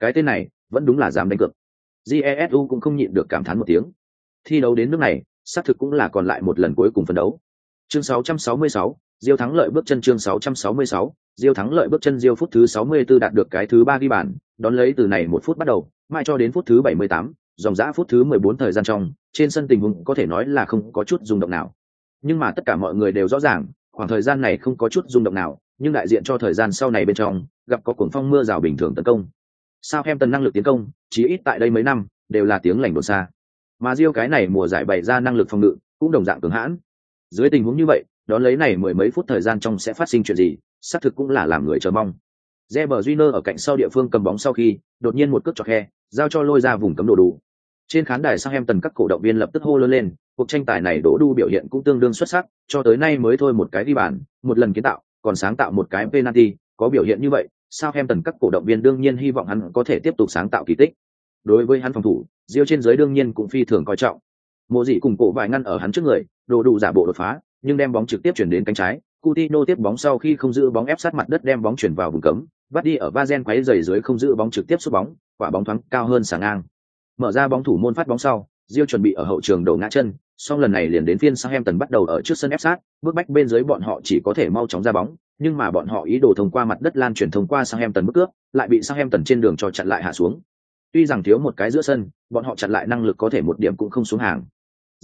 A: Cái tên này vẫn đúng là dám đánh cược. Jesu cũng không nhịn được cảm thán một tiếng. Thi đấu đến nước này xác thực cũng là còn lại một lần cuối cùng phân đấu. Chương 666, diêu thắng lợi bước chân chương 666, diêu thắng lợi bước chân diêu phút thứ 64 đạt được cái thứ ba ghi bàn đón lấy từ này một phút bắt đầu mãi cho đến phút thứ 78, dòng dã phút thứ 14 thời gian trong trên sân tình huống có thể nói là không có chút rung động nào. Nhưng mà tất cả mọi người đều rõ ràng khoảng thời gian này không có chút rung động nào nhưng đại diện cho thời gian sau này bên trong gặp có cuồng phong mưa rào bình thường tấn công. Sao em tần năng lực tiến công chí ít tại đây mấy năm đều là tiếng lành đồn xa. Mà riêu cái này mùa giải bày ra năng lực phòng ngự cũng đồng dạng cường hãn. Dưới tình huống như vậy đón lấy này mười mấy phút thời gian trong sẽ phát sinh chuyện gì xác thực cũng là làm người chờ mong. Reber Júnior ở cạnh sau địa phương cầm bóng sau khi, đột nhiên một cước chọc khe, giao cho lôi ra vùng cấm đồ đủ. Trên khán đài sang em tần các cổ động viên lập tức hô lớn lên, cuộc tranh tài này Đỗ đu biểu hiện cũng tương đương xuất sắc, cho tới nay mới thôi một cái đi bàn, một lần kiến tạo, còn sáng tạo một cái penalty, có biểu hiện như vậy, sao em tần các cổ động viên đương nhiên hy vọng hắn có thể tiếp tục sáng tạo kỳ tích. Đối với hắn phòng thủ, Diêu trên dưới đương nhiên cũng phi thường coi trọng. Mộ dị cùng cổ vài ngăn ở hắn trước người, đồ đủ giả bộ đột phá, nhưng đem bóng trực tiếp chuyển đến cánh trái. Coutinho tiếp bóng sau khi không giữ bóng ép sát mặt đất đem bóng chuyển vào vùng cấm, vắt đi ở Vazen quấy giày dưới không giữ bóng trực tiếp sút bóng, quả bóng thoáng cao hơn sáng ngang. Mở ra bóng thủ môn phát bóng sau, Diêu chuẩn bị ở hậu trường đầu ngã chân, song lần này liền đến phiên Southampton bắt đầu ở trước sân ép sát, bước bách bên dưới bọn họ chỉ có thể mau chóng ra bóng, nhưng mà bọn họ ý đồ thông qua mặt đất lan truyền thông qua Southampton bước cướp, lại bị Southampton trên đường cho chặn lại hạ xuống. Tuy rằng thiếu một cái giữa sân, bọn họ chặn lại năng lực có thể một điểm cũng không xuống hàng.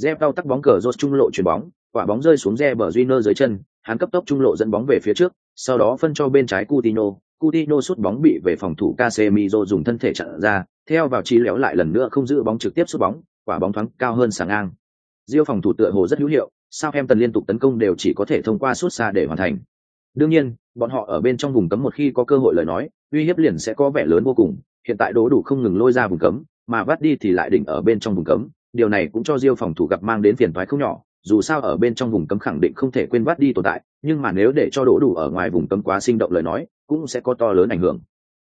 A: Zeb đau tắc bóng cờ rốt trung lộ chuyển bóng, quả bóng rơi xuống Zeb bờ Junior dưới chân, hắn cấp tốc trung lộ dẫn bóng về phía trước, sau đó phân cho bên trái Coutinho, Coutinho sút bóng bị về phòng thủ Casemiro dùng thân thể chặn ra, theo vào chi léo lại lần nữa không giữ bóng trực tiếp sút bóng, quả bóng thoáng cao hơn sáng ngang. Diêu phòng thủ tựa hồ rất hữu hiệu, sao em tần liên tục tấn công đều chỉ có thể thông qua suốt xa để hoàn thành. Đương nhiên, bọn họ ở bên trong vùng cấm một khi có cơ hội lời nói, uy hiếp liền sẽ có vẻ lớn vô cùng. Hiện tại đố đủ không ngừng lôi ra vùng cấm, mà vắt đi thì lại đỉnh ở bên trong vùng cấm. Điều này cũng cho Diêu phòng thủ gặp mang đến phiền toái không nhỏ. Dù sao ở bên trong vùng cấm khẳng định không thể quên vắt đi tồn tại, nhưng mà nếu để cho đổ đủ ở ngoài vùng cấm quá sinh động lời nói, cũng sẽ có to lớn ảnh hưởng.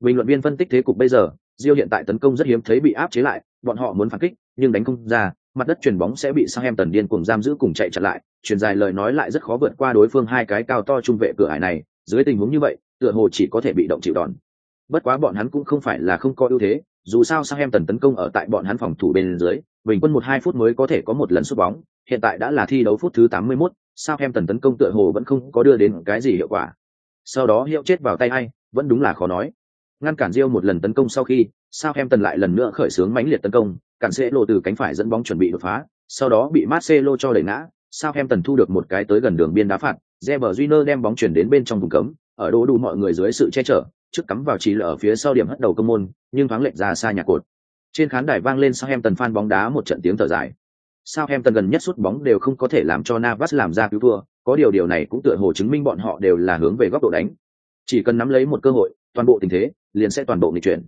A: Bình luận viên phân tích thế cục bây giờ, Diêu hiện tại tấn công rất hiếm thấy bị áp chế lại, bọn họ muốn phản kích, nhưng đánh không ra, mặt đất chuyền bóng sẽ bị Southampton tần điên cuồng giam giữ cùng chạy chặn lại truyền dài lời nói lại rất khó vượt qua đối phương hai cái cao to trung vệ cửa hải này dưới tình huống như vậy tựa hồ chỉ có thể bị động chịu đòn. Bất quá bọn hắn cũng không phải là không có ưu thế dù sao Southampton tần tấn công ở tại bọn hắn phòng thủ bên dưới bình quân một hai phút mới có thể có một lần sút bóng hiện tại đã là thi đấu phút thứ tám mươi 81, Southampton tần tấn công tựa hồ vẫn không có đưa đến cái gì hiệu quả. Sau đó hiệu chết vào tay ai vẫn đúng là khó nói ngăn cản Rio một lần tấn công sau khi sao em tần lại lần nữa khởi xướng mãnh liệt tấn công cản sẽ lộ từ cánh phải dẫn bóng chuẩn bị đột phá, sau đó bị Marcelo cho đẩy ngã, sao em tần thu được một cái tới gần đường biên đá phạt, Reber Júnior đem bóng chuyển đến bên trong vùng cấm, ở đỗ đủ mọi người dưới sự che chở, trước cắm vào chỉ lở ở phía sau điểm hất đầu công môn, nhưng thoáng lệch ra xa nhà cột. Trên khán đài vang lên sao em tần fan bóng đá một trận tiếng thở dài. Sao em tần gần nhất sút bóng đều không có thể làm cho Navas làm ra cứu thua, có điều điều này cũng tựa hồ chứng minh bọn họ đều là hướng về góc độ đánh. Chỉ cần nắm lấy một cơ hội, toàn bộ tình thế liền sẽ toàn bộ nghịch chuyển.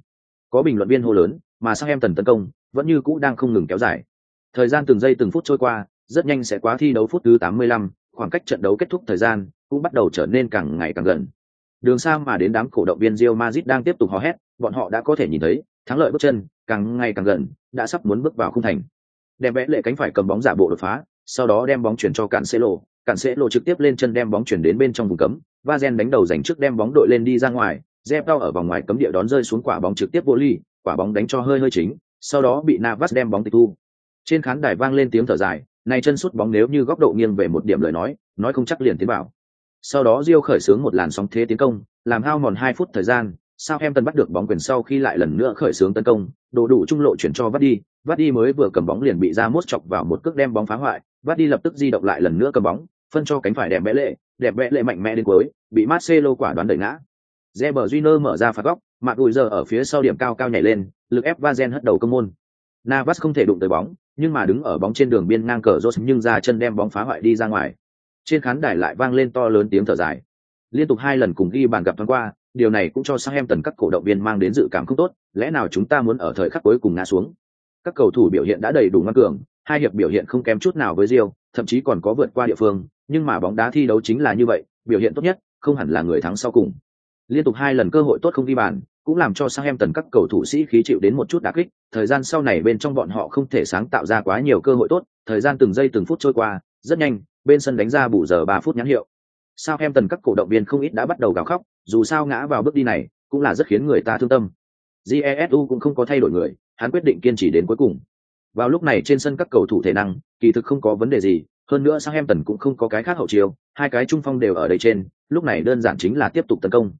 A: Có bình luận viên hô lớn, mà sang em tần tấn công, vẫn như cũ đang không ngừng kéo dài. Thời gian từng giây từng phút trôi qua rất nhanh sẽ quá thi đấu phút thứ 85, khoảng cách trận đấu kết thúc thời gian cũng bắt đầu trở nên càng ngày càng gần. Đường xa mà đến đám cổ động viên Real Madrid đang tiếp tục hò hét bọn họ đã có thể nhìn thấy thắng lợi bước chân càng ngày càng gần đã sắp muốn bước vào khung thành. Đem vẽ lệ cánh phải cầm bóng giả bộ đột phá sau đó đem bóng chuyển cho cản sẽ lộ cản sẽ lộ trực tiếp lên chân đem bóng chuyển đến bên trong vùng cấm và gen đánh đầu giành trước đem bóng đội lên đi ra ngoài Zep tao ở vòng ngoài cấm địa đón rơi xuống quả bóng trực tiếp vô ly quả bóng đánh cho hơi hơi chính sau đó bị Navas đem bóng tịch thu. Trên khán đài vang lên tiếng thở dài, Này chân sút bóng nếu như góc độ nghiêng về một điểm lời nói, nói không chắc liền tiến vào. Sau đó Rio khởi xướng một làn sóng thế tiến công, làm hao mòn hai phút thời gian, Southampton bắt được bóng quyền sau khi lại lần nữa khởi xướng tấn công, đồ đủ trung lộ chuyển cho Vardy, Vardy mới vừa cầm bóng liền bị ra mốt chọc vào một cước đem bóng phá hoại, Vardy lập tức di động lại lần nữa cầm bóng, phân cho cánh phải đẹp vẽ lệ, đẹp vẽ lệ mạnh mẽ đến cuối, bị Marcelo quả đoán đẩy ngã. Reber Júnior mở ra phạt góc, Mạc Gùi giờ ở phía sau điểm cao cao nhảy lên, lực ép Vazen hất đầu công môn. Navas không thể đụng tới bóng, nhưng mà đứng ở bóng trên đường biên ngang cờ rốt nhưng ra chân đem bóng phá hoại đi ra ngoài. Trên khán đài lại vang lên to lớn tiếng thở dài. Liên tục hai lần cùng ghi bàn gặp thoáng qua, điều này cũng cho Southampton các cổ động viên mang đến dự cảm không tốt, lẽ nào chúng ta muốn ở thời khắc cuối cùng ngã xuống. Các cầu thủ biểu hiện đã đầy đủ ngoan cường, hai hiệp biểu hiện không kém chút nào với Rio, thậm chí còn có vượt qua địa phương, nhưng mà bóng đá thi đấu chính là như vậy, biểu hiện tốt nhất, không hẳn là người thắng sau cùng. Liên tục hai lần cơ hội tốt không ghi bàn, cũng làm cho sang em tần các cầu thủ sĩ khí chịu đến một chút đả kích, thời gian sau này bên trong bọn họ không thể sáng tạo ra quá nhiều cơ hội tốt, thời gian từng giây từng phút trôi qua, rất nhanh, bên sân đánh ra bù giờ ba phút nhãn hiệu. sang em tần các cổ động viên không ít đã bắt đầu gào khóc, dù sao ngã vào bước đi này, cũng là rất khiến người ta thương tâm. Jesu cũng không có thay đổi người, hắn quyết định kiên trì đến cuối cùng. Vào lúc này trên sân các cầu thủ thể năng, kỳ thực không có vấn đề gì, hơn nữa sang em tần cũng không có cái khác hậu chiều hai cái trung phong đều ở đây trên, lúc này đơn giản chính là tiếp tục tấn công.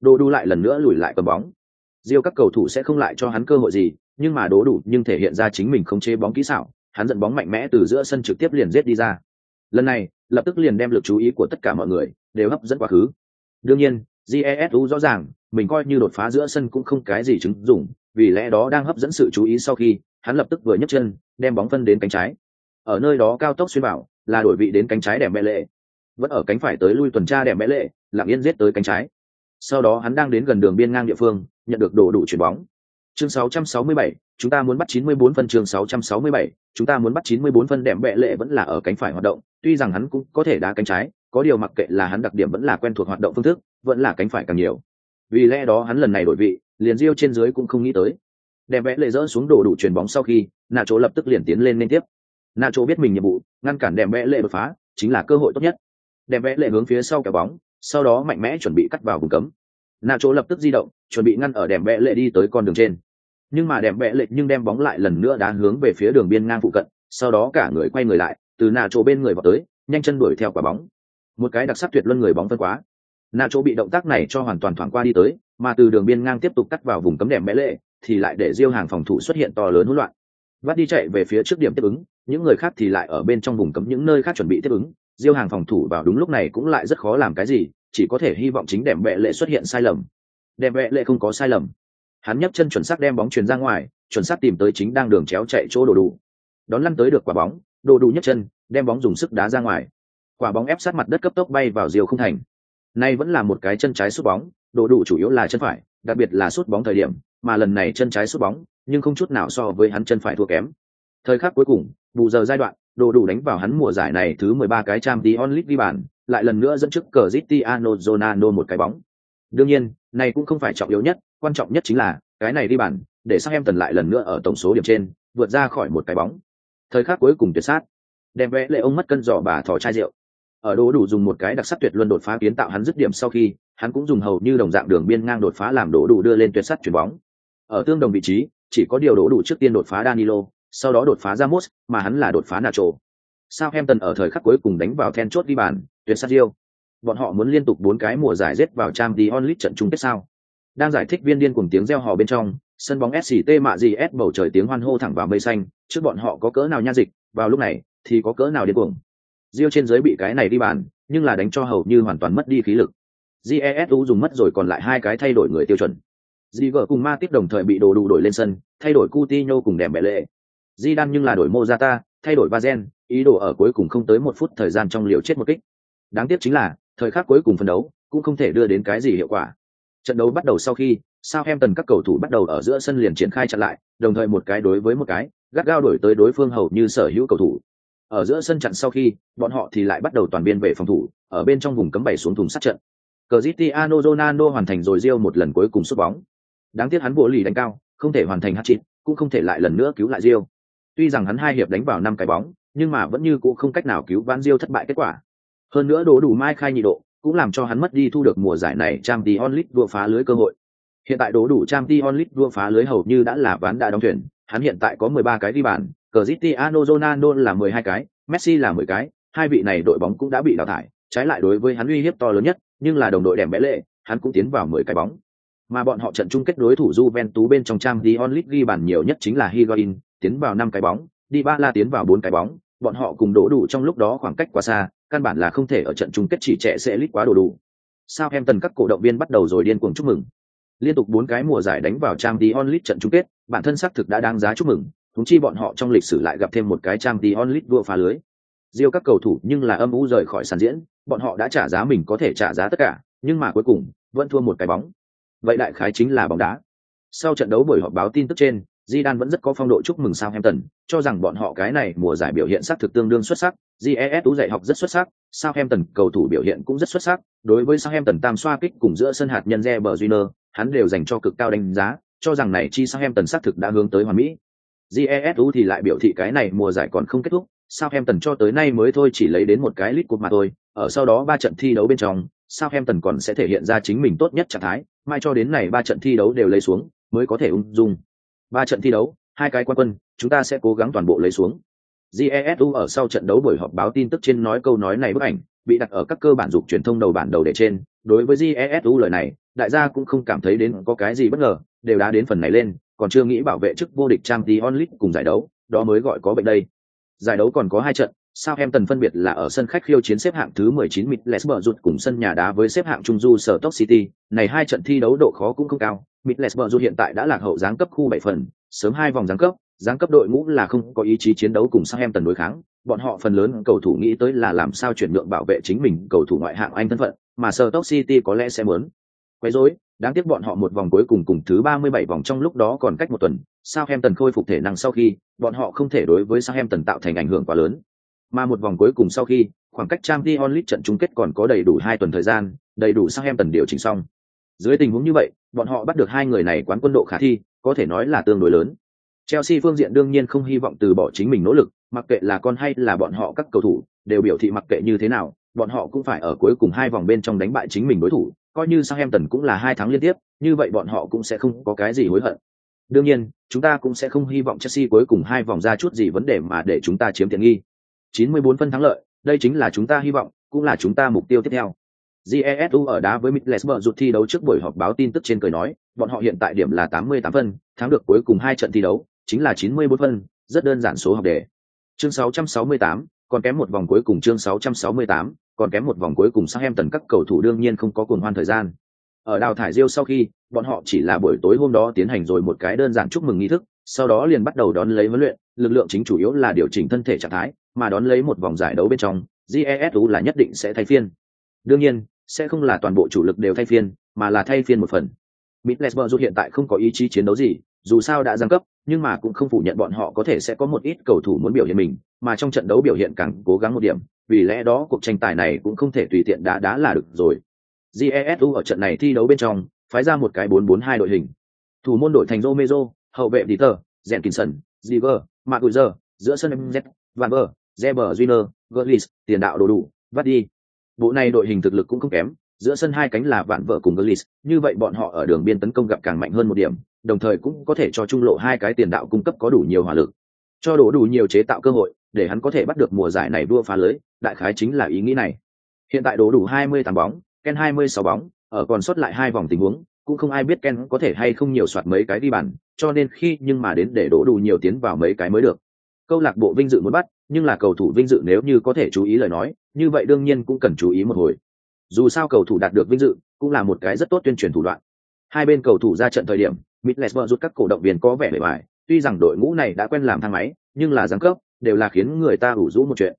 A: Đồ đủ lại lần nữa lùi lại cầm bóng. Diêu các cầu thủ sẽ không lại cho hắn cơ hội gì, nhưng mà đố đủ nhưng thể hiện ra chính mình không chế bóng kỹ xảo, hắn dẫn bóng mạnh mẽ từ giữa sân trực tiếp liền giết đi ra. Lần này, lập tức liền đem lực chú ý của tất cả mọi người đều hấp dẫn quá khứ. Đương nhiên, Jesu rõ ràng, mình coi như đột phá giữa sân cũng không cái gì chứng dụng, vì lẽ đó đang hấp dẫn sự chú ý sau khi, hắn lập tức vừa nhấc chân, đem bóng phân đến cánh trái. Ở nơi đó cao tốc xuyên bảo, là đổi vị đến cánh trái đẹp mẹ lệ. Vẫn ở cánh phải tới lui tuần tra đẹp mẹ lệ, lặng yên giết tới cánh trái. Sau đó hắn đang đến gần đường biên ngang địa phương, nhận được đồ đủ chuyển bóng. Chương 667, chúng ta muốn bắt 94 phân chương 667, chúng ta muốn bắt 94 phân đẹp bệ lệ vẫn là ở cánh phải hoạt động, tuy rằng hắn cũng có thể đá cánh trái, có điều mặc kệ là hắn đặc điểm vẫn là quen thuộc hoạt động phương thức, vẫn là cánh phải càng nhiều. Vì lẽ đó hắn lần này đổi vị, liền riêu trên dưới cũng không nghĩ tới. Đẹp bệ lệ dỡ xuống đồ đủ chuyển bóng sau khi, Nacho lập tức liền tiến lên liên tiếp. Nacho biết mình nhiệm vụ, ngăn cản đẹp bệ lệ đột phá, chính là cơ hội tốt nhất. Đẹp bệ lệ hướng phía sau kéo bóng, sau đó mạnh mẽ chuẩn bị cắt vào vùng cấm. Nacho lập tức di động, chuẩn bị ngăn ở đẹp bệ lệ đi tới con đường trên. Nhưng mà đẹp bệ lệ nhưng đem bóng lại lần nữa đá hướng về phía đường biên ngang phụ cận sau đó cả người quay người lại từ nạ chỗ bên người vào tới nhanh chân đuổi theo quả bóng. Một cái đặc sắc tuyệt luân người bóng phân quá. Nạ chỗ bị động tác này cho hoàn toàn thoảng qua đi tới mà từ đường biên ngang tiếp tục cắt vào vùng cấm đẹp bẽ lệ thì lại để diêu hàng phòng thủ xuất hiện to lớn hỗn loạn. Vắt đi chạy về phía trước điểm tiếp ứng những người khác thì lại ở bên trong vùng cấm những nơi khác chuẩn bị tiếp ứng. Diêu hàng phòng thủ vào đúng lúc này cũng lại rất khó làm cái gì chỉ có thể hy vọng chính đẹp vệ lệ xuất hiện sai lầm. Đẹp vệ lệ không có sai lầm. Hắn nhấc chân chuẩn xác đem bóng chuyền ra ngoài, chuẩn xác tìm tới chính đang đường chéo chạy chỗ đồ đủ. Đón lăn tới được quả bóng, đồ đủ nhấc chân, đem bóng dùng sức đá ra ngoài. Quả bóng ép sát mặt đất cấp tốc bay vào diều không thành. Nay vẫn là một cái chân trái sút bóng, đồ đủ chủ yếu là chân phải, đặc biệt là sút bóng thời điểm, mà lần này chân trái sút bóng, nhưng không chút nào so với hắn chân phải thua kém. Thời khắc cuối cùng, bù giờ giai đoạn, đồ đủ đánh vào hắn mùa giải này thứ mười ba cái trang tí onlit ghi bàn lại lần nữa dẫn trước cờ Zitiano Zonano một cái bóng. Đương nhiên, này cũng không phải trọng yếu nhất, quan trọng nhất chính là, cái này đi bàn để sang em tần lại lần nữa ở tổng số điểm trên, vượt ra khỏi một cái bóng. Thời khắc cuối cùng tuyệt sát. Đem vẽ lệ ông mất cân giỏ bà thỏ chai rượu. Ở đỗ đủ dùng một cái đặc sắc tuyệt luân đột phá kiến tạo hắn dứt điểm sau khi, hắn cũng dùng hầu như đồng dạng đường biên ngang đột phá làm đỗ đủ đưa lên tuyệt sát chuyển bóng. Ở tương đồng vị trí, chỉ có điều đỗ đủ trước tiên đột phá danilo, sau đó đột phá ramos, mà hắn là đột phá nacho. Sao em tần ở thời khắc cuối cùng đánh vào then chốt đi bàn tuyệt sát diêu, bọn họ muốn liên tục bốn cái mùa giải rết vào trang đi onlit trận chung kết sao? Đang giải thích viên điên cùng tiếng reo hò bên trong sân bóng sct mạ gì s bầu trời tiếng hoan hô thẳng vào mây xanh trước bọn họ có cỡ nào nha dịch vào lúc này thì có cỡ nào điên cuồng. Diêu trên giới bị cái này đi bàn nhưng là đánh cho hầu như hoàn toàn mất đi khí lực. Jesu dùng mất rồi còn lại hai cái thay đổi người tiêu chuẩn. Di vợ cùng Ma tiếp đồng thời bị đồ đủ đổi lên sân, thay đổi Coutinho cùng đèm bẻ lệ. di đang nhưng là đổi Mozata, thay đổi Bazen, ý đồ ở cuối cùng không tới một phút thời gian trong liều chết một kích. Đáng tiếc chính là, thời khắc cuối cùng phân đấu, cũng không thể đưa đến cái gì hiệu quả. Trận đấu bắt đầu sau khi, Southampton các cầu thủ bắt đầu ở giữa sân liền triển khai chặn lại, đồng thời một cái đối với một cái, gắt gao đổi tới đối phương hầu như sở hữu cầu thủ. Ở giữa sân chặn sau khi, bọn họ thì lại bắt đầu toàn biên về phòng thủ, ở bên trong vùng cấm bảy xuống thùng sát trận. Cristiano Ronaldo hoàn thành rồi riêu một lần cuối cùng sút bóng. Đáng tiếc hắn bộ lì đánh cao, không thể hoàn thành hat-trick, cũng không thể lại lần nữa cứu lại riêu. Tuy rằng hắn hai hiệp đánh vào năm cái bóng, nhưng mà vẫn như cũng không cách nào cứu vãn riêu thất bại kết quả. Hơn nữa đổ đủ mai khai nhị độ, cũng làm cho hắn mất đi thu được mùa giải này trang t onlit đua phá lưới cơ hội hiện tại đố đủ trang t onlit đua phá lưới hầu như đã là ván đã đóng thuyền hắn hiện tại có 13 cái ghi bàn Cristiano Ronaldo là 12 cái Messi là 10 cái, hai vị này đội bóng cũng đã bị đào thải, trái lại đối với hắn uy hiếp to lớn nhất, nhưng là đồng đội đẹp bẽ lệ, hắn cũng tiến vào 10 cái bóng. Mà bọn họ trận chung kết đối thủ Juventus bên trong trang League ghi bàn nhiều nhất chính là Higuain, tiến vào 5 cái bóng, Di Dybala tiến vào 4 cái bóng, bọn họ cùng đổ đủ trong lúc đó khoảng cách quá xa, căn bản là không thể ở trận chung kết chỉ trẻ sẽ lít quá đồ đủ. Sao em tần các cổ động viên bắt đầu rồi điên cuồng chúc mừng. Liên tục 4 cái mùa giải đánh vào trang Dion League trận chung kết, bản thân xác thực đã đáng giá chúc mừng, huống chi bọn họ trong lịch sử lại gặp thêm một cái trang Dion League đua phá lưới. Diêu các cầu thủ nhưng là âm u rời khỏi sàn diễn, bọn họ đã trả giá mình có thể trả giá tất cả, nhưng mà cuối cùng vẫn thua một cái bóng. Vậy đại khái chính là bóng đá. Sau trận đấu buổi họp báo tin tức trên, Zidane vẫn rất có phong độ chúc mừng Southampton, cho rằng bọn họ cái này mùa giải biểu hiện sắc thực tương đương xuất sắc, GES tú dạy học rất xuất sắc, Southampton cầu thủ biểu hiện cũng rất xuất sắc, đối với Southampton tam xoa kích cùng giữa sân hạt nhân Reber Júnior, hắn đều dành cho cực cao đánh giá, cho rằng này chi Southampton sắc thực đã hướng tới hoàn mỹ. GESU thì lại biểu thị cái này mùa giải còn không kết thúc, Southampton cho tới nay mới thôi chỉ lấy đến một cái lít cột mà thôi, ở sau đó ba trận thi đấu bên trong, Southampton còn sẽ thể hiện ra chính mình tốt nhất trạng thái, mai cho đến này ba trận thi đấu đều lấy xuống, mới có thể ung dung. Ba trận thi đấu, hai cái quan quân, chúng ta sẽ cố gắng toàn bộ lấy xuống. jesu ở sau trận đấu buổi họp báo tin tức trên nói câu nói này bức ảnh, bị đặt ở các cơ bản dục truyền thông đầu bản đầu để trên. Đối với jesu lời này, đại gia cũng không cảm thấy đến có cái gì bất ngờ, đều đã đến phần này lên, còn chưa nghĩ bảo vệ chức vô địch Champions onlit cùng giải đấu, đó mới gọi có bệnh đây. Giải đấu còn có hai trận, sao em tần phân biệt là ở sân khách khiêu chiến xếp hạng thứ 19 Middlesbrough rụt cùng sân nhà đá với xếp hạng trung du sở Top City, này hai trận thi đấu độ khó cũng không cao. Middlesbrough dù hiện tại đã lạc hậu giáng cấp khu 7 phần, sớm hai vòng giáng cấp, giáng cấp đội ngũ là không có ý chí chiến đấu cùng Southampton đối kháng, bọn họ phần lớn cầu thủ nghĩ tới là làm sao chuyển nhượng bảo vệ chính mình cầu thủ ngoại hạng Anh thân phận, mà Stoke City có lẽ sẽ muốn. Quấy rối, đáng tiếc bọn họ một vòng cuối cùng cùng thứ 37 vòng trong lúc đó còn cách một tuần, Southampton khôi phục thể năng sau khi, bọn họ không thể đối với Southampton tạo thành ảnh hưởng quá lớn. Mà một vòng cuối cùng sau khi, khoảng cách Champions League trận chung kết còn có đầy đủ hai tuần thời gian, đầy đủ Southampton điều chỉnh xong. Dưới tình huống như vậy, bọn họ bắt được hai người này quán quân độ khả thi, có thể nói là tương đối lớn. Chelsea phương diện đương nhiên không hy vọng từ bỏ chính mình nỗ lực, mặc kệ là con hay là bọn họ các cầu thủ, đều biểu thị mặc kệ như thế nào, bọn họ cũng phải ở cuối cùng hai vòng bên trong đánh bại chính mình đối thủ, coi như Southampton cũng là hai tháng liên tiếp, như vậy bọn họ cũng sẽ không có cái gì hối hận. Đương nhiên, chúng ta cũng sẽ không hy vọng Chelsea cuối cùng hai vòng ra chút gì vấn đề mà để chúng ta chiếm tiện nghi. 94 phân thắng lợi, đây chính là chúng ta hy vọng, cũng là chúng ta mục tiêu tiếp theo. GESU ở đá với Middlesbrough rụt thi đấu trước buổi họp báo tin tức trên cười nói, bọn họ hiện tại điểm là 88 phân, thắng được cuối cùng hai trận thi đấu, chính là 94 phân, rất đơn giản số học đề. Chương 668, còn kém một vòng cuối cùng chương 668, còn kém một vòng cuối cùng sang em tần các cầu thủ đương nhiên không có cuồng hoan thời gian. Ở đào thải Rio sau khi, bọn họ chỉ là buổi tối hôm đó tiến hành rồi một cái đơn giản chúc mừng nghi thức, sau đó liền bắt đầu đón lấy huấn luyện, lực lượng chính chủ yếu là điều chỉnh thân thể trạng thái, mà đón lấy một vòng giải đấu bên trong, GESU là nhất định sẽ thay phiên. Đương nhiên, sẽ không là toàn bộ chủ lực đều thay phiên, mà là thay phiên một phần. Middlesbrough hiện tại không có ý chí chiến đấu gì, dù sao đã giáng cấp, nhưng mà cũng không phủ nhận bọn họ có thể sẽ có một ít cầu thủ muốn biểu hiện mình, mà trong trận đấu biểu hiện càng cố gắng một điểm, vì lẽ đó cuộc tranh tài này cũng không thể tùy tiện đá đá là được rồi. GESU ở trận này thi đấu bên trong, phái ra một cái 4-4-2 đội hình. Thủ môn đội thành Romero, hậu vệ Dieter, Jenkinson, Ziver, Maguire, giữa sân MZ, Van Ver, Zeber Junior, Gullis, tiền đạo đồ đủ, Vardy. Bộ này đội hình thực lực cũng không kém, giữa sân hai cánh là Vạn Vợ cùng Gullis, như vậy bọn họ ở đường biên tấn công gặp càng mạnh hơn một điểm, đồng thời cũng có thể cho trung lộ hai cái tiền đạo cung cấp có đủ nhiều hỏa lực, cho đủ đủ nhiều chế tạo cơ hội, để hắn có thể bắt được mùa giải này đua phá lưới, đại khái chính là ý nghĩ này. Hiện tại đổ đủ 28 bóng, Ken 26 bóng, ở còn sót lại hai vòng tình huống, cũng không ai biết Ken có thể hay không nhiều soạt mấy cái đi bàn, cho nên khi nhưng mà đến để đổ đủ nhiều tiến vào mấy cái mới được. Câu lạc bộ vinh dự muốn bắt, nhưng là cầu thủ vinh dự nếu như có thể chú ý lời nói, như vậy đương nhiên cũng cần chú ý một hồi. Dù sao cầu thủ đạt được vinh dự, cũng là một cái rất tốt tuyên truyền thủ đoạn. Hai bên cầu thủ ra trận thời điểm, Middlesbrough rút các cổ động viên có vẻ bề bài, tuy rằng đội ngũ này đã quen làm thang máy, nhưng là giáng cấp, đều là khiến người ta ủ rũ một chuyện.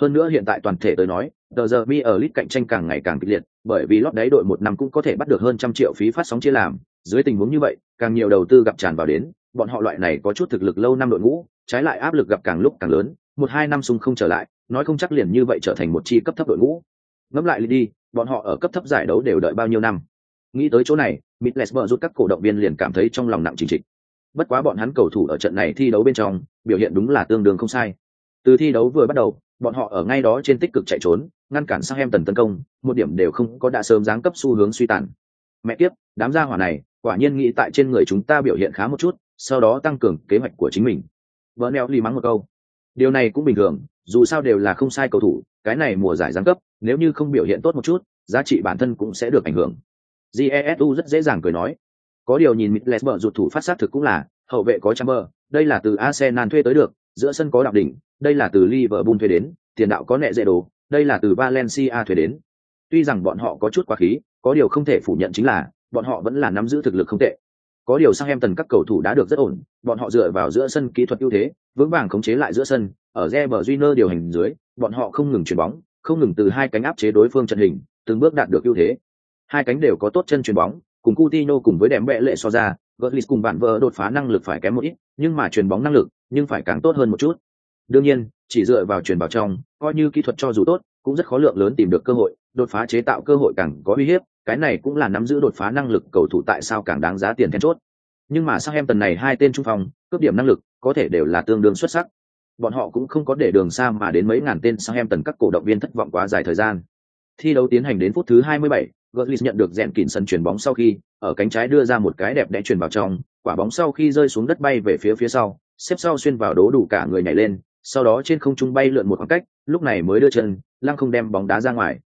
A: Hơn nữa hiện tại toàn thể tới nói, tờ giờ mi ở lit cạnh tranh càng ngày càng kịch liệt, bởi vì lót đáy đội một năm cũng có thể bắt được hơn trăm triệu phí phát sóng chia làm, dưới tình huống như vậy, càng nhiều đầu tư gặp tràn vào đến, bọn họ loại này có chút thực lực lâu năm đội ngũ, trái lại áp lực gặp càng lúc càng lớn, một hai năm sung không trở lại, nói không chắc liền như vậy trở thành một chi cấp thấp đội ngũ. Ngẫm lại đi, bọn họ ở cấp thấp giải đấu đều đợi bao nhiêu năm. Nghĩ tới chỗ này, Middlesbrough rút các cổ động viên liền cảm thấy trong lòng nặng chính trịch. Bất quá bọn hắn cầu thủ ở trận này thi đấu bên trong, biểu hiện đúng là tương đương không sai. Từ thi đấu vừa bắt đầu, bọn họ ở ngay đó trên tích cực chạy trốn, ngăn cản sang em tần tấn công, một điểm đều không có đã sớm giáng cấp xu hướng suy tàn. Mẹ kiếp, đám gia hỏa này, quả nhiên nghĩ tại trên người chúng ta biểu hiện khá một chút, sau đó tăng cường kế hoạch của chính mình. Vợ neo ly mắng một câu. Điều này cũng bình thường, Dù sao đều là không sai cầu thủ, cái này mùa giải giáng cấp, nếu như không biểu hiện tốt một chút, giá trị bản thân cũng sẽ được ảnh hưởng. Jesu rất dễ dàng cười nói. Có điều nhìn Middlesbrough rụt thủ phát sát thực cũng là, hậu vệ có Chamber, đây là từ Arsenal thuê tới được, giữa sân có Đạo Đỉnh, đây là từ Liverpool thuê đến, tiền đạo có nẹ dễ đồ, đây là từ Valencia thuê đến. Tuy rằng bọn họ có chút quá khí, có điều không thể phủ nhận chính là, bọn họ vẫn là nắm giữ thực lực không tệ. Có điều sang em tần các cầu thủ đã được rất ổn, bọn họ dựa vào giữa sân kỹ thuật ưu thế, vững vàng khống chế lại giữa sân, ở Reber Júnior điều hành dưới, bọn họ không ngừng chuyển bóng, không ngừng từ hai cánh áp chế đối phương trận hình, từng bước đạt được ưu thế. Hai cánh đều có tốt chân chuyền bóng, cùng Coutinho cùng với đệm bệ lệ so ra, Götze cùng bạn vợ đột phá năng lực phải kém một ít, nhưng mà chuyền bóng năng lực, nhưng phải càng tốt hơn một chút. Đương nhiên, chỉ dựa vào chuyền vào trong, coi như kỹ thuật cho dù tốt, cũng rất khó lượng lớn tìm được cơ hội, đột phá chế tạo cơ hội càng có uy hiếp, cái này cũng là nắm giữ đột phá năng lực cầu thủ tại sao càng đáng giá tiền then chốt. Nhưng mà sang em tần này hai tên trung phòng, cướp điểm năng lực, có thể đều là tương đương xuất sắc. Bọn họ cũng không có để đường xa mà đến mấy ngàn tên sang em tần các cổ động viên thất vọng quá dài thời gian. Thi đấu tiến hành đến phút thứ 27, Götze nhận được rèn kỉn sân chuyển bóng sau khi, ở cánh trái đưa ra một cái đẹp đẽ chuyển vào trong, quả bóng sau khi rơi xuống đất bay về phía phía sau, xếp sau xuyên vào đố đủ cả người nhảy lên, sau đó trên không trung bay lượn một khoảng cách, lúc này mới đưa chân, lăng không đem bóng đá ra ngoài.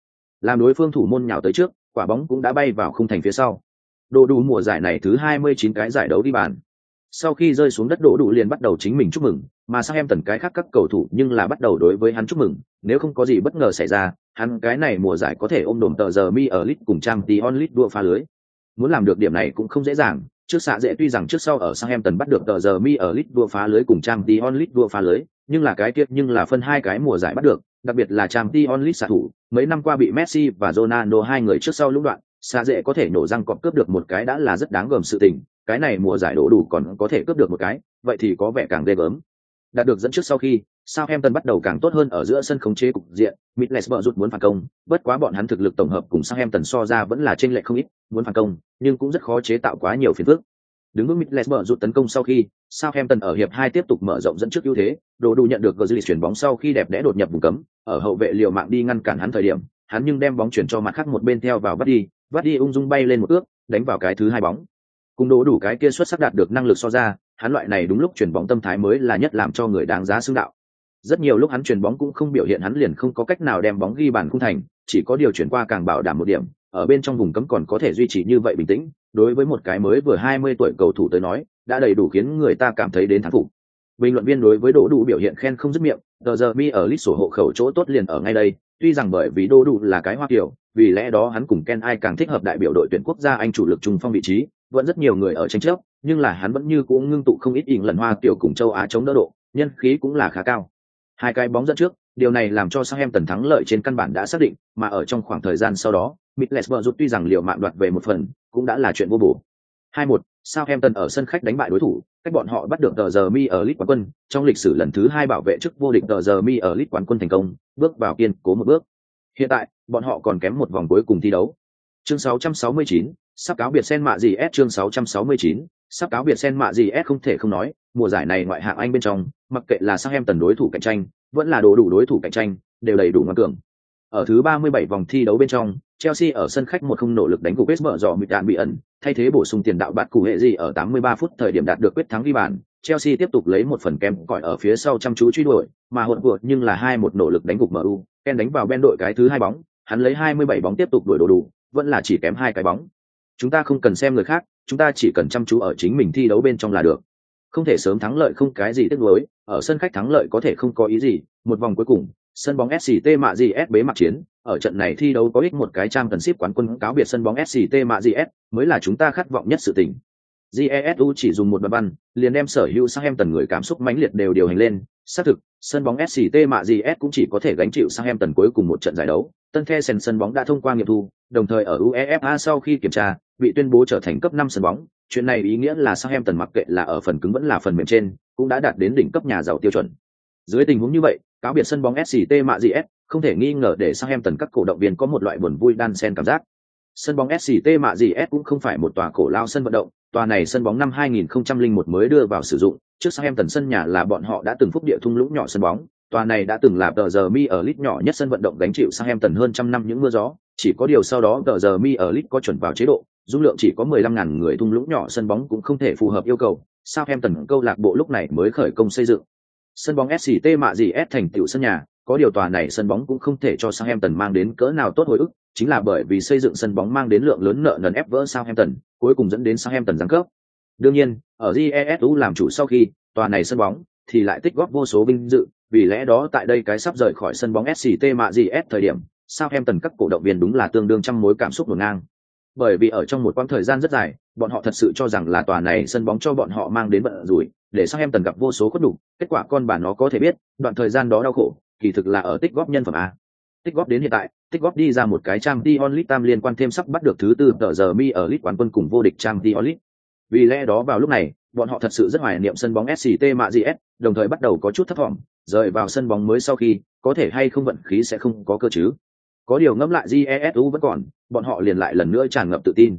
A: Làm đối phương thủ môn nhào tới trước, quả bóng cũng đã bay vào khung thành phía sau. Đồ đủ mùa giải này thứ 29 cái giải đấu đi bàn. Sau khi rơi xuống đất đổ đủ liền bắt đầu chính mình chúc mừng, mà sang em tần cái khác các cầu thủ nhưng là bắt đầu đối với hắn chúc mừng, nếu không có gì bất ngờ xảy ra, hắn cái này mùa giải có thể ôm đồm tờ giờ mi ở lit cùng trang tí onlit đua pha lưới. Muốn làm được điểm này cũng không dễ dàng, trước xạ dễ tuy rằng trước sau ở sang em tần bắt được tờ giờ mi ở lit đua phá lưới cùng trang tí onlit đua phá lưới, nhưng là cái tiếc nhưng là phân hai cái mùa giải bắt được, đặc biệt là trang tí onlit xạ thủ, mấy năm qua bị Messi và Ronaldo hai người trước sau lũng đoạn, xạ dễ có thể nổ răng cọp cướp được một cái đã là rất đáng gờm sự tình, cái này mùa giải đổ đủ còn có thể cướp được một cái, vậy thì có vẻ càng ghê gớm. Đạt được dẫn trước sau khi, Southampton bắt đầu càng tốt hơn ở giữa sân khống chế cục diện, Middlesbrough rút muốn phản công, bất quá bọn hắn thực lực tổng hợp cùng Southampton so ra vẫn là chênh lệch không ít, muốn phản công, nhưng cũng rất khó chế tạo quá nhiều phiền phức. Đứng vững Middlesbrough rút tấn công sau khi, Southampton ở hiệp 2 tiếp tục mở rộng dẫn trước ưu thế, đồ đủ nhận được Götze chuyển bóng sau khi đẹp đẽ đột nhập vùng cấm, ở hậu vệ liều mạng đi ngăn cản hắn thời điểm, hắn nhưng đem bóng chuyển cho mặt khác một bên theo vào bắt đi, bắt đi ung dung bay lên một ước, đánh vào cái thứ hai bóng. Cùng đồ đủ cái kia xuất sắc đạt được năng lực so ra, hắn loại này đúng lúc chuyển bóng tâm thái mới là nhất làm cho người đáng giá xứng đạo. Rất nhiều lúc hắn chuyển bóng cũng không biểu hiện hắn liền không có cách nào đem bóng ghi bàn khung thành, chỉ có điều chuyển qua càng bảo đảm một điểm, ở bên trong vùng cấm còn có thể duy trì như vậy bình tĩnh, đối với một cái mới vừa 20 tuổi cầu thủ tới nói, đã đầy đủ khiến người ta cảm thấy đến thán phục. Bình luận viên đối với Đỗ Đủ biểu hiện khen không dứt miệng, tờ giờ mi ở list sổ hộ khẩu chỗ tốt liền ở ngay đây, tuy rằng bởi vì Đỗ Đủ là cái hoa kiểu, vì lẽ đó hắn cùng Ken ai càng thích hợp đại biểu đội tuyển quốc gia Anh chủ lực trung phong vị trí, vẫn rất nhiều người ở tranh chấp, nhưng là hắn vẫn như cũng ngưng tụ không ít ỉn lần hoa tiểu cùng châu Á chống đỡ độ, nhân khí cũng là khá cao. Hai cái bóng dẫn trước, điều này làm cho sao em tần thắng lợi trên căn bản đã xác định, mà ở trong khoảng thời gian sau đó, Middlesbrough rút tuy rằng liều mạng đoạt về một phần, cũng đã là chuyện vô bổ. hai một sao em tần ở sân khách đánh bại đối thủ, cách bọn họ bắt được tờ giờ mi ở lit quán quân, trong lịch sử lần thứ hai bảo vệ chức vô địch tờ giờ mi ở lit quán quân thành công, bước vào kiên cố một bước. Hiện tại, bọn họ còn kém một vòng cuối cùng thi đấu. Chương 669, sắp cáo biệt sen mạ gì S chương 669, sắp cáo biệt sen mạ gì S không thể không nói, mùa giải này ngoại hạng Anh bên trong, mặc kệ là sang em tần đối thủ cạnh tranh, vẫn là đồ đủ đối thủ cạnh tranh, đều đầy đủ ngoan cường. Ở thứ 37 vòng thi đấu bên trong, Chelsea ở sân khách một không nỗ lực đánh gục West dò mịt đạn bị ẩn, thay thế bổ sung tiền đạo bạt cụ hệ gì ở 83 phút thời điểm đạt được quyết thắng ghi bàn. Chelsea tiếp tục lấy một phần kem cỏi ở phía sau chăm chú truy đuổi, mà hụt vượt nhưng là hai một nỗ lực đánh gục MU, Ken đánh vào bên đội cái thứ hai bóng, hắn lấy 27 bóng tiếp tục đuổi đồ đủ, vẫn là chỉ kém hai cái bóng. Chúng ta không cần xem người khác, chúng ta chỉ cần chăm chú ở chính mình thi đấu bên trong là được. Không thể sớm thắng lợi không cái gì tiếc nuối, ở sân khách thắng lợi có thể không có ý gì, một vòng cuối cùng, sân bóng SCT mạ gì S bế mặc chiến, ở trận này thi đấu có ích một cái trang cần ship quán quân cáo biệt sân bóng SCT mạ gì S, mới là chúng ta khát vọng nhất sự tình. Jesu chỉ dùng một bài văn, liền đem sở hữu sang em tần người cảm xúc mãnh liệt đều điều hành lên, xác thực, sân bóng SCT mạ gì S cũng chỉ có thể gánh chịu sang em tần cuối cùng một trận giải đấu. Tân The Sen sân bóng đã thông qua nghiệm thu, đồng thời ở UEFA sau khi kiểm tra, bị tuyên bố trở thành cấp 5 sân bóng, chuyện này ý nghĩa là sang em tần mặc kệ là ở phần cứng vẫn là phần mềm trên, cũng đã đạt đến đỉnh cấp nhà giàu tiêu chuẩn. Dưới tình huống như vậy, cáo biệt sân bóng SCT mạ gì S, không thể nghi ngờ để sang em tần các cổ động viên có một loại buồn vui đan xen cảm giác. Sân bóng SCT mạ gì S cũng không phải một tòa cổ lao sân vận động, tòa này sân bóng năm 2001 mới đưa vào sử dụng, trước sang em tần sân nhà là bọn họ đã từng phúc địa thung lũng nhỏ sân bóng, tòa này đã từng là tờ giờ mi ở lít nhỏ nhất sân vận động gánh chịu sang em tần hơn trăm năm những mưa gió, chỉ có điều sau đó tờ giờ mi ở lít có chuẩn vào chế độ, dung lượng chỉ có 15.000 người thung lũng nhỏ sân bóng cũng không thể phù hợp yêu cầu, sao em tần câu lạc bộ lúc này mới khởi công xây dựng. Sân bóng SCT mạ gì S thành tiểu sân nhà, có điều tòa này sân bóng cũng không thể cho Southampton mang đến cỡ nào tốt hồi ức, chính là bởi vì xây dựng sân bóng mang đến lượng lớn nợ nần ép vỡ Southampton, cuối cùng dẫn đến Southampton giáng cấp. Đương nhiên, ở GESU làm chủ sau khi, tòa này sân bóng thì lại tích góp vô số vinh dự, vì lẽ đó tại đây cái sắp rời khỏi sân bóng SCT mạ gì S thời điểm, Southampton các cổ động viên đúng là tương đương trăm mối cảm xúc hỗn ngang. Bởi vì ở trong một quãng thời gian rất dài, bọn họ thật sự cho rằng là tòa này sân bóng cho bọn họ mang đến vận rủi, để Southampton gặp vô số khuất đủ, kết quả con bà nó có thể biết, đoạn thời gian đó đau khổ, kỳ thực là ở tích góp nhân phẩm a. Tích góp đến hiện tại, tích góp đi ra một cái trang Dion Lit tam liên quan thêm sắp bắt được thứ tư tờ giờ mi ở Lit quán quân cùng vô địch trang Dion Vì lẽ đó vào lúc này, bọn họ thật sự rất hoài niệm sân bóng SCT mạ GS, đồng thời bắt đầu có chút thất vọng, rời vào sân bóng mới sau khi, có thể hay không vận khí sẽ không có cơ chứ. Có điều ngẫm lại GESU vẫn còn, bọn họ liền lại lần nữa tràn ngập tự tin.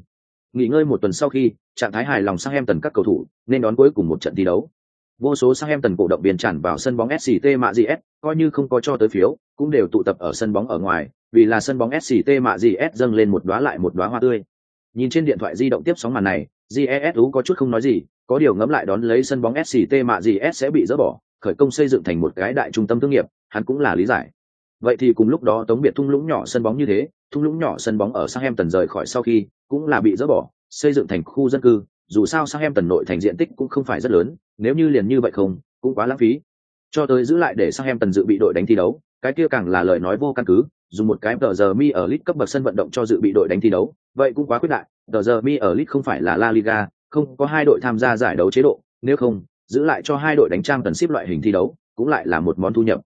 A: Nghỉ ngơi một tuần sau khi, trạng thái hài lòng sang em tần các cầu thủ, nên đón cuối cùng một trận thi đấu. Vô số sang em tần cổ động viên tràn vào sân bóng SCT mạ GS, coi như không có cho tới phiếu, cũng đều tụ tập ở sân bóng ở ngoài, vì là sân bóng SCT mạ GS dâng lên một đóa lại một đóa hoa tươi. Nhìn trên điện thoại di động tiếp sóng màn này, GESU có chút không nói gì, có điều ngẫm lại đón lấy sân bóng SCT mạ GS sẽ bị dỡ bỏ, khởi công xây dựng thành một cái đại trung tâm thương nghiệp, hắn cũng là lý giải. Vậy thì cùng lúc đó Tống Biệt thung lũng nhỏ sân bóng như thế, thung lũng nhỏ sân bóng ở Southampton rời khỏi sau khi, cũng là bị dỡ bỏ, xây dựng thành khu dân cư, dù sao Southampton nội thành diện tích cũng không phải rất lớn, nếu như liền như vậy không, cũng quá lãng phí. Cho tới giữ lại để Southampton dự bị đội đánh thi đấu, cái kia càng là lời nói vô căn cứ, dùng một cái tờ giờ mi ở lit cấp bậc sân vận động cho dự bị đội đánh thi đấu, vậy cũng quá quyết đại, tờ giờ mi ở lit không phải là La Liga, không có hai đội tham gia giải đấu chế độ, nếu không, giữ lại cho hai đội đánh trang tần ship loại hình thi đấu, cũng lại là một món thu nhập.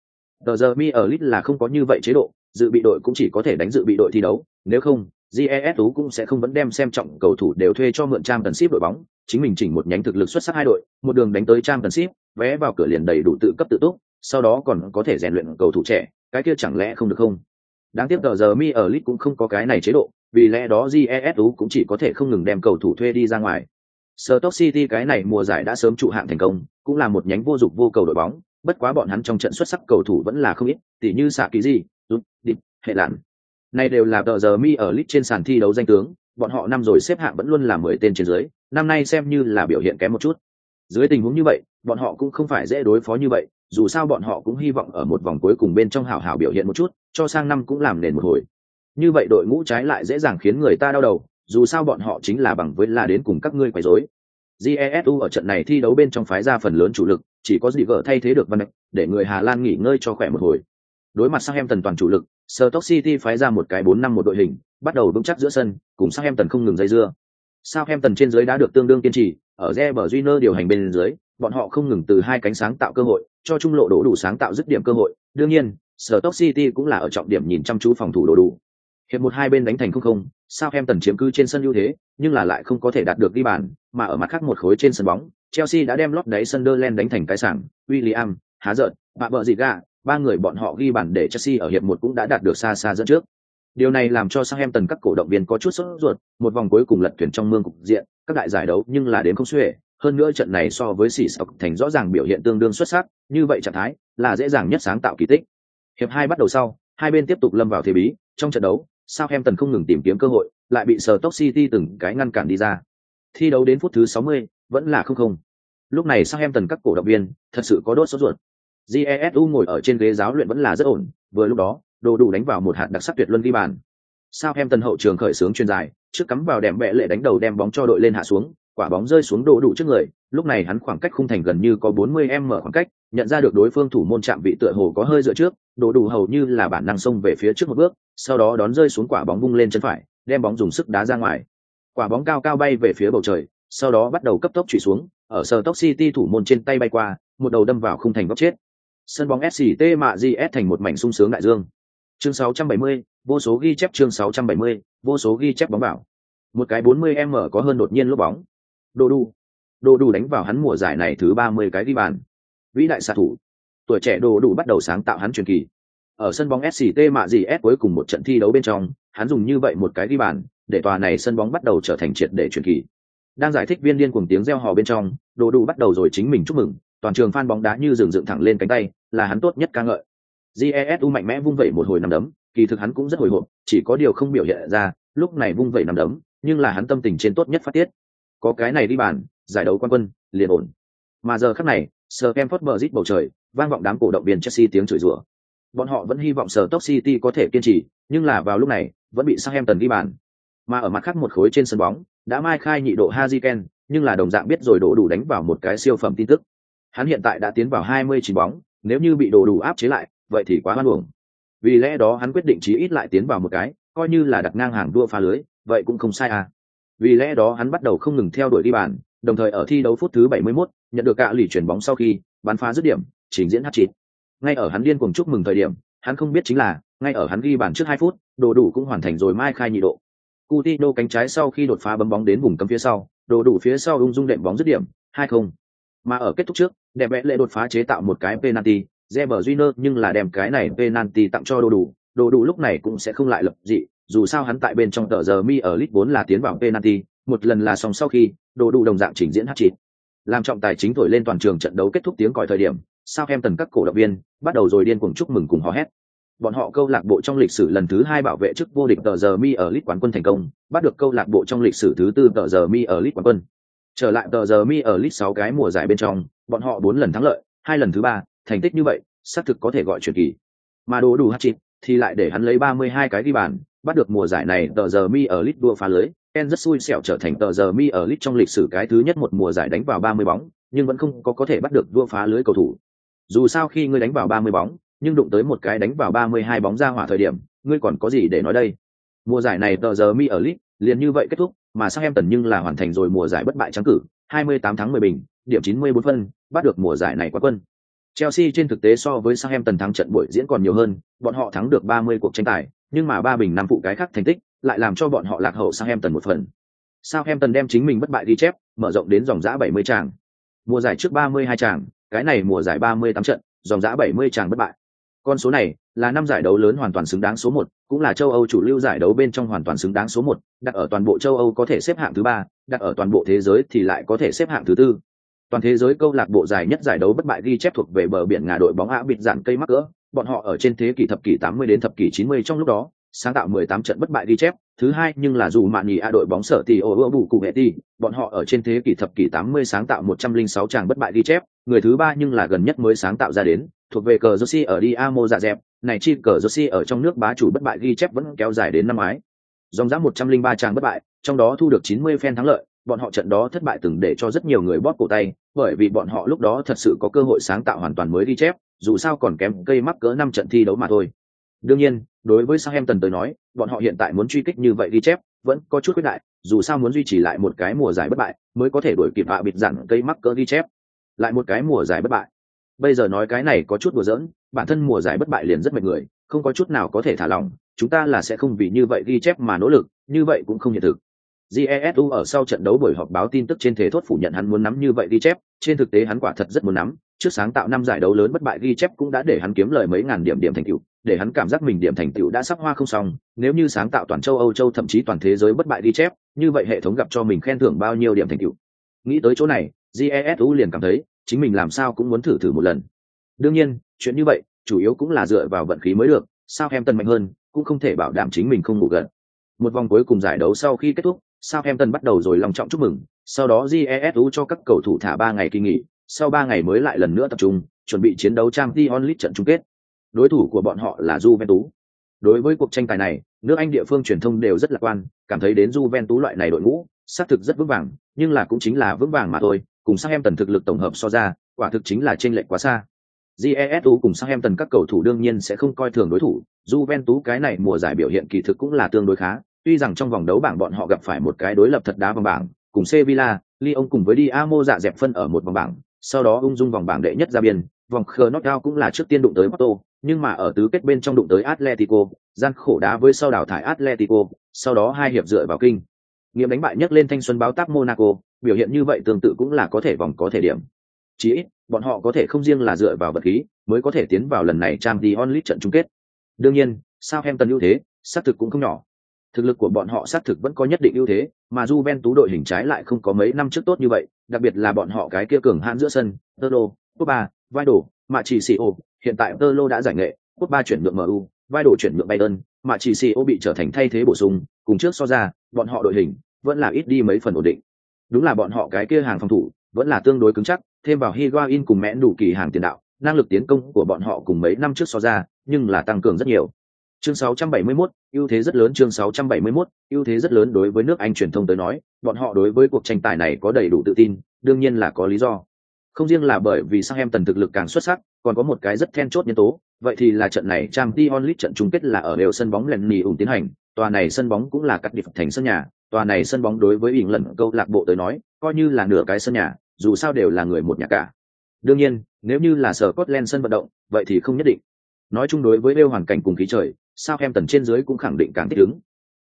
A: Tờ giờ mi ở lit là không có như vậy chế độ, dự bị đội cũng chỉ có thể đánh dự bị đội thi đấu, nếu không, GESU cũng sẽ không vẫn đem xem trọng cầu thủ đều thuê cho mượn trang tần ship đội bóng, chính mình chỉnh một nhánh thực lực xuất sắc hai đội, một đường đánh tới trang tần ship, vé vào cửa liền đầy đủ tự cấp tự túc, sau đó còn có thể rèn luyện cầu thủ trẻ, cái kia chẳng lẽ không được không? Đáng tiếc tờ giờ mi ở lit cũng không có cái này chế độ, vì lẽ đó jesu cũng chỉ có thể không ngừng đem cầu thủ thuê đi ra ngoài. Stoke City cái này mùa giải đã sớm trụ hạng thành công, cũng là một nhánh vô dụng vô cầu đội bóng, bất quá bọn hắn trong trận xuất sắc cầu thủ vẫn là không ít, tỉ như xạ ký gì, rút, địch, hệ lạn. Này đều là tờ giờ mi ở lit trên sàn thi đấu danh tướng, bọn họ năm rồi xếp hạng vẫn luôn là mười tên trên dưới, năm nay xem như là biểu hiện kém một chút. Dưới tình huống như vậy, bọn họ cũng không phải dễ đối phó như vậy, dù sao bọn họ cũng hy vọng ở một vòng cuối cùng bên trong hảo hảo biểu hiện một chút, cho sang năm cũng làm nền một hồi. Như vậy đội ngũ trái lại dễ dàng khiến người ta đau đầu, dù sao bọn họ chính là bằng với là đến cùng các ngươi quấy rối. Jesu ở trận này thi đấu bên trong phái ra phần lớn chủ lực, chỉ có gì vợ thay thế được Van Dijk, để người Hà Lan nghỉ ngơi cho khỏe một hồi. Đối mặt Southampton toàn chủ lực, Stoke City phái ra một cái 4 năm một đội hình, bắt đầu vững chắc giữa sân, cùng Southampton không ngừng dây dưa. Southampton trên dưới đã được tương đương kiên trì, ở Reber Júnior điều hành bên dưới, bọn họ không ngừng từ hai cánh sáng tạo cơ hội, cho trung lộ đổ đủ sáng tạo dứt điểm cơ hội. Đương nhiên, Stoke City cũng là ở trọng điểm nhìn chăm chú phòng thủ đồ đủ. Hiệp một hai bên đánh thành không không, Southampton chiếm cứ trên sân ưu thế, nhưng là lại không có thể đạt được ghi bàn, mà ở mặt khác một khối trên sân bóng, Chelsea đã đem lót đáy Sunderland đánh thành cái sảng, William, há giận, bạ bợ gì gà, ba người bọn họ ghi bàn để Chelsea ở hiệp một cũng đã đạt được xa xa dẫn trước. Điều này làm cho Southampton các cổ động viên có chút sốt ruột, một vòng cuối cùng lật thuyền trong mương cục diện, các đại giải đấu nhưng là đến không xuể, hơn nữa trận này so với sỉ sọc thành rõ ràng biểu hiện tương đương xuất sắc, như vậy trạng thái là dễ dàng nhất sáng tạo kỳ tích. Hiệp hai bắt đầu sau, hai bên tiếp tục lâm vào thế bí, trong trận đấu, Southampton không ngừng tìm kiếm cơ hội, lại bị Stoke City từng cái ngăn cản đi ra. Thi đấu đến phút thứ 60, vẫn là không không. Lúc này Southampton các cổ động viên thật sự có đốt sốt ruột. Jesu ngồi ở trên ghế giáo luyện vẫn là rất ổn, vừa lúc đó, đồ đủ đánh vào một hạt đặc sắc tuyệt luân ghi bàn. Southampton hậu trường khởi sướng chuyên dài, trước cắm vào đệm bẹ lệ đánh đầu đem bóng cho đội lên hạ xuống, quả bóng rơi xuống đồ đủ trước người, lúc này hắn khoảng cách khung thành gần như có 40m khoảng cách, nhận ra được đối phương thủ môn chạm vị tựa hồ có hơi dựa trước, đồ đủ hầu như là bản năng xông về phía trước một bước, sau đó đón rơi xuống quả bóng vung lên chân phải, đem bóng dùng sức đá ra ngoài. Quả bóng cao cao bay về phía bầu trời, sau đó bắt đầu cấp tốc chủy xuống, ở sờ tốc City thủ môn trên tay bay qua, một đầu đâm vào khung thành góc chết. Sân bóng SCT mạ GS thành một mảnh sung sướng đại dương. Chương 670, vô số ghi chép chương 670, vô số ghi chép bóng bảo. Một cái 40m có hơn đột nhiên lúc bóng. Đồ đủ. Đồ đủ đánh vào hắn mùa giải này thứ 30 cái ghi bàn. Vĩ đại xạ thủ. Tuổi trẻ đồ đủ bắt đầu sáng tạo hắn truyền kỳ. Ở sân bóng SCT mạ S cuối cùng một trận thi đấu bên trong, hắn dùng như vậy một cái ghi bàn, để tòa này sân bóng bắt đầu trở thành triệt để truyền kỳ. Đang giải thích viên điên cuồng tiếng reo hò bên trong, Đồ đủ bắt đầu rồi chính mình chúc mừng, toàn trường fan bóng đá như dừng dựng thẳng lên cánh tay, là hắn tốt nhất ca ngợi. Jesu mạnh mẽ vung vẩy một hồi nằm đấm, kỳ thực hắn cũng rất hồi hộp, chỉ có điều không biểu hiện ra, lúc này vung vẩy nằm đấm, nhưng là hắn tâm tình trên tốt nhất phát tiết. Có cái này đi bàn, giải đấu quan quân, liền ổn. Mà giờ khắc này, sờ kem phớt bờ rít bầu trời, vang vọng đám cổ động viên Chelsea tiếng chửi rủa. Bọn họ vẫn hy vọng sờ Top City có thể kiên trì, nhưng là vào lúc này, vẫn bị sang em tần ghi bàn. Mà ở mặt khác một khối trên sân bóng, đã mai khai nhị độ haziken nhưng là đồng dạng biết rồi đổ đủ đánh vào một cái siêu phẩm tin tức. Hắn hiện tại đã tiến vào 29 bóng, nếu như bị đổ đủ áp chế lại, vậy thì quá hoan uổng. Vì lẽ đó hắn quyết định chí ít lại tiến vào một cái, coi như là đặt ngang hàng đua phá lưới, vậy cũng không sai à. Vì lẽ đó hắn bắt đầu không ngừng theo đuổi đi bàn, đồng thời ở thi đấu phút thứ 71, nhận được cạ lì chuyển bóng sau khi bắn phá dứt điểm, trình diễn hat-trick. Ngay ở hắn điên cuồng chúc mừng thời điểm, hắn không biết chính là, ngay ở hắn ghi bàn trước 2 phút, đồ đủ cũng hoàn thành rồi mai khai nhị độ. Coutinho cánh trái sau khi đột phá bấm bóng đến vùng cấm phía sau, đồ đủ phía sau ung dung đệm bóng dứt điểm, 2-0. Mà ở kết thúc trước, đẹp vẽ lệ đột phá chế tạo một cái penalty, Reber Júnior nhưng là đem cái này penalty tặng cho đồ đủ, đồ đủ lúc này cũng sẽ không lại lập dị, dù sao hắn tại bên trong tờ giờ mi ở lit vốn là tiến vào penalty, một lần là xong sau khi, đồ đủ đồng dạng trình diễn hát chít. Làm trọng tài chính thổi lên toàn trường trận đấu kết thúc tiếng còi thời điểm, sao em tần các cổ động viên bắt đầu rồi điên cuồng chúc mừng cùng hò hét. Bọn họ câu lạc bộ trong lịch sử lần thứ hai bảo vệ chức vô địch tờ giờ mi ở lit quán quân thành công, bắt được câu lạc bộ trong lịch sử thứ tư tờ giờ mi ở lit quán quân. Trở lại tờ giờ mi ở lit sáu cái mùa giải bên trong, bọn họ bốn lần thắng lợi, hai lần thứ ba, thành tích như vậy, xác thực có thể gọi truyền kỳ. Mà đồ đủ hát chít thì lại để hắn lấy 32 cái ghi bàn, bắt được mùa giải này tờ giờ mi ở lit đua phá lưới, en rất xui xẻo trở thành tờ giờ mi ở lit trong lịch sử cái thứ nhất một mùa giải đánh vào 30 bóng, nhưng vẫn không có có thể bắt được đua phá lưới cầu thủ. Dù sao khi ngươi đánh vào 30 bóng, nhưng đụng tới một cái đánh vào 32 bóng ra hỏa thời điểm, ngươi còn có gì để nói đây? Mùa giải này tờ giờ mi ở lit liền như vậy kết thúc, mà sang em tần nhưng là hoàn thành rồi mùa giải bất bại trắng cử, 28 tháng 10 bình, điểm 94 phân, bắt được mùa giải này quá quân. Chelsea trên thực tế so với Southampton thắng trận buổi diễn còn nhiều hơn, bọn họ thắng được 30 cuộc tranh tài, nhưng mà ba bình năm phụ cái khác thành tích, lại làm cho bọn họ lạc hậu Southampton một phần. Southampton đem chính mình bất bại ghi chép, mở rộng đến dòng dã 70 tràng. Mùa giải trước 32 tràng, cái này mùa giải 38 trận, dòng dã 70 tràng bất bại. Con số này là năm giải đấu lớn hoàn toàn xứng đáng số 1, cũng là châu Âu chủ lưu giải đấu bên trong hoàn toàn xứng đáng số 1, đặt ở toàn bộ châu Âu có thể xếp hạng thứ 3, đặt ở toàn bộ thế giới thì lại có thể xếp hạng thứ 4. Toàn thế giới câu lạc bộ dài nhất giải đấu bất bại ghi chép thuộc về bờ biển ngà đội bóng ạ bịt dạn cây mắc cỡ, bọn họ ở trên thế kỷ thập kỷ 80 đến thập kỷ 90 trong lúc đó, sáng tạo 18 trận bất bại ghi chép, thứ hai nhưng là dù mạn nhì a đội bóng sở thì ổ ưa bù cụ hệ ti, bọn họ ở trên thế kỷ thập kỷ 80 sáng tạo 106 tràng bất bại ghi chép, người thứ ba nhưng là gần nhất mới sáng tạo ra đến, thuộc về cờ Josi ở Diamo dạ dẹp, này chi cờ Josi ở trong nước bá chủ bất bại ghi chép vẫn kéo dài đến năm ngoái. Dòng giá 103 tràng bất bại, trong đó thu được 90 phen thắng lợi, bọn họ trận đó thất bại từng để cho rất nhiều người bóp cổ tay, bởi vì bọn họ lúc đó thật sự có cơ hội sáng tạo hoàn toàn mới ghi chép, dù sao còn kém cây mắc cỡ năm trận thi đấu mà thôi. Đương nhiên, đối với Southampton tới nói, bọn họ hiện tại muốn truy kích như vậy ghi chép, vẫn có chút quyết đại, dù sao muốn duy trì lại một cái mùa giải bất bại, mới có thể đuổi kịp hạ bịt dặn cây mắc cỡ ghi chép. Lại một cái mùa giải bất bại. Bây giờ nói cái này có chút đùa giỡn, bản thân mùa giải bất bại liền rất mệt người, không có chút nào có thể thả lỏng, chúng ta là sẽ không vì như vậy ghi chép mà nỗ lực, như vậy cũng không hiện thực. Jesu ở sau trận đấu buổi họp báo tin tức trên thế thốt phủ nhận hắn muốn nắm như vậy ghi chép, trên thực tế hắn quả thật rất muốn nắm, trước sáng tạo năm giải đấu lớn bất bại ghi chép cũng đã để hắn kiếm lời mấy ngàn điểm điểm thành tựu, để hắn cảm giác mình điểm thành tựu đã sắp hoa không xong, nếu như sáng tạo toàn châu Âu châu thậm chí toàn thế giới bất bại ghi chép, như vậy hệ thống gặp cho mình khen thưởng bao nhiêu điểm thành tựu. Nghĩ tới chỗ này, GESU liền cảm thấy, chính mình làm sao cũng muốn thử thử một lần. Đương nhiên, chuyện như vậy, chủ yếu cũng là dựa vào vận khí mới được, sao em tân mạnh hơn, cũng không thể bảo đảm chính mình không ngủ gần. Một vòng cuối cùng giải đấu sau khi kết thúc, Southampton bắt đầu rồi lòng trọng chúc mừng, sau đó Jesu cho các cầu thủ thả ba ngày kỳ nghỉ, sau ba ngày mới lại lần nữa tập trung, chuẩn bị chiến đấu Champions League trận chung kết. Đối thủ của bọn họ là Juventus. Đối với cuộc tranh tài này, nước Anh địa phương truyền thông đều rất lạc quan, cảm thấy đến Juventus loại này đội ngũ, xác thực rất vững vàng, nhưng là cũng chính là vững vàng mà thôi, cùng sang em tần thực lực tổng hợp so ra, quả thực chính là chênh lệch quá xa. GESU cùng sang em tần các cầu thủ đương nhiên sẽ không coi thường đối thủ, Juventus cái này mùa giải biểu hiện kỳ thực cũng là tương đối khá, tuy rằng trong vòng đấu bảng bọn họ gặp phải một cái đối lập thật đá vòng bảng, cùng Sevilla, Lyon cùng với Diamo dạ dẹp phân ở một vòng bảng, sau đó ung dung vòng bảng đệ nhất ra biên, vòng khờ knockout cũng là trước tiên đụng tới Porto, nhưng mà ở tứ kết bên trong đụng tới Atletico, gian khổ đá với sau đảo thải Atletico, sau đó hai hiệp dựa vào kinh. Nghiệm đánh bại nhất lên thanh xuân báo tác Monaco, biểu hiện như vậy tương tự cũng là có thể vòng có thể điểm. Chỉ ít, bọn họ có thể không riêng là dựa vào vật khí, mới có thể tiến vào lần này Champions League trận chung kết. Đương nhiên, Southampton ưu thế, xác thực cũng không nhỏ, Thực lực của bọn họ xác thực vẫn có nhất định ưu thế, mà Juventus đội hình trái lại không có mấy năm trước tốt như vậy, đặc biệt là bọn họ cái kia cường hãn giữa sân, Tolo, Pogba, vai đổ, mà chỉ Sio, hiện tại Tolo đã giải nghệ, Pogba chuyển nhượng MU, vai chuyển nhượng Bayern, mà chỉ Sio bị trở thành thay thế bổ sung, cùng trước so ra, bọn họ đội hình vẫn là ít đi mấy phần ổn định. Đúng là bọn họ cái kia hàng phòng thủ, vẫn là tương đối cứng chắc, thêm vào Higuain cùng mẽ đủ kỳ hàng tiền đạo, năng lực tiến công của bọn họ cùng mấy năm trước so ra, nhưng là tăng cường rất nhiều. Chương 671, ưu thế rất lớn chương 671, ưu thế rất lớn đối với nước Anh truyền thông tới nói, bọn họ đối với cuộc tranh tài này có đầy đủ tự tin, đương nhiên là có lý do. Không riêng là bởi vì Southampton thực lực càng xuất sắc, còn có một cái rất then chốt nhân tố, vậy thì là trận này Champions League trận chung kết là ở đều sân bóng Lenny ủng tiến hành, tòa này sân bóng cũng là cắt điệp thành sân nhà, tòa này sân bóng đối với ỉn lần câu lạc bộ tới nói, coi như là nửa cái sân nhà, dù sao đều là người một nhà cả. Đương nhiên, nếu như là sở Scotland sân vận động, vậy thì không nhất định. Nói chung đối với đeo hoàn cảnh cùng khí trời, Sao Em Tần trên dưới cũng khẳng định càng thích ứng.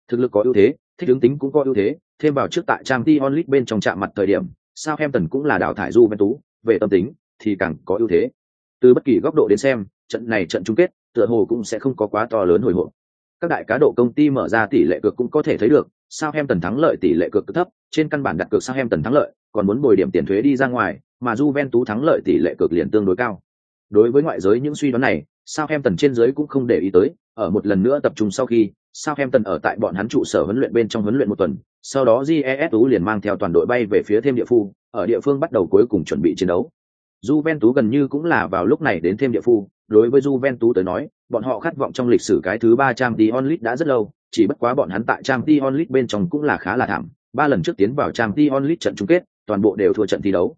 A: Thực lực có ưu thế, thích ứng tính cũng có ưu thế, thêm vào trước tại trang t League bên trong chạm mặt thời điểm, Sao Em Tần cũng là đào thải Juventus, về tâm tính thì càng có ưu thế. Từ bất kỳ góc độ đến xem, trận này trận chung kết, tựa hồ cũng sẽ không có quá to lớn hồi hộp. Các đại cá độ công ty mở ra tỷ lệ cược cũng có thể thấy được, Sao Em Tần thắng lợi tỷ lệ cược thấp, trên căn bản đặt cược Sao Em Tần thắng lợi, còn muốn bồi điểm tiền thuế đi ra ngoài, mà Juventus thắng lợi tỷ lệ cược liền tương đối cao. Đối với ngoại giới những suy đoán này, Southampton trên dưới cũng không để ý tới, ở một lần nữa tập trung sau khi, Southampton ở tại bọn hắn trụ sở huấn luyện bên trong huấn luyện một tuần, sau đó GESU liền mang theo toàn đội bay về phía thêm địa phương, ở địa phương bắt đầu cuối cùng chuẩn bị chiến đấu. Juventus gần như cũng là vào lúc này đến thêm địa phương, đối với Juventus tới nói, bọn họ khát vọng trong lịch sử cái thứ ba Champions League đã rất lâu, chỉ bất quá bọn hắn tại trang Champions League bên trong cũng là khá là thảm, ba lần trước tiến vào trang Champions League trận chung kết, toàn bộ đều thua trận thi đấu.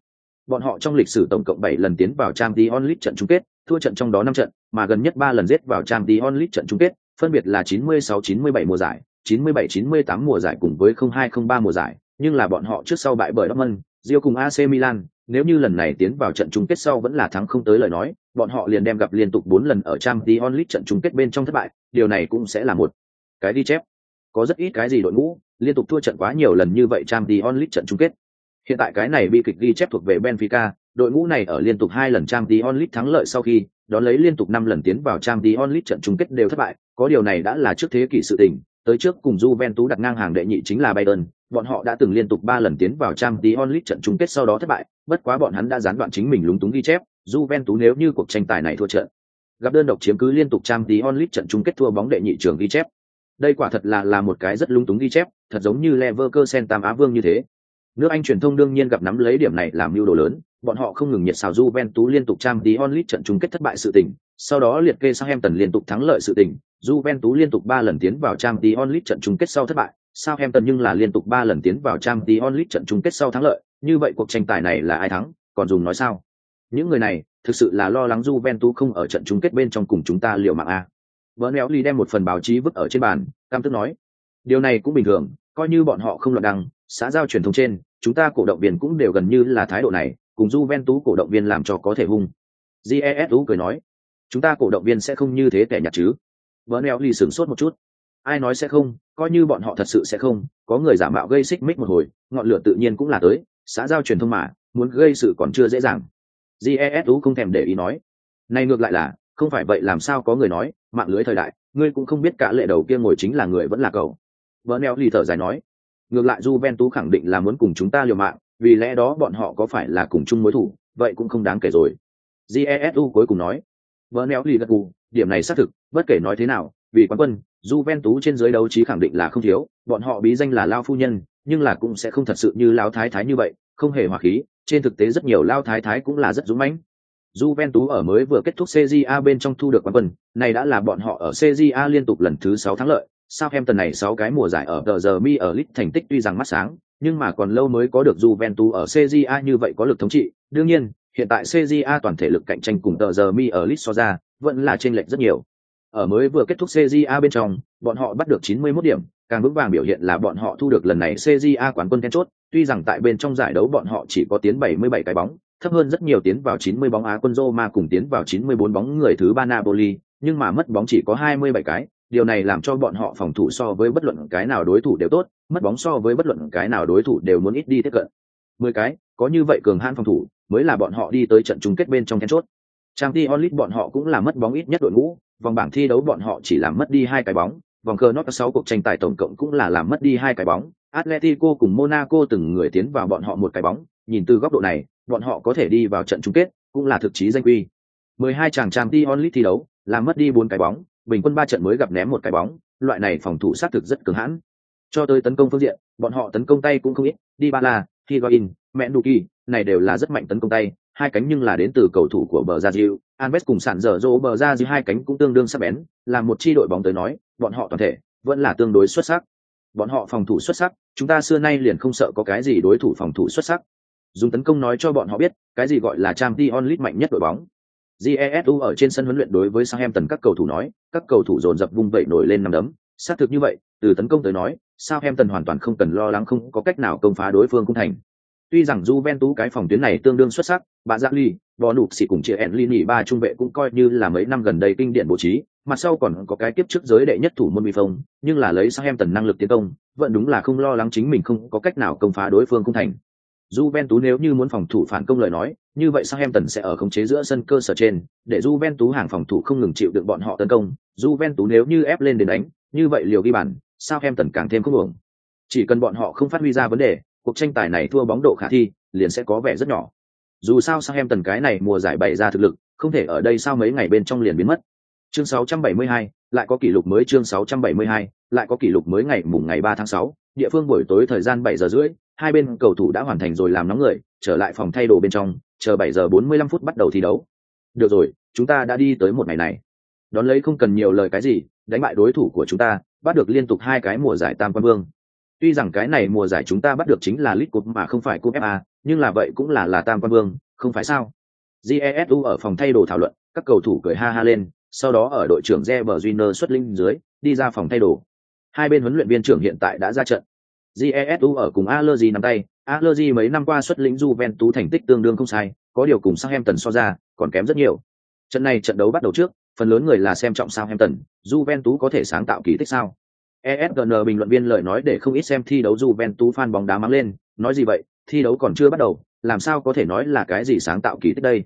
A: Bọn họ trong lịch sử tổng cộng 7 lần tiến vào Champions League trận chung kết, thua trận trong đó 5 trận, mà gần nhất 3 lần giết vào Trang Champions League trận chung kết, phân biệt là 96-97 mùa giải, 97-98 mùa giải cùng với 02-03 mùa giải, nhưng là bọn họ trước sau bại bởi Dortmund, Real cùng AC Milan, nếu như lần này tiến vào trận chung kết sau vẫn là thắng không tới lời nói, bọn họ liền đem gặp liên tục 4 lần ở Trang Champions League trận chung kết bên trong thất bại, điều này cũng sẽ là một cái đi chép. Có rất ít cái gì đội ngũ liên tục thua trận quá nhiều lần như vậy Trang Champions League trận chung kết. Hiện tại cái này bi kịch ghi chép thuộc về Benfica, đội ngũ này ở liên tục hai lần trang tí onlit thắng lợi sau khi, đón lấy liên tục năm lần tiến vào trang tí onlit trận chung kết đều thất bại, có điều này đã là trước thế kỷ sự tình, tới trước cùng Juventus đặt ngang hàng đệ nhị chính là Bayern, bọn họ đã từng liên tục ba lần tiến vào trang tí onlit trận chung kết sau đó thất bại, bất quá bọn hắn đã gián đoạn chính mình lúng túng ghi chép, Juventus nếu như cuộc tranh tài này thua trận, gặp đơn độc chiếm cứ liên tục trang tí onlit trận chung kết thua bóng đệ nhị trường ghi chép. Đây quả thật là là một cái rất lúng túng ghi chép, thật giống như Leverkusen tam á vương như thế. Nước Anh truyền thông đương nhiên gặp nắm lấy điểm này làm mưu đồ lớn, bọn họ không ngừng nhiệt xào Juventus liên tục trang tí onlit trận chung kết thất bại sự tình, sau đó liệt kê Southampton liên tục thắng lợi sự tình, Juventus liên tục 3 lần tiến vào trang tí onlit trận chung kết sau thất bại, Southampton nhưng là liên tục 3 lần tiến vào trang tí onlit trận chung kết sau thắng lợi, như vậy cuộc tranh tài này là ai thắng, còn dùng nói sao? Những người này, thực sự là lo lắng Juventus không ở trận chung kết bên trong cùng chúng ta liều mạng a. Bernelli đem một phần báo chí vứt ở trên bàn, cam tức nói, điều này cũng bình thường, coi như bọn họ không luận đăng, xã giao truyền thông trên, chúng ta cổ động viên cũng đều gần như là thái độ này, cùng Juventus cổ động viên làm cho có thể hung. Jesu cười nói, chúng ta cổ động viên sẽ không như thế kẻ nhạt chứ? Bernelli sửng sốt một chút. Ai nói sẽ không, coi như bọn họ thật sự sẽ không, có người giả mạo gây xích mích một hồi, ngọn lửa tự nhiên cũng là tới, xã giao truyền thông mà, muốn gây sự còn chưa dễ dàng. Jesu không thèm để ý nói. Này ngược lại là, không phải vậy làm sao có người nói, mạng lưới thời đại, ngươi cũng không biết cả lệ đầu kia ngồi chính là người vẫn là cậu. Bernelli thở dài nói, ngược lại Juventus khẳng định là muốn cùng chúng ta liều mạng, vì lẽ đó bọn họ có phải là cùng chung mối thủ, vậy cũng không đáng kể rồi. Jesu cuối cùng nói, Bernelli gật gù, điểm này xác thực, bất kể nói thế nào, vì quán quân, Juventus trên dưới đấu trí khẳng định là không thiếu, bọn họ bí danh là Lao phu nhân, nhưng là cũng sẽ không thật sự như Lao thái thái như vậy, không hề hòa khí, trên thực tế rất nhiều Lao thái thái cũng là rất dũng mãnh. Juventus ở mới vừa kết thúc CJA bên trong thu được quán quân, này đã là bọn họ ở CJA liên tục lần thứ sáu thắng lợi, Southampton này 6 cái mùa giải ở tờ giờ mi ở League thành tích tuy rằng mắt sáng, nhưng mà còn lâu mới có được Juventus ở CJA như vậy có lực thống trị. Đương nhiên, hiện tại CJA toàn thể lực cạnh tranh cùng tờ giờ mi ở League so ra, vẫn là chênh lệch rất nhiều. Ở mới vừa kết thúc CJA bên trong, bọn họ bắt được 91 điểm, càng vững vàng biểu hiện là bọn họ thu được lần này CJA quán quân then chốt, tuy rằng tại bên trong giải đấu bọn họ chỉ có tiến 77 cái bóng, thấp hơn rất nhiều tiến vào 90 bóng Á quân Roma cùng tiến vào 94 bóng người thứ ba Napoli, nhưng mà mất bóng chỉ có 27 cái, điều này làm cho bọn họ phòng thủ so với bất luận cái nào đối thủ đều tốt, mất bóng so với bất luận cái nào đối thủ đều muốn ít đi tiếp cận. 10 cái, có như vậy cường hãn phòng thủ, mới là bọn họ đi tới trận chung kết bên trong then chốt. Trang Ti Onlit bọn họ cũng là mất bóng ít nhất đội ngũ, vòng bảng thi đấu bọn họ chỉ làm mất đi hai cái bóng, vòng cờ có sáu cuộc tranh tài tổng cộng cũng là làm mất đi hai cái bóng. Atletico cùng Monaco từng người tiến vào bọn họ một cái bóng, nhìn từ góc độ này, bọn họ có thể đi vào trận chung kết, cũng là thực chí danh quy. 12 chàng Trang Ti Onlit thi đấu, làm mất đi bốn cái bóng, bình quân ba trận mới gặp ném một cái bóng, loại này phòng thủ sát thực rất cứng hãn. Cho tới tấn công phương diện, bọn họ tấn công tay cũng không ít, Dybala, Higuain, Mendy, này đều là rất mạnh tấn công tay, hai cánh nhưng là đến từ cầu thủ của bờ Anves Alves cùng sản dở dỗ bờ hai cánh cũng tương đương sắc bén, là một chi đội bóng tới nói, bọn họ toàn thể vẫn là tương đối xuất sắc. Bọn họ phòng thủ xuất sắc, chúng ta xưa nay liền không sợ có cái gì đối thủ phòng thủ xuất sắc. Dùng tấn công nói cho bọn họ biết, cái gì gọi là Champions League mạnh nhất đội bóng. Jesu ở trên sân huấn luyện đối với Southampton các cầu thủ nói, các cầu thủ dồn dập vung vẩy nổi lên nằm đấm, xác thực như vậy, từ tấn công tới nói, Southampton hoàn toàn không cần lo lắng không có cách nào công phá đối phương cung thành. Tuy rằng Juventus cái phòng tuyến này tương đương xuất sắc, bà Giang Ly, bò nụp xỉ cùng chia Enlini ba trung vệ cũng coi như là mấy năm gần đây kinh điển bố trí, mặt sau còn có cái tiếp trước giới đệ nhất thủ môn bị phong, nhưng là lấy Southampton năng lực tiến công, vẫn đúng là không lo lắng chính mình không có cách nào công phá đối phương cung thành. Juventus nếu như muốn phòng thủ phản công lời nói, như vậy Southampton sẽ ở khống chế giữa sân cơ sở trên, để Juventus hàng phòng thủ không ngừng chịu đựng bọn họ tấn công, Juventus nếu như ép lên đến đánh, như vậy liều ghi bàn, Southampton càng thêm không ổn. Chỉ cần bọn họ không phát huy ra vấn đề, cuộc tranh tài này thua bóng độ khả thi, liền sẽ có vẻ rất nhỏ. Dù sao Southampton cái này mùa giải bày ra thực lực, không thể ở đây sau mấy ngày bên trong liền biến mất. Chương 672, lại có kỷ lục mới chương 672, lại có kỷ lục mới ngày mùng ngày 3 tháng 6, địa phương buổi tối thời gian 7 giờ rưỡi, hai bên cầu thủ đã hoàn thành rồi làm nóng người, trở lại phòng thay đồ bên trong, chờ 7 giờ 45 phút bắt đầu thi đấu. Được rồi, chúng ta đã đi tới một ngày này. Đón lấy không cần nhiều lời cái gì, đánh bại đối thủ của chúng ta, bắt được liên tục hai cái mùa giải tam quan vương. Tuy rằng cái này mùa giải chúng ta bắt được chính là League Cup mà không phải Cup FA, nhưng là vậy cũng là là tam quan vương, không phải sao? Jesu ở phòng thay đồ thảo luận, các cầu thủ cười ha ha lên, sau đó ở đội trưởng Reber Junior xuất linh dưới, đi ra phòng thay đồ. Hai bên huấn luyện viên trưởng hiện tại đã ra trận. Jesu ở cùng Allergy nắm tay, Allergy mấy năm qua xuất lĩnh Juventus thành tích tương đương không sai, có điều cùng Southampton so ra, còn kém rất nhiều. Trận này trận đấu bắt đầu trước, phần lớn người là xem trọng Southampton, Juventus có thể sáng tạo kỳ tích sao? ESGN bình luận viên lời nói để không ít xem thi đấu Juventus fan bóng đá mắng lên, nói gì vậy, thi đấu còn chưa bắt đầu, làm sao có thể nói là cái gì sáng tạo kỳ tích đây?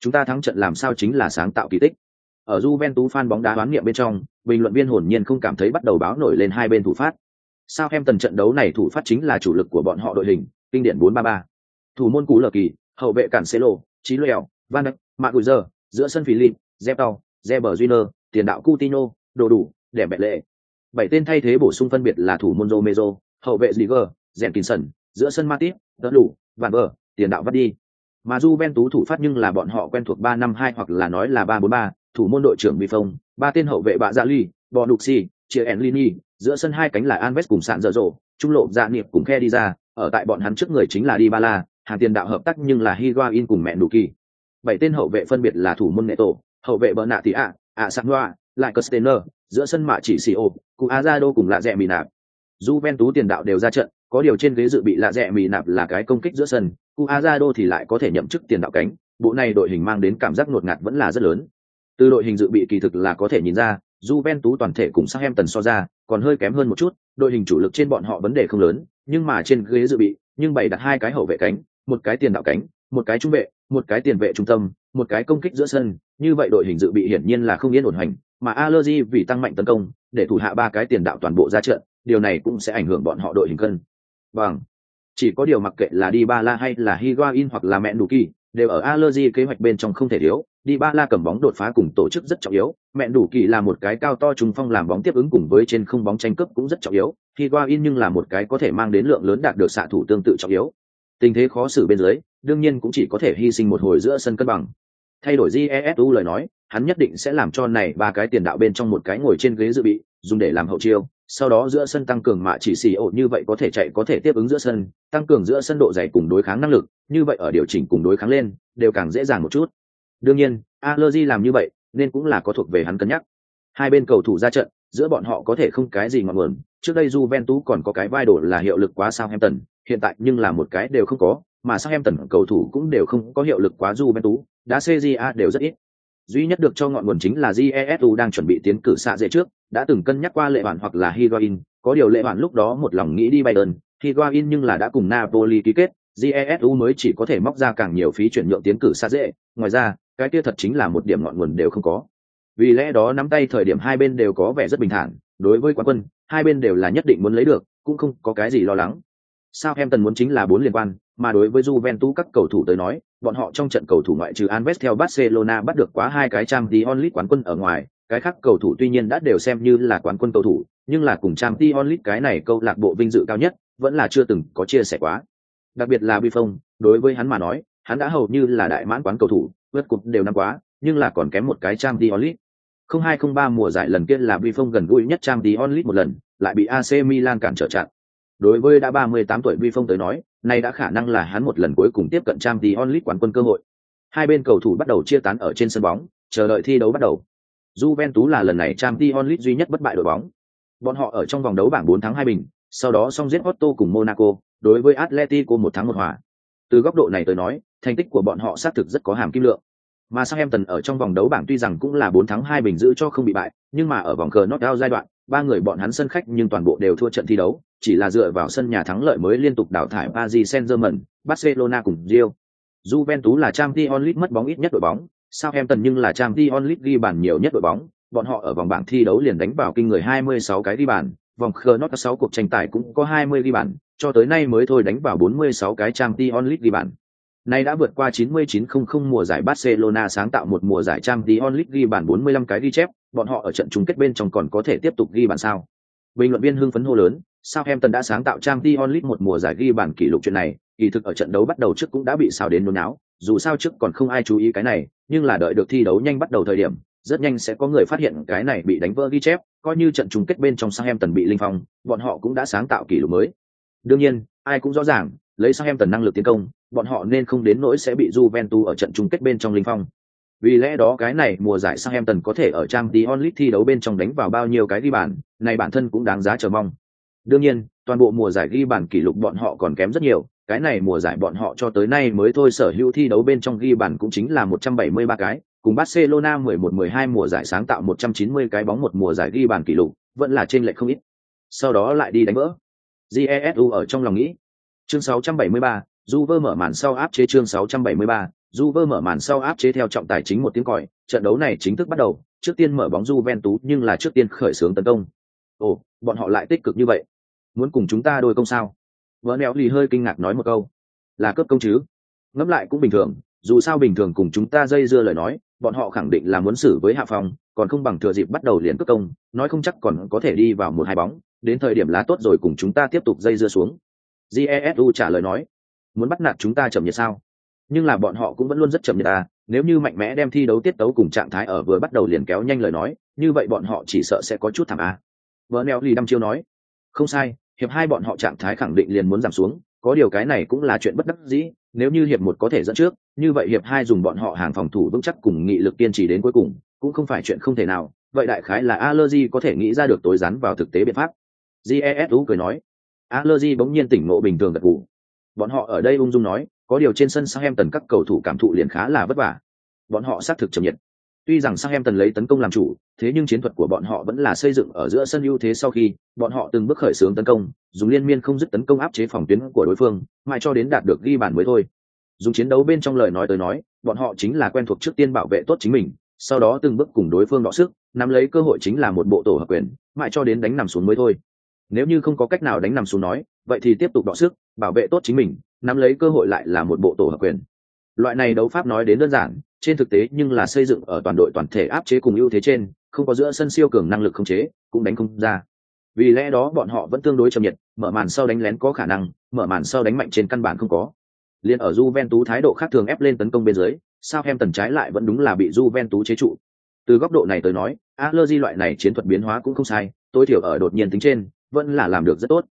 A: Chúng ta thắng trận làm sao chính là sáng tạo kỳ tích. Ở Juventus fan bóng đá đoán nghiệm bên trong, bình luận viên hồn nhiên không cảm thấy bắt đầu báo nổi lên hai bên thủ phát sao em tần trận đấu này thủ phát chính là chủ lực của bọn họ đội hình, kinh điển 433. Thủ môn cú lờ kỳ, hậu vệ cản Celo, Chí Lèo, Van Dijk, Maguire, giữa sân Philip, Zepao, bờ Júnior, tiền đạo Coutinho, đồ đủ, để mẹ lệ. Bảy tên thay thế bổ sung phân biệt là thủ môn Romero, hậu vệ Ziger, Jenkinson, giữa sân Matip, Đỡ đủ, Van Bờ, tiền đạo Vắt đi. Mà Juventus thủ phát nhưng là bọn họ quen thuộc 352 hoặc là nói là 343, thủ môn đội trưởng Bifong, ba tên hậu vệ Bạ Dạ Ly, Bonucci, Chia Enlini, giữa sân hai cánh là Alves cùng sạn dở dở, trung lộ dạ niệm cùng khe đi ra, ở tại bọn hắn trước người chính là Dybala, hàng tiền đạo hợp tác nhưng là Higuain cùng mẹ đủ kỳ. Bảy tên hậu vệ phân biệt là thủ môn Neto, hậu vệ bờ nạ ạ, à sang lại Costener, giữa sân mạ chỉ Sio, cùng Azado cùng lạ rẻ mì nạp. Juventus tiền đạo đều ra trận, có điều trên ghế dự bị lạ rẻ mì nạp là cái công kích giữa sân, cu Azado thì lại có thể nhậm chức tiền đạo cánh, bộ này đội hình mang đến cảm giác ngột ngạt vẫn là rất lớn. Từ đội hình dự bị kỳ thực là có thể nhìn ra, Juventus toàn thể cùng Southampton so ra, còn hơi kém hơn một chút, đội hình chủ lực trên bọn họ vấn đề không lớn, nhưng mà trên ghế dự bị, nhưng bày đặt hai cái hậu vệ cánh, một cái tiền đạo cánh, một cái trung vệ, một cái tiền vệ trung tâm, một cái công kích giữa sân, như vậy đội hình dự bị hiển nhiên là không yên ổn hành, mà Allergy vì tăng mạnh tấn công, để thủ hạ ba cái tiền đạo toàn bộ ra trận, điều này cũng sẽ ảnh hưởng bọn họ đội hình cân. Vâng. Chỉ có điều mặc kệ là đi ba la hay là Higuain hoặc là mẹ đủ kỳ, đều ở Allergy kế hoạch bên trong không thể thiếu, đi ba la cầm bóng đột phá cùng tổ chức rất trọng yếu, mẹ đủ kỳ là một cái cao to trùng phong làm bóng tiếp ứng cùng với trên không bóng tranh cướp cũng rất trọng yếu khi qua in nhưng là một cái có thể mang đến lượng lớn đạt được xạ thủ tương tự trọng yếu. Tình thế khó xử bên dưới, đương nhiên cũng chỉ có thể hy sinh một hồi giữa sân cân bằng. Thay đổi jesu lời nói, hắn nhất định sẽ làm cho này ba cái tiền đạo bên trong một cái ngồi trên ghế dự bị, dùng để làm hậu chiêu, sau đó giữa sân tăng cường mạ chỉ xì ổ như vậy có thể chạy có thể tiếp ứng giữa sân, tăng cường giữa sân độ dày cùng đối kháng năng lực, như vậy ở điều chỉnh cùng đối kháng lên, đều càng dễ dàng một chút. Đương nhiên, Allergy làm như vậy, nên cũng là có thuộc về hắn cân nhắc. Hai bên cầu thủ ra trận, giữa bọn họ có thể không cái gì ngọn nguồn, trước đây Juventus còn có cái vai đổ là hiệu lực quá Southampton, hiện tại nhưng là một cái đều không có, mà Southampton cầu thủ cũng đều không có hiệu lực quá Juventus, đã CJA đều rất ít. Duy nhất được cho ngọn nguồn chính là Jesu đang chuẩn bị tiến cử xạ dễ trước, đã từng cân nhắc qua lệ bản hoặc là Higuain, có điều lệ bản lúc đó một lòng nghĩ đi Bayern, Higuain nhưng là đã cùng Napoli ký kết, Jesu mới chỉ có thể móc ra càng nhiều phí chuyển nhượng tiến cử xa dễ, ngoài ra, cái kia thật chính là một điểm ngọn nguồn đều không có. Vì lẽ đó nắm tay thời điểm hai bên đều có vẻ rất bình thản đối với quán quân hai bên đều là nhất định muốn lấy được cũng không có cái gì lo lắng. Sao em muốn chính là bốn liên quan mà đối với Juventus các cầu thủ tới nói bọn họ trong trận cầu thủ ngoại trừ Alves theo Barcelona bắt được quá hai cái trang tí onlit quán quân ở ngoài cái khác cầu thủ tuy nhiên đã đều xem như là quán quân cầu thủ nhưng là cùng trang tí onlit cái này câu lạc bộ vinh dự cao nhất vẫn là chưa từng có chia sẻ quá. Đặc biệt là Buffon, đối với hắn mà nói, hắn đã hầu như là đại mãn quán cầu thủ, vượt cục đều năm quá, nhưng là còn kém một cái trang Diolit. 0203 mùa giải lần kia là Buffon gần gũi nhất trang Diolit một lần, lại bị AC Milan cản trở chặn. Đối với đã 38 tuổi Buffon tới nói, này đã khả năng là hắn một lần cuối cùng tiếp cận trang Diolit quán quân cơ hội. Hai bên cầu thủ bắt đầu chia tán ở trên sân bóng, chờ đợi thi đấu bắt đầu. Juventus là lần này trang Diolit duy nhất bất bại đội bóng. Bọn họ ở trong vòng đấu bảng 4 thắng 2 bình, sau đó xong giết Otto cùng Monaco, đối với Atletico một thắng một hòa. Từ góc độ này tôi nói, thành tích của bọn họ xác thực rất có hàm kim lượng. Mà sau em tần ở trong vòng đấu bảng tuy rằng cũng là 4 thắng 2 bình giữ cho không bị bại, nhưng mà ở vòng cờ knockout giai đoạn, ba người bọn hắn sân khách nhưng toàn bộ đều thua trận thi đấu, chỉ là dựa vào sân nhà thắng lợi mới liên tục đào thải Paris Saint-Germain, Barcelona cùng Real. Juventus là Champions League mất bóng ít nhất đội bóng, Southampton nhưng là Champions League ghi bàn nhiều nhất đội bóng, bọn họ ở vòng bảng thi đấu liền đánh vào kinh người 26 cái ghi bàn, vòng Knockout 6 cuộc tranh tài cũng có 20 ghi bàn, cho tới nay mới thôi đánh vào 46 cái Champions League ghi bàn. Nay đã vượt qua 99-00 mùa giải Barcelona sáng tạo một mùa giải Champions League ghi bàn 45 cái ghi chép, bọn họ ở trận chung kết bên trong còn có thể tiếp tục ghi bàn sao? Bình luận viên hưng phấn hô lớn, Southampton đã sáng tạo Champions League một mùa giải ghi bàn kỷ lục chuyện này, kỳ thực ở trận đấu bắt đầu trước cũng đã bị xào đến nôn náo, dù sao trước còn không ai chú ý cái này, nhưng là đợi được thi đấu nhanh bắt đầu thời điểm, rất nhanh sẽ có người phát hiện cái này bị đánh vỡ ghi chép, coi như trận chung kết bên trong Southampton bị linh phong, bọn họ cũng đã sáng tạo kỷ lục mới. Đương nhiên, ai cũng rõ ràng, lấy Southampton năng lực tiến công, bọn họ nên không đến nỗi sẽ bị Juventus ở trận chung kết bên trong linh phong. Vì lẽ đó cái này mùa giải Southampton có thể ở trang Champions onlit thi đấu bên trong đánh vào bao nhiêu cái ghi bàn, này bản thân cũng đáng giá chờ mong. Đương nhiên, toàn bộ mùa giải ghi bàn kỷ lục bọn họ còn kém rất nhiều, cái này mùa giải bọn họ cho tới nay mới thôi sở hữu thi đấu bên trong ghi bàn cũng chính là 173 cái, cùng Barcelona 11-12 mùa giải sáng tạo 190 cái bóng một mùa giải ghi bàn kỷ lục, vẫn là trên lệch không ít. Sau đó lại đi đánh vỡ. Jesu ở trong lòng nghĩ. Chương 673, Juve mở màn sau áp chế chương 673, Juve mở màn sau áp chế theo trọng tài chính một tiếng còi, trận đấu này chính thức bắt đầu, trước tiên mở bóng Juventus nhưng là trước tiên khởi xướng tấn công. Ồ, bọn họ lại tích cực như vậy. Muốn cùng chúng ta đôi công sao? Vỡ néo lì hơi kinh ngạc nói một câu. Là cấp công chứ? Ngẫm lại cũng bình thường, dù sao bình thường cùng chúng ta dây dưa lời nói, bọn họ khẳng định là muốn xử với hạ phòng, còn không bằng thừa dịp bắt đầu liền cướp công, nói không chắc còn có thể đi vào một hai bóng, đến thời điểm lá tốt rồi cùng chúng ta tiếp tục dây dưa xuống. Jesu trả lời nói, muốn bắt nạt chúng ta chậm như sao? Nhưng là bọn họ cũng vẫn luôn rất chậm như ta, à, nếu như mạnh mẽ đem thi đấu tiết tấu cùng trạng thái ở vừa bắt đầu liền kéo nhanh lời nói, như vậy bọn họ chỉ sợ sẽ có chút thảm a. Vợ neo lì đăm chiêu nói, không sai, hiệp hai bọn họ trạng thái khẳng định liền muốn giảm xuống, có điều cái này cũng là chuyện bất đắc dĩ, nếu như hiệp một có thể dẫn trước, như vậy hiệp hai dùng bọn họ hàng phòng thủ vững chắc cùng nghị lực kiên trì đến cuối cùng, cũng không phải chuyện không thể nào, vậy đại khái là Allergy có thể nghĩ ra được tối rắn vào thực tế biện pháp. Jesu cười nói. Allergy bỗng nhiên tỉnh ngộ bình thường gật gù. Bọn họ ở đây ung dung nói, có điều trên sân Southampton các cầu thủ cảm thụ liền khá là vất vả. Bọn họ xác thực trầm nhiệt. Tuy rằng Southampton lấy tấn công làm chủ, thế nhưng chiến thuật của bọn họ vẫn là xây dựng ở giữa sân ưu thế sau khi bọn họ từng bước khởi xướng tấn công, dùng liên miên không dứt tấn công áp chế phòng tuyến của đối phương, mãi cho đến đạt được ghi bàn mới thôi. Dùng chiến đấu bên trong lời nói tới nói, bọn họ chính là quen thuộc trước tiên bảo vệ tốt chính mình, sau đó từng bước cùng đối phương đọ sức, nắm lấy cơ hội chính là một bộ tổ hợp quyền, mãi cho đến đánh nằm xuống mới thôi. Nếu như không có cách nào đánh nằm xuống nói, vậy thì tiếp tục đọ sức, bảo vệ tốt chính mình, nắm lấy cơ hội lại là một bộ tổ hợp quyền. Loại này đấu pháp nói đến đơn giản, trên thực tế nhưng là xây dựng ở toàn đội toàn thể áp chế cùng ưu thế trên, không có giữa sân siêu cường năng lực không chế, cũng đánh không ra. Vì lẽ đó bọn họ vẫn tương đối chậm nhiệt, mở màn sau đánh lén có khả năng, mở màn sau đánh mạnh trên căn bản không có. Liên ở Juventus thái độ khác thường ép lên tấn công bên dưới, sao em tần trái lại vẫn đúng là bị Juventus chế trụ. Từ góc độ này tới nói, Allergy loại này chiến thuật biến hóa cũng không sai, tối thiểu ở đột nhiên tính trên, vẫn là làm được rất tốt.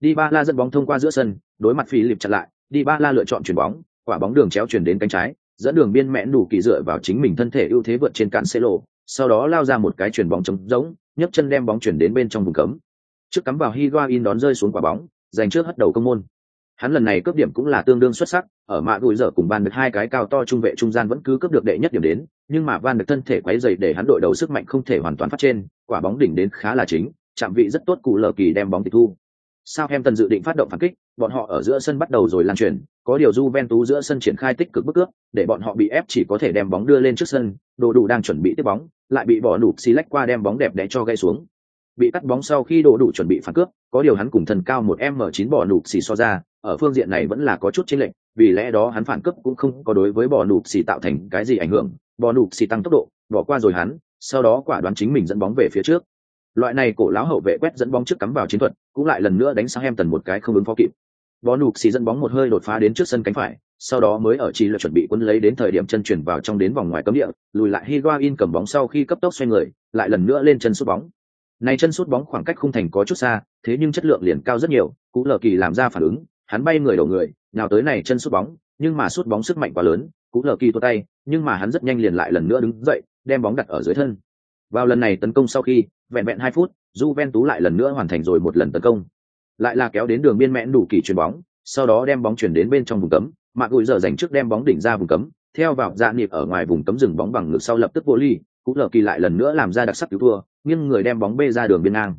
A: Dybala dẫn bóng thông qua giữa sân, đối mặt Philip chặn lại, Dybala lựa chọn chuyển bóng, quả bóng đường chéo chuyển đến cánh trái, dẫn đường biên mẽn đủ kỳ dựa vào chính mình thân thể ưu thế vượt trên Cancelo, sau đó lao ra một cái chuyền bóng trống rỗng, nhấc chân đem bóng chuyển đến bên trong vùng cấm. Trước cắm vào Higuain đón rơi xuống quả bóng, giành trước hất đầu công môn. Hắn lần này cướp điểm cũng là tương đương xuất sắc, ở mạ đùi dở cùng Van được hai cái cao to trung vệ trung gian vẫn cứ cướp được đệ nhất điểm đến, nhưng mà Van được thân thể quấy dày để hắn đội đầu sức mạnh không thể hoàn toàn phát trên, quả bóng đỉnh đến khá là chính, chạm vị rất tốt cụ lờ kỳ đem bóng tịch thu. sao em tần dự định phát động phản kích, bọn họ ở giữa sân bắt đầu rồi lan truyền, có điều Juventus giữa sân triển khai tích cực bức cướp, để bọn họ bị ép chỉ có thể đem bóng đưa lên trước sân, đồ đủ đang chuẩn bị tiếp bóng, lại bị bỏ đủ xì lách qua đem bóng đẹp đẽ cho gây xuống. Bị cắt bóng sau khi đồ đủ chuẩn bị phản cướp, có điều hắn cùng thần cao một m 9 bỏ đủ xì so ra, ở phương diện này vẫn là có chút chênh lệch, vì lẽ đó hắn phản cướp cũng không có đối với bỏ đủ xì tạo thành cái gì ảnh hưởng, bỏ đủ xì tăng tốc độ, bỏ qua rồi hắn, sau đó quả đoán chính mình dẫn bóng về phía trước. Loại này cổ lão hậu vệ quét dẫn bóng trước cắm vào chiến thuật, cũng lại lần nữa đánh sang em tần một cái không ứng phó kịp bó nục xì dẫn bóng một hơi đột phá đến trước sân cánh phải, sau đó mới ở chỉ là chuẩn bị quân lấy đến thời điểm chân chuyển vào trong đến vòng ngoài cấm địa, lùi lại higuain cầm bóng sau khi cấp tốc xoay người, lại lần nữa lên chân sút bóng. Này chân sút bóng khoảng cách khung thành có chút xa, thế nhưng chất lượng liền cao rất nhiều, cú lờ kỳ làm ra phản ứng, hắn bay người đổ người, nào tới này chân sút bóng, nhưng mà sút bóng sức mạnh quá lớn, cú lờ kỳ tua tay, nhưng mà hắn rất nhanh liền lại lần nữa đứng dậy, đem bóng đặt ở dưới thân. Vào lần này tấn công sau khi, vẹn vẹn hai phút, Juventus lại lần nữa hoàn thành rồi một lần tấn công lại là kéo đến đường biên mẽn đủ kỳ chuyền bóng, sau đó đem bóng chuyển đến bên trong vùng cấm. Mạc gùi giờ dành trước đem bóng đỉnh ra vùng cấm, theo vào dạ nịp ở ngoài vùng cấm dừng bóng bằng ngực sau lập tức vô ly, cú lờ kỳ lại lần nữa làm ra đặc sắc cứu thua nhưng người đem bóng bê ra đường biên ngang.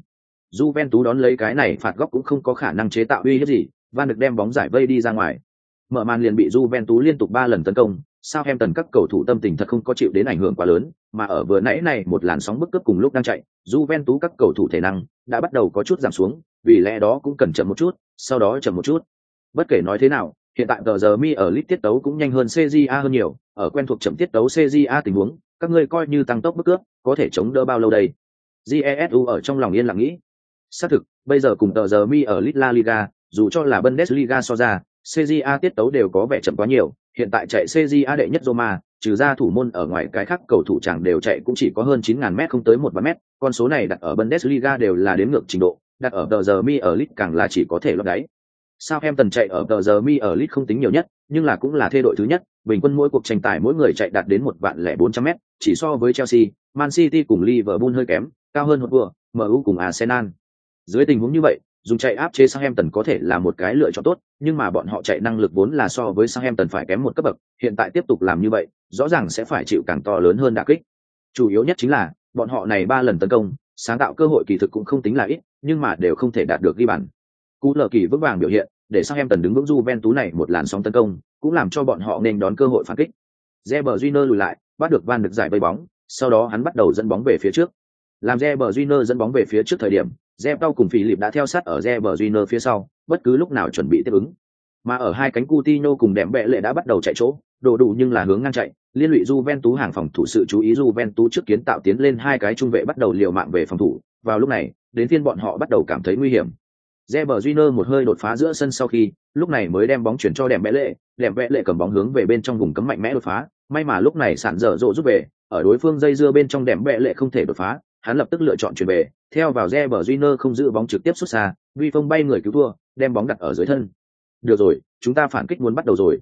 A: Tú đón lấy cái này phạt góc cũng không có khả năng chế tạo uy hiếp gì, van được đem bóng giải vây đi ra ngoài. Mở màn liền bị tú liên tục ba lần tấn công sao em tần các cầu thủ tâm tình thật không có chịu đến ảnh hưởng quá lớn, mà ở vừa nãy này một làn sóng bức cướp cùng lúc đang chạy, Juventus các cầu thủ thể năng đã bắt đầu có chút giảm xuống, vì lẽ đó cũng cần chậm một chút, sau đó chậm một chút. Bất kể nói thế nào, hiện tại tờ giờ mi ở lit tiết tấu cũng nhanh hơn CJA hơn nhiều, ở quen thuộc chậm tiết tấu CJA tình huống, các ngươi coi như tăng tốc bức cướp, có thể chống đỡ bao lâu đây? Jesu ở trong lòng yên lặng nghĩ. Xác thực, bây giờ cùng tờ giờ mi ở lit La Liga, dù cho là Bundesliga so ra, CJA tiết tấu đều có vẻ chậm quá nhiều, hiện tại chạy CJA đệ nhất Roma, trừ ra thủ môn ở ngoài cái khác cầu thủ chẳng đều chạy cũng chỉ có hơn 9000 mét không tới 1 mét, con số này đặt ở Bundesliga đều là đến ngược trình độ, đặt ở tờ giờ mi ở League càng là chỉ có thể lót đáy. Sao em tần chạy ở tờ giờ mi ở League không tính nhiều nhất, nhưng là cũng là thê đội thứ nhất, bình quân mỗi cuộc tranh tài mỗi người chạy đạt đến một vạn lẻ bốn trăm mét, chỉ so với Chelsea, Man City cùng Liverpool hơi kém, cao hơn một vừa, MU cùng Arsenal. Dưới tình huống như vậy, dùng chạy áp chế Southampton có thể là một cái lựa chọn tốt, nhưng mà bọn họ chạy năng lực vốn là so với Southampton phải kém một cấp bậc, hiện tại tiếp tục làm như vậy, rõ ràng sẽ phải chịu càng to lớn hơn đả kích. Chủ yếu nhất chính là, bọn họ này ba lần tấn công, sáng tạo cơ hội kỳ thực cũng không tính là ít, nhưng mà đều không thể đạt được ghi bàn. Cú lờ kỳ vững vàng biểu hiện, để Southampton đứng vững Juventus này một làn sóng tấn công, cũng làm cho bọn họ nên đón cơ hội phản kích. Reber Júnior lùi lại, bắt được Van được giải bay bóng, sau đó hắn bắt đầu dẫn bóng về phía trước. Làm Reber Júnior dẫn bóng về phía trước thời điểm, Zebao cùng Philip đã theo sát ở re bờ junior phía sau, bất cứ lúc nào chuẩn bị tiếp ứng. Mà ở hai cánh Coutinho cùng đệm bệ lệ đã bắt đầu chạy chỗ, đồ đủ nhưng là hướng ngang chạy, liên lụy Juventus hàng phòng thủ sự chú ý Juventus trước kiến tạo tiến lên hai cái trung vệ bắt đầu liều mạng về phòng thủ. Vào lúc này, đến phiên bọn họ bắt đầu cảm thấy nguy hiểm. Reber Júnior một hơi đột phá giữa sân sau khi, lúc này mới đem bóng chuyển cho đệm bẽ lệ, đệm bẽ lệ cầm bóng hướng về bên trong vùng cấm mạnh mẽ đột phá, may mà lúc này sạn dở rộ giúp về, ở đối phương dây dưa bên trong đệm bẽ lệ không thể đột phá, hắn lập tức lựa chọn chuyển về, theo vào Reber Junior không giữ bóng trực tiếp xuất xa, Vi Phong bay người cứu thua, đem bóng đặt ở dưới thân. Được rồi, chúng ta phản kích muốn bắt đầu rồi.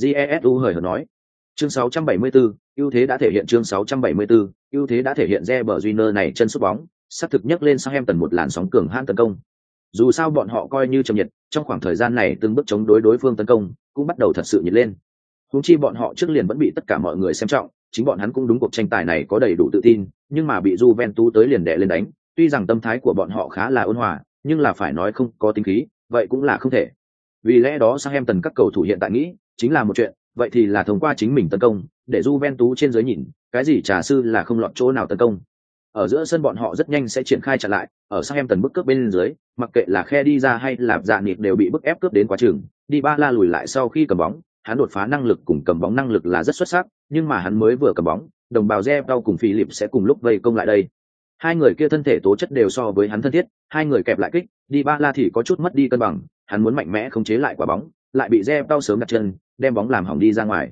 A: Jesu hời hợt nói. Chương 674, ưu thế đã thể hiện chương 674, ưu thế đã thể hiện Reber Junior này chân sút bóng, sát thực nhất lên sang em tần một làn sóng cường hãn tấn công. Dù sao bọn họ coi như trầm nhiệt, trong khoảng thời gian này từng bước chống đối đối phương tấn công, cũng bắt đầu thật sự nhiệt lên. Húng chi bọn họ trước liền vẫn bị tất cả mọi người xem trọng, chính bọn hắn cũng đúng cuộc tranh tài này có đầy đủ tự tin, nhưng mà bị Juventus tới liền đè lên đánh, tuy rằng tâm thái của bọn họ khá là ôn hòa, nhưng là phải nói không có tính khí, vậy cũng là không thể. Vì lẽ đó Southampton các cầu thủ hiện tại nghĩ, chính là một chuyện, vậy thì là thông qua chính mình tấn công, để Juventus trên dưới nhìn, cái gì trà sư là không lọt chỗ nào tấn công. Ở giữa sân bọn họ rất nhanh sẽ triển khai trả lại, ở Southampton bức cướp bên dưới, mặc kệ là khe đi ra hay là dạ nịt đều bị bức ép cướp đến quá trường, đi ba la lùi lại sau khi cầm bóng, hắn đột phá năng lực cùng cầm bóng năng lực là rất xuất sắc, nhưng mà hắn mới vừa cầm bóng, đồng bào Zebao cùng Philip sẽ cùng lúc vây công lại đây. Hai người kia thân thể tố chất đều so với hắn thân thiết, hai người kẹp lại kích, đi ba la thì có chút mất đi cân bằng, hắn muốn mạnh mẽ khống chế lại quả bóng, lại bị Zebao sớm đặt chân, đem bóng làm hỏng đi ra ngoài.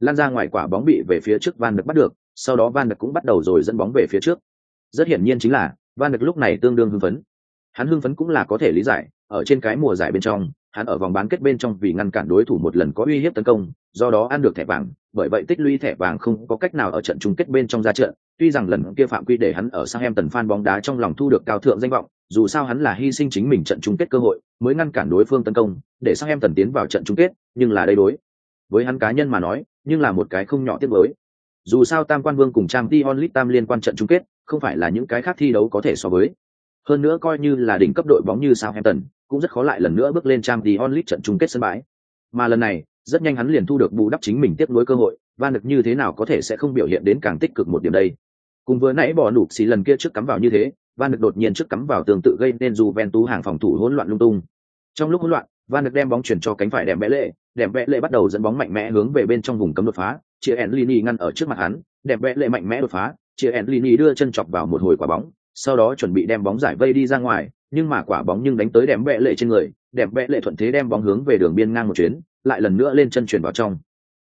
A: Lan ra ngoài quả bóng bị về phía trước Van được bắt được, sau đó Van được cũng bắt đầu rồi dẫn bóng về phía trước. Rất hiển nhiên chính là, Van được lúc này tương đương hưng phấn. Hắn hưng phấn cũng là có thể lý giải, ở trên cái mùa giải bên trong, hắn ở vòng bán kết bên trong vì ngăn cản đối thủ một lần có uy hiếp tấn công, do đó ăn được thẻ vàng, bởi vậy tích lũy thẻ vàng không có cách nào ở trận chung kết bên trong ra trận, tuy rằng lần kia phạm quy để hắn ở sang em tần fan bóng đá trong lòng thu được cao thượng danh vọng, dù sao hắn là hy sinh chính mình trận chung kết cơ hội, mới ngăn cản đối phương tấn công, để sang em tần tiến vào trận chung kết, nhưng là đây đối. Với hắn cá nhân mà nói, nhưng là một cái không nhỏ tiếc với. Dù sao Tam Quan Vương cùng Trang Dion Lit Tam liên quan trận chung kết, không phải là những cái khác thi đấu có thể so với. Hơn nữa coi như là đỉnh cấp đội bóng như Southampton, cũng rất khó lại lần nữa bước lên Trang đi Lit trận chung kết sân bãi. Mà lần này, rất nhanh hắn liền thu được bù đắp chính mình tiếp nối cơ hội, Van được như thế nào có thể sẽ không biểu hiện đến càng tích cực một điểm đây. Cùng vừa nãy bỏ nụp xì lần kia trước cắm vào như thế, Van được đột nhiên trước cắm vào tương tự gây nên Juventus hàng phòng thủ hỗn loạn lung tung. Trong lúc hỗn loạn, Van được đem bóng chuyển cho cánh phải đẹp vẽ lệ, đẹp vẽ lệ bắt đầu dẫn bóng mạnh mẽ hướng về bên trong vùng cấm đột phá, chia Enlini ngăn ở trước mặt hắn, đẹp vẽ lệ mạnh mẽ đột phá, chia Enlini đưa chân chọc vào một hồi quả bóng, sau đó chuẩn bị đem bóng giải vây đi ra ngoài, nhưng mà quả bóng nhưng đánh tới đẹp vẽ lệ trên người, đẹp vẽ lệ thuận thế đem bóng hướng về đường biên ngang một chuyến lại lần nữa lên chân chuyển vào trong.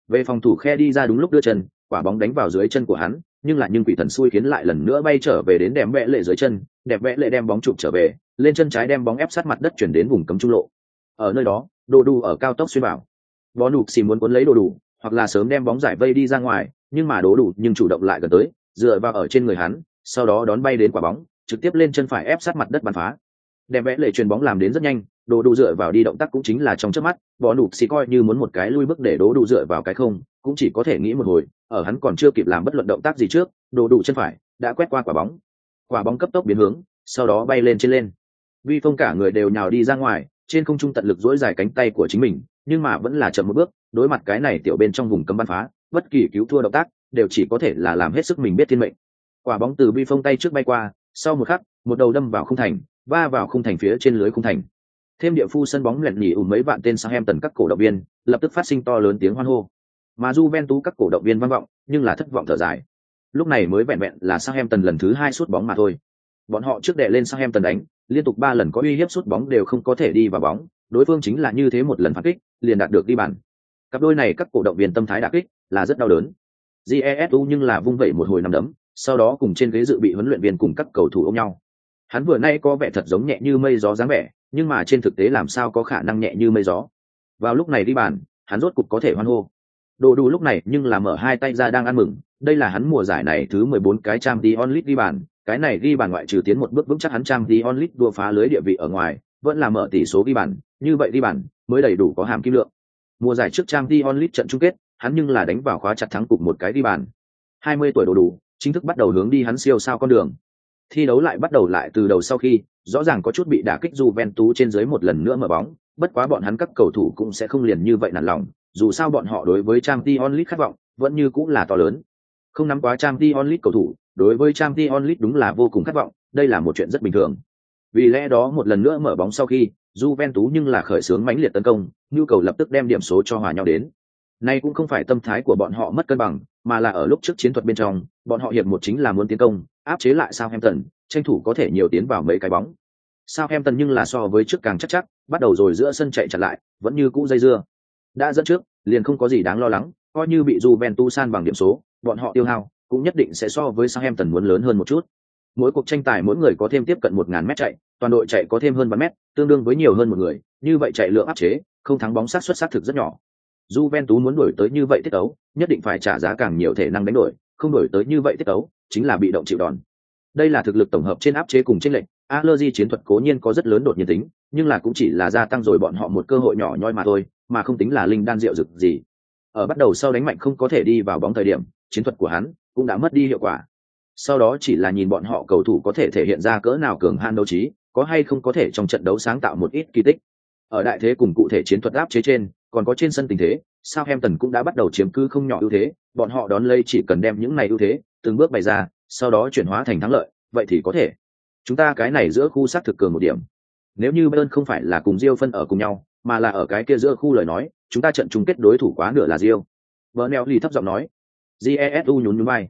A: Về phòng thủ khe đi ra đúng lúc đưa chân quả bóng đánh vào dưới chân của hắn nhưng lại nhưng quỷ thần xui khiến lại lần nữa bay trở về đến đẹp vẽ lệ dưới chân đẹp vẽ lệ đem bóng chụp trở về lên chân trái đem bóng ép sát mặt đất chuyển đến vùng cấm trung lộ. Ở nơi đó đồ đủ ở cao tốc xuyên bảo bó đủ xì muốn cuốn lấy đồ đủ hoặc là sớm đem bóng giải vây đi ra ngoài nhưng mà đồ đủ nhưng chủ động lại gần tới dựa vào ở trên người hắn sau đó đón bay đến quả bóng, trực tiếp lên chân phải ép sát mặt đất bắn phá. Đẹp vẽ lệ chuyền bóng làm đến rất nhanh, đồ đủ dựa vào đi động tác cũng chính là trong trước mắt bỏ đủ xì coi như muốn một cái lui bước để đố đủ dựa vào cái không, cũng chỉ có thể nghĩ một hồi, ở hắn còn chưa kịp làm bất luận động tác gì trước, đồ đủ chân phải đã quét qua quả bóng. Quả bóng cấp tốc biến hướng, sau đó bay lên trên lên. Vi phong cả người đều nhào đi ra ngoài, trên không trung tận lực dỗi dài cánh tay của chính mình, nhưng mà vẫn là chậm một bước, đối mặt cái này tiểu bên trong vùng cấm bắn phá, bất kỳ cứu thua động tác đều chỉ có thể là làm hết sức mình biết thiên mệnh quả bóng từ bi phong tay trước bay qua, sau một khắc, một đầu đâm vào khung thành, va vào khung thành phía trên lưới khung thành. Thêm địa phu sân bóng lẹn nhỉ ủng mấy vạn tên sang em tần các cổ động viên, lập tức phát sinh to lớn tiếng hoan hô. Mà j ven các cổ động viên vang vọng, nhưng là thất vọng thở dài. Lúc này mới vẹn vẹn là sang em tần lần thứ hai sút bóng mà thôi. Bọn họ trước đệ lên sang em tần đánh, liên tục ba lần có uy hiếp sút bóng đều không có thể đi vào bóng, đối phương chính là như thế một lần phản kích, liền đạt được đi bàn. Cặp đôi này các cổ động viên tâm thái đả kích là rất đau đớn. Jesu nhưng là vung vẩy một hồi nằm đấm sau đó cùng trên ghế dự bị huấn luyện viên cùng các cầu thủ ôm nhau. Hắn vừa nay có vẻ thật giống nhẹ như mây gió dáng vẻ, nhưng mà trên thực tế làm sao có khả năng nhẹ như mây gió. Vào lúc này đi bàn, hắn rốt cục có thể hoan hô. Đồ đủ lúc này nhưng là mở hai tay ra đang ăn mừng, đây là hắn mùa giải này thứ mười bốn cái trang đi onlit đi bàn, cái này ghi bàn ngoại trừ tiến một bước vững chắc hắn trang đi onlit đua phá lưới địa vị ở ngoài, vẫn là mở tỷ số ghi bàn, như vậy ghi bàn mới đầy đủ có hàm kim lượng. Mùa giải trước trang đi onlit trận chung kết, hắn nhưng là đánh vào khóa chặt thắng cục một cái ghi bàn. 20 tuổi đồ đủ chính thức bắt đầu hướng đi hắn siêu sao con đường. Thi đấu lại bắt đầu lại từ đầu sau khi rõ ràng có chút bị đả kích dù tú trên dưới một lần nữa mở bóng bất quá bọn hắn các cầu thủ cũng sẽ không liền như vậy nản lòng dù sao bọn họ đối với trang League khát vọng vẫn như cũng là to lớn. Không nắm quá trang League cầu thủ đối với trang League đúng là vô cùng khát vọng đây là một chuyện rất bình thường. Vì lẽ đó một lần nữa mở bóng sau khi Juventus nhưng là khởi xướng mãnh liệt tấn công, nhu cầu lập tức đem điểm số cho hòa nhau đến. Nay cũng không phải tâm thái của bọn họ mất cân bằng, mà là ở lúc trước chiến thuật bên trong, bọn họ hiệp một chính là muốn tiến công, áp chế lại Southampton, tranh thủ có thể nhiều tiến vào mấy cái bóng. Southampton nhưng là so với trước càng chắc chắc, bắt đầu rồi giữa sân chạy chặt lại, vẫn như cũ dây dưa. Đã dẫn trước, liền không có gì đáng lo lắng, coi như bị Juventus san bằng điểm số, bọn họ tiêu hao cũng nhất định sẽ so với Southampton muốn lớn hơn một chút. Mỗi cuộc tranh tài mỗi người có thêm tiếp cận 1000 mét chạy, toàn đội chạy có thêm hơn 3 mét, tương đương với nhiều hơn một người, như vậy chạy lượng áp chế, không thắng bóng sát xuất sát thực rất nhỏ. Juventus muốn đổi tới như vậy tiết tấu, nhất định phải trả giá càng nhiều thể năng đánh đổi, không đổi tới như vậy tiết tấu, chính là bị động chịu đòn. Đây là thực lực tổng hợp trên áp chế cùng trên lệnh, Allergy chiến thuật cố nhiên có rất lớn đột nhiên tính, nhưng là cũng chỉ là gia tăng rồi bọn họ một cơ hội nhỏ nhoi mà thôi, mà không tính là linh đan rượu rực gì. Ở bắt đầu sau đánh mạnh không có thể đi vào bóng thời điểm, chiến thuật của hắn cũng đã mất đi hiệu quả. Sau đó chỉ là nhìn bọn họ cầu thủ có thể thể hiện ra cỡ nào cường han đấu trí, có hay không có thể trong trận đấu sáng tạo một ít kỳ tích. Ở đại thế cùng cụ thể chiến thuật áp chế trên, còn có trên sân tình thế, Southampton cũng đã bắt đầu chiếm cứ không nhỏ ưu thế, bọn họ đón lấy chỉ cần đem những này ưu thế từng bước bày ra, sau đó chuyển hóa thành thắng lợi, vậy thì có thể. Chúng ta cái này giữa khu sát thực cường một điểm. Nếu như Bayern không phải là cùng Real phân ở cùng nhau, mà là ở cái kia giữa khu lời nói, chúng ta trận chung kết đối thủ quá nửa là Real. Bernelli thấp giọng nói. Jesu nhún nhún vai.